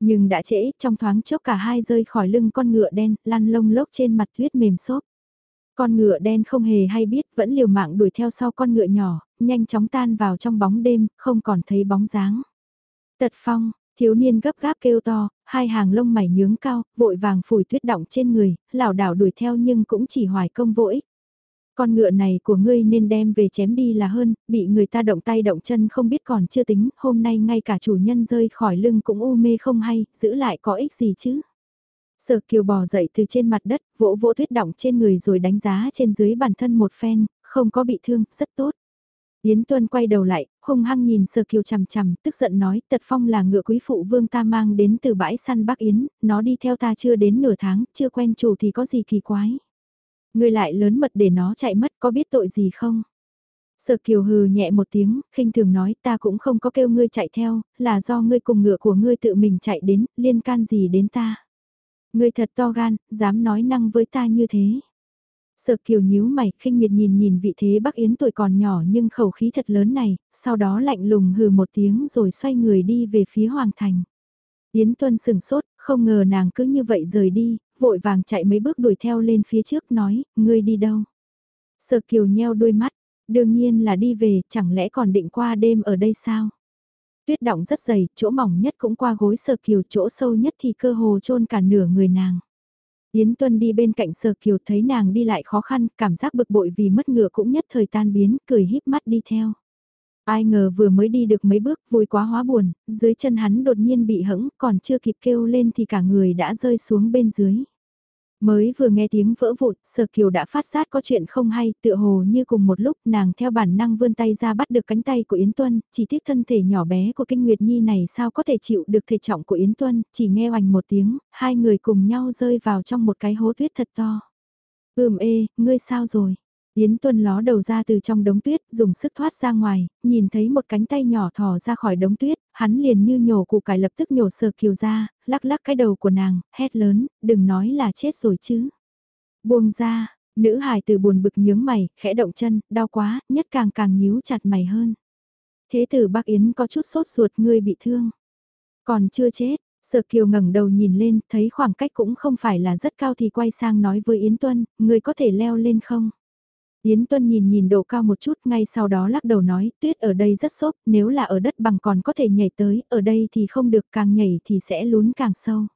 Nhưng đã trễ, trong thoáng chốc cả hai rơi khỏi lưng con ngựa đen, lăn lông lốc trên mặt tuyết mềm xốp. Con ngựa đen không hề hay biết vẫn liều mạng đuổi theo sau con ngựa nhỏ, nhanh chóng tan vào trong bóng đêm, không còn thấy bóng dáng. Tật phong, thiếu niên gấp gáp kêu to, hai hàng lông mày nhướng cao, vội vàng phủi tuyết động trên người, lảo đảo đuổi theo nhưng cũng chỉ hoài công vô ích. Con ngựa này của ngươi nên đem về chém đi là hơn, bị người ta động tay động chân không biết còn chưa tính, hôm nay ngay cả chủ nhân rơi khỏi lưng cũng u mê không hay, giữ lại có ích gì chứ. Sở Kiều bò dậy từ trên mặt đất, vỗ vỗ tuyết động trên người rồi đánh giá trên dưới bản thân một phen, không có bị thương, rất tốt. Yến Tuân quay đầu lại, hung hăng nhìn Sở Kiều chằm chằm, tức giận nói, Tật Phong là ngựa quý phụ vương ta mang đến từ bãi săn Bắc Yến, nó đi theo ta chưa đến nửa tháng, chưa quen chủ thì có gì kỳ quái. Ngươi lại lớn mật để nó chạy mất, có biết tội gì không? Sở Kiều hừ nhẹ một tiếng, khinh thường nói ta cũng không có kêu ngươi chạy theo, là do ngươi cùng ngựa của ngươi tự mình chạy đến, liên can gì đến ta. Ngươi thật to gan, dám nói năng với ta như thế. Sợ kiều nhíu mày, khinh miệt nhìn nhìn vị thế Bắc Yến tuổi còn nhỏ nhưng khẩu khí thật lớn này, sau đó lạnh lùng hừ một tiếng rồi xoay người đi về phía Hoàng Thành. Yến Tuân sừng sốt, không ngờ nàng cứ như vậy rời đi, vội vàng chạy mấy bước đuổi theo lên phía trước nói, ngươi đi đâu? Sợ kiều nheo đôi mắt, đương nhiên là đi về, chẳng lẽ còn định qua đêm ở đây sao? Tuyết động rất dày, chỗ mỏng nhất cũng qua gối sờ kiều, chỗ sâu nhất thì cơ hồ chôn cả nửa người nàng. Yến Tuân đi bên cạnh sờ kiều thấy nàng đi lại khó khăn, cảm giác bực bội vì mất ngựa cũng nhất thời tan biến, cười híp mắt đi theo. Ai ngờ vừa mới đi được mấy bước vui quá hóa buồn, dưới chân hắn đột nhiên bị hững, còn chưa kịp kêu lên thì cả người đã rơi xuống bên dưới. Mới vừa nghe tiếng vỡ vụn, Sở Kiều đã phát giác có chuyện không hay, tựa hồ như cùng một lúc nàng theo bản năng vươn tay ra bắt được cánh tay của Yến Tuân, chỉ tiếc thân thể nhỏ bé của Kinh Nguyệt Nhi này sao có thể chịu được thể trọng của Yến Tuân, chỉ nghe oành một tiếng, hai người cùng nhau rơi vào trong một cái hố tuyết thật to. Ừm ê, ngươi sao rồi? Yến Tuân ló đầu ra từ trong đống tuyết, dùng sức thoát ra ngoài, nhìn thấy một cánh tay nhỏ thò ra khỏi đống tuyết, hắn liền như nhổ củ cải lập tức nhổ sờ kiều ra, lắc lắc cái đầu của nàng, hét lớn, đừng nói là chết rồi chứ. Buông ra, nữ hài từ buồn bực nhướng mày, khẽ động chân, đau quá, nhất càng càng nhíu chặt mày hơn. Thế tử bác Yến có chút sốt ruột ngươi bị thương. Còn chưa chết, Sở Kiều ngẩng đầu nhìn lên, thấy khoảng cách cũng không phải là rất cao thì quay sang nói với Yến Tuân, người có thể leo lên không? Yến Tuân nhìn nhìn độ cao một chút ngay sau đó lắc đầu nói, tuyết ở đây rất xốp, nếu là ở đất bằng còn có thể nhảy tới, ở đây thì không được càng nhảy thì sẽ lún càng sâu.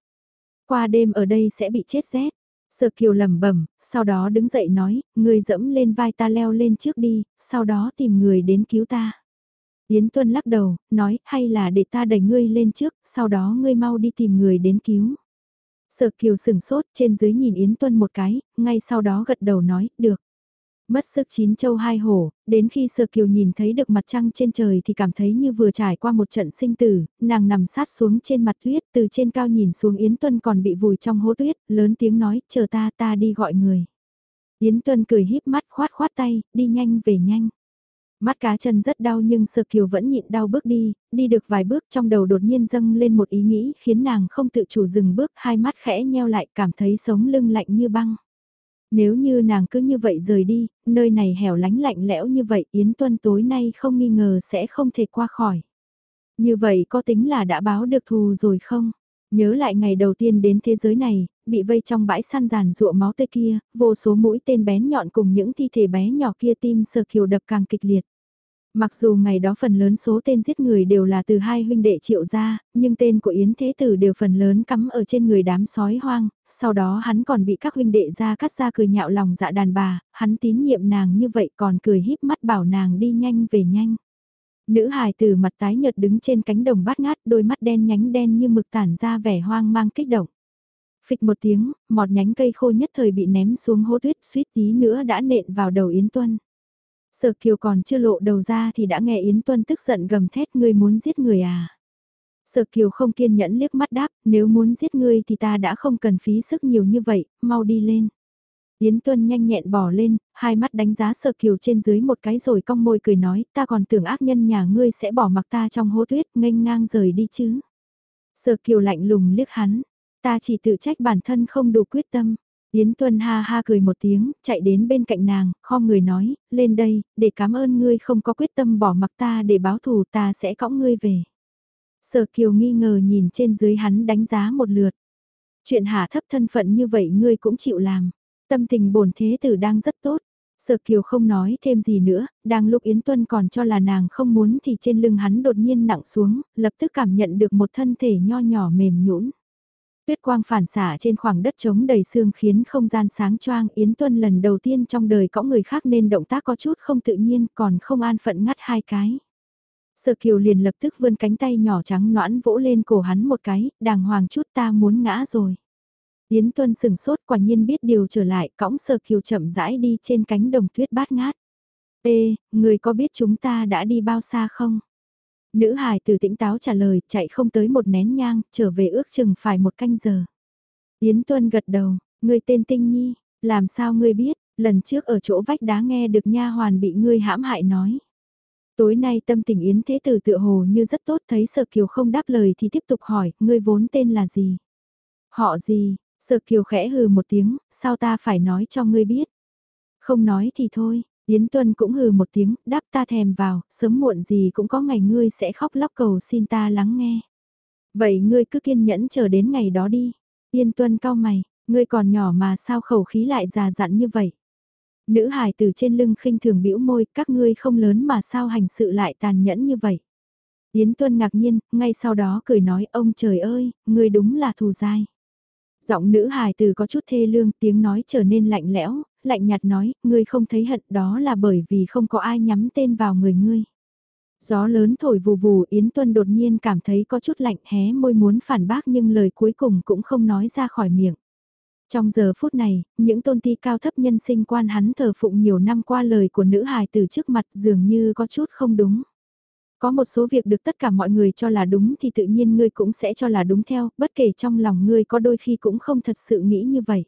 Qua đêm ở đây sẽ bị chết rét. Sở Kiều lẩm bẩm, sau đó đứng dậy nói, người dẫm lên vai ta leo lên trước đi, sau đó tìm người đến cứu ta. Yến Tuân lắc đầu, nói, hay là để ta đẩy ngươi lên trước, sau đó ngươi mau đi tìm người đến cứu. Sở Kiều sừng sốt trên dưới nhìn Yến Tuân một cái, ngay sau đó gật đầu nói, được. Mất sức chín châu hai hổ, đến khi Sơ Kiều nhìn thấy được mặt trăng trên trời thì cảm thấy như vừa trải qua một trận sinh tử, nàng nằm sát xuống trên mặt tuyết từ trên cao nhìn xuống Yến Tuân còn bị vùi trong hố tuyết, lớn tiếng nói, chờ ta ta đi gọi người. Yến Tuân cười híp mắt khoát khoát tay, đi nhanh về nhanh. Mắt cá chân rất đau nhưng Sơ Kiều vẫn nhịn đau bước đi, đi được vài bước trong đầu đột nhiên dâng lên một ý nghĩ khiến nàng không tự chủ dừng bước, hai mắt khẽ nheo lại cảm thấy sống lưng lạnh như băng. Nếu như nàng cứ như vậy rời đi, nơi này hẻo lánh lạnh lẽo như vậy Yến Tuân tối nay không nghi ngờ sẽ không thể qua khỏi. Như vậy có tính là đã báo được thù rồi không? Nhớ lại ngày đầu tiên đến thế giới này, bị vây trong bãi săn giàn rụa máu tê kia, vô số mũi tên bén nhọn cùng những thi thể bé nhỏ kia tim sờ kiều đập càng kịch liệt. Mặc dù ngày đó phần lớn số tên giết người đều là từ hai huynh đệ triệu gia, nhưng tên của Yến Thế Tử đều phần lớn cắm ở trên người đám sói hoang, sau đó hắn còn bị các huynh đệ ra cắt ra cười nhạo lòng dạ đàn bà, hắn tín nhiệm nàng như vậy còn cười híp mắt bảo nàng đi nhanh về nhanh. Nữ hài từ mặt tái nhợt đứng trên cánh đồng bát ngát đôi mắt đen nhánh đen như mực tản ra vẻ hoang mang kích động. Phịch một tiếng, một nhánh cây khô nhất thời bị ném xuống hố tuyết suýt tí nữa đã nện vào đầu Yến Tuân. Sở Kiều còn chưa lộ đầu ra thì đã nghe Yến Tuân tức giận gầm thét ngươi muốn giết người à. Sở Kiều không kiên nhẫn liếc mắt đáp, nếu muốn giết ngươi thì ta đã không cần phí sức nhiều như vậy, mau đi lên. Yến Tuân nhanh nhẹn bỏ lên, hai mắt đánh giá Sở Kiều trên dưới một cái rồi cong môi cười nói, ta còn tưởng ác nhân nhà ngươi sẽ bỏ mặc ta trong hố tuyết, nghênh ngang rời đi chứ. Sở Kiều lạnh lùng liếc hắn, ta chỉ tự trách bản thân không đủ quyết tâm. Yến Tuân ha ha cười một tiếng, chạy đến bên cạnh nàng, kho người nói, lên đây, để cảm ơn ngươi không có quyết tâm bỏ mặc ta để báo thù ta sẽ cõng ngươi về. Sở Kiều nghi ngờ nhìn trên dưới hắn đánh giá một lượt. Chuyện hạ thấp thân phận như vậy ngươi cũng chịu làm. Tâm tình bổn thế tử đang rất tốt. Sở Kiều không nói thêm gì nữa, đang lúc Yến Tuân còn cho là nàng không muốn thì trên lưng hắn đột nhiên nặng xuống, lập tức cảm nhận được một thân thể nho nhỏ mềm nhũn. Tuyết quang phản xả trên khoảng đất trống đầy xương khiến không gian sáng choang Yến Tuân lần đầu tiên trong đời có người khác nên động tác có chút không tự nhiên còn không an phận ngắt hai cái. Sở Kiều liền lập tức vươn cánh tay nhỏ trắng noãn vỗ lên cổ hắn một cái, đàng hoàng chút ta muốn ngã rồi. Yến Tuân sừng sốt quả nhiên biết điều trở lại, cõng Sở Kiều chậm rãi đi trên cánh đồng tuyết bát ngát. Ê, người có biết chúng ta đã đi bao xa không? Nữ hài từ tĩnh táo trả lời, chạy không tới một nén nhang, trở về ước chừng phải một canh giờ. Yến Tuân gật đầu, người tên Tinh Nhi, làm sao ngươi biết, lần trước ở chỗ vách đá nghe được nha hoàn bị ngươi hãm hại nói. Tối nay tâm tình Yến Thế Tử tựa hồ như rất tốt thấy Sở Kiều không đáp lời thì tiếp tục hỏi, ngươi vốn tên là gì? Họ gì? Sở Kiều khẽ hừ một tiếng, sao ta phải nói cho ngươi biết? Không nói thì thôi, Yến Tuân cũng hừ một tiếng, đáp ta thèm vào, sớm muộn gì cũng có ngày ngươi sẽ khóc lóc cầu xin ta lắng nghe. Vậy ngươi cứ kiên nhẫn chờ đến ngày đó đi. Yến Tuân cao mày, ngươi còn nhỏ mà sao khẩu khí lại già dặn như vậy. Nữ hài từ trên lưng khinh thường bĩu môi, các ngươi không lớn mà sao hành sự lại tàn nhẫn như vậy. Yến Tuân ngạc nhiên, ngay sau đó cười nói ông trời ơi, ngươi đúng là thù dai. Giọng nữ hài từ có chút thê lương tiếng nói trở nên lạnh lẽo, lạnh nhạt nói, ngươi không thấy hận đó là bởi vì không có ai nhắm tên vào người ngươi. Gió lớn thổi vù vù Yến Tuân đột nhiên cảm thấy có chút lạnh hé môi muốn phản bác nhưng lời cuối cùng cũng không nói ra khỏi miệng. Trong giờ phút này, những tôn ti cao thấp nhân sinh quan hắn thờ phụng nhiều năm qua lời của nữ hài từ trước mặt dường như có chút không đúng. Có một số việc được tất cả mọi người cho là đúng thì tự nhiên ngươi cũng sẽ cho là đúng theo, bất kể trong lòng ngươi có đôi khi cũng không thật sự nghĩ như vậy.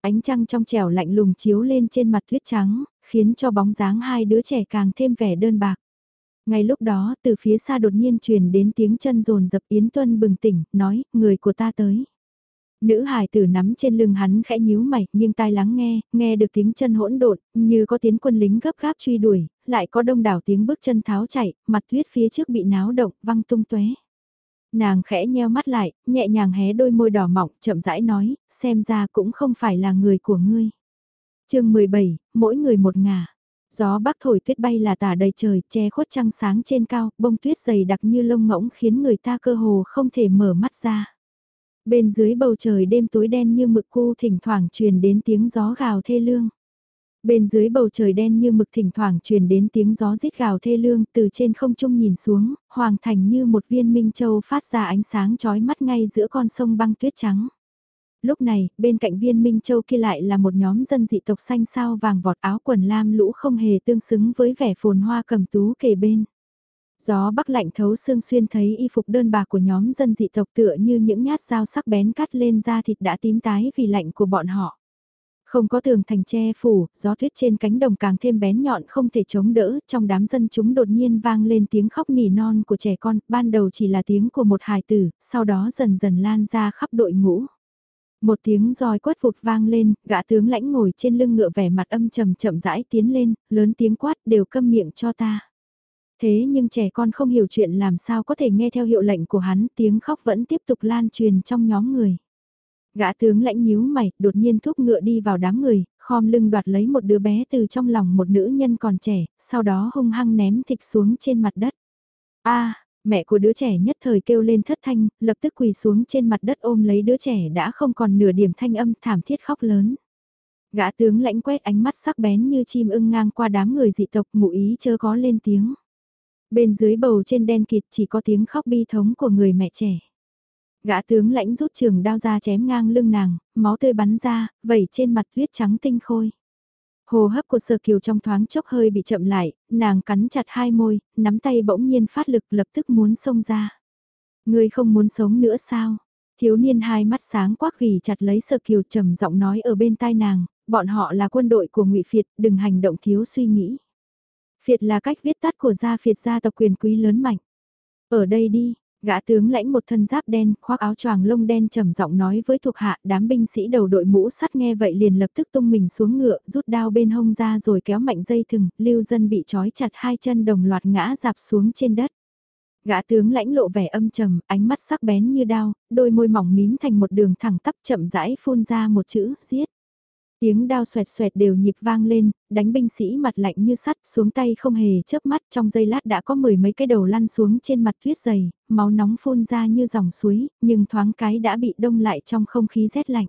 Ánh trăng trong trẻo lạnh lùng chiếu lên trên mặt tuyết trắng, khiến cho bóng dáng hai đứa trẻ càng thêm vẻ đơn bạc. Ngay lúc đó, từ phía xa đột nhiên truyền đến tiếng chân rồn dập Yến Tuân bừng tỉnh, nói, người của ta tới. Nữ hải tử nắm trên lưng hắn khẽ nhíu mày, nhưng tai lắng nghe, nghe được tiếng chân hỗn độn, như có tiếng quân lính gấp gáp truy đuổi, lại có đông đảo tiếng bước chân tháo chạy, mặt tuyết phía trước bị náo động, văng tung tuế. Nàng khẽ nheo mắt lại, nhẹ nhàng hé đôi môi đỏ mọng, chậm rãi nói, xem ra cũng không phải là người của ngươi. chương 17, mỗi người một ngả. Gió bắc thổi tuyết bay là tả đầy trời, che khuất trăng sáng trên cao, bông tuyết dày đặc như lông ngỗng khiến người ta cơ hồ không thể mở mắt ra. Bên dưới bầu trời đêm tối đen như mực cu thỉnh thoảng truyền đến tiếng gió gào thê lương. Bên dưới bầu trời đen như mực thỉnh thoảng truyền đến tiếng gió rít gào thê lương từ trên không trung nhìn xuống, hoàng thành như một viên minh châu phát ra ánh sáng chói mắt ngay giữa con sông băng tuyết trắng. Lúc này, bên cạnh viên Minh Châu kia lại là một nhóm dân dị tộc xanh sao vàng vọt áo quần lam lũ không hề tương xứng với vẻ phồn hoa cầm tú kề bên. Gió bắc lạnh thấu xương xuyên thấy y phục đơn bạc của nhóm dân dị tộc tựa như những nhát dao sắc bén cắt lên da thịt đã tím tái vì lạnh của bọn họ. Không có tường thành che phủ, gió tuyết trên cánh đồng càng thêm bén nhọn không thể chống đỡ, trong đám dân chúng đột nhiên vang lên tiếng khóc nỉ non của trẻ con, ban đầu chỉ là tiếng của một hài tử, sau đó dần dần lan ra khắp đội ngũ. Một tiếng roi quất vụt vang lên, gã tướng lãnh ngồi trên lưng ngựa vẻ mặt âm trầm chậm rãi tiến lên, lớn tiếng quát đều câm miệng cho ta. Thế nhưng trẻ con không hiểu chuyện làm sao có thể nghe theo hiệu lệnh của hắn, tiếng khóc vẫn tiếp tục lan truyền trong nhóm người. Gã tướng lãnh nhíu mày, đột nhiên thúc ngựa đi vào đám người, khom lưng đoạt lấy một đứa bé từ trong lòng một nữ nhân còn trẻ, sau đó hung hăng ném thịt xuống trên mặt đất. a mẹ của đứa trẻ nhất thời kêu lên thất thanh, lập tức quỳ xuống trên mặt đất ôm lấy đứa trẻ đã không còn nửa điểm thanh âm thảm thiết khóc lớn. Gã tướng lãnh quét ánh mắt sắc bén như chim ưng ngang qua đám người dị tộc ngụ ý chớ có lên tiếng. Bên dưới bầu trên đen kịt chỉ có tiếng khóc bi thống của người mẹ trẻ. Gã tướng lãnh rút trường đao ra chém ngang lưng nàng, máu tươi bắn ra, vẩy trên mặt huyết trắng tinh khôi. Hồ hấp của sơ Kiều trong thoáng chốc hơi bị chậm lại, nàng cắn chặt hai môi, nắm tay bỗng nhiên phát lực lập tức muốn xông ra. Ngươi không muốn sống nữa sao? Thiếu niên hai mắt sáng quắc gỉ chặt lấy sơ Kiều trầm giọng nói ở bên tai nàng, bọn họ là quân đội của Ngụy Phiệt, đừng hành động thiếu suy nghĩ. Phiệt là cách viết tắt của gia Phiệt gia tộc quyền quý lớn mạnh. Ở đây đi, Gã tướng lãnh một thân giáp đen, khoác áo choàng lông đen trầm giọng nói với thuộc hạ, đám binh sĩ đầu đội mũ sắt nghe vậy liền lập tức tung mình xuống ngựa, rút đao bên hông ra rồi kéo mạnh dây thừng, lưu dân bị trói chặt hai chân đồng loạt ngã dạp xuống trên đất. Gã tướng lãnh lộ vẻ âm trầm, ánh mắt sắc bén như đao, đôi môi mỏng mím thành một đường thẳng tắp chậm rãi phun ra một chữ, giết. Tiếng đao xoẹt xoẹt đều nhịp vang lên, đánh binh sĩ mặt lạnh như sắt xuống tay không hề chớp mắt trong giây lát đã có mười mấy cái đầu lăn xuống trên mặt tuyết dày, máu nóng phun ra như dòng suối, nhưng thoáng cái đã bị đông lại trong không khí rét lạnh.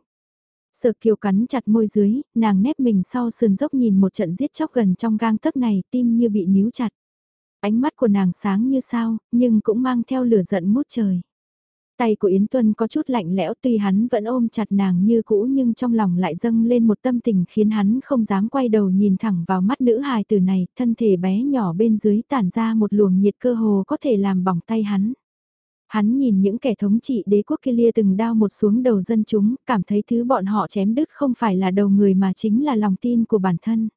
Sợ kiều cắn chặt môi dưới, nàng nép mình sau sườn dốc nhìn một trận giết chóc gần trong gang tấc này tim như bị níu chặt. Ánh mắt của nàng sáng như sao, nhưng cũng mang theo lửa giận mút trời. Tay của Yến Tuân có chút lạnh lẽo tuy hắn vẫn ôm chặt nàng như cũ nhưng trong lòng lại dâng lên một tâm tình khiến hắn không dám quay đầu nhìn thẳng vào mắt nữ hài tử này, thân thể bé nhỏ bên dưới tản ra một luồng nhiệt cơ hồ có thể làm bỏng tay hắn. Hắn nhìn những kẻ thống trị đế quốc kia lia từng đao một xuống đầu dân chúng, cảm thấy thứ bọn họ chém đứt không phải là đầu người mà chính là lòng tin của bản thân.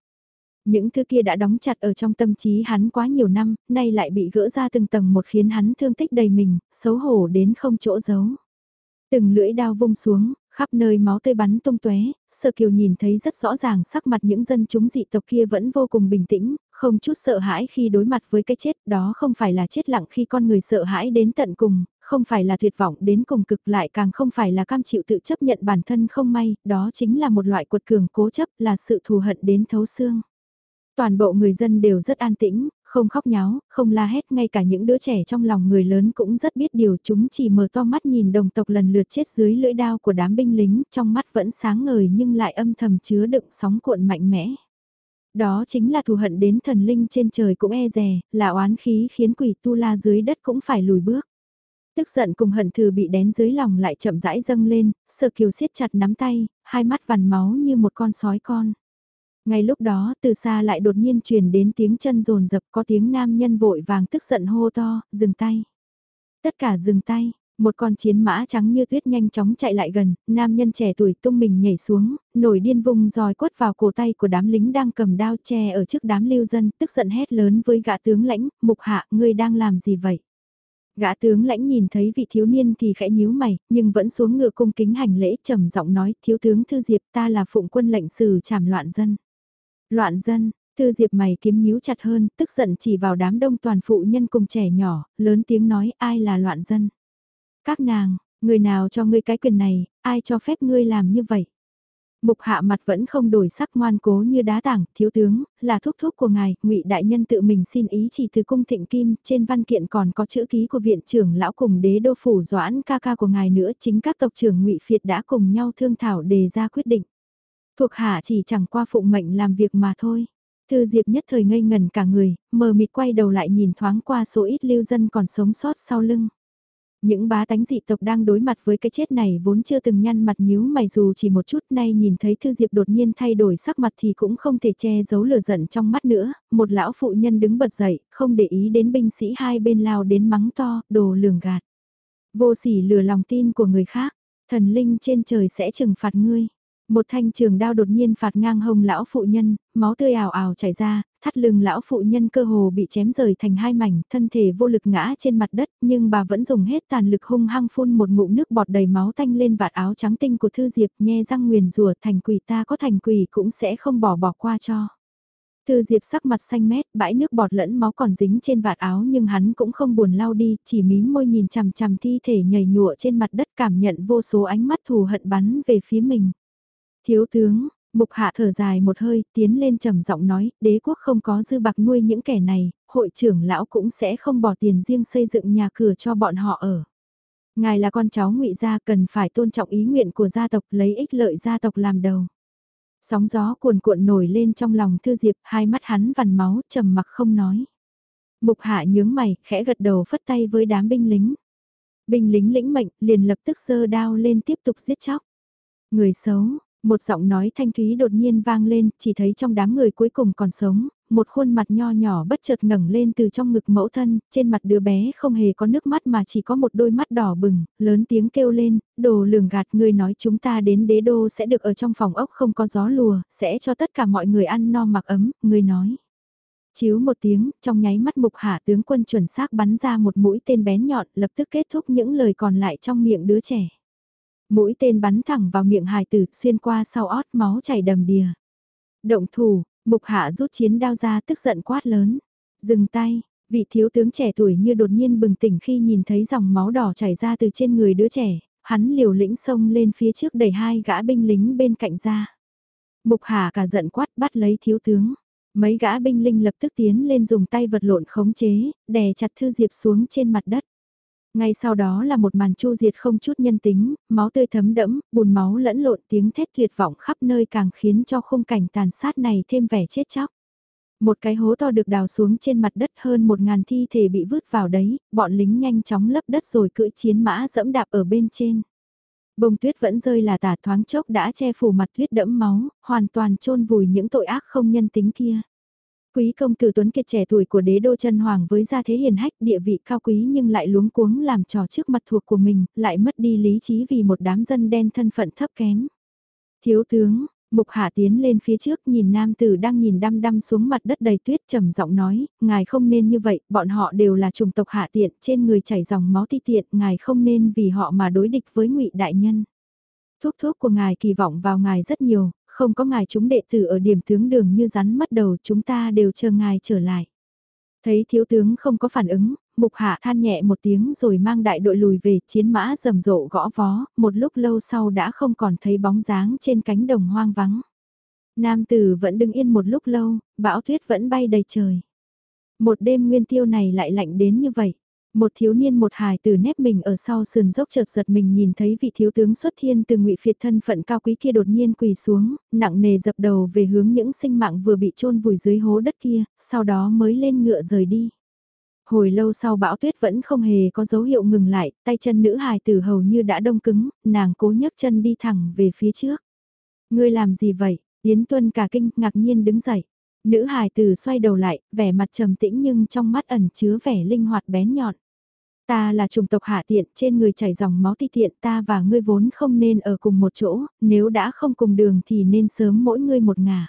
Những thứ kia đã đóng chặt ở trong tâm trí hắn quá nhiều năm, nay lại bị gỡ ra từng tầng một khiến hắn thương tích đầy mình, xấu hổ đến không chỗ giấu. Từng lưỡi đao vung xuống, khắp nơi máu tươi bắn tung tóe, sơ Kiều nhìn thấy rất rõ ràng sắc mặt những dân chúng dị tộc kia vẫn vô cùng bình tĩnh, không chút sợ hãi khi đối mặt với cái chết, đó không phải là chết lặng khi con người sợ hãi đến tận cùng, không phải là tuyệt vọng đến cùng cực lại càng không phải là cam chịu tự chấp nhận bản thân không may, đó chính là một loại cuột cường cố chấp, là sự thù hận đến thấu xương. Toàn bộ người dân đều rất an tĩnh, không khóc nháo, không la hét, ngay cả những đứa trẻ trong lòng người lớn cũng rất biết điều chúng chỉ mở to mắt nhìn đồng tộc lần lượt chết dưới lưỡi đao của đám binh lính, trong mắt vẫn sáng ngời nhưng lại âm thầm chứa đựng sóng cuộn mạnh mẽ. Đó chính là thù hận đến thần linh trên trời cũng e rè, là oán khí khiến quỷ tu la dưới đất cũng phải lùi bước. Tức giận cùng hận thừ bị đén dưới lòng lại chậm rãi dâng lên, sợ kiều siết chặt nắm tay, hai mắt vằn máu như một con sói con. Ngay lúc đó từ xa lại đột nhiên truyền đến tiếng chân rồn rập có tiếng nam nhân vội vàng tức giận hô to, dừng tay. Tất cả dừng tay, Một con chiến mã trắng như tuyết nhanh chóng chạy lại gần, nam nhân trẻ tuổi tung mình nhảy xuống, nổi điên vùng roi quất vào cổ tay của đám lính đang cầm đao che ở trước đám lưu dân, tức giận hét lớn với gã tướng lãnh, mục hạ, ngươi đang làm gì vậy? Gã tướng lãnh nhìn thấy vị thiếu niên thì khẽ nhíu mày, nhưng vẫn xuống ngựa cung kính hành lễ trầm giọng nói, thiếu tướng Thư Diệp ta là phụng quân lệnh sử trảm loạn dân. Loạn dân, Thư Diệp mày kiếm nhíu chặt hơn, tức giận chỉ vào đám đông toàn phụ nhân cùng trẻ nhỏ, lớn tiếng nói ai là loạn dân. Các nàng, người nào cho ngươi cái quyền này, ai cho phép ngươi làm như vậy? Mục hạ mặt vẫn không đổi sắc ngoan cố như đá tảng, thiếu tướng, là thúc thúc của ngài, ngụy đại nhân tự mình xin ý chỉ từ cung thịnh kim, trên văn kiện còn có chữ ký của viện trưởng lão cùng đế đô phủ doãn ca ca của ngài nữa, chính các tộc trưởng ngụy Phiệt đã cùng nhau thương thảo đề ra quyết định. Thuộc hạ chỉ chẳng qua phụng mệnh làm việc mà thôi. Thư Diệp nhất thời ngây ngần cả người, mờ mịt quay đầu lại nhìn thoáng qua số ít lưu dân còn sống sót sau lưng. Những bá tánh dị tộc đang đối mặt với cái chết này vốn chưa từng nhăn mặt nhíu mày dù chỉ một chút nay nhìn thấy Thư Diệp đột nhiên thay đổi sắc mặt thì cũng không thể che giấu lửa giận trong mắt nữa, một lão phụ nhân đứng bật dậy, không để ý đến binh sĩ hai bên lao đến mắng to, đồ lường gạt. Vô sỉ lừa lòng tin của người khác, thần linh trên trời sẽ trừng phạt ngươi. Một thanh trường đao đột nhiên phạt ngang hông lão phụ nhân, máu tươi ảo ảo chảy ra, thắt lưng lão phụ nhân cơ hồ bị chém rời thành hai mảnh, thân thể vô lực ngã trên mặt đất, nhưng bà vẫn dùng hết tàn lực hung hăng phun một ngụm nước bọt đầy máu tanh lên vạt áo trắng tinh của Thư Diệp, nhe răng nguyền rủa thành quỷ ta có thành quỷ cũng sẽ không bỏ bỏ qua cho. Thư Diệp sắc mặt xanh mét, bãi nước bọt lẫn máu còn dính trên vạt áo nhưng hắn cũng không buồn lau đi, chỉ mím môi nhìn chằm chằm thi thể nhảy nhụa trên mặt đất cảm nhận vô số ánh mắt thù hận bắn về phía mình. Thiếu tướng, Mục hạ thở dài một hơi, tiến lên trầm giọng nói, đế quốc không có dư bạc nuôi những kẻ này, hội trưởng lão cũng sẽ không bỏ tiền riêng xây dựng nhà cửa cho bọn họ ở. Ngài là con cháu ngụy gia cần phải tôn trọng ý nguyện của gia tộc lấy ích lợi gia tộc làm đầu. Sóng gió cuồn cuộn nổi lên trong lòng thư diệp, hai mắt hắn vằn máu, trầm mặc không nói. Mục hạ nhướng mày, khẽ gật đầu phất tay với đám binh lính. Binh lính lĩnh mệnh, liền lập tức giơ đao lên tiếp tục giết chóc. Người xấu, một giọng nói thanh thúy đột nhiên vang lên, chỉ thấy trong đám người cuối cùng còn sống, một khuôn mặt nho nhỏ bất chợt ngẩng lên từ trong ngực mẫu thân, trên mặt đứa bé không hề có nước mắt mà chỉ có một đôi mắt đỏ bừng, lớn tiếng kêu lên, đồ lường gạt người nói chúng ta đến đế đô sẽ được ở trong phòng ốc không có gió lùa, sẽ cho tất cả mọi người ăn no mặc ấm, người nói. Chiếu một tiếng, trong nháy mắt mục hạ tướng quân chuẩn xác bắn ra một mũi tên bén nhọn lập tức kết thúc những lời còn lại trong miệng đứa trẻ. Mũi tên bắn thẳng vào miệng hài tử, xuyên qua sau ót máu chảy đầm đìa. Động thủ, mục hạ rút chiến đao ra tức giận quát lớn. Dừng tay, vị thiếu tướng trẻ tuổi như đột nhiên bừng tỉnh khi nhìn thấy dòng máu đỏ chảy ra từ trên người đứa trẻ, hắn liều lĩnh xông lên phía trước đẩy hai gã binh lính bên cạnh ra. Mục hạ cả giận quát bắt lấy thiếu tướng. Mấy gã binh linh lập tức tiến lên dùng tay vật lộn khống chế, đè chặt Thư Diệp xuống trên mặt đất. Ngay sau đó là một màn chu diệt không chút nhân tính, máu tươi thấm đẫm, bùn máu lẫn lộn tiếng thét tuyệt vọng khắp nơi càng khiến cho khung cảnh tàn sát này thêm vẻ chết chóc. Một cái hố to được đào xuống trên mặt đất hơn một ngàn thi thể bị vứt vào đấy, bọn lính nhanh chóng lấp đất rồi cưỡi chiến mã dẫm đạp ở bên trên. Bông tuyết vẫn rơi là tả thoáng chốc đã che phủ mặt tuyết đẫm máu, hoàn toàn chôn vùi những tội ác không nhân tính kia. Quý công tử Tuấn Kiệt trẻ tuổi của đế đô chân hoàng với gia thế hiền hách địa vị cao quý nhưng lại luống cuống làm trò trước mặt thuộc của mình, lại mất đi lý trí vì một đám dân đen thân phận thấp kém. Thiếu tướng, Mục Hạ tiến lên phía trước nhìn nam tử đang nhìn đăm đăm xuống mặt đất đầy tuyết trầm giọng nói, ngài không nên như vậy, bọn họ đều là chủng tộc hạ tiện, trên người chảy dòng máu ti tiện, ngài không nên vì họ mà đối địch với ngụy đại nhân. Thuốc thuốc của ngài kỳ vọng vào ngài rất nhiều, không có ngài chúng đệ tử ở điểm tướng đường như rắn mất đầu chúng ta đều chờ ngài trở lại. Thấy thiếu tướng không có phản ứng, mục hạ than nhẹ một tiếng rồi mang đại đội lùi về chiến mã rầm rộ gõ vó, một lúc lâu sau đã không còn thấy bóng dáng trên cánh đồng hoang vắng. Nam tử vẫn đứng yên một lúc lâu, bão tuyết vẫn bay đầy trời. Một đêm nguyên tiêu này lại lạnh đến như vậy. Một thiếu niên một hài từ nép mình ở sau sườn dốc chợt giật mình nhìn thấy vị thiếu tướng xuất thiên từ ngụy phiệt thân phận cao quý kia đột nhiên quỳ xuống, nặng nề dập đầu về hướng những sinh mạng vừa bị chôn vùi dưới hố đất kia, sau đó mới lên ngựa rời đi. Hồi lâu sau bão tuyết vẫn không hề có dấu hiệu ngừng lại, tay chân nữ hài tử hầu như đã đông cứng, nàng cố nhấc chân đi thẳng về phía trước. Ngươi làm gì vậy? Yến Tuân cả kinh ngạc nhiên đứng dậy. Nữ hài tử xoay đầu lại, vẻ mặt trầm tĩnh nhưng trong mắt ẩn chứa vẻ linh hoạt bén nhọn. Ta là chủng tộc hạ tiện, trên người chảy dòng máu ti tiện, ta và ngươi vốn không nên ở cùng một chỗ, nếu đã không cùng đường thì nên sớm mỗi ngươi một ngả.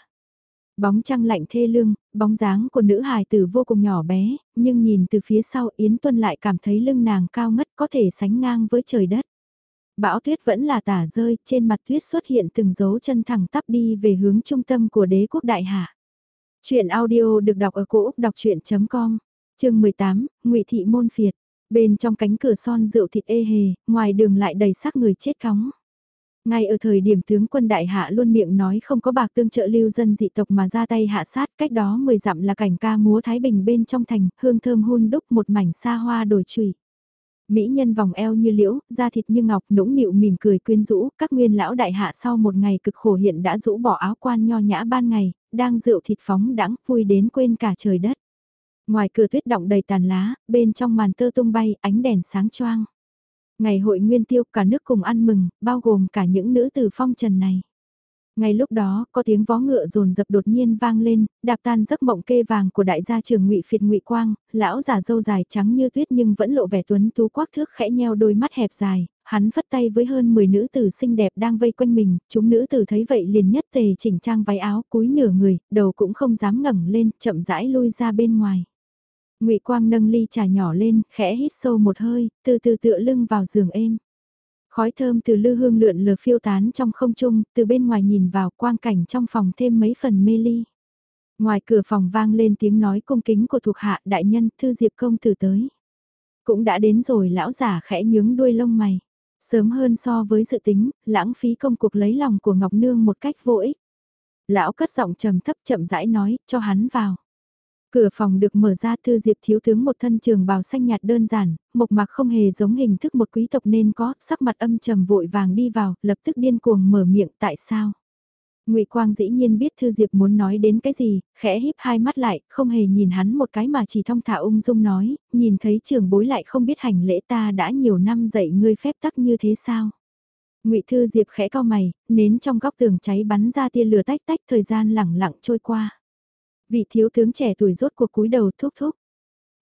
Bóng trăng lạnh thê lương, bóng dáng của nữ hài tử vô cùng nhỏ bé, nhưng nhìn từ phía sau Yến Tuân lại cảm thấy lưng nàng cao ngất có thể sánh ngang với trời đất. Bão tuyết vẫn là tả rơi, trên mặt tuyết xuất hiện từng dấu chân thẳng tắp đi về hướng trung tâm của đế quốc đại hạ. Chuyện audio được đọc ở cổ Úc đọc chuyện.com, chương 18, ngụy Thị Môn Phiệt. Bên trong cánh cửa son rượu thịt ê hề, ngoài đường lại đầy xác người chết cóng. Ngay ở thời điểm tướng quân đại hạ luôn miệng nói không có bạc tương trợ lưu dân dị tộc mà ra tay hạ sát, cách đó 10 dặm là cảnh ca múa Thái Bình bên trong thành, hương thơm hun đúc một mảnh xa hoa đổi trụy. Mỹ nhân vòng eo như liễu, da thịt như ngọc, nũng nịu mỉm cười quyến rũ, các nguyên lão đại hạ sau một ngày cực khổ hiện đã rũ bỏ áo quan nho nhã ban ngày, đang rượu thịt phóng đãng vui đến quên cả trời đất. Ngoài cửa tuyết động đầy tàn lá, bên trong màn tơ tung bay, ánh đèn sáng choang. Ngày hội nguyên tiêu cả nước cùng ăn mừng, bao gồm cả những nữ tử phong trần này. Ngay lúc đó, có tiếng vó ngựa rồn dập đột nhiên vang lên, đạp tan giấc mộng kê vàng của đại gia trường ngụy Phiệt ngụy Quang, lão già dâu dài trắng như tuyết nhưng vẫn lộ vẻ tuấn tú quắc thước khẽ nheo đôi mắt hẹp dài, hắn phất tay với hơn 10 nữ tử xinh đẹp đang vây quanh mình, chúng nữ tử thấy vậy liền nhất tề chỉnh trang váy áo cúi nửa người, đầu cũng không dám ngẩng lên, chậm rãi lui ra bên ngoài. Ngụy Quang nâng ly trà nhỏ lên, khẽ hít sâu một hơi, từ từ tựa lưng vào giường êm. Khói thơm từ lư hương lượn lờ phiêu tán trong không trung, từ bên ngoài nhìn vào quang cảnh trong phòng thêm mấy phần mê ly. Ngoài cửa phòng vang lên tiếng nói cung kính của thuộc hạ đại nhân thư diệp công tử tới. Cũng đã đến rồi lão giả khẽ nhướng đuôi lông mày. Sớm hơn so với dự tính, lãng phí công cuộc lấy lòng của Ngọc Nương một cách vô ích. Lão cất giọng trầm thấp chậm rãi nói, cho hắn vào. Cửa phòng được mở ra thư diệp thiếu tướng một thân trường bào xanh nhạt đơn giản, mộc mạc không hề giống hình thức một quý tộc nên có, sắc mặt âm trầm vội vàng đi vào, lập tức điên cuồng mở miệng tại sao. Ngụy Quang dĩ nhiên biết Thư Diệp muốn nói đến cái gì, khẽ híp hai mắt lại, không hề nhìn hắn một cái mà chỉ thong thả ung dung nói, nhìn thấy trường bối lại không biết hành lễ ta đã nhiều năm dạy ngươi phép tắc như thế sao. Ngụy Thư Diệp khẽ cao mày, nến trong góc tường cháy bắn ra tia lửa tách tách thời gian lẳng lặng trôi qua. Vị thiếu tướng trẻ tuổi rốt cuộc cúi đầu thúc thúc.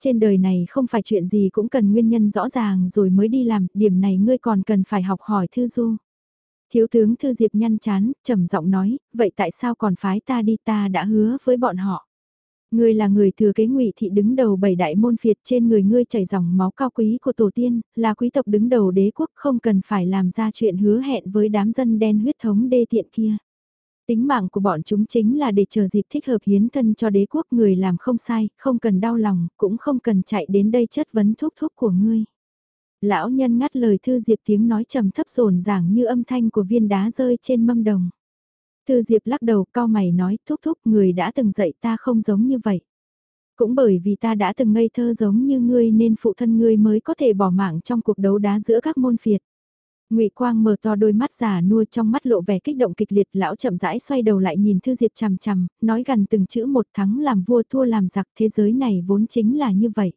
Trên đời này không phải chuyện gì cũng cần nguyên nhân rõ ràng rồi mới đi làm, điểm này ngươi còn cần phải học hỏi Thư Du. Thiếu tướng Thư Diệp nhăn chán, trầm giọng nói, vậy tại sao còn phái ta đi ta đã hứa với bọn họ. Ngươi là người thừa kế ngụy thị đứng đầu bảy đại môn phiệt trên người ngươi chảy dòng máu cao quý của tổ tiên, là quý tộc đứng đầu đế quốc không cần phải làm ra chuyện hứa hẹn với đám dân đen huyết thống đê tiện kia. Tính mạng của bọn chúng chính là để chờ dịp thích hợp hiến thân cho đế quốc người làm không sai, không cần đau lòng, cũng không cần chạy đến đây chất vấn thúc thúc của ngươi. Lão nhân ngắt lời Thư Diệp tiếng nói trầm thấp rồn ràng như âm thanh của viên đá rơi trên mâm đồng. Thư Diệp lắc đầu cao mày nói thúc thúc người đã từng dạy ta không giống như vậy. Cũng bởi vì ta đã từng ngây thơ giống như ngươi nên phụ thân ngươi mới có thể bỏ mạng trong cuộc đấu đá giữa các môn phiệt. Ngụy Quang mở to đôi mắt già nua trong mắt lộ vẻ kích động kịch liệt, lão chậm rãi xoay đầu lại nhìn Thư Diệp chằm chằm, nói gần từng chữ một thắng làm vua thua làm giặc, thế giới này vốn chính là như vậy.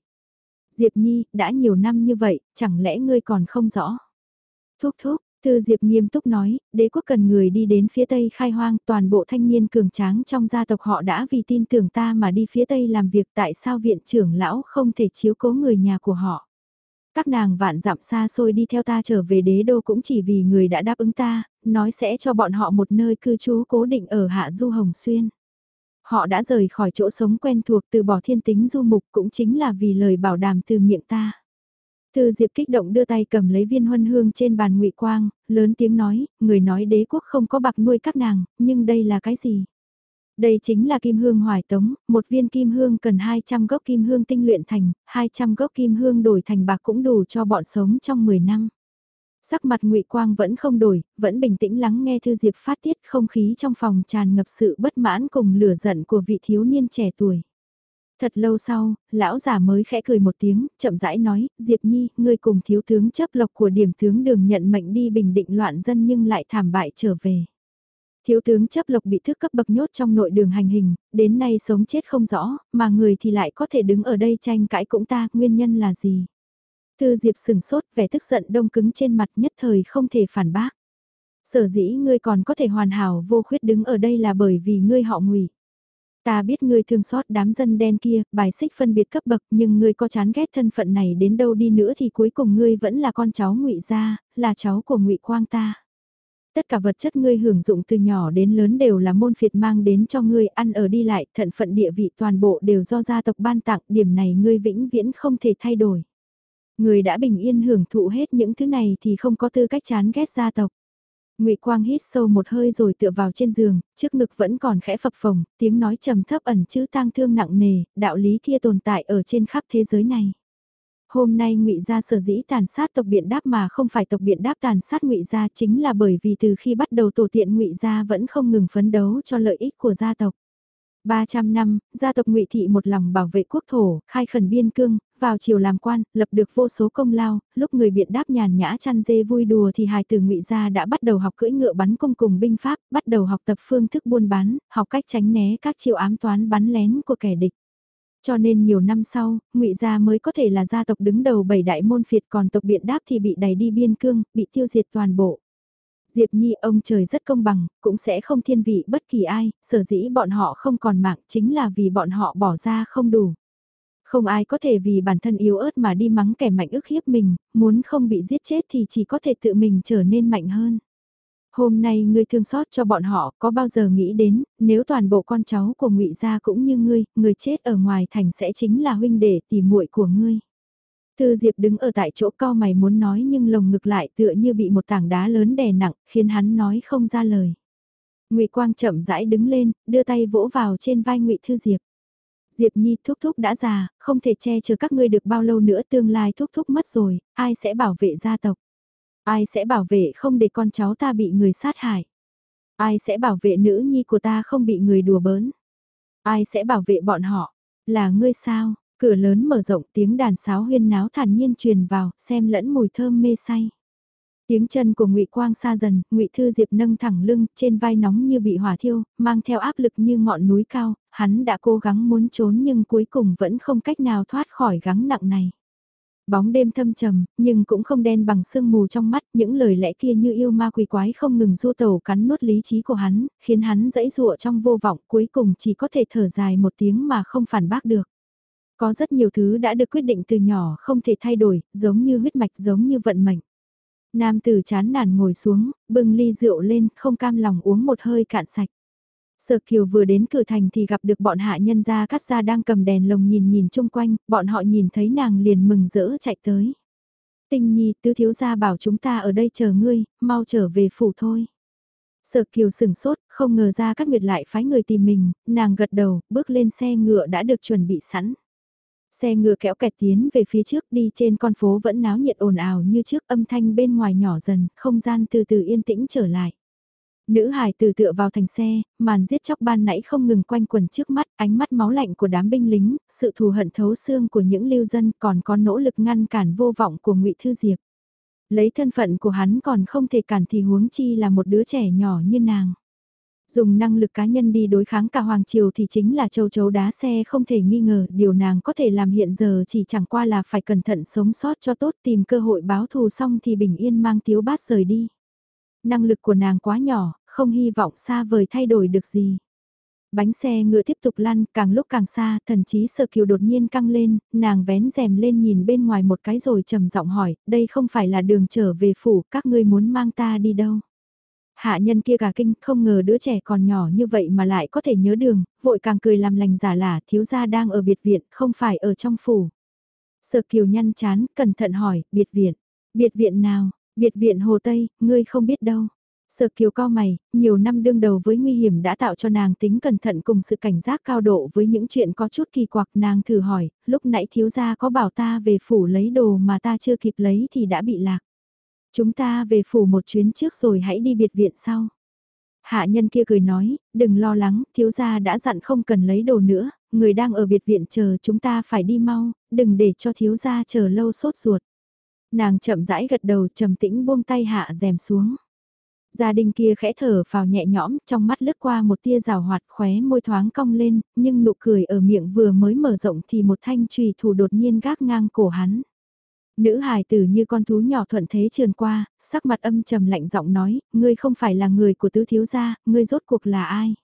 Diệp Nhi, đã nhiều năm như vậy, chẳng lẽ ngươi còn không rõ? Thúc thúc, Thư Diệp nghiêm túc nói, đế quốc cần người đi đến phía Tây khai hoang, toàn bộ thanh niên cường tráng trong gia tộc họ đã vì tin tưởng ta mà đi phía Tây làm việc tại sao viện trưởng lão không thể chiếu cố người nhà của họ. Các nàng vạn dặm xa xôi đi theo ta trở về đế đô cũng chỉ vì người đã đáp ứng ta, nói sẽ cho bọn họ một nơi cư trú cố định ở Hạ Du Hồng Xuyên. Họ đã rời khỏi chỗ sống quen thuộc từ bỏ thiên tính du mục cũng chính là vì lời bảo đảm từ miệng ta. từ Diệp kích động đưa tay cầm lấy viên huân hương trên bàn ngụy quang, lớn tiếng nói, người nói đế quốc không có bạc nuôi các nàng, nhưng đây là cái gì? Đây chính là kim hương hoài tống, một viên kim hương cần 200 gốc kim hương tinh luyện thành, 200 gốc kim hương đổi thành bạc cũng đủ cho bọn sống trong 10 năm. Sắc mặt ngụy Quang vẫn không đổi, vẫn bình tĩnh lắng nghe Thư Diệp phát tiết không khí trong phòng tràn ngập sự bất mãn cùng lửa giận của vị thiếu niên trẻ tuổi. Thật lâu sau, lão già mới khẽ cười một tiếng, chậm rãi nói, Diệp Nhi, ngươi cùng thiếu tướng chấp lộc của điểm tướng đường nhận mệnh đi bình định loạn dân nhưng lại thảm bại trở về. Thiếu tướng chấp lộc bị thức cấp bậc nhốt trong nội đường hành hình, đến nay sống chết không rõ, mà người thì lại có thể đứng ở đây tranh cãi cũng ta, nguyên nhân là gì? Thư Diệp sừng sốt, vẻ tức giận đông cứng trên mặt nhất thời không thể phản bác. Sở dĩ ngươi còn có thể hoàn hảo vô khuyết đứng ở đây là bởi vì ngươi họ ngụy. Ta biết ngươi thương xót đám dân đen kia, bài xích phân biệt cấp bậc, nhưng ngươi có chán ghét thân phận này đến đâu đi nữa thì cuối cùng ngươi vẫn là con cháu ngụy gia, là cháu của ngụy Quang ta. Tất cả vật chất ngươi hưởng dụng từ nhỏ đến lớn đều là môn phiệt mang đến cho ngươi ăn ở đi lại, thận phận địa vị toàn bộ đều do gia tộc ban tặng, điểm này ngươi vĩnh viễn không thể thay đổi. Ngươi đã bình yên hưởng thụ hết những thứ này thì không có tư cách chán ghét gia tộc. Ngụy Quang hít sâu một hơi rồi tựa vào trên giường, trước ngực vẫn còn khẽ phập phồng, tiếng nói trầm thấp ẩn chứa tang thương nặng nề, đạo lý kia tồn tại ở trên khắp thế giới này. Hôm nay Ngụy gia sở dĩ tàn sát tộc biện đáp mà không phải tộc biện đáp tàn sát Ngụy gia chính là bởi vì từ khi bắt đầu tổ tiện Ngụy gia vẫn không ngừng phấn đấu cho lợi ích của gia tộc. 300 năm, gia tộc Ngụy thị một lòng bảo vệ quốc thổ, khai khẩn biên cương, vào chiều làm quan, lập được vô số công lao, lúc người biện đáp nhàn nhã chăn dê vui đùa thì hài tử ngụy gia đã bắt đầu học cưỡi ngựa bắn cung cùng binh pháp, bắt đầu học tập phương thức buôn bán, học cách tránh né các chiêu ám toán bắn lén của kẻ địch. Cho nên nhiều năm sau, ngụy gia mới có thể là gia tộc đứng đầu bảy đại môn phiệt còn tộc biện đáp thì bị đẩy đi biên cương, bị tiêu diệt toàn bộ. Diệp Nhi ông trời rất công bằng, cũng sẽ không thiên vị bất kỳ ai, sở dĩ bọn họ không còn mạng chính là vì bọn họ bỏ ra không đủ. Không ai có thể vì bản thân yếu ớt mà đi mắng kẻ mạnh ức hiếp mình, muốn không bị giết chết thì chỉ có thể tự mình trở nên mạnh hơn. Hôm nay ngươi thương xót cho bọn họ, có bao giờ nghĩ đến, nếu toàn bộ con cháu của ngụy gia cũng như ngươi, người chết ở ngoài thành sẽ chính là huynh đệ tỷ muội của ngươi. Thư Diệp đứng ở tại chỗ cao mày muốn nói nhưng lồng ngực lại tựa như bị một tảng đá lớn đè nặng, khiến hắn nói không ra lời. Ngụy Quang chậm rãi đứng lên, đưa tay vỗ vào trên vai Ngụy Thư Diệp. Diệp Nhi thúc thúc đã già, không thể che chở các ngươi được bao lâu nữa tương lai thúc thúc mất rồi, ai sẽ bảo vệ gia tộc? Ai sẽ bảo vệ không để con cháu ta bị người sát hại? Ai sẽ bảo vệ nữ nhi của ta không bị người đùa bỡn? Ai sẽ bảo vệ bọn họ? Là ngươi sao? Cửa lớn mở rộng tiếng đàn sáo huyên náo thản nhiên truyền vào, xem lẫn mùi thơm mê say. Tiếng chân của Ngụy Quang xa dần, Ngụy Thư Diệp nâng thẳng lưng, trên vai nóng như bị hỏa thiêu, mang theo áp lực như ngọn núi cao, hắn đã cố gắng muốn trốn nhưng cuối cùng vẫn không cách nào thoát khỏi gắng nặng này. Bóng đêm thâm trầm, nhưng cũng không đen bằng sương mù trong mắt, những lời lẽ kia như yêu ma quỷ quái không ngừng du tẩu cắn nuốt lý trí của hắn, khiến hắn dãy dụa trong vô vọng, cuối cùng chỉ có thể thở dài một tiếng mà không phản bác được. Có rất nhiều thứ đã được quyết định từ nhỏ không thể thay đổi, giống như huyết mạch giống như vận mệnh. Nam tử chán nản ngồi xuống, bưng ly rượu lên, không cam lòng uống một hơi cạn sạch. Sở Kiều vừa đến cửa thành thì gặp được bọn hạ nhân gia cắt ra đang cầm đèn lồng nhìn nhìn chung quanh, bọn họ nhìn thấy nàng liền mừng rỡ chạy tới. Tinh nhi tứ thiếu gia bảo chúng ta ở đây chờ ngươi, mau trở về phủ thôi. Sở Kiều sừng sốt, không ngờ ra cắt nguyệt lại phái người tìm mình, nàng gật đầu, bước lên xe ngựa đã được chuẩn bị sẵn. Xe ngựa kéo kẹt tiến về phía trước đi trên con phố vẫn náo nhiệt ồn ào như trước âm thanh bên ngoài nhỏ dần, không gian từ từ yên tĩnh trở lại. Nữ hải từ tựa vào thành xe, màn giết chóc ban nãy không ngừng quanh quần trước mắt, ánh mắt máu lạnh của đám binh lính, sự thù hận thấu xương của những lưu dân còn có nỗ lực ngăn cản vô vọng của ngụy Thư Diệp. Lấy thân phận của hắn còn không thể cản thì huống chi là một đứa trẻ nhỏ như nàng. Dùng năng lực cá nhân đi đối kháng cả Hoàng Triều thì chính là châu chấu đá xe không thể nghi ngờ, điều nàng có thể làm hiện giờ chỉ chẳng qua là phải cẩn thận sống sót cho tốt tìm cơ hội báo thù xong thì bình yên mang tiếu bát rời đi. Năng lực của nàng quá nhỏ, không hy vọng xa vời thay đổi được gì. Bánh xe ngựa tiếp tục lăn, càng lúc càng xa, thần chí sơ kiều đột nhiên căng lên, nàng vén rèm lên nhìn bên ngoài một cái rồi trầm giọng hỏi, đây không phải là đường trở về phủ, các ngươi muốn mang ta đi đâu? Hạ nhân kia gà kinh, không ngờ đứa trẻ còn nhỏ như vậy mà lại có thể nhớ đường, vội càng cười làm lành giả lả, thiếu gia đang ở biệt viện, không phải ở trong phủ. sơ kiều nhăn chán, cẩn thận hỏi, biệt viện, biệt viện nào, biệt viện Hồ Tây, ngươi không biết đâu. Sở kiều cao mày, nhiều năm đương đầu với nguy hiểm đã tạo cho nàng tính cẩn thận cùng sự cảnh giác cao độ với những chuyện có chút kỳ quặc nàng thử hỏi, lúc nãy thiếu gia có bảo ta về phủ lấy đồ mà ta chưa kịp lấy thì đã bị lạc. Chúng ta về phủ một chuyến trước rồi hãy đi biệt viện sau. Hạ nhân kia cười nói, đừng lo lắng, thiếu gia đã dặn không cần lấy đồ nữa, người đang ở biệt viện chờ chúng ta phải đi mau, đừng để cho thiếu gia chờ lâu sốt ruột. Nàng chậm rãi gật đầu trầm tĩnh buông tay hạ rèm xuống. Gia đình kia khẽ thở vào nhẹ nhõm, trong mắt lướt qua một tia rào hoạt khóe môi thoáng cong lên, nhưng nụ cười ở miệng vừa mới mở rộng thì một thanh trùy thủ đột nhiên gác ngang cổ hắn. Nữ hài tử như con thú nhỏ thuận thế trườn qua, sắc mặt âm trầm lạnh giọng nói, ngươi không phải là người của tứ thiếu gia, ngươi rốt cuộc là ai?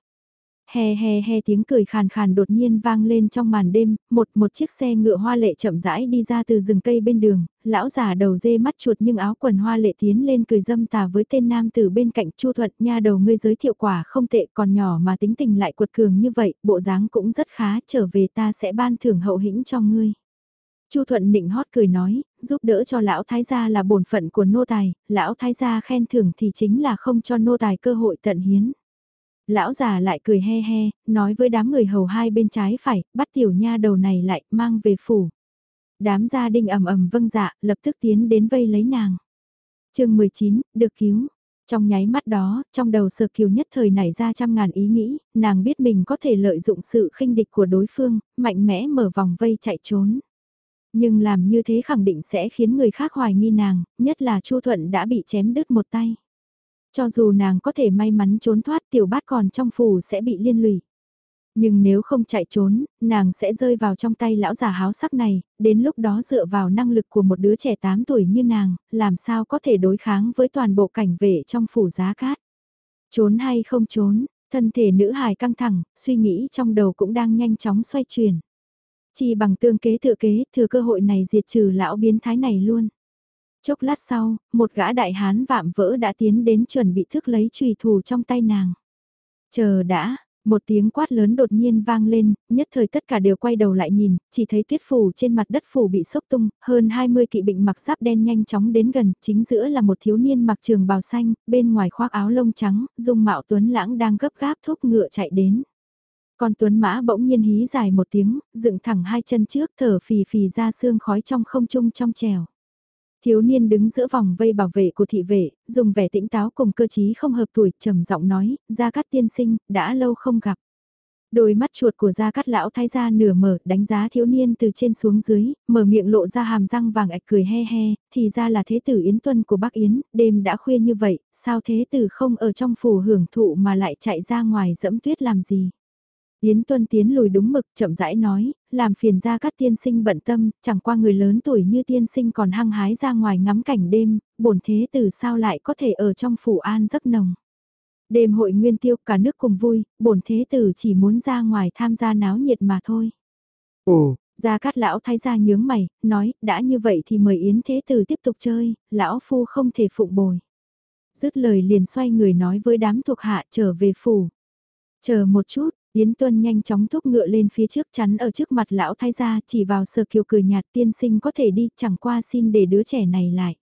He he he tiếng cười khàn khàn đột nhiên vang lên trong màn đêm, một một chiếc xe ngựa hoa lệ chậm rãi đi ra từ rừng cây bên đường, lão già đầu dê mắt chuột nhưng áo quần hoa lệ tiến lên cười dâm tà với tên nam từ bên cạnh Chu Thuận nha đầu ngươi giới thiệu quả không tệ còn nhỏ mà tính tình lại cuột cường như vậy, bộ dáng cũng rất khá, trở về ta sẽ ban thưởng hậu hĩnh cho ngươi. Chu Thuận nịnh hót cười nói, giúp đỡ cho lão thái gia là bổn phận của nô tài, lão thái gia khen thưởng thì chính là không cho nô tài cơ hội tận hiến. Lão già lại cười he he, nói với đám người hầu hai bên trái phải, bắt tiểu nha đầu này lại, mang về phủ. Đám gia đình ầm ầm vâng dạ, lập tức tiến đến vây lấy nàng. chương 19, được cứu. Trong nháy mắt đó, trong đầu sở kiều nhất thời nảy ra trăm ngàn ý nghĩ, nàng biết mình có thể lợi dụng sự khinh địch của đối phương, mạnh mẽ mở vòng vây chạy trốn. Nhưng làm như thế khẳng định sẽ khiến người khác hoài nghi nàng, nhất là Chu Thuận đã bị chém đứt một tay. Cho dù nàng có thể may mắn trốn thoát tiểu bát còn trong phủ sẽ bị liên lụy. Nhưng nếu không chạy trốn, nàng sẽ rơi vào trong tay lão già háo sắc này, đến lúc đó dựa vào năng lực của một đứa trẻ 8 tuổi như nàng, làm sao có thể đối kháng với toàn bộ cảnh vệ trong phủ giá cát. Trốn hay không trốn, thân thể nữ hài căng thẳng, suy nghĩ trong đầu cũng đang nhanh chóng xoay chuyển. Chỉ bằng tương kế thừa kế thừa cơ hội này diệt trừ lão biến thái này luôn. Chốc lát sau, một gã đại hán vạm vỡ đã tiến đến chuẩn bị thức lấy trùy thủ trong tay nàng. Chờ đã, một tiếng quát lớn đột nhiên vang lên, nhất thời tất cả đều quay đầu lại nhìn, chỉ thấy tuyết phủ trên mặt đất phủ bị sốc tung, hơn 20 kỵ binh mặc giáp đen nhanh chóng đến gần, chính giữa là một thiếu niên mặc trường bào xanh, bên ngoài khoác áo lông trắng, dung mạo tuấn lãng đang gấp gáp thúc ngựa chạy đến. Con tuấn mã bỗng nhiên hí dài một tiếng, dựng thẳng hai chân trước thở phì phì ra xương khói trong không trung trong trèo. Thiếu niên đứng giữa vòng vây bảo vệ của thị vệ, dùng vẻ tĩnh táo cùng cơ trí không hợp tuổi, trầm giọng nói, Gia Cát tiên sinh, đã lâu không gặp. Đôi mắt chuột của Gia Cát lão thái gia nửa mở, đánh giá thiếu niên từ trên xuống dưới, mở miệng lộ ra hàm răng vàng ạch cười he he, thì ra là thế tử Yến Tuân của Bắc Yến, đêm đã khuya như vậy, sao thế tử không ở trong phủ hưởng thụ mà lại chạy ra ngoài dẫm tuyết làm gì. Yến Tuân tiến lùi đúng mực chậm rãi nói, làm phiền ra các tiên sinh bận tâm, chẳng qua người lớn tuổi như tiên sinh còn hăng hái ra ngoài ngắm cảnh đêm, bổn thế từ sao lại có thể ở trong phủ an giấc nồng. Đêm hội nguyên tiêu cả nước cùng vui, bổn thế tử chỉ muốn ra ngoài tham gia náo nhiệt mà thôi. Ồ, Gia Cát lão thái gia nhướng mày, nói, đã như vậy thì mời Yến Thế Tử tiếp tục chơi, lão phu không thể phụng bồi. Dứt lời liền xoay người nói với đám thuộc hạ trở về phủ. Chờ một chút, Yến Tuân nhanh chóng thúc ngựa lên phía trước chắn ở trước mặt lão thái gia chỉ vào sờ kiều cười nhạt tiên sinh có thể đi chẳng qua xin để đứa trẻ này lại.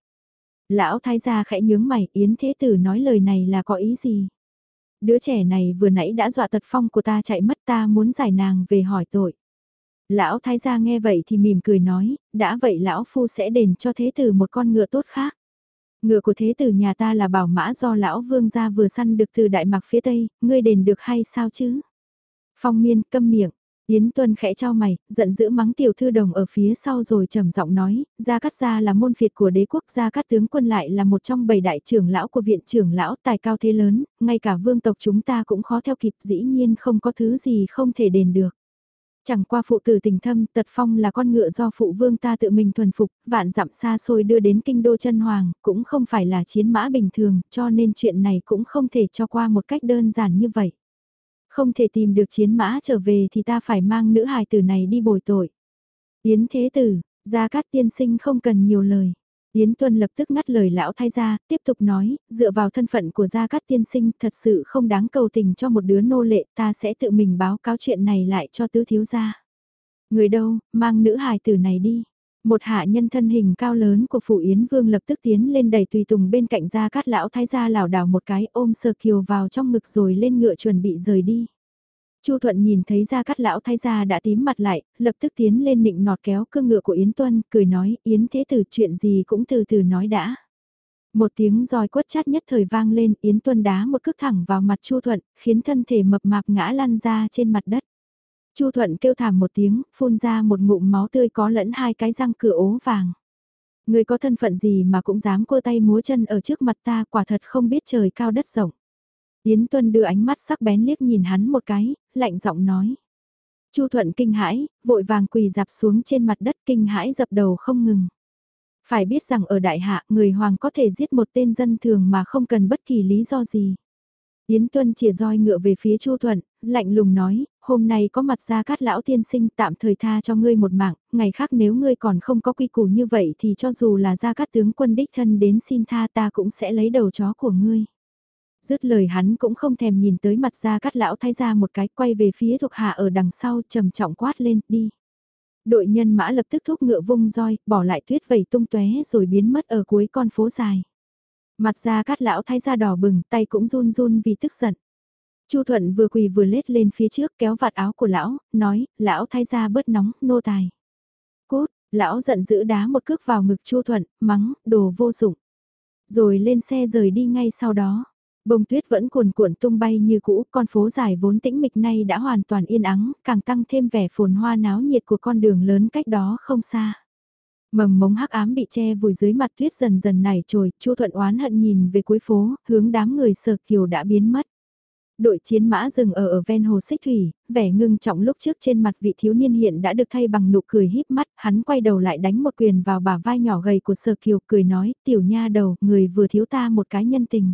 Lão thái gia khẽ nhướng mày Yến Thế Tử nói lời này là có ý gì? Đứa trẻ này vừa nãy đã dọa tật phong của ta chạy mất ta muốn giải nàng về hỏi tội. Lão thái gia nghe vậy thì mỉm cười nói, đã vậy lão phu sẽ đền cho thế tử một con ngựa tốt khác. Ngựa của thế tử nhà ta là bảo mã do lão vương gia vừa săn được từ đại mạc phía tây, ngươi đền được hay sao chứ? Phong miên câm miệng, Yến Tuân khẽ cho mày, giận dữ mắng tiểu thư đồng ở phía sau rồi trầm giọng nói, Gia Cát Gia là môn phiệt của đế quốc, Gia Cát tướng quân lại là một trong bảy đại trưởng lão của viện trưởng lão tài cao thế lớn, ngay cả vương tộc chúng ta cũng khó theo kịp dĩ nhiên không có thứ gì không thể đền được. Chẳng qua phụ tử tình thâm, tật phong là con ngựa do phụ vương ta tự mình thuần phục, vạn dặm xa xôi đưa đến kinh đô chân hoàng, cũng không phải là chiến mã bình thường, cho nên chuyện này cũng không thể cho qua một cách đơn giản như vậy. Không thể tìm được chiến mã trở về thì ta phải mang nữ hài tử này đi bồi tội. Yến Thế Tử, Gia Cát Tiên Sinh không cần nhiều lời. Yến Tuân lập tức ngắt lời lão thay ra, tiếp tục nói, dựa vào thân phận của Gia Cát Tiên Sinh thật sự không đáng cầu tình cho một đứa nô lệ, ta sẽ tự mình báo cáo chuyện này lại cho tứ thiếu gia. Người đâu, mang nữ hài tử này đi. Một hạ nhân thân hình cao lớn của phụ Yến Vương lập tức tiến lên đầy tùy tùng bên cạnh Gia Cát lão thái gia lảo đảo một cái ôm sơ kiều vào trong ngực rồi lên ngựa chuẩn bị rời đi. Chu Thuận nhìn thấy Gia Cát lão thái gia đã tím mặt lại, lập tức tiến lên nịnh nọt kéo cương ngựa của Yến Tuân, cười nói, Yến thế tử chuyện gì cũng từ từ nói đã. Một tiếng roi quất chát nhất thời vang lên, Yến Tuân đá một cước thẳng vào mặt Chu Thuận, khiến thân thể mập mạp ngã lăn ra trên mặt đất. Chu Thuận kêu thảm một tiếng, phun ra một ngụm máu tươi có lẫn hai cái răng cửa ố vàng. Người có thân phận gì mà cũng dám cua tay múa chân ở trước mặt ta quả thật không biết trời cao đất rộng. Yến Tuân đưa ánh mắt sắc bén liếc nhìn hắn một cái, lạnh giọng nói. Chu Thuận kinh hãi, vội vàng quỳ dạp xuống trên mặt đất kinh hãi dập đầu không ngừng. Phải biết rằng ở đại hạ người hoàng có thể giết một tên dân thường mà không cần bất kỳ lý do gì. Yến Tuân chìa roi ngựa về phía Chu Thuận, lạnh lùng nói, hôm nay có mặt ra cát lão tiên sinh tạm thời tha cho ngươi một mạng, ngày khác nếu ngươi còn không có quy củ như vậy thì cho dù là ra cát tướng quân đích thân đến xin tha ta cũng sẽ lấy đầu chó của ngươi. Dứt lời hắn cũng không thèm nhìn tới mặt ra cát lão thay ra một cái quay về phía thuộc hạ ở đằng sau trầm trọng quát lên, đi. Đội nhân mã lập tức thúc ngựa vung roi, bỏ lại tuyết vẩy tung tóe rồi biến mất ở cuối con phố dài. Mặt ra cát lão thay ra đỏ bừng, tay cũng run run vì tức giận. Chu Thuận vừa quỳ vừa lết lên phía trước kéo vạt áo của lão, nói, lão thay ra bớt nóng, nô tài. Cốt, lão giận dữ đá một cước vào ngực Chu Thuận, mắng, đồ vô dụng. Rồi lên xe rời đi ngay sau đó. Bông tuyết vẫn cuồn cuộn tung bay như cũ, con phố dài vốn tĩnh mịch nay đã hoàn toàn yên ắng, càng tăng thêm vẻ phồn hoa náo nhiệt của con đường lớn cách đó không xa. Mầm mống hắc ám bị che vùi dưới mặt tuyết dần dần nảy trồi, Chu Thuận oán hận nhìn về cuối phố, hướng đám người sở kiều đã biến mất. Đội chiến mã dừng ở ở ven hồ xích thủy, vẻ ngưng trọng lúc trước trên mặt vị thiếu niên hiện đã được thay bằng nụ cười híp mắt, hắn quay đầu lại đánh một quyền vào bả vai nhỏ gầy của sở kiều, cười nói, tiểu nha đầu, người vừa thiếu ta một cái nhân tình.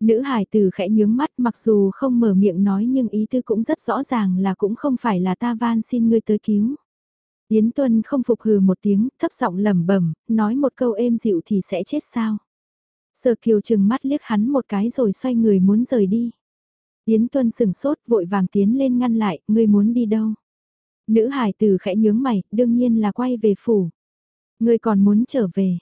Nữ hài từ khẽ nhướng mắt mặc dù không mở miệng nói nhưng ý tư cũng rất rõ ràng là cũng không phải là ta van xin ngươi tới cứu. Yến Tuân không phục hừ một tiếng, thấp giọng lẩm bẩm, nói một câu êm dịu thì sẽ chết sao. Sở kiều chừng mắt liếc hắn một cái rồi xoay người muốn rời đi. Yến Tuân sừng sốt vội vàng tiến lên ngăn lại, ngươi muốn đi đâu? Nữ hải từ khẽ nhướng mày, đương nhiên là quay về phủ. Ngươi còn muốn trở về.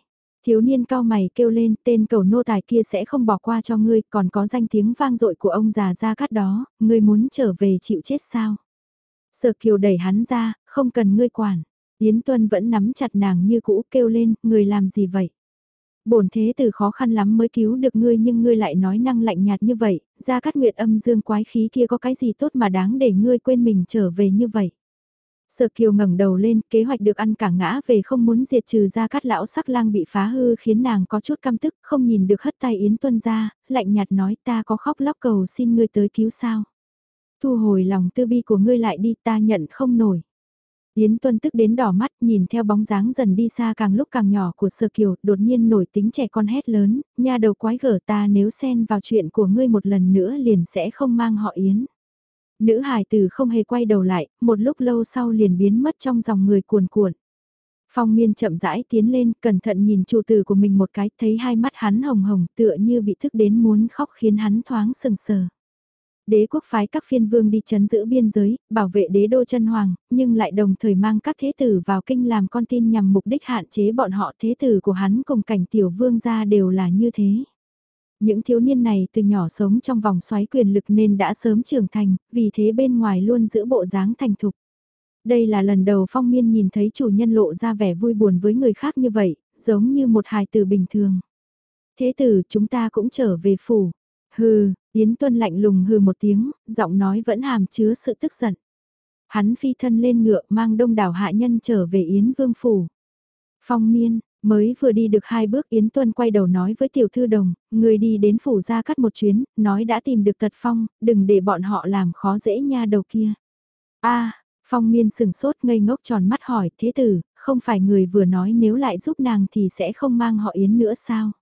Thiếu niên cao mày kêu lên tên cầu nô tài kia sẽ không bỏ qua cho ngươi, còn có danh tiếng vang dội của ông già ra cắt đó, ngươi muốn trở về chịu chết sao? Sở kiều đẩy hắn ra, không cần ngươi quản. Yến Tuân vẫn nắm chặt nàng như cũ kêu lên, người làm gì vậy? bổn thế tử khó khăn lắm mới cứu được ngươi nhưng ngươi lại nói năng lạnh nhạt như vậy, ra cát nguyệt âm dương quái khí kia có cái gì tốt mà đáng để ngươi quên mình trở về như vậy. Sở kiều ngẩng đầu lên, kế hoạch được ăn cả ngã về không muốn diệt trừ ra cát lão sắc lang bị phá hư khiến nàng có chút căm tức, không nhìn được hất tay Yến Tuân ra, lạnh nhạt nói ta có khóc lóc cầu xin ngươi tới cứu sao. Thu hồi lòng tư bi của ngươi lại đi ta nhận không nổi. Yến Tuân tức đến đỏ mắt nhìn theo bóng dáng dần đi xa càng lúc càng nhỏ của Sơ Kiều, đột nhiên nổi tính trẻ con hét lớn, nha đầu quái gở ta nếu xen vào chuyện của ngươi một lần nữa liền sẽ không mang họ Yến. Nữ hài tử không hề quay đầu lại, một lúc lâu sau liền biến mất trong dòng người cuồn cuộn. Phong miên chậm rãi tiến lên, cẩn thận nhìn chủ tử của mình một cái, thấy hai mắt hắn hồng hồng tựa như bị thức đến muốn khóc khiến hắn thoáng sừng sờ đế quốc phái các phiên vương đi chấn giữ biên giới, bảo vệ đế đô chân hoàng, nhưng lại đồng thời mang các thế tử vào kinh làm con tin nhằm mục đích hạn chế bọn họ thế tử của hắn cùng cảnh tiểu vương gia đều là như thế. Những thiếu niên này từ nhỏ sống trong vòng xoáy quyền lực nên đã sớm trưởng thành, vì thế bên ngoài luôn giữ bộ dáng thành thục. Đây là lần đầu phong miên nhìn thấy chủ nhân lộ ra vẻ vui buồn với người khác như vậy, giống như một hài tử bình thường. Thế tử chúng ta cũng trở về phủ. Hừ, Yến Tuân lạnh lùng hừ một tiếng, giọng nói vẫn hàm chứa sự tức giận. Hắn phi thân lên ngựa mang đông đảo hạ nhân trở về Yến Vương Phủ. Phong miên, mới vừa đi được hai bước Yến Tuân quay đầu nói với tiểu thư đồng, người đi đến phủ ra cắt một chuyến, nói đã tìm được tật phong, đừng để bọn họ làm khó dễ nha đầu kia. a phong miên sừng sốt ngây ngốc tròn mắt hỏi thế tử, không phải người vừa nói nếu lại giúp nàng thì sẽ không mang họ Yến nữa sao?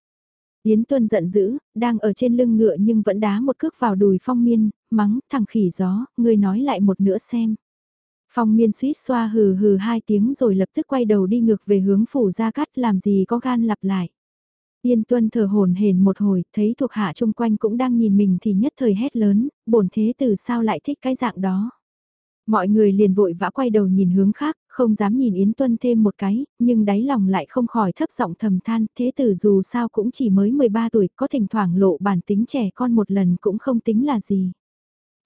Yến Tuân giận dữ, đang ở trên lưng ngựa nhưng vẫn đá một cước vào đùi phong miên, mắng, thằng khỉ gió, ngươi nói lại một nữa xem. Phong miên suýt xoa hừ hừ hai tiếng rồi lập tức quay đầu đi ngược về hướng phủ ra cắt làm gì có gan lặp lại. Yên tuân thở hồn hển một hồi, thấy thuộc hạ chung quanh cũng đang nhìn mình thì nhất thời hét lớn, bổn thế từ sao lại thích cái dạng đó. Mọi người liền vội vã quay đầu nhìn hướng khác, không dám nhìn Yến Tuân thêm một cái, nhưng đáy lòng lại không khỏi thấp giọng thầm than, thế tử dù sao cũng chỉ mới 13 tuổi, có thỉnh thoảng lộ bản tính trẻ con một lần cũng không tính là gì.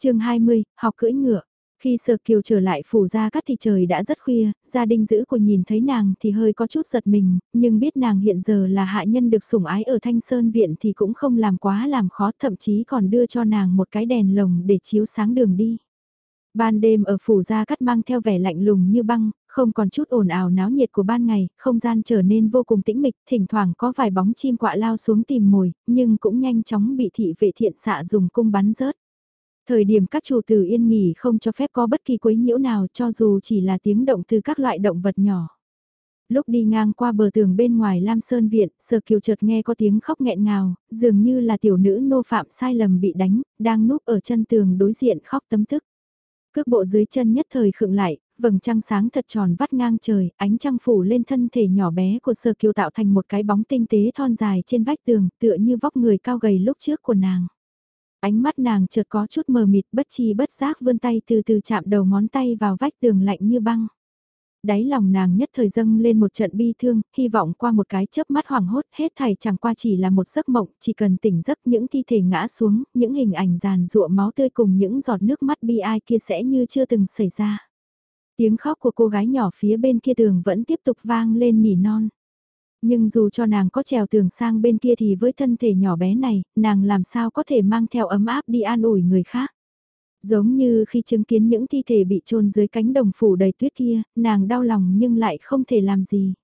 chương 20, học cưỡi ngựa. Khi Sở Kiều trở lại phủ ra cắt thì trời đã rất khuya, gia đình giữ của nhìn thấy nàng thì hơi có chút giật mình, nhưng biết nàng hiện giờ là hạ nhân được sủng ái ở Thanh Sơn Viện thì cũng không làm quá làm khó thậm chí còn đưa cho nàng một cái đèn lồng để chiếu sáng đường đi. Ban đêm ở phủ gia cắt mang theo vẻ lạnh lùng như băng, không còn chút ồn ào náo nhiệt của ban ngày, không gian trở nên vô cùng tĩnh mịch, thỉnh thoảng có vài bóng chim quạ lao xuống tìm mồi, nhưng cũng nhanh chóng bị thị vệ thiện xạ dùng cung bắn rớt. Thời điểm các chủ tử yên nghỉ không cho phép có bất kỳ quấy nhiễu nào cho dù chỉ là tiếng động từ các loại động vật nhỏ. Lúc đi ngang qua bờ tường bên ngoài Lam Sơn Viện, Sở Kiều chợt nghe có tiếng khóc nghẹn ngào, dường như là tiểu nữ nô phạm sai lầm bị đánh, đang núp ở chân tường đối diện khóc tấm thức. Cước bộ dưới chân nhất thời khựng lại, vầng trăng sáng thật tròn vắt ngang trời, ánh trăng phủ lên thân thể nhỏ bé của sơ Kiều tạo thành một cái bóng tinh tế thon dài trên vách tường, tựa như vóc người cao gầy lúc trước của nàng. Ánh mắt nàng chợt có chút mờ mịt bất chi bất giác vươn tay từ từ chạm đầu ngón tay vào vách tường lạnh như băng. Đáy lòng nàng nhất thời dâng lên một trận bi thương, hy vọng qua một cái chớp mắt hoảng hốt hết thảy chẳng qua chỉ là một giấc mộng, chỉ cần tỉnh giấc những thi thể ngã xuống, những hình ảnh giàn rụa máu tươi cùng những giọt nước mắt bi ai kia sẽ như chưa từng xảy ra. Tiếng khóc của cô gái nhỏ phía bên kia tường vẫn tiếp tục vang lên nỉ non. Nhưng dù cho nàng có trèo tường sang bên kia thì với thân thể nhỏ bé này, nàng làm sao có thể mang theo ấm áp đi an ủi người khác. Giống như khi chứng kiến những thi thể bị chôn dưới cánh đồng phủ đầy tuyết kia, nàng đau lòng nhưng lại không thể làm gì.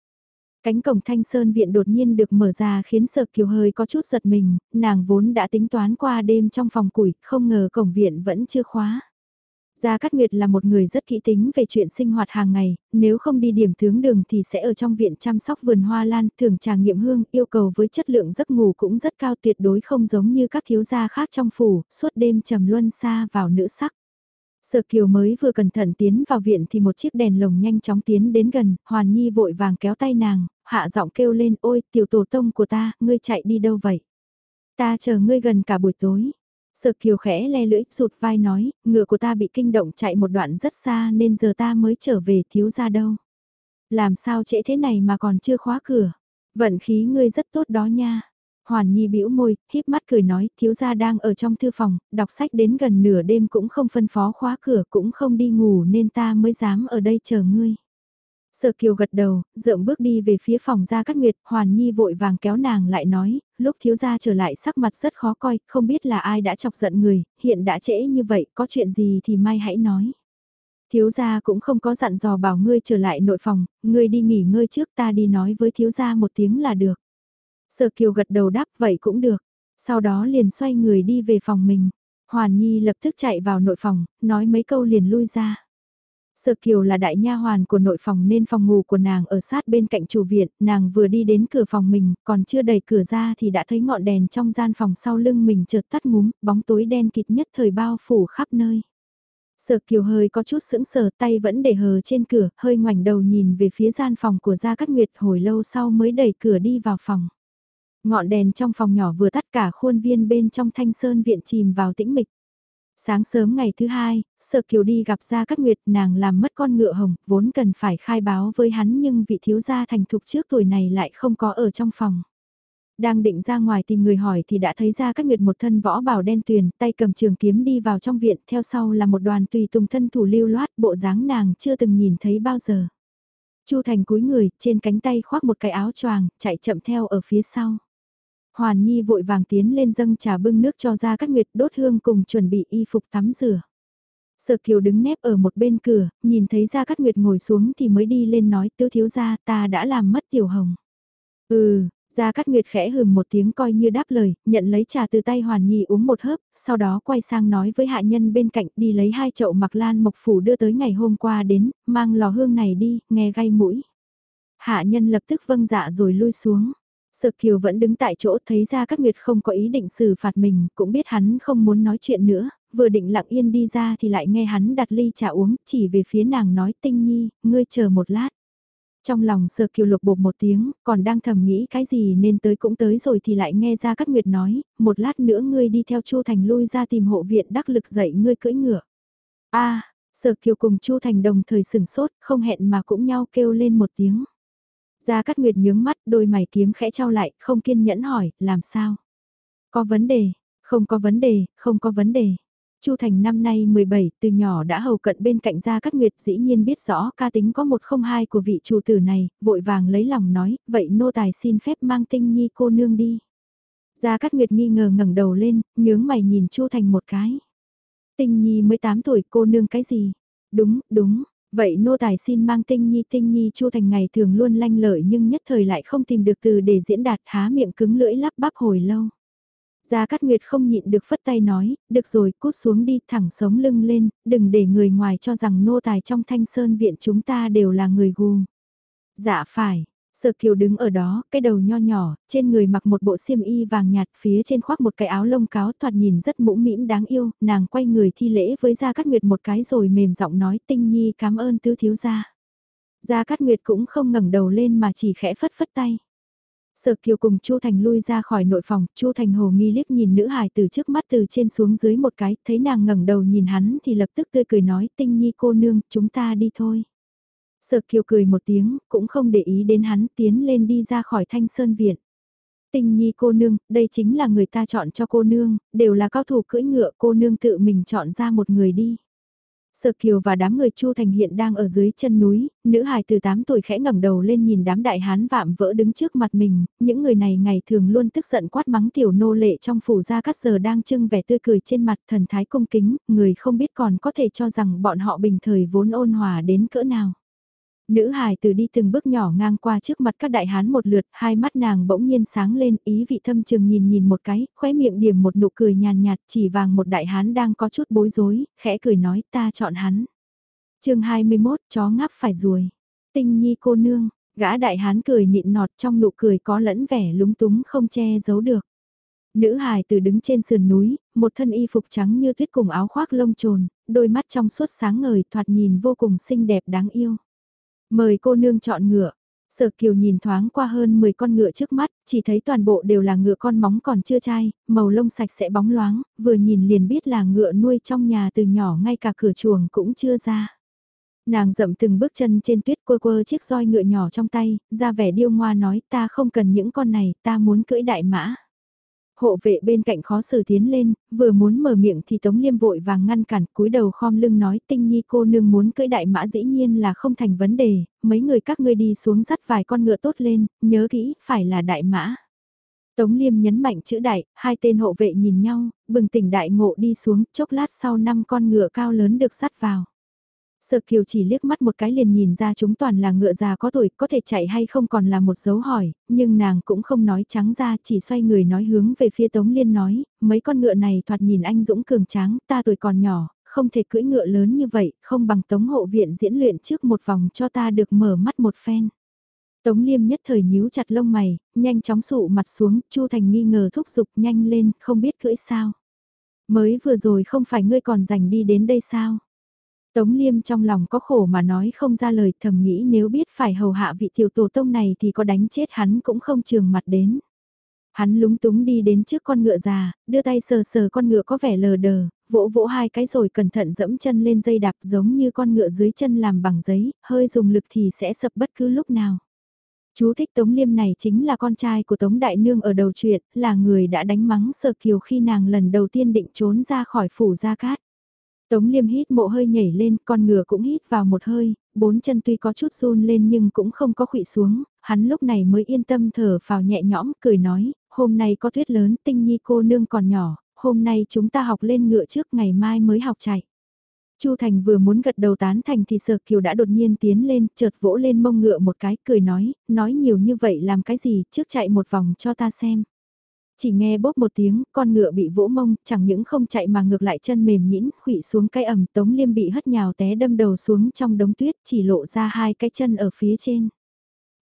Cánh cổng thanh sơn viện đột nhiên được mở ra khiến sợ kiều hơi có chút giật mình, nàng vốn đã tính toán qua đêm trong phòng củi, không ngờ cổng viện vẫn chưa khóa. Gia Cát Nguyệt là một người rất kỹ tính về chuyện sinh hoạt hàng ngày, nếu không đi điểm tướng đường thì sẽ ở trong viện chăm sóc vườn hoa lan, thường tràng nghiệm hương, yêu cầu với chất lượng giấc ngủ cũng rất cao tuyệt đối không giống như các thiếu gia khác trong phủ, suốt đêm trầm luân xa vào nữ sắc. Sở Kiều mới vừa cẩn thận tiến vào viện thì một chiếc đèn lồng nhanh chóng tiến đến gần, Hoàn Nhi vội vàng kéo tay nàng, hạ giọng kêu lên ôi tiểu tổ tông của ta, ngươi chạy đi đâu vậy? Ta chờ ngươi gần cả buổi tối. Sở kiều khẽ le lưỡi, rụt vai nói, ngựa của ta bị kinh động chạy một đoạn rất xa nên giờ ta mới trở về thiếu ra đâu. Làm sao trễ thế này mà còn chưa khóa cửa. Vận khí ngươi rất tốt đó nha. Hoàn Nhi bĩu môi, híp mắt cười nói, thiếu gia đang ở trong thư phòng, đọc sách đến gần nửa đêm cũng không phân phó khóa cửa cũng không đi ngủ nên ta mới dám ở đây chờ ngươi. Sở Kiều gật đầu, rộng bước đi về phía phòng gia cát nguyệt, Hoàn Nhi vội vàng kéo nàng lại nói, lúc thiếu gia trở lại sắc mặt rất khó coi, không biết là ai đã chọc giận người, hiện đã trễ như vậy, có chuyện gì thì mai hãy nói. Thiếu gia cũng không có dặn dò bảo ngươi trở lại nội phòng, ngươi đi nghỉ ngơi trước ta đi nói với thiếu gia một tiếng là được. Sở Kiều gật đầu đáp vậy cũng được, sau đó liền xoay người đi về phòng mình. Hoàn Nhi lập tức chạy vào nội phòng, nói mấy câu liền lui ra. Sở Kiều là đại nha hoàn của nội phòng nên phòng ngủ của nàng ở sát bên cạnh chủ viện, nàng vừa đi đến cửa phòng mình, còn chưa đẩy cửa ra thì đã thấy ngọn đèn trong gian phòng sau lưng mình chợt tắt ngúm, bóng tối đen kịt nhất thời bao phủ khắp nơi. Sở Kiều hơi có chút sững sờ tay vẫn để hờ trên cửa, hơi ngoảnh đầu nhìn về phía gian phòng của Gia Cát Nguyệt hồi lâu sau mới đẩy cửa đi vào phòng. Ngọn đèn trong phòng nhỏ vừa tắt cả khuôn viên bên trong thanh sơn viện chìm vào tĩnh mịch. Sáng sớm ngày thứ hai, Sở Kiều đi gặp Gia Cát Nguyệt nàng làm mất con ngựa hồng, vốn cần phải khai báo với hắn nhưng vị thiếu gia thành thục trước tuổi này lại không có ở trong phòng. Đang định ra ngoài tìm người hỏi thì đã thấy Gia Cát Nguyệt một thân võ bảo đen tuyền, tay cầm trường kiếm đi vào trong viện, theo sau là một đoàn tùy tùng thân thủ lưu loát, bộ dáng nàng chưa từng nhìn thấy bao giờ. Chu Thành cúi người, trên cánh tay khoác một cái áo choàng, chạy chậm theo ở phía sau. Hoàn Nhi vội vàng tiến lên dâng trà bưng nước cho ra cắt nguyệt đốt hương cùng chuẩn bị y phục tắm rửa. Sở Kiều đứng nép ở một bên cửa, nhìn thấy Gia Cát Nguyệt ngồi xuống thì mới đi lên nói tiêu thiếu gia ta đã làm mất tiểu hồng. Ừ, Gia Cát Nguyệt khẽ hừm một tiếng coi như đáp lời, nhận lấy trà từ tay Hoàn Nhi uống một hớp, sau đó quay sang nói với hạ nhân bên cạnh đi lấy hai chậu mặc lan mộc phủ đưa tới ngày hôm qua đến, mang lò hương này đi, nghe gai mũi. Hạ nhân lập tức vâng dạ rồi lui xuống. Sở Kiều vẫn đứng tại chỗ thấy ra các Nguyệt không có ý định xử phạt mình, cũng biết hắn không muốn nói chuyện nữa, vừa định lặng yên đi ra thì lại nghe hắn đặt ly trà uống, chỉ về phía nàng nói tinh nhi, ngươi chờ một lát. Trong lòng Sở Kiều lục bột một tiếng, còn đang thầm nghĩ cái gì nên tới cũng tới rồi thì lại nghe ra các Nguyệt nói, một lát nữa ngươi đi theo Chu Thành lui ra tìm hộ viện đắc lực dạy ngươi cưỡi ngựa. a Sở Kiều cùng Chu Thành đồng thời sừng sốt, không hẹn mà cũng nhau kêu lên một tiếng. Gia Cát Nguyệt nhướng mắt, đôi mày kiếm khẽ trao lại, không kiên nhẫn hỏi, làm sao? Có vấn đề, không có vấn đề, không có vấn đề. Chu Thành năm nay 17, từ nhỏ đã hầu cận bên cạnh Gia Cát Nguyệt dĩ nhiên biết rõ ca tính có một không hai của vị chủ tử này, vội vàng lấy lòng nói, vậy nô tài xin phép mang tinh nhi cô nương đi. Gia Cát Nguyệt nghi ngờ ngẩng đầu lên, nhướng mày nhìn Chu Thành một cái. Tinh nhi mới 8 tuổi cô nương cái gì? Đúng, đúng, Vậy nô tài xin mang tinh nhi tinh nhi chu thành ngày thường luôn lanh lợi nhưng nhất thời lại không tìm được từ để diễn đạt há miệng cứng lưỡi lắp bắp hồi lâu. Gia Cát Nguyệt không nhịn được phất tay nói, được rồi cút xuống đi thẳng sống lưng lên, đừng để người ngoài cho rằng nô tài trong thanh sơn viện chúng ta đều là người gù. Dạ phải, Sở Kiều đứng ở đó, cái đầu nho nhỏ, trên người mặc một bộ xiêm y vàng nhạt, phía trên khoác một cái áo lông cáo thoạt nhìn rất mũ mĩm đáng yêu, nàng quay người thi lễ với Gia Cát Nguyệt một cái rồi mềm giọng nói tinh nhi cảm ơn tứ thiếu gia. Gia Cát Nguyệt cũng không ngẩng đầu lên mà chỉ khẽ phất phất tay. Sở Kiều cùng Chu Thành lui ra khỏi nội phòng, Chu Thành hồ nghi liếc nhìn nữ hài từ trước mắt từ trên xuống dưới một cái, thấy nàng ngẩng đầu nhìn hắn thì lập tức tươi cười nói, tinh nhi cô nương, chúng ta đi thôi. Sở Kiều cười một tiếng, cũng không để ý đến hắn, tiến lên đi ra khỏi thanh sơn viện. Tinh nhi cô nương, đây chính là người ta chọn cho cô nương, đều là cao thủ cưỡi ngựa, cô nương tự mình chọn ra một người đi. Sở Kiều và đám người Chu Thành hiện đang ở dưới chân núi, nữ hài từ 8 tuổi khẽ ngẩng đầu lên nhìn đám đại hán vạm vỡ đứng trước mặt mình, những người này ngày thường luôn tức giận quát mắng tiểu nô lệ trong phủ ra cắt giờ đang trưng vẻ tươi cười trên mặt thần thái cung kính, người không biết còn có thể cho rằng bọn họ bình thời vốn ôn hòa đến cỡ nào. Nữ hài từ đi từng bước nhỏ ngang qua trước mặt các đại hán một lượt, hai mắt nàng bỗng nhiên sáng lên, ý vị thâm trường nhìn nhìn một cái, khóe miệng điểm một nụ cười nhàn nhạt, chỉ vàng một đại hán đang có chút bối rối, khẽ cười nói ta chọn hắn. chương 21, chó ngáp phải ruồi. Tinh nhi cô nương, gã đại hán cười nịn nọt trong nụ cười có lẫn vẻ lúng túng không che giấu được. Nữ hài từ đứng trên sườn núi, một thân y phục trắng như tuyết cùng áo khoác lông trồn, đôi mắt trong suốt sáng ngời thoạt nhìn vô cùng xinh đẹp đáng yêu. Mời cô nương chọn ngựa. Sở Kiều nhìn thoáng qua hơn 10 con ngựa trước mắt, chỉ thấy toàn bộ đều là ngựa con móng còn chưa chai, màu lông sạch sẽ bóng loáng, vừa nhìn liền biết là ngựa nuôi trong nhà từ nhỏ ngay cả cửa chuồng cũng chưa ra. Nàng dậm từng bước chân trên tuyết quơ quơ chiếc roi ngựa nhỏ trong tay, ra vẻ điêu ngoa nói ta không cần những con này, ta muốn cưỡi đại mã. Hộ vệ bên cạnh khó xử tiến lên, vừa muốn mở miệng thì Tống Liêm vội vàng ngăn cản, cúi đầu khom lưng nói tinh nhi cô nương muốn cưỡi đại mã dĩ nhiên là không thành vấn đề, mấy người các ngươi đi xuống dắt vài con ngựa tốt lên, nhớ kỹ, phải là đại mã. Tống Liêm nhấn mạnh chữ đại, hai tên hộ vệ nhìn nhau, bừng tỉnh đại ngộ đi xuống, chốc lát sau năm con ngựa cao lớn được dắt vào. Sợ Kiều chỉ liếc mắt một cái liền nhìn ra chúng toàn là ngựa già có tuổi, có thể chạy hay không còn là một dấu hỏi, nhưng nàng cũng không nói trắng ra, chỉ xoay người nói hướng về phía Tống Liên nói, mấy con ngựa này thoạt nhìn anh Dũng cường tráng, ta tuổi còn nhỏ, không thể cưỡi ngựa lớn như vậy, không bằng Tống hộ viện diễn luyện trước một vòng cho ta được mở mắt một phen. Tống Liêm nhất thời nhíu chặt lông mày, nhanh chóng sụ mặt xuống, Chu Thành nghi ngờ thúc giục nhanh lên, không biết cưỡi sao. Mới vừa rồi không phải ngươi còn dành đi đến đây sao? Tống Liêm trong lòng có khổ mà nói không ra lời thầm nghĩ nếu biết phải hầu hạ vị tiểu tổ tông này thì có đánh chết hắn cũng không trường mặt đến. Hắn lúng túng đi đến trước con ngựa già, đưa tay sờ sờ con ngựa có vẻ lờ đờ, vỗ vỗ hai cái rồi cẩn thận dẫm chân lên dây đạp giống như con ngựa dưới chân làm bằng giấy, hơi dùng lực thì sẽ sập bất cứ lúc nào. Chú thích Tống Liêm này chính là con trai của Tống Đại Nương ở đầu truyện, là người đã đánh mắng Sơ Kiều khi nàng lần đầu tiên định trốn ra khỏi phủ Gia Cát. Tống liêm hít mộ hơi nhảy lên, con ngựa cũng hít vào một hơi, bốn chân tuy có chút run lên nhưng cũng không có khụy xuống, hắn lúc này mới yên tâm thở vào nhẹ nhõm, cười nói, hôm nay có tuyết lớn, tinh nhi cô nương còn nhỏ, hôm nay chúng ta học lên ngựa trước ngày mai mới học chạy. Chu Thành vừa muốn gật đầu tán thành thì Sở Kiều đã đột nhiên tiến lên, chợt vỗ lên mông ngựa một cái, cười nói, nói nhiều như vậy làm cái gì, trước chạy một vòng cho ta xem. Chỉ nghe bóp một tiếng, con ngựa bị vỗ mông, chẳng những không chạy mà ngược lại chân mềm nhĩn, khụy xuống cái ẩm, Tống Liêm bị hất nhào té đâm đầu xuống trong đống tuyết, chỉ lộ ra hai cái chân ở phía trên.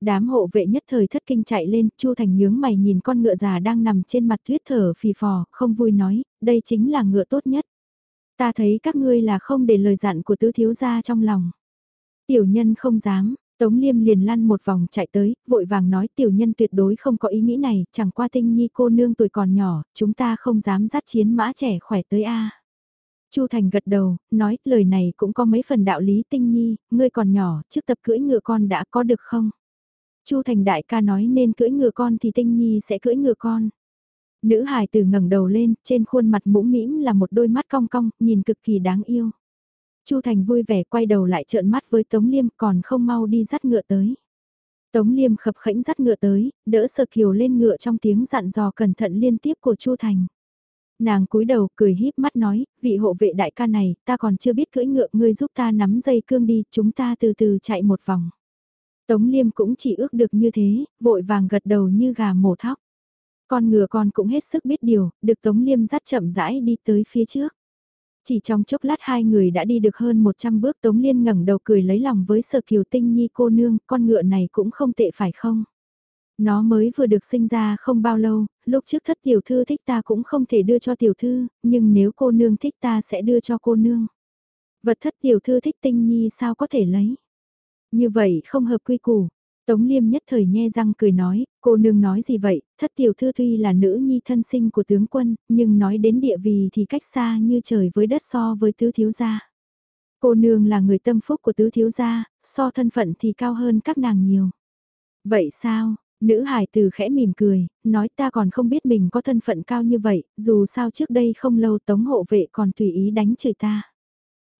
Đám hộ vệ nhất thời thất kinh chạy lên, Chu Thành nhướng mày nhìn con ngựa già đang nằm trên mặt tuyết thở phì phò, không vui nói, đây chính là ngựa tốt nhất. Ta thấy các ngươi là không để lời dặn của tứ thiếu gia trong lòng. Tiểu nhân không dám, Tống Liêm liền lăn một vòng chạy tới, vội vàng nói tiểu nhân tuyệt đối không có ý nghĩ này, chẳng qua tinh nhi cô nương tuổi còn nhỏ, chúng ta không dám dắt chiến mã trẻ khỏe tới a. Chu Thành gật đầu, nói lời này cũng có mấy phần đạo lý tinh nhi, ngươi còn nhỏ, trước tập cưỡi ngựa con đã có được không? Chu Thành đại ca nói nên cưỡi ngựa con thì tinh nhi sẽ cưỡi ngựa con. Nữ hài từ ngẩng đầu lên, trên khuôn mặt mũm mĩm là một đôi mắt cong cong, nhìn cực kỳ đáng yêu. Chu Thành vui vẻ quay đầu lại trợn mắt với Tống Liêm còn không mau đi dắt ngựa tới. Tống Liêm khập khẽnh dắt ngựa tới, đỡ Sơ Kiều lên ngựa trong tiếng dặn dò cẩn thận liên tiếp của Chu Thành. Nàng cúi đầu cười híp mắt nói, vị hộ vệ đại ca này, ta còn chưa biết cưỡi ngựa, ngươi giúp ta nắm dây cương đi, chúng ta từ từ chạy một vòng. Tống Liêm cũng chỉ ước được như thế, vội vàng gật đầu như gà mổ thóc. Con ngựa con cũng hết sức biết điều, được Tống Liêm dắt chậm rãi đi tới phía trước. Chỉ trong chốc lát hai người đã đi được hơn 100 bước Tống Liên ngẩng đầu cười lấy lòng với Sở Kiều Tinh Nhi cô nương, con ngựa này cũng không tệ phải không? Nó mới vừa được sinh ra không bao lâu, lúc trước thất tiểu thư thích ta cũng không thể đưa cho tiểu thư, nhưng nếu cô nương thích ta sẽ đưa cho cô nương. Vật thất tiểu thư thích tinh nhi sao có thể lấy? Như vậy không hợp quy củ. Tống Liêm nhất thời nhe răng cười nói, cô nương nói gì vậy, thất tiểu thư tuy là nữ nhi thân sinh của tướng quân, nhưng nói đến địa vị thì cách xa như trời với đất so với tứ thiếu gia. Cô nương là người tâm phúc của tứ thiếu gia, so thân phận thì cao hơn các nàng nhiều. Vậy sao, nữ hải từ khẽ mỉm cười, nói ta còn không biết mình có thân phận cao như vậy, dù sao trước đây không lâu tống hộ vệ còn tùy ý đánh chửi ta.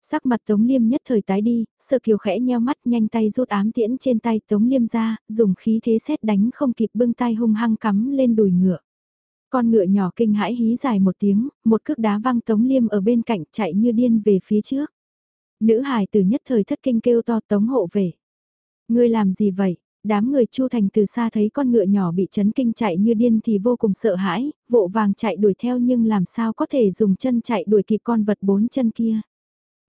Sắc mặt Tống Liêm nhất thời tái đi, sợ kiều khẽ nheo mắt nhanh tay rút ám tiễn trên tay Tống Liêm ra, dùng khí thế xét đánh không kịp bưng tay hung hăng cắm lên đùi ngựa. Con ngựa nhỏ kinh hãi hí dài một tiếng, một cước đá văng Tống Liêm ở bên cạnh chạy như điên về phía trước. Nữ hài từ nhất thời thất kinh kêu to Tống hộ về. Ngươi làm gì vậy? Đám người Chu Thành từ xa thấy con ngựa nhỏ bị chấn kinh chạy như điên thì vô cùng sợ hãi, vội vàng chạy đuổi theo nhưng làm sao có thể dùng chân chạy đuổi kịp con vật bốn chân kia.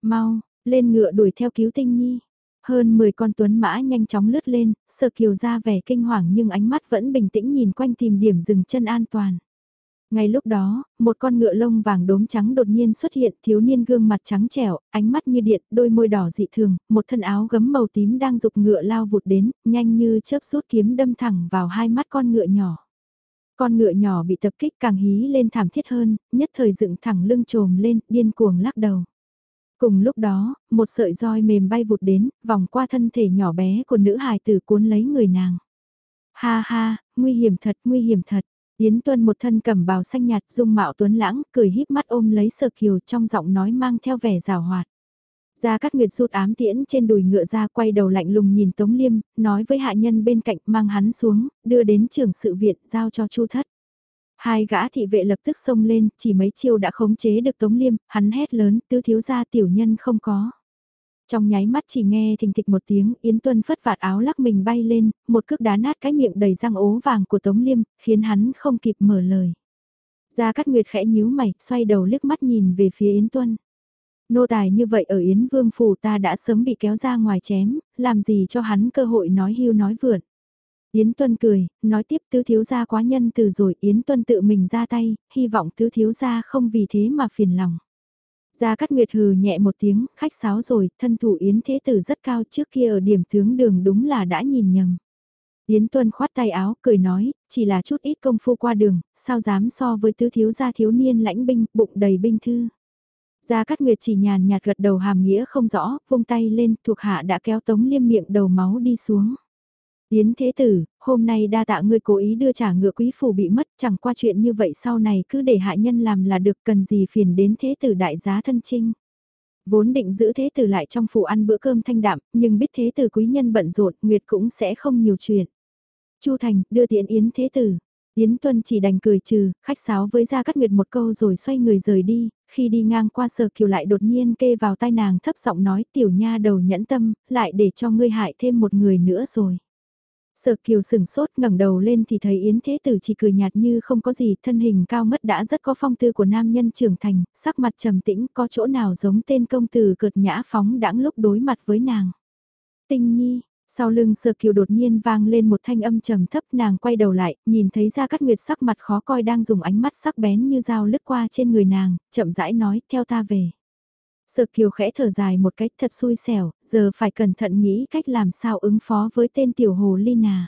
Mau, lên ngựa đuổi theo cứu tinh nhi. Hơn 10 con tuấn mã nhanh chóng lướt lên, sợ kiều ra vẻ kinh hoàng nhưng ánh mắt vẫn bình tĩnh nhìn quanh tìm điểm dừng chân an toàn. Ngay lúc đó, một con ngựa lông vàng đốm trắng đột nhiên xuất hiện, thiếu niên gương mặt trắng trẻo, ánh mắt như điện, đôi môi đỏ dị thường, một thân áo gấm màu tím đang dục ngựa lao vụt đến, nhanh như chớp rút kiếm đâm thẳng vào hai mắt con ngựa nhỏ. Con ngựa nhỏ bị tập kích càng hí lên thảm thiết hơn, nhất thời dựng thẳng lưng trồm lên, điên cuồng lắc đầu. Cùng lúc đó, một sợi roi mềm bay vụt đến, vòng qua thân thể nhỏ bé của nữ hài tử cuốn lấy người nàng. Ha ha, nguy hiểm thật, nguy hiểm thật. Yến Tuân một thân cầm bào xanh nhạt dung mạo tuấn lãng, cười híp mắt ôm lấy sờ kiều trong giọng nói mang theo vẻ rào hoạt. Gia Cát Nguyệt rút ám tiễn trên đùi ngựa ra quay đầu lạnh lùng nhìn Tống Liêm, nói với hạ nhân bên cạnh mang hắn xuống, đưa đến trường sự viện giao cho Chu Thất. Hai gã thị vệ lập tức xông lên, chỉ mấy chiêu đã khống chế được Tống Liêm, hắn hét lớn, tứ thiếu gia tiểu nhân không có. Trong nháy mắt chỉ nghe thình thịch một tiếng, Yến Tuân phất vạt áo lắc mình bay lên, một cước đá nát cái miệng đầy răng ố vàng của Tống Liêm, khiến hắn không kịp mở lời. Gia Cát Nguyệt khẽ nhíu mày, xoay đầu liếc mắt nhìn về phía Yến Tuân. Nô tài như vậy ở Yến Vương Phủ ta đã sớm bị kéo ra ngoài chém, làm gì cho hắn cơ hội nói hưu nói vượn. Yến Tuân cười, nói tiếp tứ thiếu gia quá nhân từ rồi Yến Tuân tự mình ra tay, hy vọng tứ thiếu gia không vì thế mà phiền lòng. Gia Cát Nguyệt hừ nhẹ một tiếng, khách sáo rồi, thân thủ Yến Thế Tử rất cao trước kia ở điểm tướng đường đúng là đã nhìn nhầm. Yến Tuân khoát tay áo, cười nói, chỉ là chút ít công phu qua đường, sao dám so với tứ thiếu gia thiếu niên lãnh binh, bụng đầy binh thư. Gia Cát Nguyệt chỉ nhàn nhạt gật đầu hàm nghĩa không rõ, vung tay lên, thuộc hạ đã kéo tống liêm miệng đầu máu đi xuống. Yến Thế Tử, hôm nay đa tạ ngươi cố ý đưa trả ngựa quý phủ bị mất, chẳng qua chuyện như vậy sau này cứ để hạ nhân làm là được cần gì phiền đến Thế Tử đại giá thân trinh. Vốn định giữ Thế Tử lại trong phủ ăn bữa cơm thanh đạm, nhưng biết Thế Tử quý nhân bận rộn, Nguyệt cũng sẽ không nhiều chuyện. Chu Thành, đưa tiện Yến Thế Tử. Yến Tuân chỉ đành cười trừ, khách sáo với Gia Cát Nguyệt một câu rồi xoay người rời đi, khi đi ngang qua sở kiều lại đột nhiên kê vào tai nàng thấp giọng nói tiểu nha đầu nhẫn tâm, lại để cho ngươi hại thêm một người nữa rồi. Sở kiều sừng sốt ngẩng đầu lên thì thấy Yến Thế Tử chỉ cười nhạt như không có gì, thân hình cao mất đã rất có phong tư của nam nhân trưởng thành, sắc mặt trầm tĩnh có chỗ nào giống tên công tử cợt nhã phóng đãng lúc đối mặt với nàng. Tinh nhi, sau lưng sở kiều đột nhiên vang lên một thanh âm trầm thấp nàng quay đầu lại, nhìn thấy ra cát nguyệt sắc mặt khó coi đang dùng ánh mắt sắc bén như dao lướt qua trên người nàng, chậm rãi nói theo ta về sợ kiều khẽ thở dài một cách thật xui xẻo, giờ phải cẩn thận nghĩ cách làm sao ứng phó với tên tiểu hồ ly nà.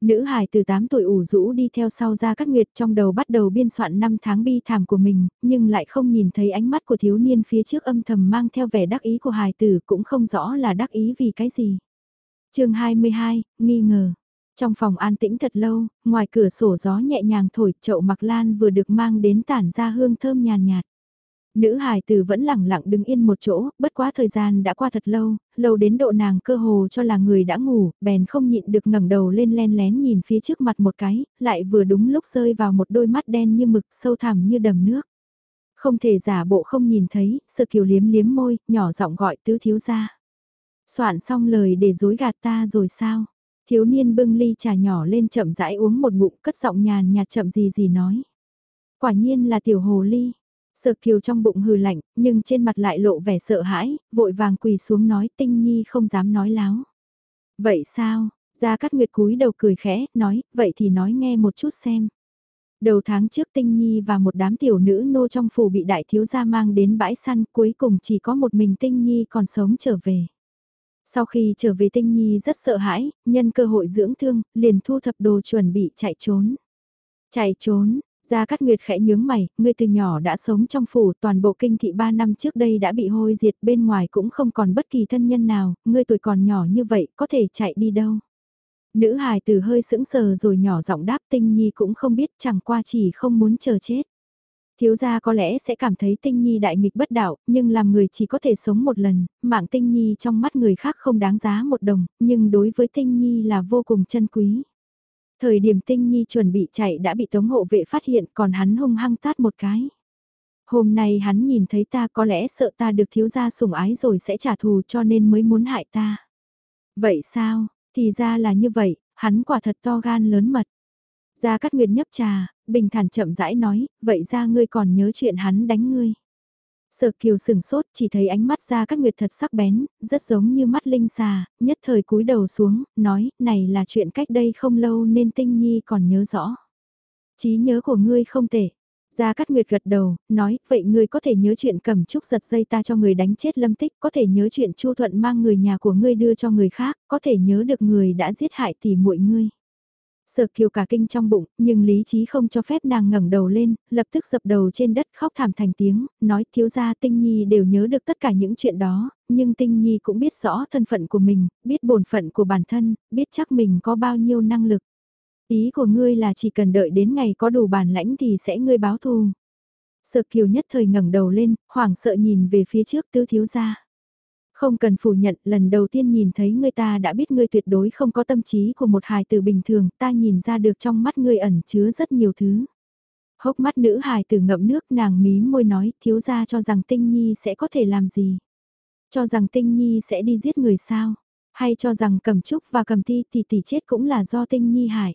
Nữ hài từ 8 tuổi ủ rũ đi theo sau ra cắt nguyệt trong đầu bắt đầu biên soạn năm tháng bi thảm của mình, nhưng lại không nhìn thấy ánh mắt của thiếu niên phía trước âm thầm mang theo vẻ đắc ý của hài tử cũng không rõ là đắc ý vì cái gì. chương 22, nghi ngờ. Trong phòng an tĩnh thật lâu, ngoài cửa sổ gió nhẹ nhàng thổi chậu mặc lan vừa được mang đến tản ra hương thơm nhàn nhạt. Nữ hài tử vẫn lẳng lặng đứng yên một chỗ, bất quá thời gian đã qua thật lâu, lâu đến độ nàng cơ hồ cho là người đã ngủ, bèn không nhịn được ngẩng đầu lên len lén nhìn phía trước mặt một cái, lại vừa đúng lúc rơi vào một đôi mắt đen như mực sâu thẳm như đầm nước. Không thể giả bộ không nhìn thấy, sợ kiều liếm liếm môi, nhỏ giọng gọi tứ thiếu ra. Soạn xong lời để dối gạt ta rồi sao? Thiếu niên bưng ly trà nhỏ lên chậm rãi uống một ngụm cất giọng nhàn nhạt chậm gì gì nói. Quả nhiên là tiểu hồ ly Sở kiều trong bụng hừ lạnh, nhưng trên mặt lại lộ vẻ sợ hãi, vội vàng quỳ xuống nói tinh nhi không dám nói láo. Vậy sao, Gia Cát Nguyệt cúi đầu cười khẽ, nói, vậy thì nói nghe một chút xem. Đầu tháng trước Tinh Nhi và một đám tiểu nữ nô trong phủ bị đại thiếu gia mang đến bãi săn cuối cùng chỉ có một mình Tinh Nhi còn sống trở về. Sau khi trở về Tinh Nhi rất sợ hãi, nhân cơ hội dưỡng thương, liền thu thập đồ chuẩn bị chạy trốn. Chạy trốn, Gia Cát Nguyệt khẽ nhướng mày, ngươi từ nhỏ đã sống trong phủ, toàn bộ kinh thị 3 năm trước đây đã bị hôi diệt, bên ngoài cũng không còn bất kỳ thân nhân nào, ngươi tuổi còn nhỏ như vậy, có thể chạy đi đâu. Nữ hài từ hơi sững sờ rồi nhỏ giọng đáp tinh nhi cũng không biết chẳng qua chỉ không muốn chờ chết. Thiếu gia có lẽ sẽ cảm thấy tinh nhi đại nghịch bất đạo, nhưng làm người chỉ có thể sống một lần, mạng tinh nhi trong mắt người khác không đáng giá một đồng, nhưng đối với tinh nhi là vô cùng chân quý. Thời điểm tinh nhi chuẩn bị chạy đã bị tống hộ vệ phát hiện còn hắn hung hăng tát một cái. Hôm nay hắn nhìn thấy ta có lẽ sợ ta được thiếu gia sủng ái rồi sẽ trả thù cho nên mới muốn hại ta. Vậy sao, thì ra là như vậy, hắn quả thật to gan lớn mật. Gia Cát Nguyệt nhấp trà, bình thản chậm rãi nói, vậy ra ngươi còn nhớ chuyện hắn đánh ngươi. Sở kiều sừng sốt chỉ thấy ánh mắt Gia Cát Nguyệt thật sắc bén, rất giống như mắt linh xà, nhất thời cúi đầu xuống, nói, này là chuyện cách đây không lâu nên tinh nhi còn nhớ rõ. trí nhớ của ngươi không tệ, Gia Cát Nguyệt gật đầu, nói, vậy ngươi có thể nhớ chuyện cầm trúc giật dây ta cho người đánh chết lâm tích, có thể nhớ chuyện Chu Thuận mang người nhà của ngươi đưa cho người khác, có thể nhớ được người đã giết hại tỷ muội ngươi. Sở kiều cả kinh trong bụng, nhưng lý trí không cho phép nàng ngẩng đầu lên, lập tức dập đầu trên đất khóc thảm thành tiếng, nói thiếu gia tinh nhi đều nhớ được tất cả những chuyện đó, nhưng tinh nhi cũng biết rõ thân phận của mình, biết bổn phận của bản thân, biết chắc mình có bao nhiêu năng lực. Ý của ngươi là chỉ cần đợi đến ngày có đủ bản lãnh thì sẽ ngươi báo thù. Sợ kiều nhất thời ngẩng đầu lên, hoảng sợ nhìn về phía trước tứ thiếu gia. Không cần phủ nhận, lần đầu tiên nhìn thấy ngươi ta đã biết ngươi tuyệt đối không có tâm trí của một hài tử bình thường, ta nhìn ra được trong mắt ngươi ẩn chứa rất nhiều thứ. Hốc mắt nữ hài tử ngậm nước nàng mí môi nói, thiếu gia cho rằng tinh nhi sẽ có thể làm gì. Cho rằng tinh nhi sẽ đi giết người sao, hay cho rằng cầm trúc và cầm ti thì tỷ chết cũng là do tinh nhi hại.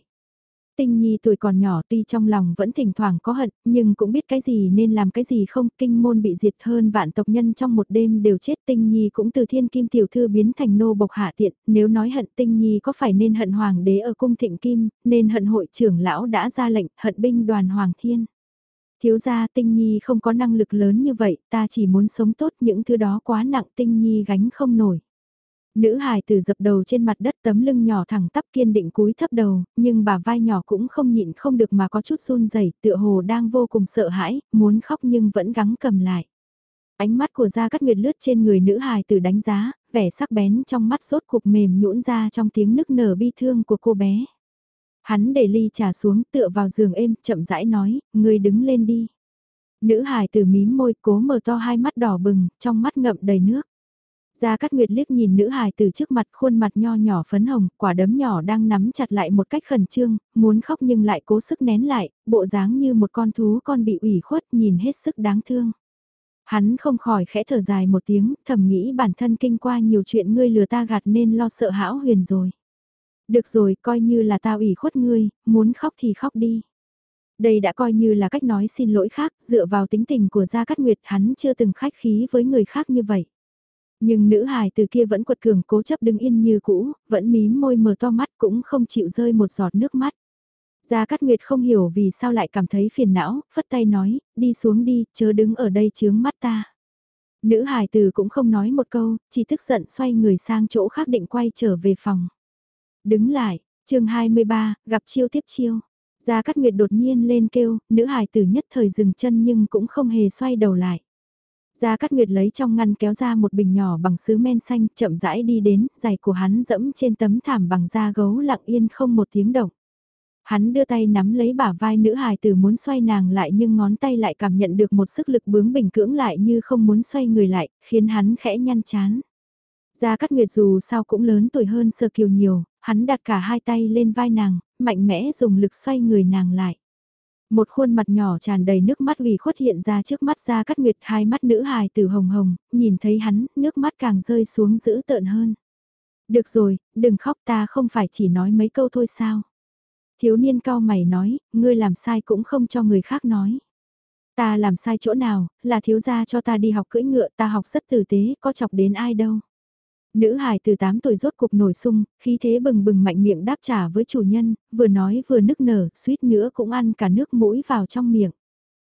Tinh Nhi tuổi còn nhỏ tuy trong lòng vẫn thỉnh thoảng có hận, nhưng cũng biết cái gì nên làm cái gì không, kinh môn bị diệt hơn vạn tộc nhân trong một đêm đều chết Tinh Nhi cũng từ thiên kim tiểu thư biến thành nô bộc hạ tiện, nếu nói hận Tinh Nhi có phải nên hận hoàng đế ở cung thịnh kim, nên hận hội trưởng lão đã ra lệnh hận binh đoàn hoàng thiên. Thiếu gia Tinh Nhi không có năng lực lớn như vậy, ta chỉ muốn sống tốt những thứ đó quá nặng Tinh Nhi gánh không nổi. Nữ hài tử dập đầu trên mặt đất tấm lưng nhỏ thẳng tắp kiên định cúi thấp đầu, nhưng bà vai nhỏ cũng không nhịn không được mà có chút run rẩy tựa hồ đang vô cùng sợ hãi, muốn khóc nhưng vẫn gắng cầm lại. Ánh mắt của Gia Cát Nguyệt lướt trên người nữ hài tử đánh giá, vẻ sắc bén trong mắt sốt cục mềm nhũn ra trong tiếng nức nở bi thương của cô bé. Hắn để ly trà xuống tựa vào giường êm, chậm rãi nói, người đứng lên đi. Nữ hài tử mím môi cố mở to hai mắt đỏ bừng, trong mắt ngậm đầy nước. Gia Cát Nguyệt liếc nhìn nữ hài từ trước mặt khuôn mặt nho nhỏ phấn hồng, quả đấm nhỏ đang nắm chặt lại một cách khẩn trương, muốn khóc nhưng lại cố sức nén lại, bộ dáng như một con thú con bị ủy khuất nhìn hết sức đáng thương. Hắn không khỏi khẽ thở dài một tiếng, thầm nghĩ bản thân kinh qua nhiều chuyện ngươi lừa ta gạt nên lo sợ hão huyền rồi. Được rồi, coi như là tao ủy khuất ngươi, muốn khóc thì khóc đi. Đây đã coi như là cách nói xin lỗi khác, dựa vào tính tình của Gia Cát Nguyệt hắn chưa từng khách khí với người khác như vậy. Nhưng nữ hài từ kia vẫn quật cường cố chấp đứng yên như cũ, vẫn mím môi mở to mắt cũng không chịu rơi một giọt nước mắt. Gia Cát Nguyệt không hiểu vì sao lại cảm thấy phiền não, phất tay nói, đi xuống đi, chớ đứng ở đây chướng mắt ta. Nữ hài từ cũng không nói một câu, chỉ tức giận xoay người sang chỗ khác định quay trở về phòng. Đứng lại, chương 23, gặp chiêu tiếp chiêu. Gia Cát Nguyệt đột nhiên lên kêu, nữ hài tử nhất thời dừng chân nhưng cũng không hề xoay đầu lại. Gia Cát Nguyệt lấy trong ngăn kéo ra một bình nhỏ bằng sứ men xanh, chậm rãi đi đến, giày của hắn dẫm trên tấm thảm bằng da gấu lặng yên không một tiếng động. Hắn đưa tay nắm lấy bả vai nữ hài tử muốn xoay nàng lại nhưng ngón tay lại cảm nhận được một sức lực bướng bỉnh cưỡng lại như không muốn xoay người lại, khiến hắn khẽ nhăn chán. Gia Cát Nguyệt dù sao cũng lớn tuổi hơn Sơ Kiều nhiều, hắn đặt cả hai tay lên vai nàng, mạnh mẽ dùng lực xoay người nàng lại. Một khuôn mặt nhỏ tràn đầy nước mắt ủy khuất hiện ra trước mắt ra cắt nguyệt hai mắt nữ hài từ hồng hồng, nhìn thấy hắn, nước mắt càng rơi xuống dữ tợn hơn. Được rồi, đừng khóc ta không phải chỉ nói mấy câu thôi sao. Thiếu niên cao mày nói, ngươi làm sai cũng không cho người khác nói. Ta làm sai chỗ nào, là thiếu gia cho ta đi học cưỡi ngựa, ta học rất tử tế, có chọc đến ai đâu. Nữ hài từ 8 tuổi rốt cục nổi sung, khí thế bừng bừng mạnh miệng đáp trả với chủ nhân, vừa nói vừa nức nở, suýt nữa cũng ăn cả nước mũi vào trong miệng.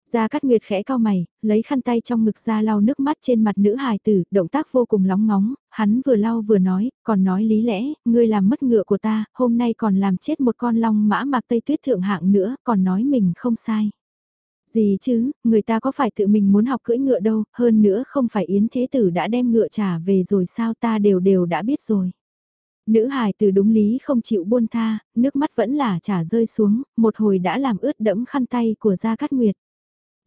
Gia Cát Nguyệt khẽ cao mày, lấy khăn tay trong ngực ra lau nước mắt trên mặt nữ hài tử, động tác vô cùng lóng ngóng, hắn vừa lau vừa nói, còn nói lý lẽ, ngươi làm mất ngựa của ta, hôm nay còn làm chết một con long mã mạc tây tuyết thượng hạng nữa, còn nói mình không sai. Gì chứ, người ta có phải tự mình muốn học cưỡi ngựa đâu, hơn nữa không phải Yến Thế Tử đã đem ngựa trả về rồi sao ta đều đều đã biết rồi. Nữ hài từ đúng lý không chịu buôn tha, nước mắt vẫn là trả rơi xuống, một hồi đã làm ướt đẫm khăn tay của Gia Cát Nguyệt.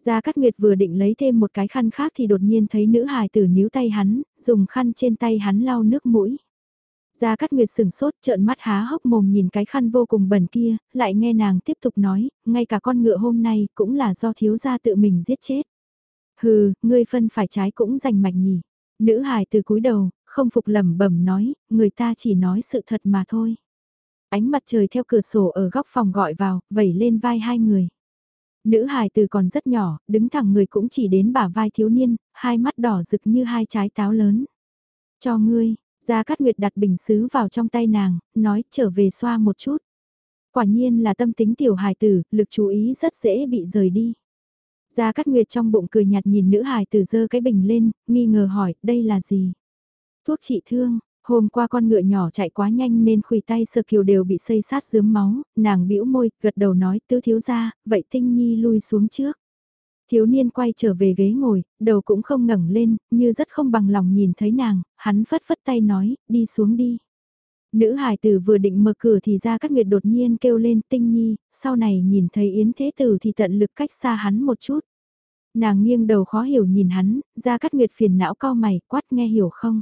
Gia Cát Nguyệt vừa định lấy thêm một cái khăn khác thì đột nhiên thấy nữ hài tử níu tay hắn, dùng khăn trên tay hắn lau nước mũi. Gia Cát Nguyệt sừng sốt trợn mắt há hốc mồm nhìn cái khăn vô cùng bẩn kia, lại nghe nàng tiếp tục nói, ngay cả con ngựa hôm nay cũng là do thiếu gia tự mình giết chết. Hừ, ngươi phân phải trái cũng giành mạch nhỉ. Nữ hài từ cúi đầu, không phục lẩm bẩm nói, người ta chỉ nói sự thật mà thôi. Ánh mặt trời theo cửa sổ ở góc phòng gọi vào, vẩy lên vai hai người. Nữ hài từ còn rất nhỏ, đứng thẳng người cũng chỉ đến bả vai thiếu niên, hai mắt đỏ rực như hai trái táo lớn. Cho ngươi, Gia Cát Nguyệt đặt bình xứ vào trong tay nàng, nói trở về xoa một chút. Quả nhiên là tâm tính tiểu hài tử, lực chú ý rất dễ bị rời đi. Gia Cát Nguyệt trong bụng cười nhạt nhìn nữ hài tử dơ cái bình lên, nghi ngờ hỏi, đây là gì? Thuốc trị thương, hôm qua con ngựa nhỏ chạy quá nhanh nên khuỷu tay sơ kiều đều bị xây sát dướm máu, nàng bĩu môi, gật đầu nói, tứ thiếu gia, vậy tinh nhi lui xuống trước. Thiếu niên quay trở về ghế ngồi, đầu cũng không ngẩng lên, như rất không bằng lòng nhìn thấy nàng, hắn phất phất tay nói, đi xuống đi. Nữ hải tử vừa định mở cửa thì ra các nguyệt đột nhiên kêu lên tinh nhi, sau này nhìn thấy Yến Thế Tử thì tận lực cách xa hắn một chút. Nàng nghiêng đầu khó hiểu nhìn hắn, ra cắt nguyệt phiền não cao mày, quát nghe hiểu không?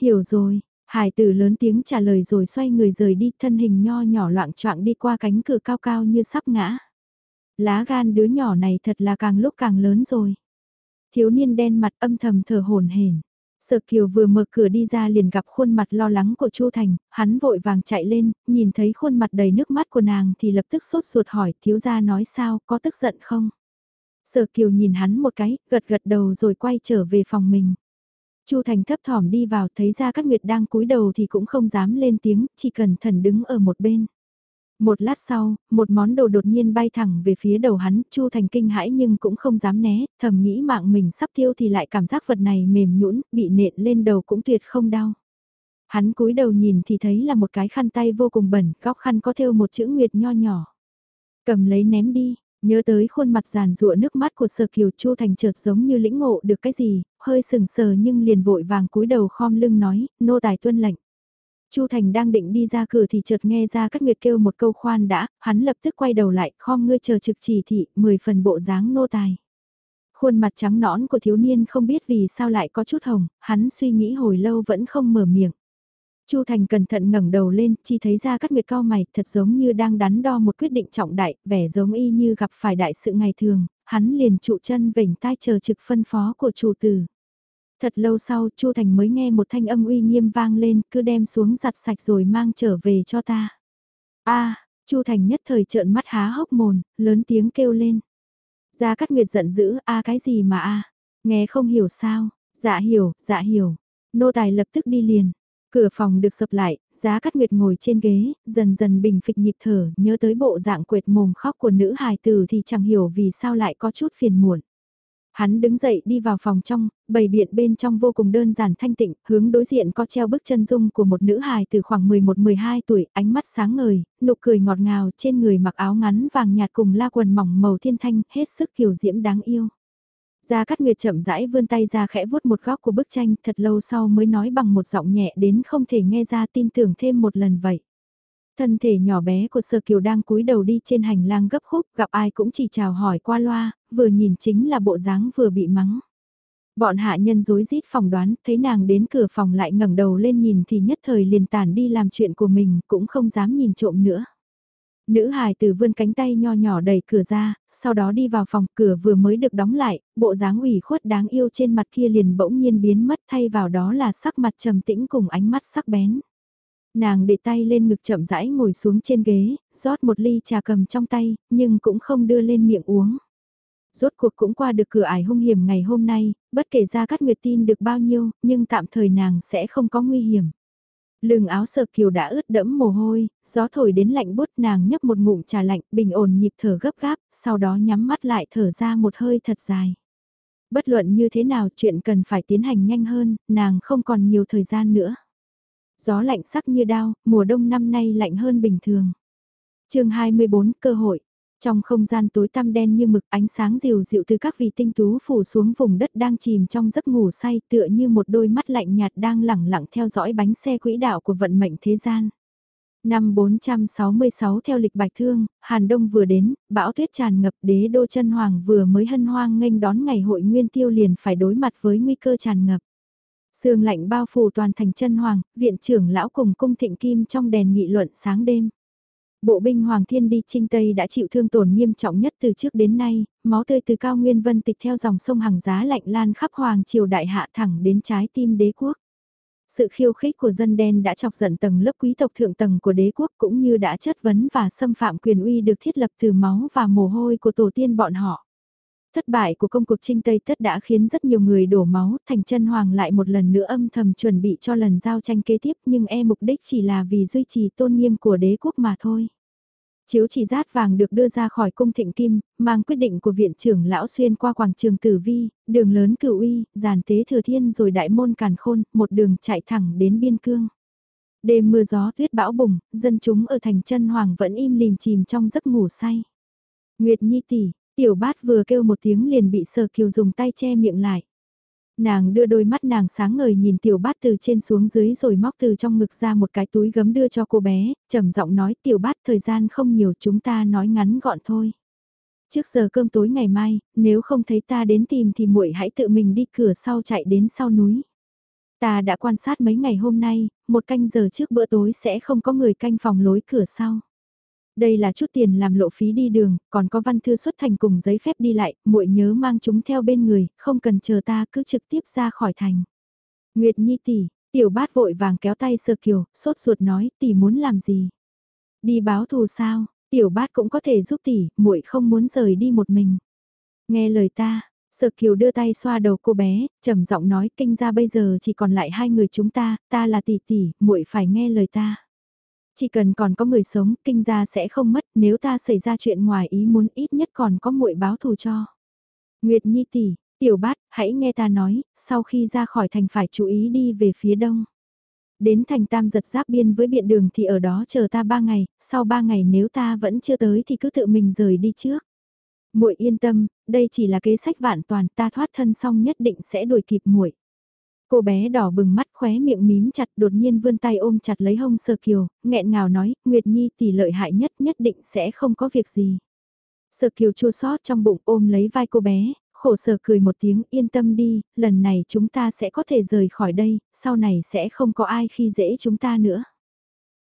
Hiểu rồi, hải tử lớn tiếng trả lời rồi xoay người rời đi thân hình nho nhỏ loạn choạng đi qua cánh cửa cao cao như sắp ngã. Lá gan đứa nhỏ này thật là càng lúc càng lớn rồi. Thiếu niên đen mặt âm thầm thở hổn hển. Sở Kiều vừa mở cửa đi ra liền gặp khuôn mặt lo lắng của Chu Thành, hắn vội vàng chạy lên, nhìn thấy khuôn mặt đầy nước mắt của nàng thì lập tức sốt ruột hỏi thiếu gia nói sao, có tức giận không? Sở Kiều nhìn hắn một cái, gật gật đầu rồi quay trở về phòng mình. Chu Thành thấp thỏm đi vào thấy ra các nguyệt đang cúi đầu thì cũng không dám lên tiếng, chỉ cần thần đứng ở một bên. Một lát sau, một món đồ đột nhiên bay thẳng về phía đầu hắn, Chu Thành kinh hãi nhưng cũng không dám né, thầm nghĩ mạng mình sắp tiêu thì lại cảm giác vật này mềm nhũn, bị nện lên đầu cũng tuyệt không đau. Hắn cúi đầu nhìn thì thấy là một cái khăn tay vô cùng bẩn, góc khăn có thêu một chữ nguyệt nho nhỏ. Cầm lấy ném đi, nhớ tới khuôn mặt giàn rụa nước mắt của Sở Kiều Chu Thành chợt giống như lĩnh ngộ được cái gì, hơi sừng sờ nhưng liền vội vàng cúi đầu khom lưng nói, nô tài tuân lệnh. Chu Thành đang định đi ra cửa thì chợt nghe ra Cát Nguyệt kêu một câu khoan đã, hắn lập tức quay đầu lại, khom ngươi chờ trực chỉ thị, mười phần bộ dáng nô tài. Khuôn mặt trắng nõn của thiếu niên không biết vì sao lại có chút hồng, hắn suy nghĩ hồi lâu vẫn không mở miệng. Chu Thành cẩn thận ngẩng đầu lên, chỉ thấy ra Cát Nguyệt cao mày, thật giống như đang đắn đo một quyết định trọng đại, vẻ giống y như gặp phải đại sự ngày thường, hắn liền trụ chân vểnh tai chờ trực phân phó của chủ tử. Thật lâu sau Chu Thành mới nghe một thanh âm uy nghiêm vang lên, cứ đem xuống giặt sạch rồi mang trở về cho ta. a Chu Thành nhất thời trợn mắt há hốc mồm, lớn tiếng kêu lên. Gia Cát Nguyệt giận dữ, a cái gì mà a nghe không hiểu sao, dạ hiểu, dạ hiểu. Nô tài lập tức đi liền. Cửa phòng được sập lại, giá Cát nguyệt ngồi trên ghế, dần dần bình phịch nhịp thở, nhớ tới bộ dạng quệt mồm khóc của nữ hài tử thì chẳng hiểu vì sao lại có chút phiền muộn. Hắn đứng dậy đi vào phòng trong, bày biện bên trong vô cùng đơn giản thanh tịnh, hướng đối diện có treo bức chân dung của một nữ hài từ khoảng 11-12 tuổi, ánh mắt sáng ngời, nụ cười ngọt ngào trên người mặc áo ngắn vàng nhạt cùng la quần mỏng màu thiên thanh, hết sức kiều diễm đáng yêu. Gia Cát Nguyệt chậm rãi vươn tay ra khẽ vuốt một góc của bức tranh, thật lâu sau mới nói bằng một giọng nhẹ đến không thể nghe ra tin tưởng thêm một lần vậy. Thân thể nhỏ bé của Sở Kiều đang cúi đầu đi trên hành lang gấp khúc, gặp ai cũng chỉ chào hỏi qua loa, vừa nhìn chính là bộ dáng vừa bị mắng. Bọn hạ nhân dối rít phòng đoán, thấy nàng đến cửa phòng lại ngẩng đầu lên nhìn thì nhất thời liền tản đi làm chuyện của mình, cũng không dám nhìn trộm nữa. Nữ hài từ vươn cánh tay nho nhỏ đẩy cửa ra, sau đó đi vào phòng cửa vừa mới được đóng lại, bộ dáng ủy khuất đáng yêu trên mặt kia liền bỗng nhiên biến mất thay vào đó là sắc mặt trầm tĩnh cùng ánh mắt sắc bén. Nàng để tay lên ngực chậm rãi ngồi xuống trên ghế, rót một ly trà cầm trong tay, nhưng cũng không đưa lên miệng uống. Rốt cuộc cũng qua được cửa ải hung hiểm ngày hôm nay, bất kể ra cắt nguyệt tin được bao nhiêu, nhưng tạm thời nàng sẽ không có nguy hiểm. lường áo sờ kiều đã ướt đẫm mồ hôi, gió thổi đến lạnh bút nàng nhấp một ngụm trà lạnh bình ổn nhịp thở gấp gáp, sau đó nhắm mắt lại thở ra một hơi thật dài. Bất luận như thế nào chuyện cần phải tiến hành nhanh hơn, nàng không còn nhiều thời gian nữa. Gió lạnh sắc như đao, mùa đông năm nay lạnh hơn bình thường. chương 24 cơ hội. Trong không gian tối tăm đen như mực ánh sáng dịu dịu từ các vị tinh tú phủ xuống vùng đất đang chìm trong giấc ngủ say tựa như một đôi mắt lạnh nhạt đang lẳng lặng theo dõi bánh xe quỹ đạo của vận mệnh thế gian. Năm 466 theo lịch bạch thương, Hàn Đông vừa đến, bão tuyết tràn ngập đế đô chân hoàng vừa mới hân hoang nghênh đón ngày hội nguyên tiêu liền phải đối mặt với nguy cơ tràn ngập. Sương lạnh bao phủ toàn thành chân hoàng, viện trưởng lão cùng cung thịnh kim trong đèn nghị luận sáng đêm. Bộ binh Hoàng Thiên đi Trinh Tây đã chịu thương tổn nghiêm trọng nhất từ trước đến nay, máu tươi từ cao nguyên vân tịch theo dòng sông hàng giá lạnh lan khắp Hoàng triều đại hạ thẳng đến trái tim đế quốc. Sự khiêu khích của dân đen đã chọc giận tầng lớp quý tộc thượng tầng của đế quốc cũng như đã chất vấn và xâm phạm quyền uy được thiết lập từ máu và mồ hôi của tổ tiên bọn họ. Thất bại của công cuộc trinh Tây Tất đã khiến rất nhiều người đổ máu, thành chân hoàng lại một lần nữa âm thầm chuẩn bị cho lần giao tranh kế tiếp nhưng e mục đích chỉ là vì duy trì tôn nghiêm của đế quốc mà thôi. Chiếu chỉ rát vàng được đưa ra khỏi cung thịnh kim, mang quyết định của viện trưởng lão xuyên qua quảng trường tử vi, đường lớn cửu uy, giàn tế thừa thiên rồi đại môn càn khôn, một đường chạy thẳng đến biên cương. Đêm mưa gió tuyết bão bùng, dân chúng ở thành chân hoàng vẫn im lìm chìm trong giấc ngủ say. Nguyệt Nhi tỷ, tiểu bát vừa kêu một tiếng liền bị sờ kiều dùng tay che miệng lại. Nàng đưa đôi mắt nàng sáng ngời nhìn tiểu bát từ trên xuống dưới rồi móc từ trong ngực ra một cái túi gấm đưa cho cô bé, trầm giọng nói tiểu bát thời gian không nhiều chúng ta nói ngắn gọn thôi. Trước giờ cơm tối ngày mai, nếu không thấy ta đến tìm thì muội hãy tự mình đi cửa sau chạy đến sau núi. Ta đã quan sát mấy ngày hôm nay, một canh giờ trước bữa tối sẽ không có người canh phòng lối cửa sau. Đây là chút tiền làm lộ phí đi đường, còn có văn thư xuất thành cùng giấy phép đi lại, muội nhớ mang chúng theo bên người, không cần chờ ta cứ trực tiếp ra khỏi thành. Nguyệt Nhi tỷ, tiểu bát vội vàng kéo tay sơ kiều, sốt ruột nói tỷ muốn làm gì? Đi báo thù sao? Tiểu bát cũng có thể giúp tỷ, muội không muốn rời đi một mình. Nghe lời ta, Sở Kiều đưa tay xoa đầu cô bé, trầm giọng nói kinh ra bây giờ chỉ còn lại hai người chúng ta, ta là tỷ tỷ, muội phải nghe lời ta. Chỉ cần còn có người sống, kinh gia sẽ không mất, nếu ta xảy ra chuyện ngoài ý muốn ít nhất còn có muội báo thù cho. Nguyệt Nhi tỷ, tiểu bát, hãy nghe ta nói, sau khi ra khỏi thành phải chú ý đi về phía đông. Đến thành tam giật giáp biên với biện đường thì ở đó chờ ta ba ngày, sau ba ngày nếu ta vẫn chưa tới thì cứ tự mình rời đi trước. Muội yên tâm, đây chỉ là kế sách vạn toàn, ta thoát thân xong nhất định sẽ đuổi kịp muội. Cô bé đỏ bừng mắt khóe miệng mím chặt đột nhiên vươn tay ôm chặt lấy hông sơ kiều, nghẹn ngào nói, Nguyệt Nhi tỷ lợi hại nhất nhất định sẽ không có việc gì. Sơ kiều chua xót trong bụng ôm lấy vai cô bé, khổ sở cười một tiếng yên tâm đi, lần này chúng ta sẽ có thể rời khỏi đây, sau này sẽ không có ai khi dễ chúng ta nữa.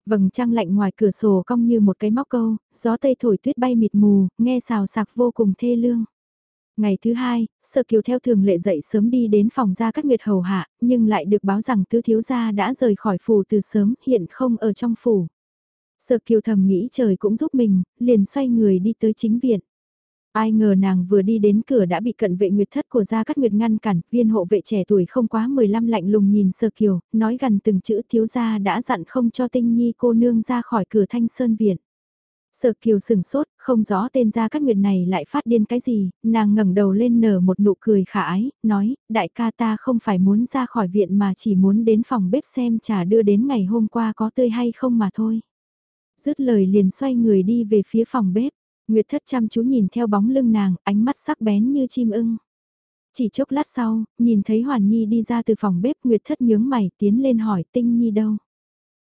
Vầng trăng lạnh ngoài cửa sổ cong như một cái móc câu, gió tây thổi tuyết bay mịt mù, nghe xào sạc vô cùng thê lương. Ngày thứ hai, Sở Kiều theo thường lệ dậy sớm đi đến phòng gia cát nguyệt hầu hạ, nhưng lại được báo rằng tứ thiếu gia đã rời khỏi phủ từ sớm, hiện không ở trong phủ. Sở Kiều thầm nghĩ trời cũng giúp mình, liền xoay người đi tới chính viện. Ai ngờ nàng vừa đi đến cửa đã bị cận vệ nguyệt thất của gia cát nguyệt ngăn cản, viên hộ vệ trẻ tuổi không quá 15 lạnh lùng nhìn Sở Kiều, nói gần từng chữ thiếu gia đã dặn không cho tinh nhi cô nương ra khỏi cửa thanh sơn viện. Sở kiều sừng sốt, không rõ tên gia cát nguyệt này lại phát điên cái gì, nàng ngẩng đầu lên nở một nụ cười khả ái, nói, đại ca ta không phải muốn ra khỏi viện mà chỉ muốn đến phòng bếp xem trà đưa đến ngày hôm qua có tươi hay không mà thôi. Dứt lời liền xoay người đi về phía phòng bếp, Nguyệt thất chăm chú nhìn theo bóng lưng nàng, ánh mắt sắc bén như chim ưng. Chỉ chốc lát sau, nhìn thấy Hoàn Nhi đi ra từ phòng bếp Nguyệt thất nhướng mày tiến lên hỏi Tinh Nhi đâu.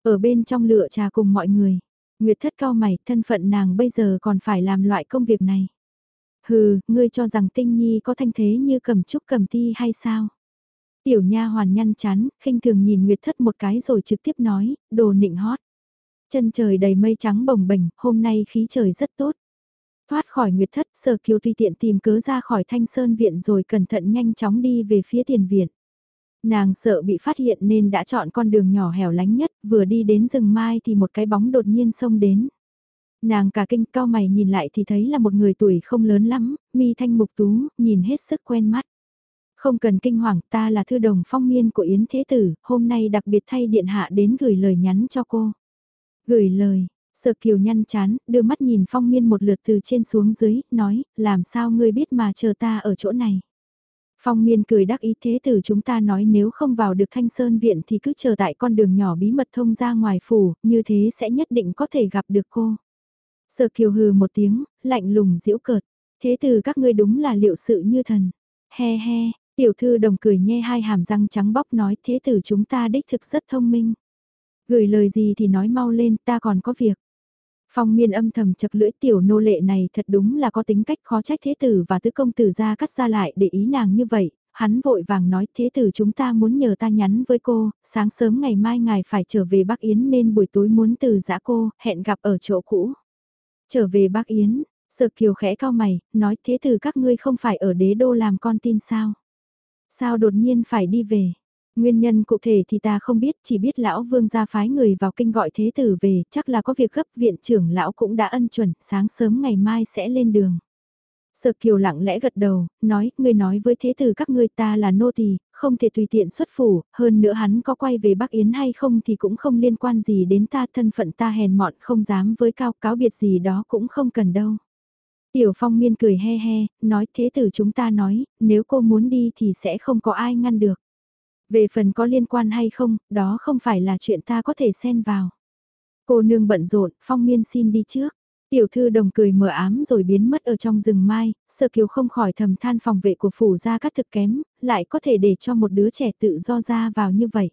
Ở bên trong lựa trà cùng mọi người. Nguyệt thất cao mày, thân phận nàng bây giờ còn phải làm loại công việc này. Hừ, ngươi cho rằng tinh nhi có thanh thế như cầm trúc cầm ti hay sao? Tiểu nha hoàn nhăn chán, khinh thường nhìn Nguyệt thất một cái rồi trực tiếp nói, đồ nịnh hót. Chân trời đầy mây trắng bồng bềnh, hôm nay khí trời rất tốt. Thoát khỏi Nguyệt thất, sở kiều tùy tiện tìm cớ ra khỏi thanh sơn viện rồi cẩn thận nhanh chóng đi về phía tiền viện. Nàng sợ bị phát hiện nên đã chọn con đường nhỏ hẻo lánh nhất, vừa đi đến rừng mai thì một cái bóng đột nhiên xông đến. Nàng cả kinh cao mày nhìn lại thì thấy là một người tuổi không lớn lắm, mi thanh mục tú, nhìn hết sức quen mắt. Không cần kinh hoàng, ta là thư đồng phong miên của Yến Thế Tử, hôm nay đặc biệt thay điện hạ đến gửi lời nhắn cho cô. Gửi lời, sợ kiều nhăn chán, đưa mắt nhìn phong miên một lượt từ trên xuống dưới, nói, làm sao ngươi biết mà chờ ta ở chỗ này. Phong miên cười đắc ý thế tử chúng ta nói nếu không vào được thanh sơn viện thì cứ chờ tại con đường nhỏ bí mật thông ra ngoài phủ, như thế sẽ nhất định có thể gặp được cô. Sở kiều hừ một tiếng, lạnh lùng diễu cợt, thế tử các ngươi đúng là liệu sự như thần. He he, tiểu thư đồng cười nhe hai hàm răng trắng bóc nói thế tử chúng ta đích thực rất thông minh. Gửi lời gì thì nói mau lên ta còn có việc. Phong miên âm thầm chật lưỡi tiểu nô lệ này thật đúng là có tính cách khó trách thế tử và tứ công tử ra cắt ra lại để ý nàng như vậy, hắn vội vàng nói thế tử chúng ta muốn nhờ ta nhắn với cô, sáng sớm ngày mai ngài phải trở về Bắc Yến nên buổi tối muốn từ giã cô, hẹn gặp ở chỗ cũ. Trở về Bắc Yến, sợ kiều khẽ cao mày, nói thế tử các ngươi không phải ở đế đô làm con tin sao? Sao đột nhiên phải đi về? Nguyên nhân cụ thể thì ta không biết, chỉ biết lão vương gia phái người vào kinh gọi thế tử về, chắc là có việc gấp viện trưởng lão cũng đã ân chuẩn, sáng sớm ngày mai sẽ lên đường. Sợ kiều lặng lẽ gật đầu, nói, ngươi nói với thế tử các ngươi ta là nô tỳ, không thể tùy tiện xuất phủ, hơn nữa hắn có quay về Bắc Yến hay không thì cũng không liên quan gì đến ta, thân phận ta hèn mọn không dám với cao cáo biệt gì đó cũng không cần đâu. Tiểu phong miên cười he he, nói thế tử chúng ta nói, nếu cô muốn đi thì sẽ không có ai ngăn được. Về phần có liên quan hay không, đó không phải là chuyện ta có thể xen vào. Cô nương bận rộn, phong miên xin đi trước. Tiểu thư đồng cười mở ám rồi biến mất ở trong rừng mai, sợ kiều không khỏi thầm than phòng vệ của phủ gia cắt thực kém, lại có thể để cho một đứa trẻ tự do ra vào như vậy.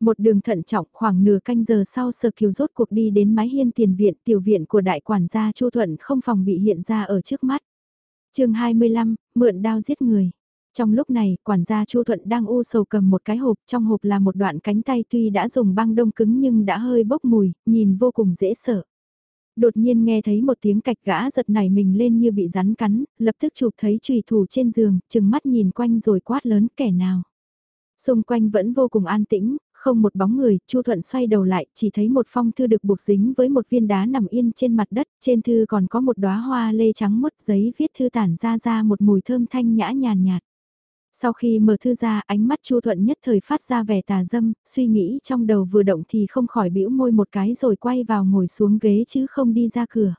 Một đường thận trọng khoảng nửa canh giờ sau sơ Kiều rốt cuộc đi đến mái hiên tiền viện tiểu viện của đại quản gia Chu Thuận không phòng bị hiện ra ở trước mắt. chương 25, mượn đao giết người. Trong lúc này, quản gia Chu Thuận đang u sầu cầm một cái hộp, trong hộp là một đoạn cánh tay tuy đã dùng băng đông cứng nhưng đã hơi bốc mùi, nhìn vô cùng dễ sợ. Đột nhiên nghe thấy một tiếng cạch gã giật nảy mình lên như bị rắn cắn, lập tức chụp thấy trùy thủ trên giường, chừng mắt nhìn quanh rồi quát lớn kẻ nào. Xung quanh vẫn vô cùng an tĩnh, không một bóng người, Chu Thuận xoay đầu lại, chỉ thấy một phong thư được buộc dính với một viên đá nằm yên trên mặt đất, trên thư còn có một đóa hoa lê trắng mốt giấy viết thư tản ra ra một mùi thơm thanh nhã nhàn nhạt. Sau khi mở thư ra, ánh mắt Chu Thuận nhất thời phát ra vẻ tà dâm, suy nghĩ trong đầu vừa động thì không khỏi bĩu môi một cái rồi quay vào ngồi xuống ghế chứ không đi ra cửa.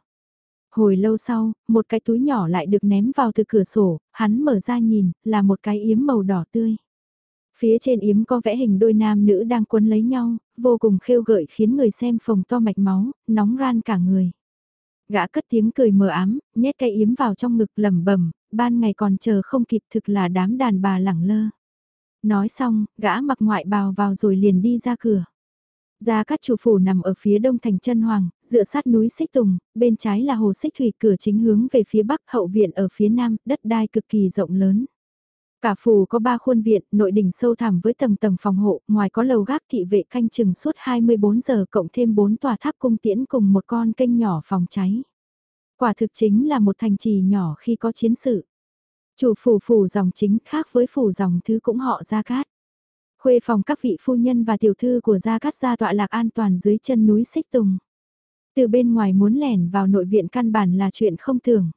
Hồi lâu sau, một cái túi nhỏ lại được ném vào từ cửa sổ, hắn mở ra nhìn, là một cái yếm màu đỏ tươi. Phía trên yếm có vẽ hình đôi nam nữ đang quấn lấy nhau, vô cùng khêu gợi khiến người xem phồng to mạch máu, nóng ran cả người. Gã cất tiếng cười mờ ám, nhét cây yếm vào trong ngực lẩm bẩm, ban ngày còn chờ không kịp thực là đám đàn bà lẳng lơ. Nói xong, gã mặc ngoại bào vào rồi liền đi ra cửa. Gia Cát chủ phủ nằm ở phía đông thành chân hoàng, dựa sát núi Xích Tùng, bên trái là hồ Xích Thủy cửa chính hướng về phía bắc, hậu viện ở phía nam, đất đai cực kỳ rộng lớn. Cả phủ có ba khuôn viện, nội đình sâu thẳm với tầng tầng phòng hộ, ngoài có lầu gác thị vệ canh chừng suốt 24 giờ cộng thêm 4 tòa tháp cung tiễn cùng một con kênh nhỏ phòng cháy. Quả thực chính là một thành trì nhỏ khi có chiến sự. Chủ phủ phủ dòng chính khác với phủ dòng thứ cũng họ Gia Cát. Khuê phòng các vị phu nhân và tiểu thư của Gia Cát gia tọa lạc an toàn dưới chân núi Xích Tùng. Từ bên ngoài muốn lẻn vào nội viện căn bản là chuyện không tưởng.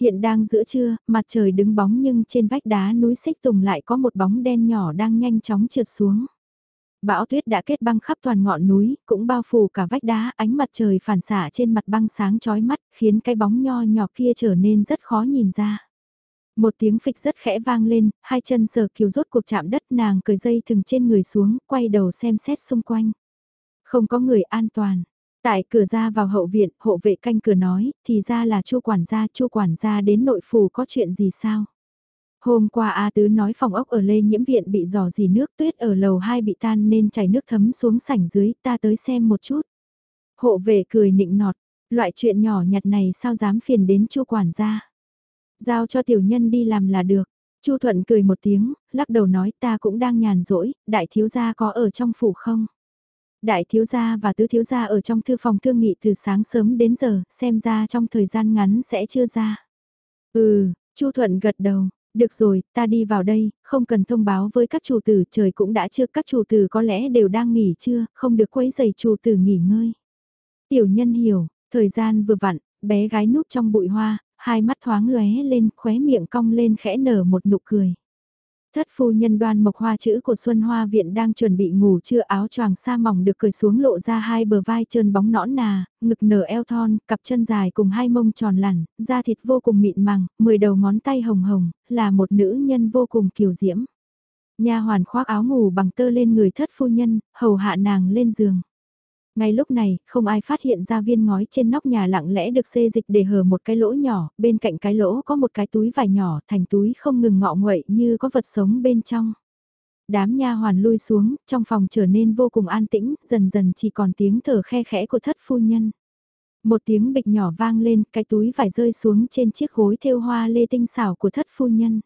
Hiện đang giữa trưa, mặt trời đứng bóng nhưng trên vách đá núi Xích Tùng lại có một bóng đen nhỏ đang nhanh chóng trượt xuống. Bão tuyết đã kết băng khắp toàn ngọn núi, cũng bao phủ cả vách đá, ánh mặt trời phản xạ trên mặt băng sáng chói mắt, khiến cái bóng nho nhỏ kia trở nên rất khó nhìn ra. Một tiếng phịch rất khẽ vang lên, hai chân sờ kiều rốt cuộc chạm đất nàng cởi dây thừng trên người xuống, quay đầu xem xét xung quanh. Không có người an toàn. Tại cửa ra vào hậu viện, hộ vệ canh cửa nói, thì ra là chu quản gia, chu quản gia đến nội phủ có chuyện gì sao? Hôm qua A Tứ nói phòng ốc ở Lê Nhiễm Viện bị giò dì nước tuyết ở lầu 2 bị tan nên chảy nước thấm xuống sảnh dưới ta tới xem một chút. Hộ vệ cười nịnh nọt, loại chuyện nhỏ nhặt này sao dám phiền đến chu quản gia. Giao cho tiểu nhân đi làm là được. Chu Thuận cười một tiếng, lắc đầu nói ta cũng đang nhàn rỗi, đại thiếu gia có ở trong phủ không? Đại thiếu gia và tứ thiếu gia ở trong thư phòng thương nghị từ sáng sớm đến giờ, xem ra trong thời gian ngắn sẽ chưa ra. Ừ, Chu Thuận gật đầu, được rồi, ta đi vào đây, không cần thông báo với các chủ tử, trời cũng đã chưa, các chủ tử có lẽ đều đang nghỉ chưa, không được quấy giày chủ tử nghỉ ngơi. Tiểu nhân hiểu, Thời gian vừa vặn, bé gái núp trong bụi hoa, hai mắt thoáng lóe lên, khóe miệng cong lên khẽ nở một nụ cười. Thất phu nhân đoan mộc hoa chữ của Xuân Hoa Viện đang chuẩn bị ngủ chưa áo choàng sa mỏng được cởi xuống lộ ra hai bờ vai trơn bóng nõn nà, ngực nở eo thon, cặp chân dài cùng hai mông tròn lẳn, da thịt vô cùng mịn màng, mười đầu ngón tay hồng hồng, là một nữ nhân vô cùng kiều diễm. Nha hoàn khoác áo ngủ bằng tơ lên người thất phu nhân, hầu hạ nàng lên giường. Ngay lúc này, không ai phát hiện ra viên ngói trên nóc nhà lặng lẽ được xê dịch để hở một cái lỗ nhỏ, bên cạnh cái lỗ có một cái túi vải nhỏ, thành túi không ngừng ngọ nguậy như có vật sống bên trong. Đám nha hoàn lui xuống, trong phòng trở nên vô cùng an tĩnh, dần dần chỉ còn tiếng thở khe khẽ của thất phu nhân. Một tiếng bịch nhỏ vang lên, cái túi vải rơi xuống trên chiếc gối thêu hoa lê tinh xảo của thất phu nhân.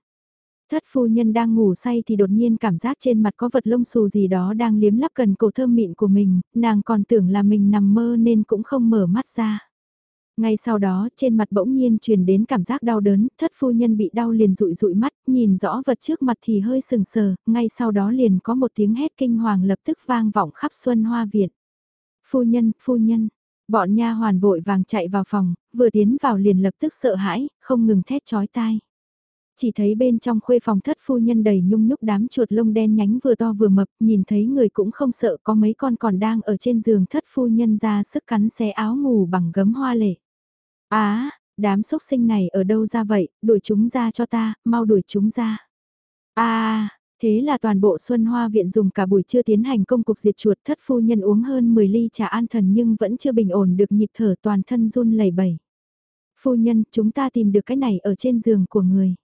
Thất phu nhân đang ngủ say thì đột nhiên cảm giác trên mặt có vật lông xù gì đó đang liếm lắp gần cổ thơm mịn của mình, nàng còn tưởng là mình nằm mơ nên cũng không mở mắt ra. Ngay sau đó trên mặt bỗng nhiên truyền đến cảm giác đau đớn, thất phu nhân bị đau liền rụi rụi mắt, nhìn rõ vật trước mặt thì hơi sừng sờ, ngay sau đó liền có một tiếng hét kinh hoàng lập tức vang vọng khắp xuân hoa viện. Phu nhân, phu nhân, bọn nha hoàn vội vàng chạy vào phòng, vừa tiến vào liền lập tức sợ hãi, không ngừng thét chói tai. Chỉ thấy bên trong khuê phòng thất phu nhân đầy nhung nhúc đám chuột lông đen nhánh vừa to vừa mập, nhìn thấy người cũng không sợ có mấy con còn đang ở trên giường thất phu nhân ra sức cắn xé áo ngủ bằng gấm hoa lệ. Á, đám xúc sinh này ở đâu ra vậy, đuổi chúng ra cho ta, mau đuổi chúng ra. À, thế là toàn bộ Xuân Hoa Viện dùng cả buổi trưa tiến hành công cuộc diệt chuột thất phu nhân uống hơn 10 ly trà an thần nhưng vẫn chưa bình ổn được nhịp thở toàn thân run lẩy bẩy. Phu nhân, chúng ta tìm được cái này ở trên giường của người.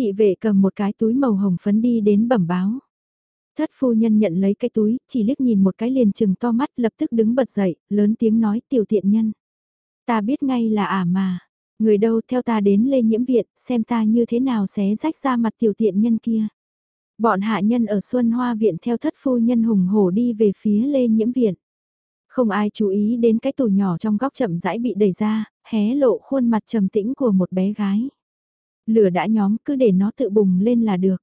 Thị vệ cầm một cái túi màu hồng phấn đi đến bẩm báo. Thất phu nhân nhận lấy cái túi, chỉ liếc nhìn một cái liền chừng to mắt lập tức đứng bật dậy, lớn tiếng nói tiểu tiện nhân. Ta biết ngay là ả mà. Người đâu theo ta đến lê nhiễm viện, xem ta như thế nào xé rách ra mặt tiểu tiện nhân kia. Bọn hạ nhân ở Xuân Hoa Viện theo thất phu nhân hùng hổ đi về phía lê nhiễm viện. Không ai chú ý đến cái tủ nhỏ trong góc chậm rãi bị đẩy ra, hé lộ khuôn mặt trầm tĩnh của một bé gái. Lửa đã nhóm cứ để nó tự bùng lên là được.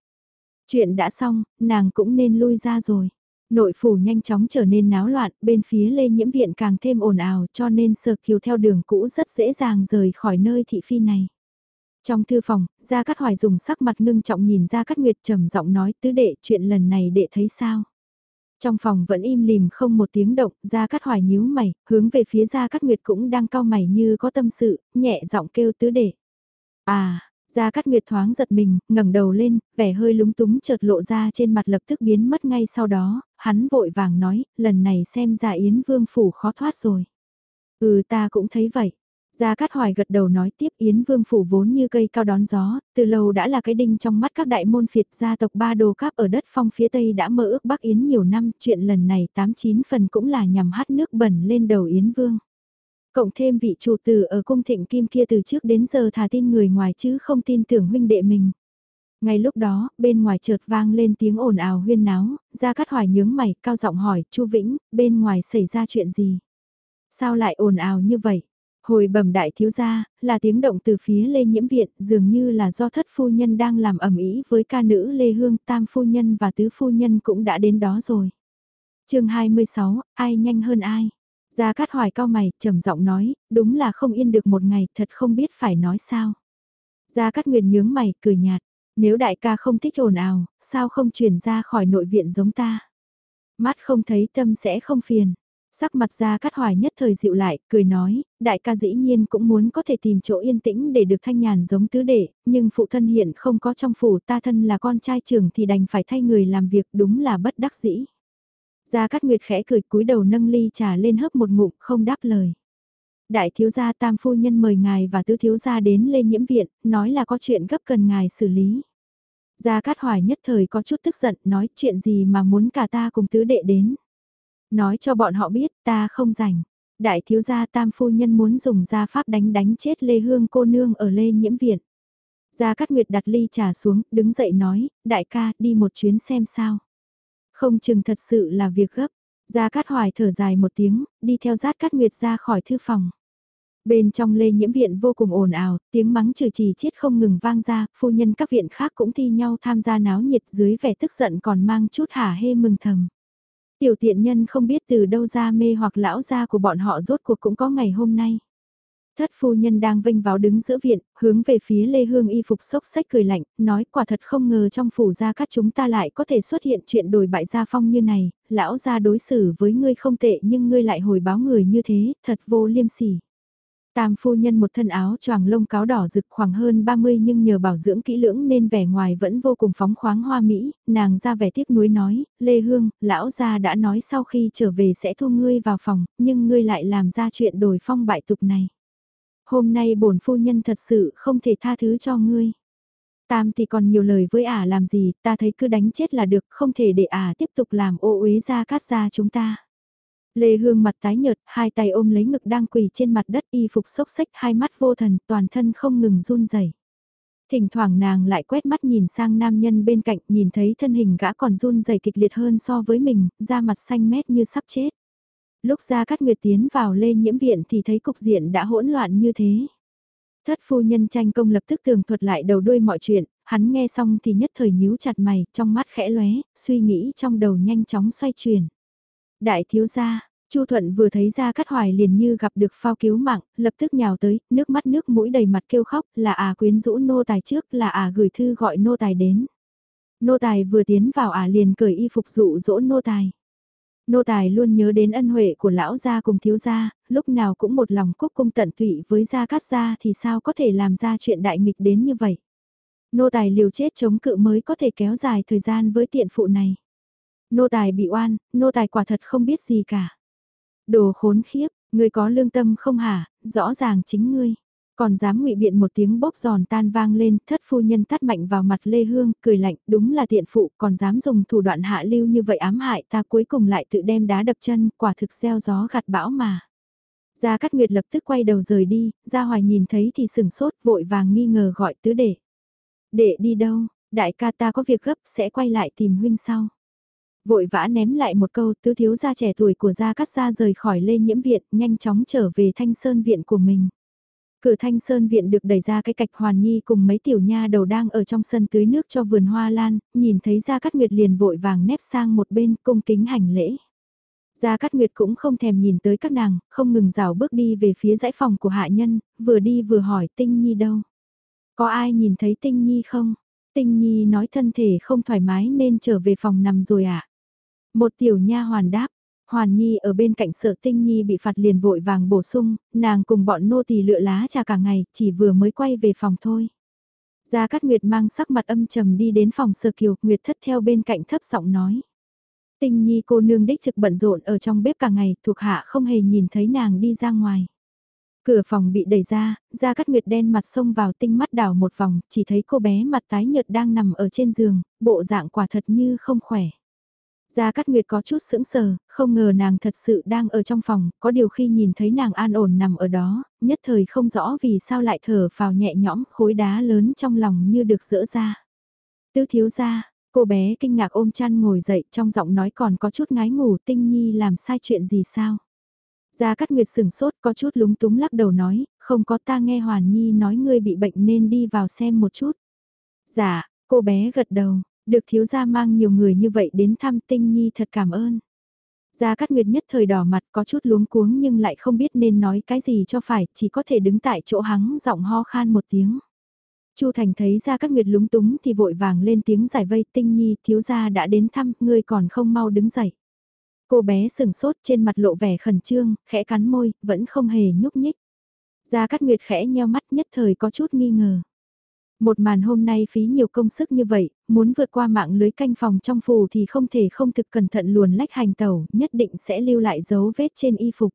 Chuyện đã xong, nàng cũng nên lui ra rồi. Nội phủ nhanh chóng trở nên náo loạn, bên phía lê nhiễm viện càng thêm ồn ào cho nên sờ kiều theo đường cũ rất dễ dàng rời khỏi nơi thị phi này. Trong thư phòng, Gia Cát Hoài dùng sắc mặt ngưng trọng nhìn Gia Cát Nguyệt trầm giọng nói tứ đệ chuyện lần này đệ thấy sao. Trong phòng vẫn im lìm không một tiếng động, Gia Cát Hoài nhíu mày, hướng về phía Gia Cát Nguyệt cũng đang cao mày như có tâm sự, nhẹ giọng kêu tứ đệ. À, Gia Cát Nguyệt thoáng giật mình, ngẩng đầu lên, vẻ hơi lúng túng chợt lộ ra trên mặt lập tức biến mất ngay sau đó, hắn vội vàng nói, lần này xem ra Yến Vương Phủ khó thoát rồi. Ừ ta cũng thấy vậy. Gia Cát Hoài gật đầu nói tiếp Yến Vương Phủ vốn như cây cao đón gió, từ lâu đã là cái đinh trong mắt các đại môn phiệt gia tộc ba đồ cáp ở đất phong phía Tây đã mơ ước Bắc Yến nhiều năm, chuyện lần này 89 phần cũng là nhằm hát nước bẩn lên đầu Yến Vương. Cộng thêm vị chủ tử ở cung thịnh kim kia từ trước đến giờ thả tin người ngoài chứ không tin tưởng huynh đệ mình. Ngay lúc đó, bên ngoài chợt vang lên tiếng ồn ào huyên náo, ra cắt hoài nhướng mày, cao giọng hỏi, chu Vĩnh, bên ngoài xảy ra chuyện gì? Sao lại ồn ào như vậy? Hồi bẩm đại thiếu gia, là tiếng động từ phía Lê Nhiễm Viện, dường như là do thất phu nhân đang làm ẩm ý với ca nữ Lê Hương, tam phu nhân và tứ phu nhân cũng đã đến đó rồi. chương 26, ai nhanh hơn ai? Gia Cát Hoài cao mày, trầm giọng nói, đúng là không yên được một ngày, thật không biết phải nói sao. Gia Cát Nguyệt nhướng mày, cười nhạt, nếu đại ca không thích ồn ào, sao không chuyển ra khỏi nội viện giống ta. Mắt không thấy tâm sẽ không phiền. Sắc mặt Gia Cát Hoài nhất thời dịu lại, cười nói, đại ca dĩ nhiên cũng muốn có thể tìm chỗ yên tĩnh để được thanh nhàn giống tứ đệ, nhưng phụ thân hiện không có trong phủ ta thân là con trai trưởng thì đành phải thay người làm việc đúng là bất đắc dĩ. Gia Cát Nguyệt khẽ cười cúi đầu nâng ly trà lên hấp một ngụm không đáp lời. Đại thiếu gia tam phu nhân mời ngài và tứ thiếu gia đến lê nhiễm viện, nói là có chuyện gấp cần ngài xử lý. Gia Cát Hoài nhất thời có chút tức giận nói chuyện gì mà muốn cả ta cùng tứ đệ đến. Nói cho bọn họ biết ta không rảnh. Đại thiếu gia tam phu nhân muốn dùng gia pháp đánh đánh chết Lê Hương cô nương ở Lê Nhiễm Viện. Gia Cát Nguyệt đặt ly trà xuống, đứng dậy nói, đại ca, đi một chuyến xem sao. Không chừng thật sự là việc gấp. Gia Cát Hoài thở dài một tiếng, đi theo Giác Cát Nguyệt ra khỏi thư phòng. Bên trong lê nhiễm viện vô cùng ồn ào, tiếng mắng chửi trì chết không ngừng vang ra, phu nhân các viện khác cũng thi nhau tham gia náo nhiệt dưới vẻ tức giận còn mang chút hả hê mừng thầm. Tiểu tiện nhân không biết từ đâu ra mê hoặc lão gia của bọn họ rốt cuộc cũng có ngày hôm nay. Thất phu nhân đang vinh váo đứng giữa viện, hướng về phía Lê Hương y phục sốc sách cười lạnh, nói quả thật không ngờ trong phủ gia các chúng ta lại có thể xuất hiện chuyện đổi bại gia phong như này, lão gia đối xử với ngươi không tệ nhưng ngươi lại hồi báo người như thế, thật vô liêm sỉ. Tam phu nhân một thân áo choàng lông cáo đỏ rực khoảng hơn 30 nhưng nhờ bảo dưỡng kỹ lưỡng nên vẻ ngoài vẫn vô cùng phóng khoáng hoa mỹ, nàng ra vẻ tiếc nuối nói, Lê Hương, lão gia đã nói sau khi trở về sẽ thu ngươi vào phòng, nhưng ngươi lại làm ra chuyện đổi phong bại tục này. Hôm nay bổn phu nhân thật sự không thể tha thứ cho ngươi. Tam thì còn nhiều lời với ả làm gì, ta thấy cứ đánh chết là được, không thể để ả tiếp tục làm ô uế ra cát ra chúng ta. Lê Hương mặt tái nhợt, hai tay ôm lấy ngực đang quỳ trên mặt đất y phục xốc xách hai mắt vô thần, toàn thân không ngừng run rẩy. Thỉnh thoảng nàng lại quét mắt nhìn sang nam nhân bên cạnh, nhìn thấy thân hình gã còn run rẩy kịch liệt hơn so với mình, da mặt xanh mét như sắp chết. Lúc ra cát nguyệt tiến vào lê nhiễm viện thì thấy cục diện đã hỗn loạn như thế. Thất phu nhân tranh công lập tức tường thuật lại đầu đuôi mọi chuyện, hắn nghe xong thì nhất thời nhíu chặt mày, trong mắt khẽ lóe, suy nghĩ trong đầu nhanh chóng xoay chuyển. Đại thiếu gia, Chu Thuận vừa thấy ra cát hoài liền như gặp được phao cứu mạng, lập tức nhào tới, nước mắt nước mũi đầy mặt kêu khóc, là à quyến rũ nô tài trước, là à gửi thư gọi nô tài đến. Nô tài vừa tiến vào à liền cởi y phục dụ dỗ nô tài. Nô tài luôn nhớ đến ân huệ của lão gia cùng thiếu gia, lúc nào cũng một lòng cúc cung tận tụy với gia cát gia thì sao có thể làm ra chuyện đại nghịch đến như vậy. Nô tài liều chết chống cự mới có thể kéo dài thời gian với tiện phụ này. Nô tài bị oan, nô tài quả thật không biết gì cả. Đồ khốn khiếp, ngươi có lương tâm không hả, rõ ràng chính ngươi. Còn dám ngụy biện một tiếng bốc giòn tan vang lên, thất phu nhân tắt mạnh vào mặt Lê Hương, cười lạnh, đúng là tiện phụ, còn dám dùng thủ đoạn hạ lưu như vậy ám hại ta cuối cùng lại tự đem đá đập chân, quả thực gieo gió gặt bão mà. Gia Cát Nguyệt lập tức quay đầu rời đi, Gia Hoài nhìn thấy thì sừng sốt, vội vàng nghi ngờ gọi tứ đệ. Đệ đi đâu, đại ca ta có việc gấp sẽ quay lại tìm huynh sau. Vội vã ném lại một câu tứ thiếu gia trẻ tuổi của Gia Cát Gia rời khỏi lê nhiễm viện, nhanh chóng trở về thanh sơn viện của mình. Cửa thanh sơn viện được đẩy ra cái cạch hoàn nhi cùng mấy tiểu nha đầu đang ở trong sân tưới nước cho vườn hoa lan, nhìn thấy Gia Cát Nguyệt liền vội vàng nép sang một bên cung kính hành lễ. Gia Cát Nguyệt cũng không thèm nhìn tới các nàng, không ngừng rào bước đi về phía dãy phòng của hạ nhân, vừa đi vừa hỏi Tinh Nhi đâu. Có ai nhìn thấy Tinh Nhi không? Tinh Nhi nói thân thể không thoải mái nên trở về phòng nằm rồi ạ. À? Một tiểu nha hoàn đáp, Hoàn Nhi ở bên cạnh sợ Tinh Nhi bị phạt liền vội vàng bổ sung, nàng cùng bọn nô tỳ lựa lá trà cả ngày, chỉ vừa mới quay về phòng thôi. Gia Cát Nguyệt mang sắc mặt âm trầm đi đến phòng sơ kiều, Nguyệt thất theo bên cạnh thấp giọng nói. Tinh Nhi cô nương đích thực bận rộn ở trong bếp cả ngày, thuộc hạ không hề nhìn thấy nàng đi ra ngoài. Cửa phòng bị đẩy ra, Gia Cát Nguyệt đen mặt xông vào tinh mắt đảo một vòng, chỉ thấy cô bé mặt tái nhợt đang nằm ở trên giường, bộ dạng quả thật như không khỏe. Gia Cát Nguyệt có chút sững sờ, không ngờ nàng thật sự đang ở trong phòng, có điều khi nhìn thấy nàng an ổn nằm ở đó, nhất thời không rõ vì sao lại thở vào nhẹ nhõm khối đá lớn trong lòng như được dỡ ra. Tứ thiếu gia, cô bé kinh ngạc ôm chăn ngồi dậy trong giọng nói còn có chút ngái ngủ tinh nhi làm sai chuyện gì sao. Gia Cát Nguyệt sững sốt có chút lúng túng lắc đầu nói, không có ta nghe Hoàn Nhi nói ngươi bị bệnh nên đi vào xem một chút. Dạ, cô bé gật đầu, được thiếu gia mang nhiều người như vậy đến thăm tinh nhi thật cảm ơn. Gia Cát Nguyệt nhất thời đỏ mặt có chút luống cuống nhưng lại không biết nên nói cái gì cho phải, chỉ có thể đứng tại chỗ hắng giọng ho khan một tiếng. Chu Thành thấy Gia Cát Nguyệt lúng túng thì vội vàng lên tiếng giải vây tinh nhi thiếu gia đã đến thăm, ngươi còn không mau đứng dậy. Cô bé sừng sốt trên mặt lộ vẻ khẩn trương, khẽ cắn môi, vẫn không hề nhúc nhích. Gia Cát Nguyệt khẽ nheo mắt nhất thời có chút nghi ngờ. Một màn hôm nay phí nhiều công sức như vậy, muốn vượt qua mạng lưới canh phòng trong phù thì không thể không thực cẩn thận luồn lách hành tẩu, nhất định sẽ lưu lại dấu vết trên y phục.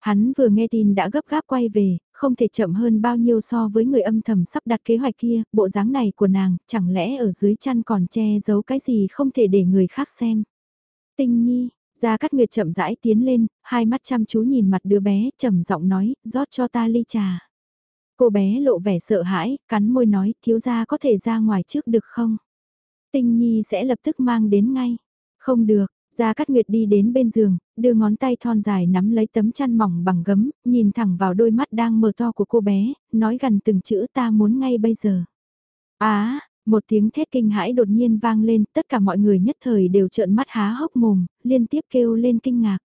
Hắn vừa nghe tin đã gấp gáp quay về, không thể chậm hơn bao nhiêu so với người âm thầm sắp đặt kế hoạch kia, bộ dáng này của nàng, chẳng lẽ ở dưới chăn còn che giấu cái gì không thể để người khác xem. Tinh nhi, Gia Cát Nguyệt chậm rãi tiến lên, hai mắt chăm chú nhìn mặt đứa bé, trầm giọng nói, rót cho ta ly trà. Cô bé lộ vẻ sợ hãi, cắn môi nói thiếu gia có thể ra ngoài trước được không? Tinh Nhi sẽ lập tức mang đến ngay. Không được, Gia Cát Nguyệt đi đến bên giường, đưa ngón tay thon dài nắm lấy tấm chăn mỏng bằng gấm, nhìn thẳng vào đôi mắt đang mở to của cô bé, nói gần từng chữ ta muốn ngay bây giờ. Á, Một tiếng thét kinh hãi đột nhiên vang lên, tất cả mọi người nhất thời đều trợn mắt há hốc mồm, liên tiếp kêu lên kinh ngạc.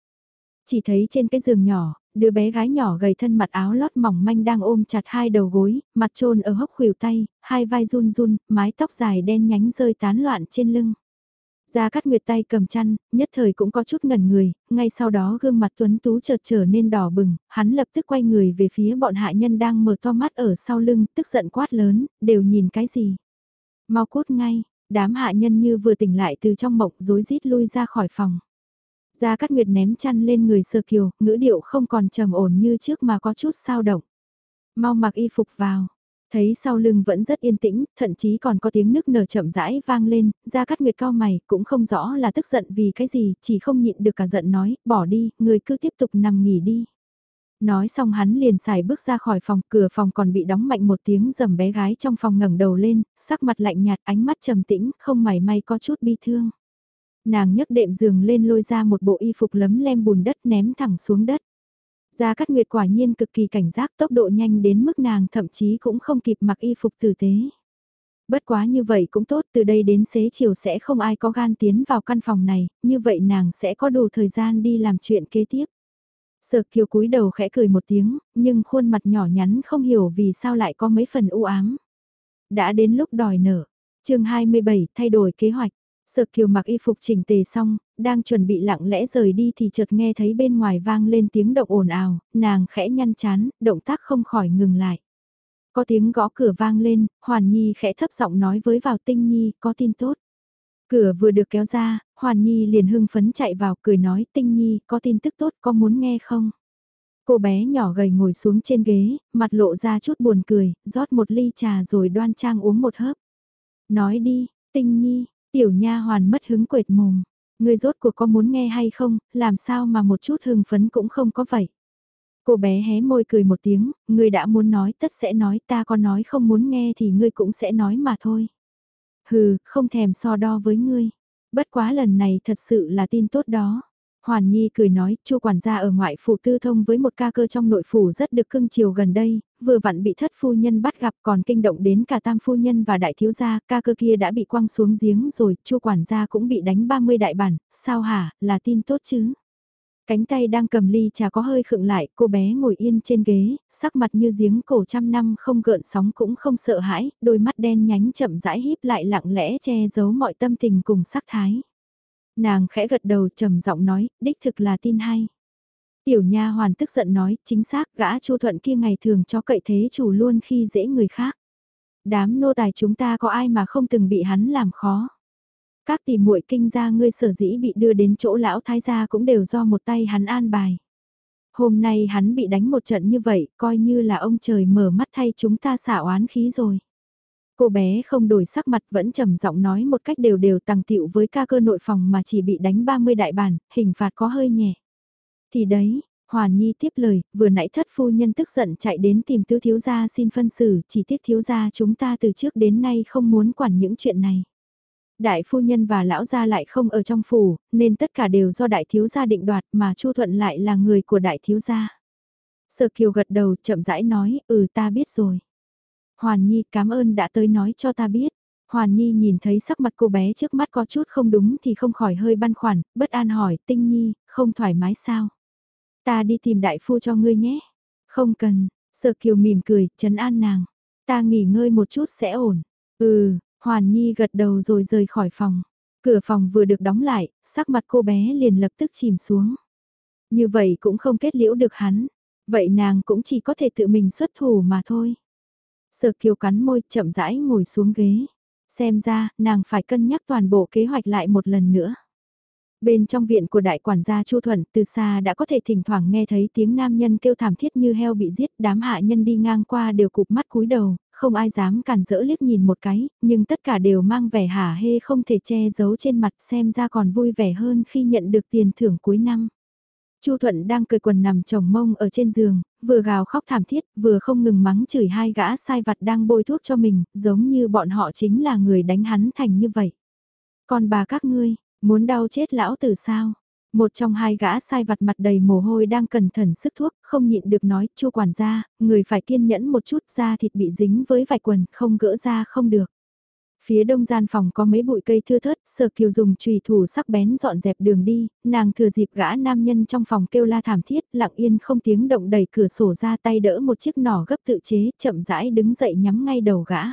Chỉ thấy trên cái giường nhỏ, đứa bé gái nhỏ gầy thân mặt áo lót mỏng manh đang ôm chặt hai đầu gối, mặt trôn ở hốc khuỷu tay, hai vai run run, mái tóc dài đen nhánh rơi tán loạn trên lưng. Gia Cát Nguyệt tay cầm chăn, nhất thời cũng có chút ngẩn người, ngay sau đó gương mặt tuấn tú chợt trở nên đỏ bừng, hắn lập tức quay người về phía bọn hạ nhân đang mở to mắt ở sau lưng, tức giận quát lớn, đều nhìn cái gì. Mau cút ngay, đám hạ nhân như vừa tỉnh lại từ trong mộng rối rít lui ra khỏi phòng. Gia Cát Nguyệt ném chăn lên người Sơ Kiều, ngữ điệu không còn trầm ổn như trước mà có chút sao động. Mau mặc y phục vào. Thấy sau lưng vẫn rất yên tĩnh, thậm chí còn có tiếng nước nở chậm rãi vang lên, Gia Cát Nguyệt cao mày, cũng không rõ là tức giận vì cái gì, chỉ không nhịn được cả giận nói, bỏ đi, người cứ tiếp tục nằm nghỉ đi. Nói xong hắn liền xài bước ra khỏi phòng, cửa phòng còn bị đóng mạnh một tiếng dầm bé gái trong phòng ngẩng đầu lên, sắc mặt lạnh nhạt ánh mắt trầm tĩnh, không mảy may có chút bi thương. Nàng nhấc đệm giường lên lôi ra một bộ y phục lấm lem bùn đất ném thẳng xuống đất. Gia Cát Nguyệt quả nhiên cực kỳ cảnh giác tốc độ nhanh đến mức nàng thậm chí cũng không kịp mặc y phục tử tế. Bất quá như vậy cũng tốt, từ đây đến xế chiều sẽ không ai có gan tiến vào căn phòng này, như vậy nàng sẽ có đủ thời gian đi làm chuyện kế tiếp. Sợ kiều cúi đầu khẽ cười một tiếng, nhưng khuôn mặt nhỏ nhắn không hiểu vì sao lại có mấy phần u ám. Đã đến lúc đòi nở. chương 27 thay đổi kế hoạch sợ kiều mặc y phục chỉnh tề xong, đang chuẩn bị lặng lẽ rời đi thì chợt nghe thấy bên ngoài vang lên tiếng động ồn ào, nàng khẽ nhăn chán, động tác không khỏi ngừng lại. Có tiếng gõ cửa vang lên, Hoàn Nhi khẽ thấp giọng nói với vào tinh Nhi, có tin tốt. Cửa vừa được kéo ra, Hoàn Nhi liền hưng phấn chạy vào cười nói tinh Nhi, có tin tức tốt, có muốn nghe không? Cô bé nhỏ gầy ngồi xuống trên ghế, mặt lộ ra chút buồn cười, rót một ly trà rồi đoan trang uống một hớp. Nói đi, tinh Nhi, tiểu nha hoàn mất hứng quệt mồm. Người rốt cuộc có muốn nghe hay không, làm sao mà một chút hưng phấn cũng không có vậy. Cô bé hé môi cười một tiếng, người đã muốn nói tất sẽ nói ta có nói không muốn nghe thì ngươi cũng sẽ nói mà thôi. Hừ, không thèm so đo với ngươi. Bất quá lần này thật sự là tin tốt đó. Hoàn Nhi cười nói, chu quản gia ở ngoại phủ tư thông với một ca cơ trong nội phủ rất được cưng chiều gần đây, vừa vặn bị thất phu nhân bắt gặp còn kinh động đến cả tam phu nhân và đại thiếu gia, ca cơ kia đã bị quăng xuống giếng rồi, chu quản gia cũng bị đánh 30 đại bản, sao hả, là tin tốt chứ? Cánh tay đang cầm ly trà có hơi khựng lại, cô bé ngồi yên trên ghế, sắc mặt như giếng cổ trăm năm không gợn sóng cũng không sợ hãi, đôi mắt đen nhánh chậm rãi híp lại lặng lẽ che giấu mọi tâm tình cùng sắc thái. Nàng khẽ gật đầu trầm giọng nói, đích thực là tin hay. Tiểu nha hoàn tức giận nói, chính xác gã chu thuận kia ngày thường cho cậy thế chủ luôn khi dễ người khác. Đám nô tài chúng ta có ai mà không từng bị hắn làm khó. Các tỷ muội kinh gia ngươi sở dĩ bị đưa đến chỗ lão thái gia cũng đều do một tay hắn an bài. Hôm nay hắn bị đánh một trận như vậy, coi như là ông trời mở mắt thay chúng ta xả oán khí rồi. Cô bé không đổi sắc mặt vẫn trầm giọng nói một cách đều đều tăng tiệu với ca cơ nội phòng mà chỉ bị đánh 30 đại bản, hình phạt có hơi nhẹ. Thì đấy, Hoàn Nhi tiếp lời, vừa nãy thất phu nhân tức giận chạy đến tìm tứ thiếu gia xin phân xử, chỉ tiếc thiếu gia chúng ta từ trước đến nay không muốn quản những chuyện này. Đại phu nhân và lão gia lại không ở trong phủ, nên tất cả đều do đại thiếu gia định đoạt mà Chu Thuận lại là người của đại thiếu gia. Sở Kiều gật đầu chậm rãi nói, ừ ta biết rồi. Hoàn Nhi cảm ơn đã tới nói cho ta biết. Hoàn Nhi nhìn thấy sắc mặt cô bé trước mắt có chút không đúng thì không khỏi hơi băn khoăn, bất an hỏi, Tinh Nhi, không thoải mái sao? Ta đi tìm đại phu cho ngươi nhé. Không cần, Sở Kiều mỉm cười, chấn an nàng. Ta nghỉ ngơi một chút sẽ ổn. Ừ, Hoàn Nhi gật đầu rồi rời khỏi phòng. Cửa phòng vừa được đóng lại, sắc mặt cô bé liền lập tức chìm xuống. Như vậy cũng không kết liễu được hắn. Vậy nàng cũng chỉ có thể tự mình xuất thủ mà thôi. Sở kiều cắn môi chậm rãi ngồi xuống ghế. Xem ra, nàng phải cân nhắc toàn bộ kế hoạch lại một lần nữa. Bên trong viện của đại quản gia Chu Thuận từ xa đã có thể thỉnh thoảng nghe thấy tiếng nam nhân kêu thảm thiết như heo bị giết đám hạ nhân đi ngang qua đều cụp mắt cúi đầu, không ai dám cản rỡ liếc nhìn một cái, nhưng tất cả đều mang vẻ hả hê không thể che giấu trên mặt xem ra còn vui vẻ hơn khi nhận được tiền thưởng cuối năm. Chu Thuận đang cười quần nằm chồng mông ở trên giường, vừa gào khóc thảm thiết, vừa không ngừng mắng chửi hai gã sai vặt đang bôi thuốc cho mình, giống như bọn họ chính là người đánh hắn thành như vậy. Còn bà các ngươi, muốn đau chết lão tử sao? Một trong hai gã sai vặt mặt đầy mồ hôi đang cẩn thận sức thuốc, không nhịn được nói, chu quản gia, người phải kiên nhẫn một chút ra thịt bị dính với vải quần, không gỡ ra không được. Phía đông gian phòng có mấy bụi cây thưa thớt, sở kiều dùng trùy thủ sắc bén dọn dẹp đường đi, nàng thừa dịp gã nam nhân trong phòng kêu la thảm thiết, lặng yên không tiếng động đẩy cửa sổ ra tay đỡ một chiếc nỏ gấp tự chế, chậm rãi đứng dậy nhắm ngay đầu gã.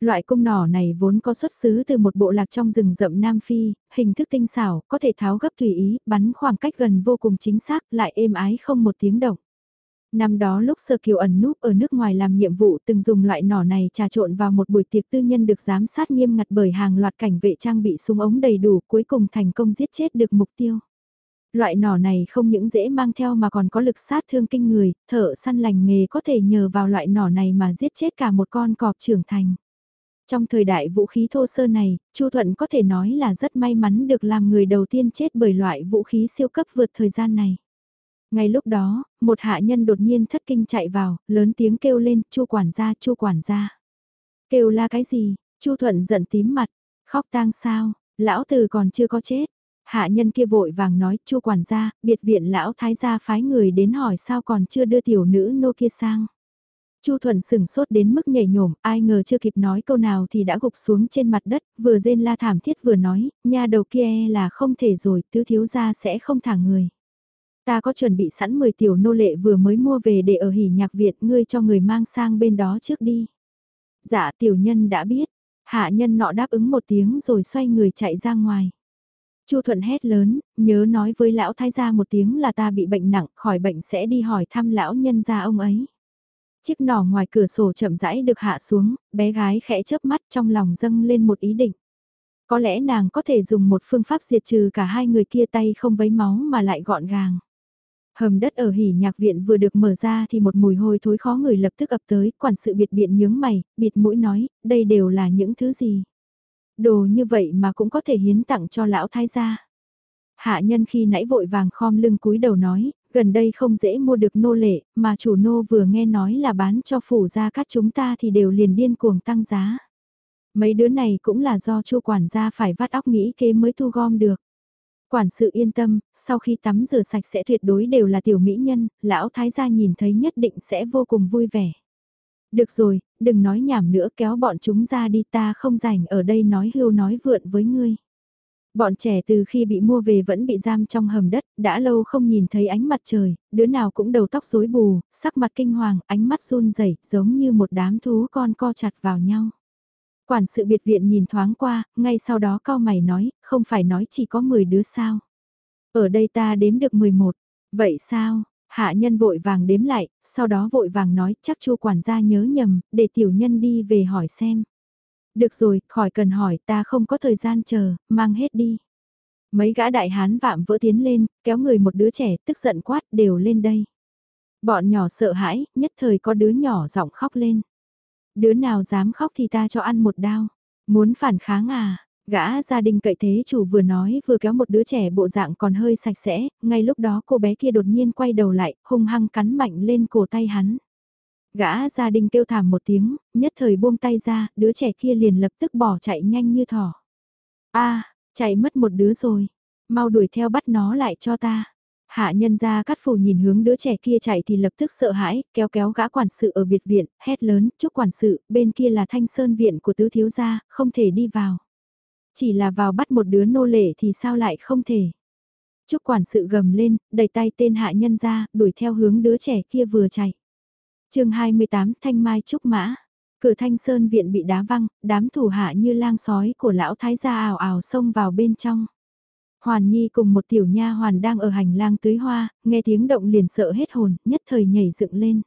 Loại cung nỏ này vốn có xuất xứ từ một bộ lạc trong rừng rậm Nam Phi, hình thức tinh xảo, có thể tháo gấp tùy ý, bắn khoảng cách gần vô cùng chính xác, lại êm ái không một tiếng động. Năm đó lúc Sơ Kiều ẩn núp ở nước ngoài làm nhiệm vụ từng dùng loại nỏ này trà trộn vào một buổi tiệc tư nhân được giám sát nghiêm ngặt bởi hàng loạt cảnh vệ trang bị súng ống đầy đủ cuối cùng thành công giết chết được mục tiêu. Loại nỏ này không những dễ mang theo mà còn có lực sát thương kinh người, thợ săn lành nghề có thể nhờ vào loại nỏ này mà giết chết cả một con cọp trưởng thành. Trong thời đại vũ khí thô sơ này, Chu Thuận có thể nói là rất may mắn được làm người đầu tiên chết bởi loại vũ khí siêu cấp vượt thời gian này. Ngay lúc đó, một hạ nhân đột nhiên thất kinh chạy vào, lớn tiếng kêu lên, chu quản gia, chu quản gia. Kêu la cái gì, chu thuận giận tím mặt, khóc tang sao, lão từ còn chưa có chết. Hạ nhân kia vội vàng nói, chu quản gia, biệt viện lão thái gia phái người đến hỏi sao còn chưa đưa tiểu nữ nô kia sang. Chu Thuận sừng sốt đến mức nhảy nhổm, ai ngờ chưa kịp nói câu nào thì đã gục xuống trên mặt đất, vừa rên la thảm thiết vừa nói, nha đầu kia là không thể rồi, tứ thiếu gia sẽ không thả người. Ta có chuẩn bị sẵn 10 tiểu nô lệ vừa mới mua về để ở hỉ nhạc viện, ngươi cho người mang sang bên đó trước đi. Dạ tiểu nhân đã biết, hạ nhân nọ đáp ứng một tiếng rồi xoay người chạy ra ngoài. Chu Thuận hét lớn, nhớ nói với lão thái gia một tiếng là ta bị bệnh nặng, khỏi bệnh sẽ đi hỏi thăm lão nhân gia ông ấy. Chiếc nỏ ngoài cửa sổ chậm rãi được hạ xuống, bé gái khẽ chớp mắt trong lòng dâng lên một ý định. Có lẽ nàng có thể dùng một phương pháp diệt trừ cả hai người kia tay không vấy máu mà lại gọn gàng. Hầm đất ở hỉ nhạc viện vừa được mở ra thì một mùi hôi thối khó người lập tức ập tới, quản sự biệt biện nhướng mày, bịt mũi nói, đây đều là những thứ gì. Đồ như vậy mà cũng có thể hiến tặng cho lão thái gia. Hạ nhân khi nãy vội vàng khom lưng cúi đầu nói, gần đây không dễ mua được nô lệ, mà chủ nô vừa nghe nói là bán cho phủ gia các chúng ta thì đều liền điên cuồng tăng giá. Mấy đứa này cũng là do chu quản gia phải vắt óc nghĩ kế mới thu gom được. Quản sự yên tâm, sau khi tắm rửa sạch sẽ tuyệt đối đều là tiểu mỹ nhân, lão thái gia nhìn thấy nhất định sẽ vô cùng vui vẻ. Được rồi, đừng nói nhảm nữa kéo bọn chúng ra đi ta không rảnh ở đây nói hưu nói vượn với ngươi. Bọn trẻ từ khi bị mua về vẫn bị giam trong hầm đất, đã lâu không nhìn thấy ánh mặt trời, đứa nào cũng đầu tóc rối bù, sắc mặt kinh hoàng, ánh mắt run rẩy giống như một đám thú con co chặt vào nhau. Quản sự biệt viện nhìn thoáng qua, ngay sau đó cao mày nói, không phải nói chỉ có 10 đứa sao. Ở đây ta đếm được 11, vậy sao? Hạ nhân vội vàng đếm lại, sau đó vội vàng nói chắc chu quản gia nhớ nhầm, để tiểu nhân đi về hỏi xem. Được rồi, khỏi cần hỏi ta không có thời gian chờ, mang hết đi. Mấy gã đại hán vạm vỡ tiến lên, kéo người một đứa trẻ tức giận quát đều lên đây. Bọn nhỏ sợ hãi, nhất thời có đứa nhỏ giọng khóc lên. Đứa nào dám khóc thì ta cho ăn một đao. Muốn phản kháng à? Gã gia đình cậy thế chủ vừa nói vừa kéo một đứa trẻ bộ dạng còn hơi sạch sẽ, ngay lúc đó cô bé kia đột nhiên quay đầu lại, hung hăng cắn mạnh lên cổ tay hắn. Gã gia đình kêu thảm một tiếng, nhất thời buông tay ra, đứa trẻ kia liền lập tức bỏ chạy nhanh như thỏ. a chạy mất một đứa rồi, mau đuổi theo bắt nó lại cho ta. Hạ nhân ra cắt phủ nhìn hướng đứa trẻ kia chạy thì lập tức sợ hãi, kéo kéo gã quản sự ở biệt viện, hét lớn, chúc quản sự, bên kia là thanh sơn viện của tứ thiếu gia, không thể đi vào. Chỉ là vào bắt một đứa nô lệ thì sao lại không thể. Chúc quản sự gầm lên, đẩy tay tên hạ nhân ra, đuổi theo hướng đứa trẻ kia vừa chạy. chương 28 Thanh Mai Trúc Mã. Cửa thanh sơn viện bị đá văng, đám thủ hạ như lang sói của lão thái gia ảo ảo xông vào bên trong. Hoàn Nhi cùng một tiểu nha hoàn đang ở hành lang tưới hoa, nghe tiếng động liền sợ hết hồn, nhất thời nhảy dựng lên.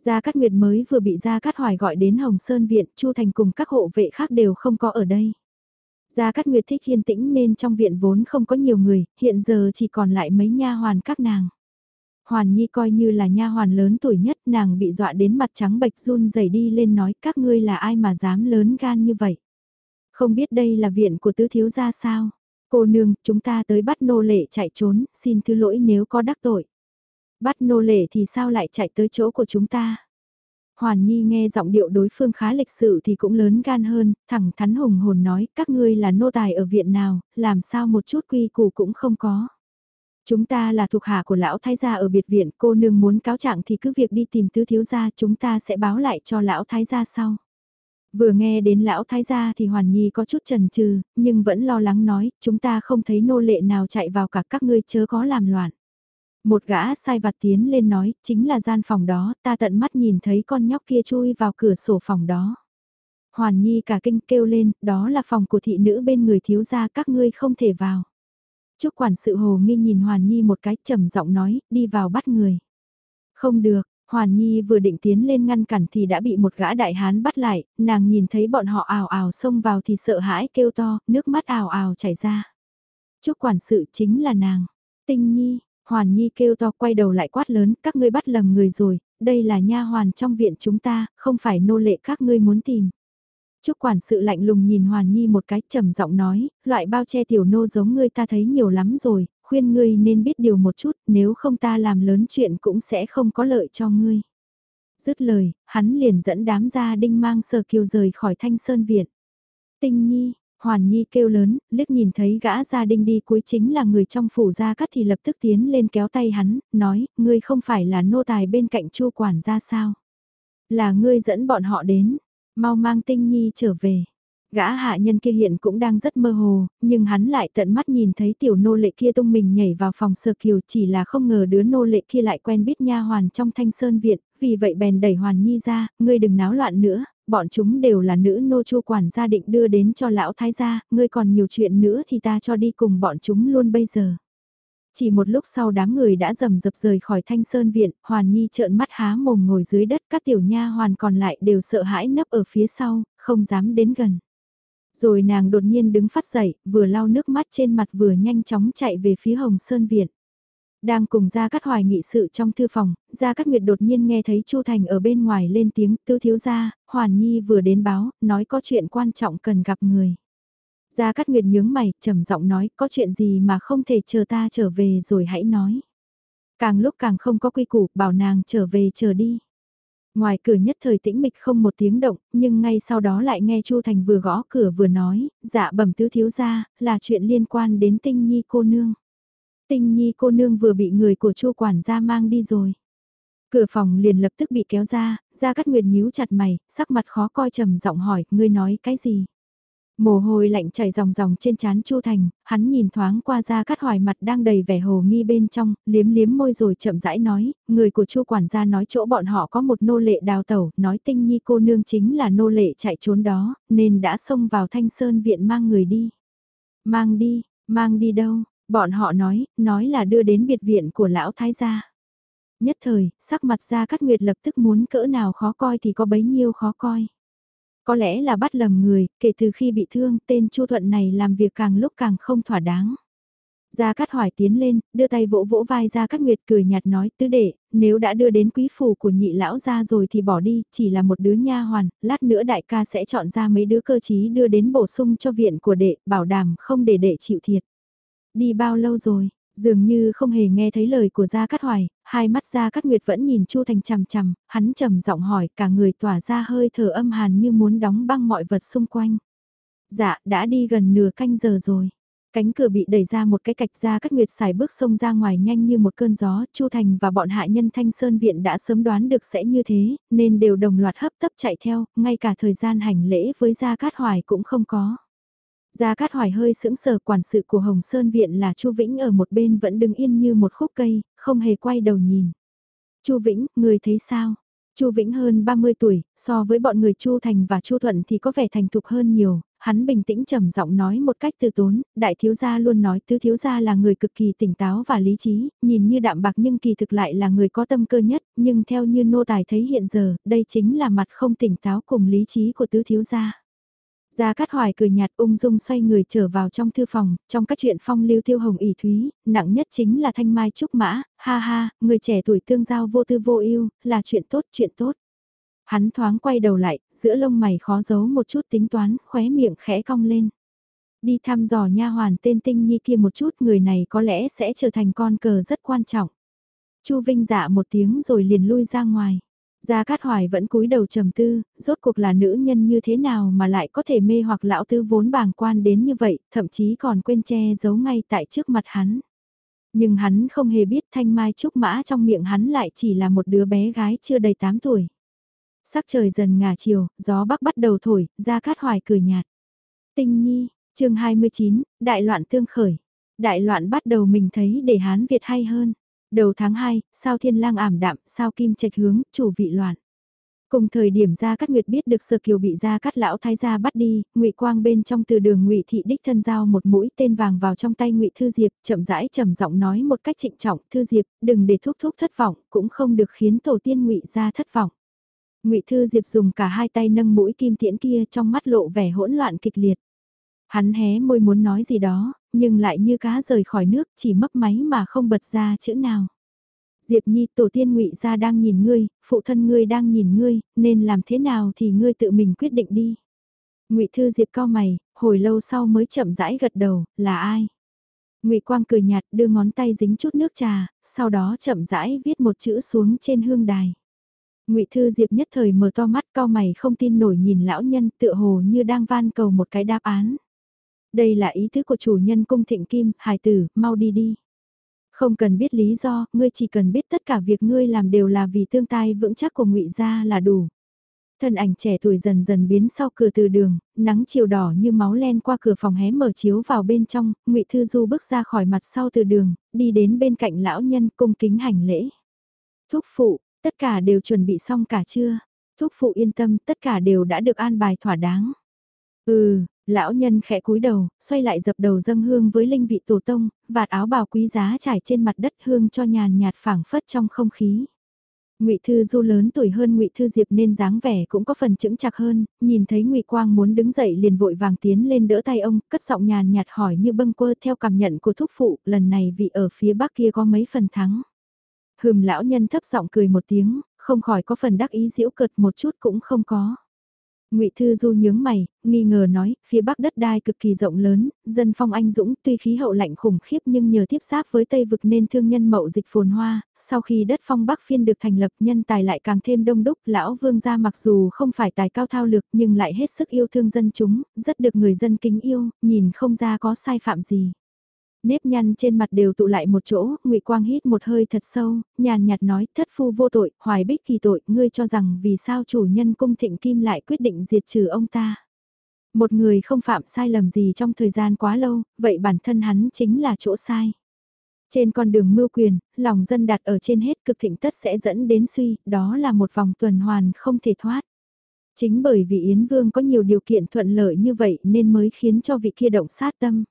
Gia Cát Nguyệt mới vừa bị Gia Cát Hoài gọi đến Hồng Sơn Viện, Chu Thành cùng các hộ vệ khác đều không có ở đây. Gia Cát Nguyệt thích yên tĩnh nên trong viện vốn không có nhiều người, hiện giờ chỉ còn lại mấy nha hoàn các nàng. Hoàn Nhi coi như là nha hoàn lớn tuổi nhất, nàng bị dọa đến mặt trắng bệch run rẩy đi lên nói các ngươi là ai mà dám lớn gan như vậy. Không biết đây là viện của tứ thiếu gia sao? Cô nương, chúng ta tới bắt nô lệ chạy trốn, xin thứ lỗi nếu có đắc tội. Bắt nô lệ thì sao lại chạy tới chỗ của chúng ta? Hoàn Nhi nghe giọng điệu đối phương khá lịch sự thì cũng lớn gan hơn, thẳng thắn hùng hồn nói, các ngươi là nô tài ở viện nào, làm sao một chút quy củ cũng không có. Chúng ta là thuộc hạ của lão thái gia ở biệt viện, cô nương muốn cáo trạng thì cứ việc đi tìm tứ thiếu gia, chúng ta sẽ báo lại cho lão thái gia sau. Vừa nghe đến lão thái gia thì Hoàn Nhi có chút chần chừ nhưng vẫn lo lắng nói, chúng ta không thấy nô lệ nào chạy vào cả các ngươi chớ có làm loạn. Một gã sai vặt tiến lên nói, chính là gian phòng đó, ta tận mắt nhìn thấy con nhóc kia chui vào cửa sổ phòng đó. Hoàn Nhi cả kinh kêu lên, đó là phòng của thị nữ bên người thiếu gia các ngươi không thể vào. Trúc quản sự hồ nghi nhìn Hoàn Nhi một cái trầm giọng nói, đi vào bắt người. Không được, Hoàn Nhi vừa định tiến lên ngăn cản thì đã bị một gã đại hán bắt lại, nàng nhìn thấy bọn họ ào ào xông vào thì sợ hãi kêu to, nước mắt ào ào chảy ra. Chúc quản sự chính là nàng. Tinh Nhi, Hoàn Nhi kêu to quay đầu lại quát lớn, các ngươi bắt lầm người rồi, đây là nha hoàn trong viện chúng ta, không phải nô lệ các ngươi muốn tìm. Chúc quản sự lạnh lùng nhìn Hoàn Nhi một cái trầm giọng nói, loại bao che tiểu nô giống ngươi ta thấy nhiều lắm rồi, khuyên ngươi nên biết điều một chút, nếu không ta làm lớn chuyện cũng sẽ không có lợi cho ngươi. Dứt lời, hắn liền dẫn đám gia đinh mang sờ kiều rời khỏi thanh sơn viện. Tinh nhi, Hoàn Nhi kêu lớn, liếc nhìn thấy gã gia đinh đi cuối chính là người trong phủ gia cắt thì lập tức tiến lên kéo tay hắn, nói, ngươi không phải là nô tài bên cạnh chu quản gia sao? Là ngươi dẫn bọn họ đến, mau mang tinh nhi trở về. Gã hạ nhân kia hiện cũng đang rất mơ hồ, nhưng hắn lại tận mắt nhìn thấy tiểu nô lệ kia tung mình nhảy vào phòng sờ kiều chỉ là không ngờ đứa nô lệ kia lại quen biết nha hoàn trong thanh sơn viện, vì vậy bèn đẩy hoàn nhi ra, ngươi đừng náo loạn nữa, bọn chúng đều là nữ nô chu quản gia định đưa đến cho lão thái gia, ngươi còn nhiều chuyện nữa thì ta cho đi cùng bọn chúng luôn bây giờ. Chỉ một lúc sau đám người đã rầm rập rời khỏi thanh sơn viện, Hoàn Nhi trợn mắt há mồm ngồi dưới đất, các tiểu nha hoàn còn lại đều sợ hãi nấp ở phía sau, không dám đến gần. Rồi nàng đột nhiên đứng phát dậy, vừa lau nước mắt trên mặt vừa nhanh chóng chạy về phía Hồng Sơn Viện. Đang cùng Gia Cát Hoài nghị sự trong thư phòng, Gia Cát Nguyệt đột nhiên nghe thấy Chu Thành ở bên ngoài lên tiếng tư thiếu gia, Hoàn Nhi vừa đến báo, nói có chuyện quan trọng cần gặp người. Gia Cát Nguyệt nhướng mày, trầm giọng nói, có chuyện gì mà không thể chờ ta trở về rồi hãy nói. Càng lúc càng không có quy củ, bảo nàng trở về chờ đi. Ngoài cửa nhất thời tĩnh mịch không một tiếng động, nhưng ngay sau đó lại nghe Chu Thành vừa gõ cửa vừa nói, dạ bẩm tứ thiếu gia, là chuyện liên quan đến tinh nhi cô nương. Tinh nhi cô nương vừa bị người của Chu quản gia mang đi rồi. Cửa phòng liền lập tức bị kéo ra, ra cắt nguyệt nhíu chặt mày, sắc mặt khó coi trầm giọng hỏi, ngươi nói cái gì? Mồ hôi lạnh chảy ròng ròng trên trán Chu Thành, hắn nhìn thoáng qua ra cắt hoài mặt đang đầy vẻ hồ nghi bên trong, liếm liếm môi rồi chậm rãi nói, người của Chu quản gia nói chỗ bọn họ có một nô lệ đào tẩu, nói tinh nhi cô nương chính là nô lệ chạy trốn đó, nên đã xông vào thanh sơn viện mang người đi. Mang đi, mang đi đâu, bọn họ nói, nói là đưa đến biệt viện của lão thái gia. Nhất thời, sắc mặt ra cắt nguyệt lập tức muốn cỡ nào khó coi thì có bấy nhiêu khó coi. Có lẽ là bắt lầm người, kể từ khi bị thương, tên Chu Thuận này làm việc càng lúc càng không thỏa đáng. Gia Cát Hoài tiến lên, đưa tay vỗ vỗ vai Gia Cát Nguyệt cười nhạt nói tứ đệ, nếu đã đưa đến quý phủ của nhị lão ra rồi thì bỏ đi, chỉ là một đứa nha hoàn, lát nữa đại ca sẽ chọn ra mấy đứa cơ chí đưa đến bổ sung cho viện của đệ, bảo đảm không để đệ chịu thiệt. Đi bao lâu rồi, Dường như không hề nghe thấy lời của Gia Cát Hoài, hai mắt Gia Cát Nguyệt vẫn nhìn Chu Thành chằm chằm, hắn trầm giọng hỏi cả người tỏa ra hơi thở âm hàn như muốn đóng băng mọi vật xung quanh. Dạ, đã đi gần nửa canh giờ rồi. Cánh cửa bị đẩy ra một cái cạch Gia Cát Nguyệt xài bước xông ra ngoài nhanh như một cơn gió, Chu Thành và bọn hạ nhân Thanh Sơn Viện đã sớm đoán được sẽ như thế, nên đều đồng loạt hấp tấp chạy theo, ngay cả thời gian hành lễ với Gia Cát Hoài cũng không có. Gia Cát Hoài hơi sững sờ quản sự của Hồng Sơn Viện là Chu Vĩnh ở một bên vẫn đứng yên như một khúc cây, không hề quay đầu nhìn. Chu Vĩnh, người thấy sao? Chu Vĩnh hơn 30 tuổi, so với bọn người Chu Thành và Chu Thuận thì có vẻ thành thục hơn nhiều, hắn bình tĩnh trầm giọng nói một cách từ tốn, đại thiếu gia luôn nói tứ thiếu gia là người cực kỳ tỉnh táo và lý trí, nhìn như đạm bạc nhưng kỳ thực lại là người có tâm cơ nhất, nhưng theo như nô tài thấy hiện giờ, đây chính là mặt không tỉnh táo cùng lý trí của tứ thiếu gia. Gia Cát Hoài cười nhạt ung dung xoay người trở vào trong thư phòng, trong các chuyện phong lưu tiêu hồng ỉ thúy, nặng nhất chính là thanh mai trúc mã, ha ha, người trẻ tuổi tương giao vô tư vô ưu là chuyện tốt chuyện tốt. Hắn thoáng quay đầu lại, giữa lông mày khó giấu một chút tính toán, khóe miệng khẽ cong lên. Đi thăm dò nha hoàn tên tinh nhi kia một chút người này có lẽ sẽ trở thành con cờ rất quan trọng. Chu Vinh dạ một tiếng rồi liền lui ra ngoài. Gia Cát Hoài vẫn cúi đầu trầm tư, rốt cuộc là nữ nhân như thế nào mà lại có thể mê hoặc lão tư vốn bàng quan đến như vậy, thậm chí còn quên che giấu ngay tại trước mặt hắn. Nhưng hắn không hề biết thanh mai trúc mã trong miệng hắn lại chỉ là một đứa bé gái chưa đầy 8 tuổi. Sắc trời dần ngả chiều, gió bắc bắt đầu thổi, gia cát hoài cười nhạt. Tinh nhi, chương 29, đại loạn tương khởi. Đại loạn bắt đầu mình thấy để Hán Việt hay hơn. Đầu tháng 2, sao thiên lang ảm đạm, sao kim trạch hướng, chủ vị loạn. Cùng thời điểm ra cát nguyệt biết được Sở Kiều bị ra cát lão thái gia bắt đi, Ngụy Quang bên trong từ đường Ngụy thị đích thân giao một mũi tên vàng vào trong tay Ngụy Thư Diệp, chậm rãi trầm giọng nói một cách trịnh trọng, "Thư Diệp, đừng để thúc thúc thất vọng, cũng không được khiến tổ tiên Ngụy gia thất vọng." Ngụy Thư Diệp dùng cả hai tay nâng mũi kim tiễn kia trong mắt lộ vẻ hỗn loạn kịch liệt. Hắn hé môi muốn nói gì đó, nhưng lại như cá rời khỏi nước chỉ mấp máy mà không bật ra chữ nào. Diệp Nhi tổ tiên ngụy gia đang nhìn ngươi, phụ thân ngươi đang nhìn ngươi, nên làm thế nào thì ngươi tự mình quyết định đi. Ngụy Thư Diệp cao mày, hồi lâu sau mới chậm rãi gật đầu, là ai? Ngụy Quang cười nhạt, đưa ngón tay dính chút nước trà, sau đó chậm rãi viết một chữ xuống trên hương đài. Ngụy Thư Diệp nhất thời mở to mắt cao mày không tin nổi nhìn lão nhân tựa hồ như đang van cầu một cái đáp án. Đây là ý tứ của chủ nhân cung thịnh kim, hài tử, mau đi đi. Không cần biết lý do, ngươi chỉ cần biết tất cả việc ngươi làm đều là vì tương tai vững chắc của ngụy gia là đủ. Thân ảnh trẻ tuổi dần dần biến sau cửa từ đường, nắng chiều đỏ như máu len qua cửa phòng hé mở chiếu vào bên trong, ngụy Thư Du bước ra khỏi mặt sau từ đường, đi đến bên cạnh lão nhân cung kính hành lễ. Thúc phụ, tất cả đều chuẩn bị xong cả chưa? Thúc phụ yên tâm, tất cả đều đã được an bài thỏa đáng. Ừ, Lão nhân khẽ cúi đầu, xoay lại dập đầu dâng hương với linh vị tổ tông, vạt áo bào quý giá trải trên mặt đất hương cho nhàn nhạt phảng phất trong không khí. Ngụy Thư Du lớn tuổi hơn Ngụy Thư Diệp nên dáng vẻ cũng có phần chững chạc hơn, nhìn thấy Ngụy Quang muốn đứng dậy liền vội vàng tiến lên đỡ tay ông, cất giọng nhàn nhạt hỏi như bâng quơ theo cảm nhận của thúc phụ, lần này vị ở phía bắc kia có mấy phần thắng. Hừm lão nhân thấp giọng cười một tiếng, không khỏi có phần đắc ý giễu cợt một chút cũng không có. Ngụy Thư Du nhướng mày, nghi ngờ nói, phía bắc đất đai cực kỳ rộng lớn, dân phong anh dũng, tuy khí hậu lạnh khủng khiếp nhưng nhờ tiếp giáp với Tây vực nên thương nhân mậu dịch phồn hoa, sau khi đất phong bắc phiên được thành lập nhân tài lại càng thêm đông đúc, lão vương gia mặc dù không phải tài cao thao lược nhưng lại hết sức yêu thương dân chúng, rất được người dân kính yêu, nhìn không ra có sai phạm gì nếp nhăn trên mặt đều tụ lại một chỗ, Ngụy Quang hít một hơi thật sâu, nhàn nhạt nói, thất phu vô tội, hoài bích kỳ tội, ngươi cho rằng vì sao chủ nhân cung thịnh kim lại quyết định diệt trừ ông ta. Một người không phạm sai lầm gì trong thời gian quá lâu, vậy bản thân hắn chính là chỗ sai. Trên con đường mưu quyền, lòng dân đặt ở trên hết cực thịnh tất sẽ dẫn đến suy, đó là một vòng tuần hoàn không thể thoát. Chính bởi vì Yến Vương có nhiều điều kiện thuận lợi như vậy nên mới khiến cho vị kia động sát tâm.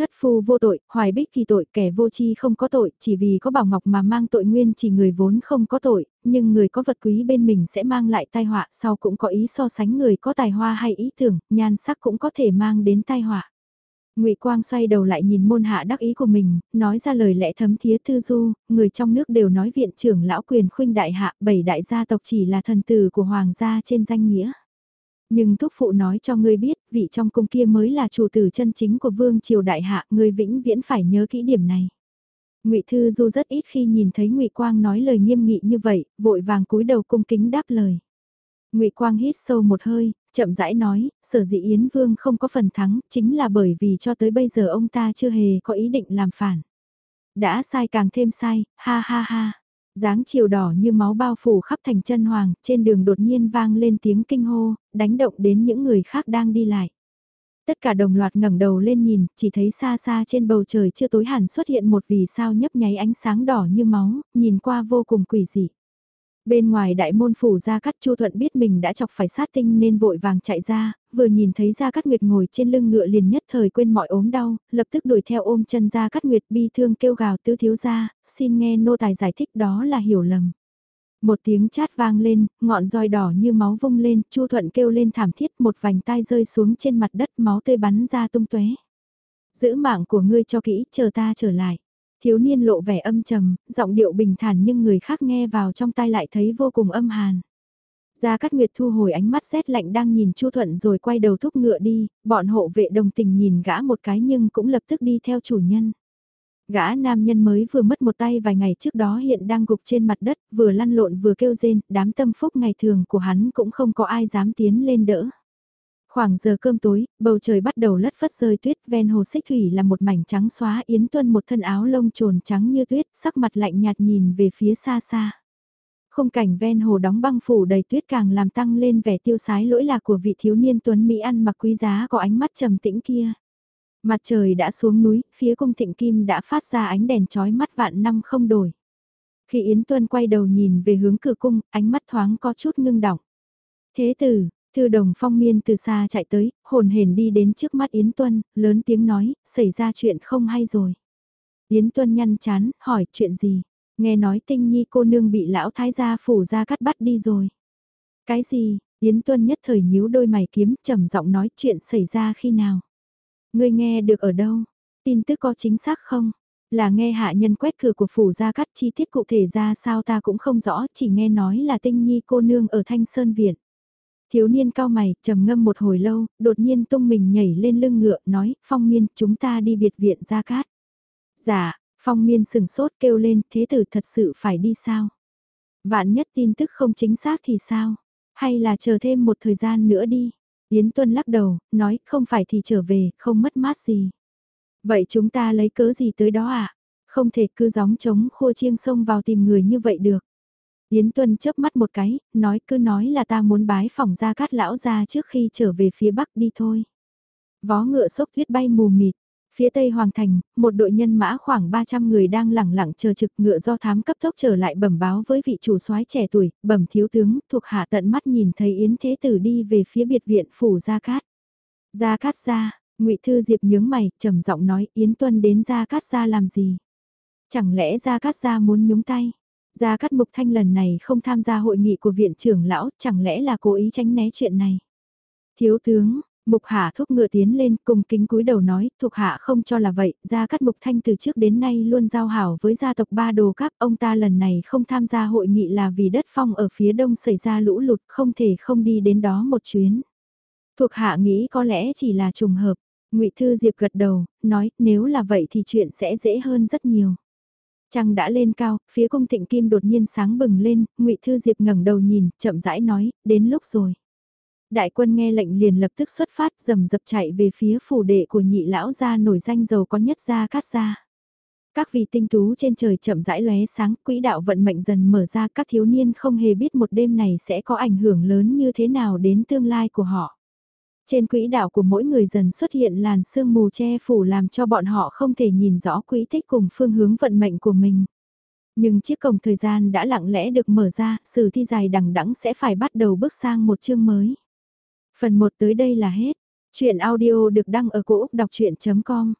Thất phu vô tội, hoài bích kỳ tội, kẻ vô chi không có tội, chỉ vì có bảo ngọc mà mang tội nguyên chỉ người vốn không có tội, nhưng người có vật quý bên mình sẽ mang lại tai họa, sau cũng có ý so sánh người có tài hoa hay ý tưởng, nhan sắc cũng có thể mang đến tai họa. Ngụy Quang xoay đầu lại nhìn môn hạ đắc ý của mình, nói ra lời lẽ thấm thía thư du, người trong nước đều nói viện trưởng lão quyền khuynh đại hạ, bảy đại gia tộc chỉ là thần tử của hoàng gia trên danh nghĩa. Nhưng thúc phụ nói cho ngươi biết, vị trong cung kia mới là chủ tử chân chính của vương triều đại hạ, ngươi vĩnh viễn phải nhớ kỹ điểm này. Ngụy Thư Du rất ít khi nhìn thấy Ngụy Quang nói lời nghiêm nghị như vậy, vội vàng cúi đầu cung kính đáp lời. Ngụy Quang hít sâu một hơi, chậm rãi nói, sở dĩ Yến Vương không có phần thắng, chính là bởi vì cho tới bây giờ ông ta chưa hề có ý định làm phản. Đã sai càng thêm sai, ha ha ha dáng chiều đỏ như máu bao phủ khắp thành chân hoàng, trên đường đột nhiên vang lên tiếng kinh hô, đánh động đến những người khác đang đi lại. Tất cả đồng loạt ngẩng đầu lên nhìn, chỉ thấy xa xa trên bầu trời chưa tối hẳn xuất hiện một vì sao nhấp nháy ánh sáng đỏ như máu, nhìn qua vô cùng quỷ dị. Bên ngoài đại môn phủ Gia Cát Chu Thuận biết mình đã chọc phải sát tinh nên vội vàng chạy ra, vừa nhìn thấy Gia Cát Nguyệt ngồi trên lưng ngựa liền nhất thời quên mọi ốm đau, lập tức đuổi theo ôm chân Gia Cát Nguyệt bi thương kêu gào tứ thiếu gia, xin nghe nô tài giải thích đó là hiểu lầm. Một tiếng chát vang lên, ngọn roi đỏ như máu vung lên, Chu Thuận kêu lên thảm thiết một vành tai rơi xuống trên mặt đất máu tươi bắn ra tung tóe. Giữ mạng của ngươi cho kỹ, chờ ta trở lại. Thiếu niên lộ vẻ âm trầm, giọng điệu bình thản nhưng người khác nghe vào trong tai lại thấy vô cùng âm hàn. Gia Cát Nguyệt thu hồi ánh mắt rét lạnh đang nhìn Chu Thuận rồi quay đầu thúc ngựa đi, bọn hộ vệ đồng tình nhìn gã một cái nhưng cũng lập tức đi theo chủ nhân. Gã nam nhân mới vừa mất một tay vài ngày trước đó hiện đang gục trên mặt đất, vừa lăn lộn vừa kêu rên, đám tâm phúc ngày thường của hắn cũng không có ai dám tiến lên đỡ. Khoảng giờ cơm tối, bầu trời bắt đầu lất phất rơi tuyết, ven hồ xích thủy là một mảnh trắng xóa, Yến Tuân một thân áo lông trồn trắng như tuyết, sắc mặt lạnh nhạt nhìn về phía xa xa. Khung cảnh ven hồ đóng băng phủ đầy tuyết càng làm tăng lên vẻ tiêu sái lỗi lạc của vị thiếu niên tuấn Mỹ ăn mặc quý giá có ánh mắt trầm tĩnh kia. Mặt trời đã xuống núi, phía cung thịnh kim đã phát ra ánh đèn chói mắt vạn năm không đổi. Khi Yến Tuân quay đầu nhìn về hướng cửa cung, ánh mắt thoáng có chút ngưng đọng. Thế tử, thư đồng phong miên từ xa chạy tới, hồn hển đi đến trước mắt Yến Tuân, lớn tiếng nói, xảy ra chuyện không hay rồi. Yến Tuân nhăn chán, hỏi chuyện gì? Nghe nói tinh nhi cô nương bị lão thái gia phủ ra cắt bắt đi rồi. Cái gì? Yến Tuân nhất thời nhíu đôi mày kiếm, trầm giọng nói chuyện xảy ra khi nào? Ngươi nghe được ở đâu? Tin tức có chính xác không? Là nghe hạ nhân quét cửa của phủ gia cắt chi tiết cụ thể ra sao ta cũng không rõ, chỉ nghe nói là tinh nhi cô nương ở Thanh Sơn Viện. Thiếu niên cao mày, trầm ngâm một hồi lâu, đột nhiên tung mình nhảy lên lưng ngựa, nói, phong miên, chúng ta đi biệt viện ra cát. Dạ, phong miên sừng sốt kêu lên, thế tử thật sự phải đi sao? Vạn nhất tin tức không chính xác thì sao? Hay là chờ thêm một thời gian nữa đi? Yến Tuân lắc đầu, nói, không phải thì trở về, không mất mát gì. Vậy chúng ta lấy cớ gì tới đó à? Không thể cứ gióng trống khua chiêng sông vào tìm người như vậy được. Yến Tuân chớp mắt một cái, nói cứ nói là ta muốn bái phòng ra cát lão ra trước khi trở về phía bắc đi thôi. Vó ngựa sốc tuyết bay mù mịt, phía tây hoàng thành, một đội nhân mã khoảng 300 người đang lẳng lặng chờ trực ngựa do thám cấp tốc trở lại bẩm báo với vị chủ soái trẻ tuổi, bẩm thiếu tướng, thuộc hạ tận mắt nhìn thấy Yến Thế Tử đi về phía biệt viện phủ Gia Cát. Gia Cát ra, ngụy Thư Diệp nhướng mày, trầm giọng nói Yến Tuân đến Gia Cát ra làm gì? Chẳng lẽ Gia Cát ra muốn nhúng tay? Gia Cát Mục Thanh lần này không tham gia hội nghị của viện trưởng lão, chẳng lẽ là cố ý tránh né chuyện này? Thiếu tướng, Mục Hạ thúc ngựa tiến lên cùng kính cúi đầu nói, thuộc hạ không cho là vậy, Gia Cát Mục Thanh từ trước đến nay luôn giao hảo với gia tộc ba đồ cáp, ông ta lần này không tham gia hội nghị là vì đất phong ở phía đông xảy ra lũ lụt, không thể không đi đến đó một chuyến. Thuộc hạ nghĩ có lẽ chỉ là trùng hợp, ngụy Thư Diệp gật đầu, nói nếu là vậy thì chuyện sẽ dễ hơn rất nhiều. Trăng đã lên cao, phía cung thịnh kim đột nhiên sáng bừng lên, ngụy Thư Diệp ngẩng đầu nhìn, chậm rãi nói, đến lúc rồi. Đại quân nghe lệnh liền lập tức xuất phát rầm dập chạy về phía phủ đệ của nhị lão gia nổi danh giàu có nhất gia cát gia. Các vị tinh tú trên trời chậm rãi lóe sáng, quỹ đạo vận mệnh dần mở ra các thiếu niên không hề biết một đêm này sẽ có ảnh hưởng lớn như thế nào đến tương lai của họ. Trên quỹ đạo của mỗi người dần xuất hiện làn sương mù che phủ làm cho bọn họ không thể nhìn rõ quỹ tích cùng phương hướng vận mệnh của mình. Nhưng chiếc cổng thời gian đã lặng lẽ được mở ra, sử thi dài đằng đẵng sẽ phải bắt đầu bước sang một chương mới. Phần 1 tới đây là hết. Chuyện audio được đăng ở cổ Úc đọc chuyện.com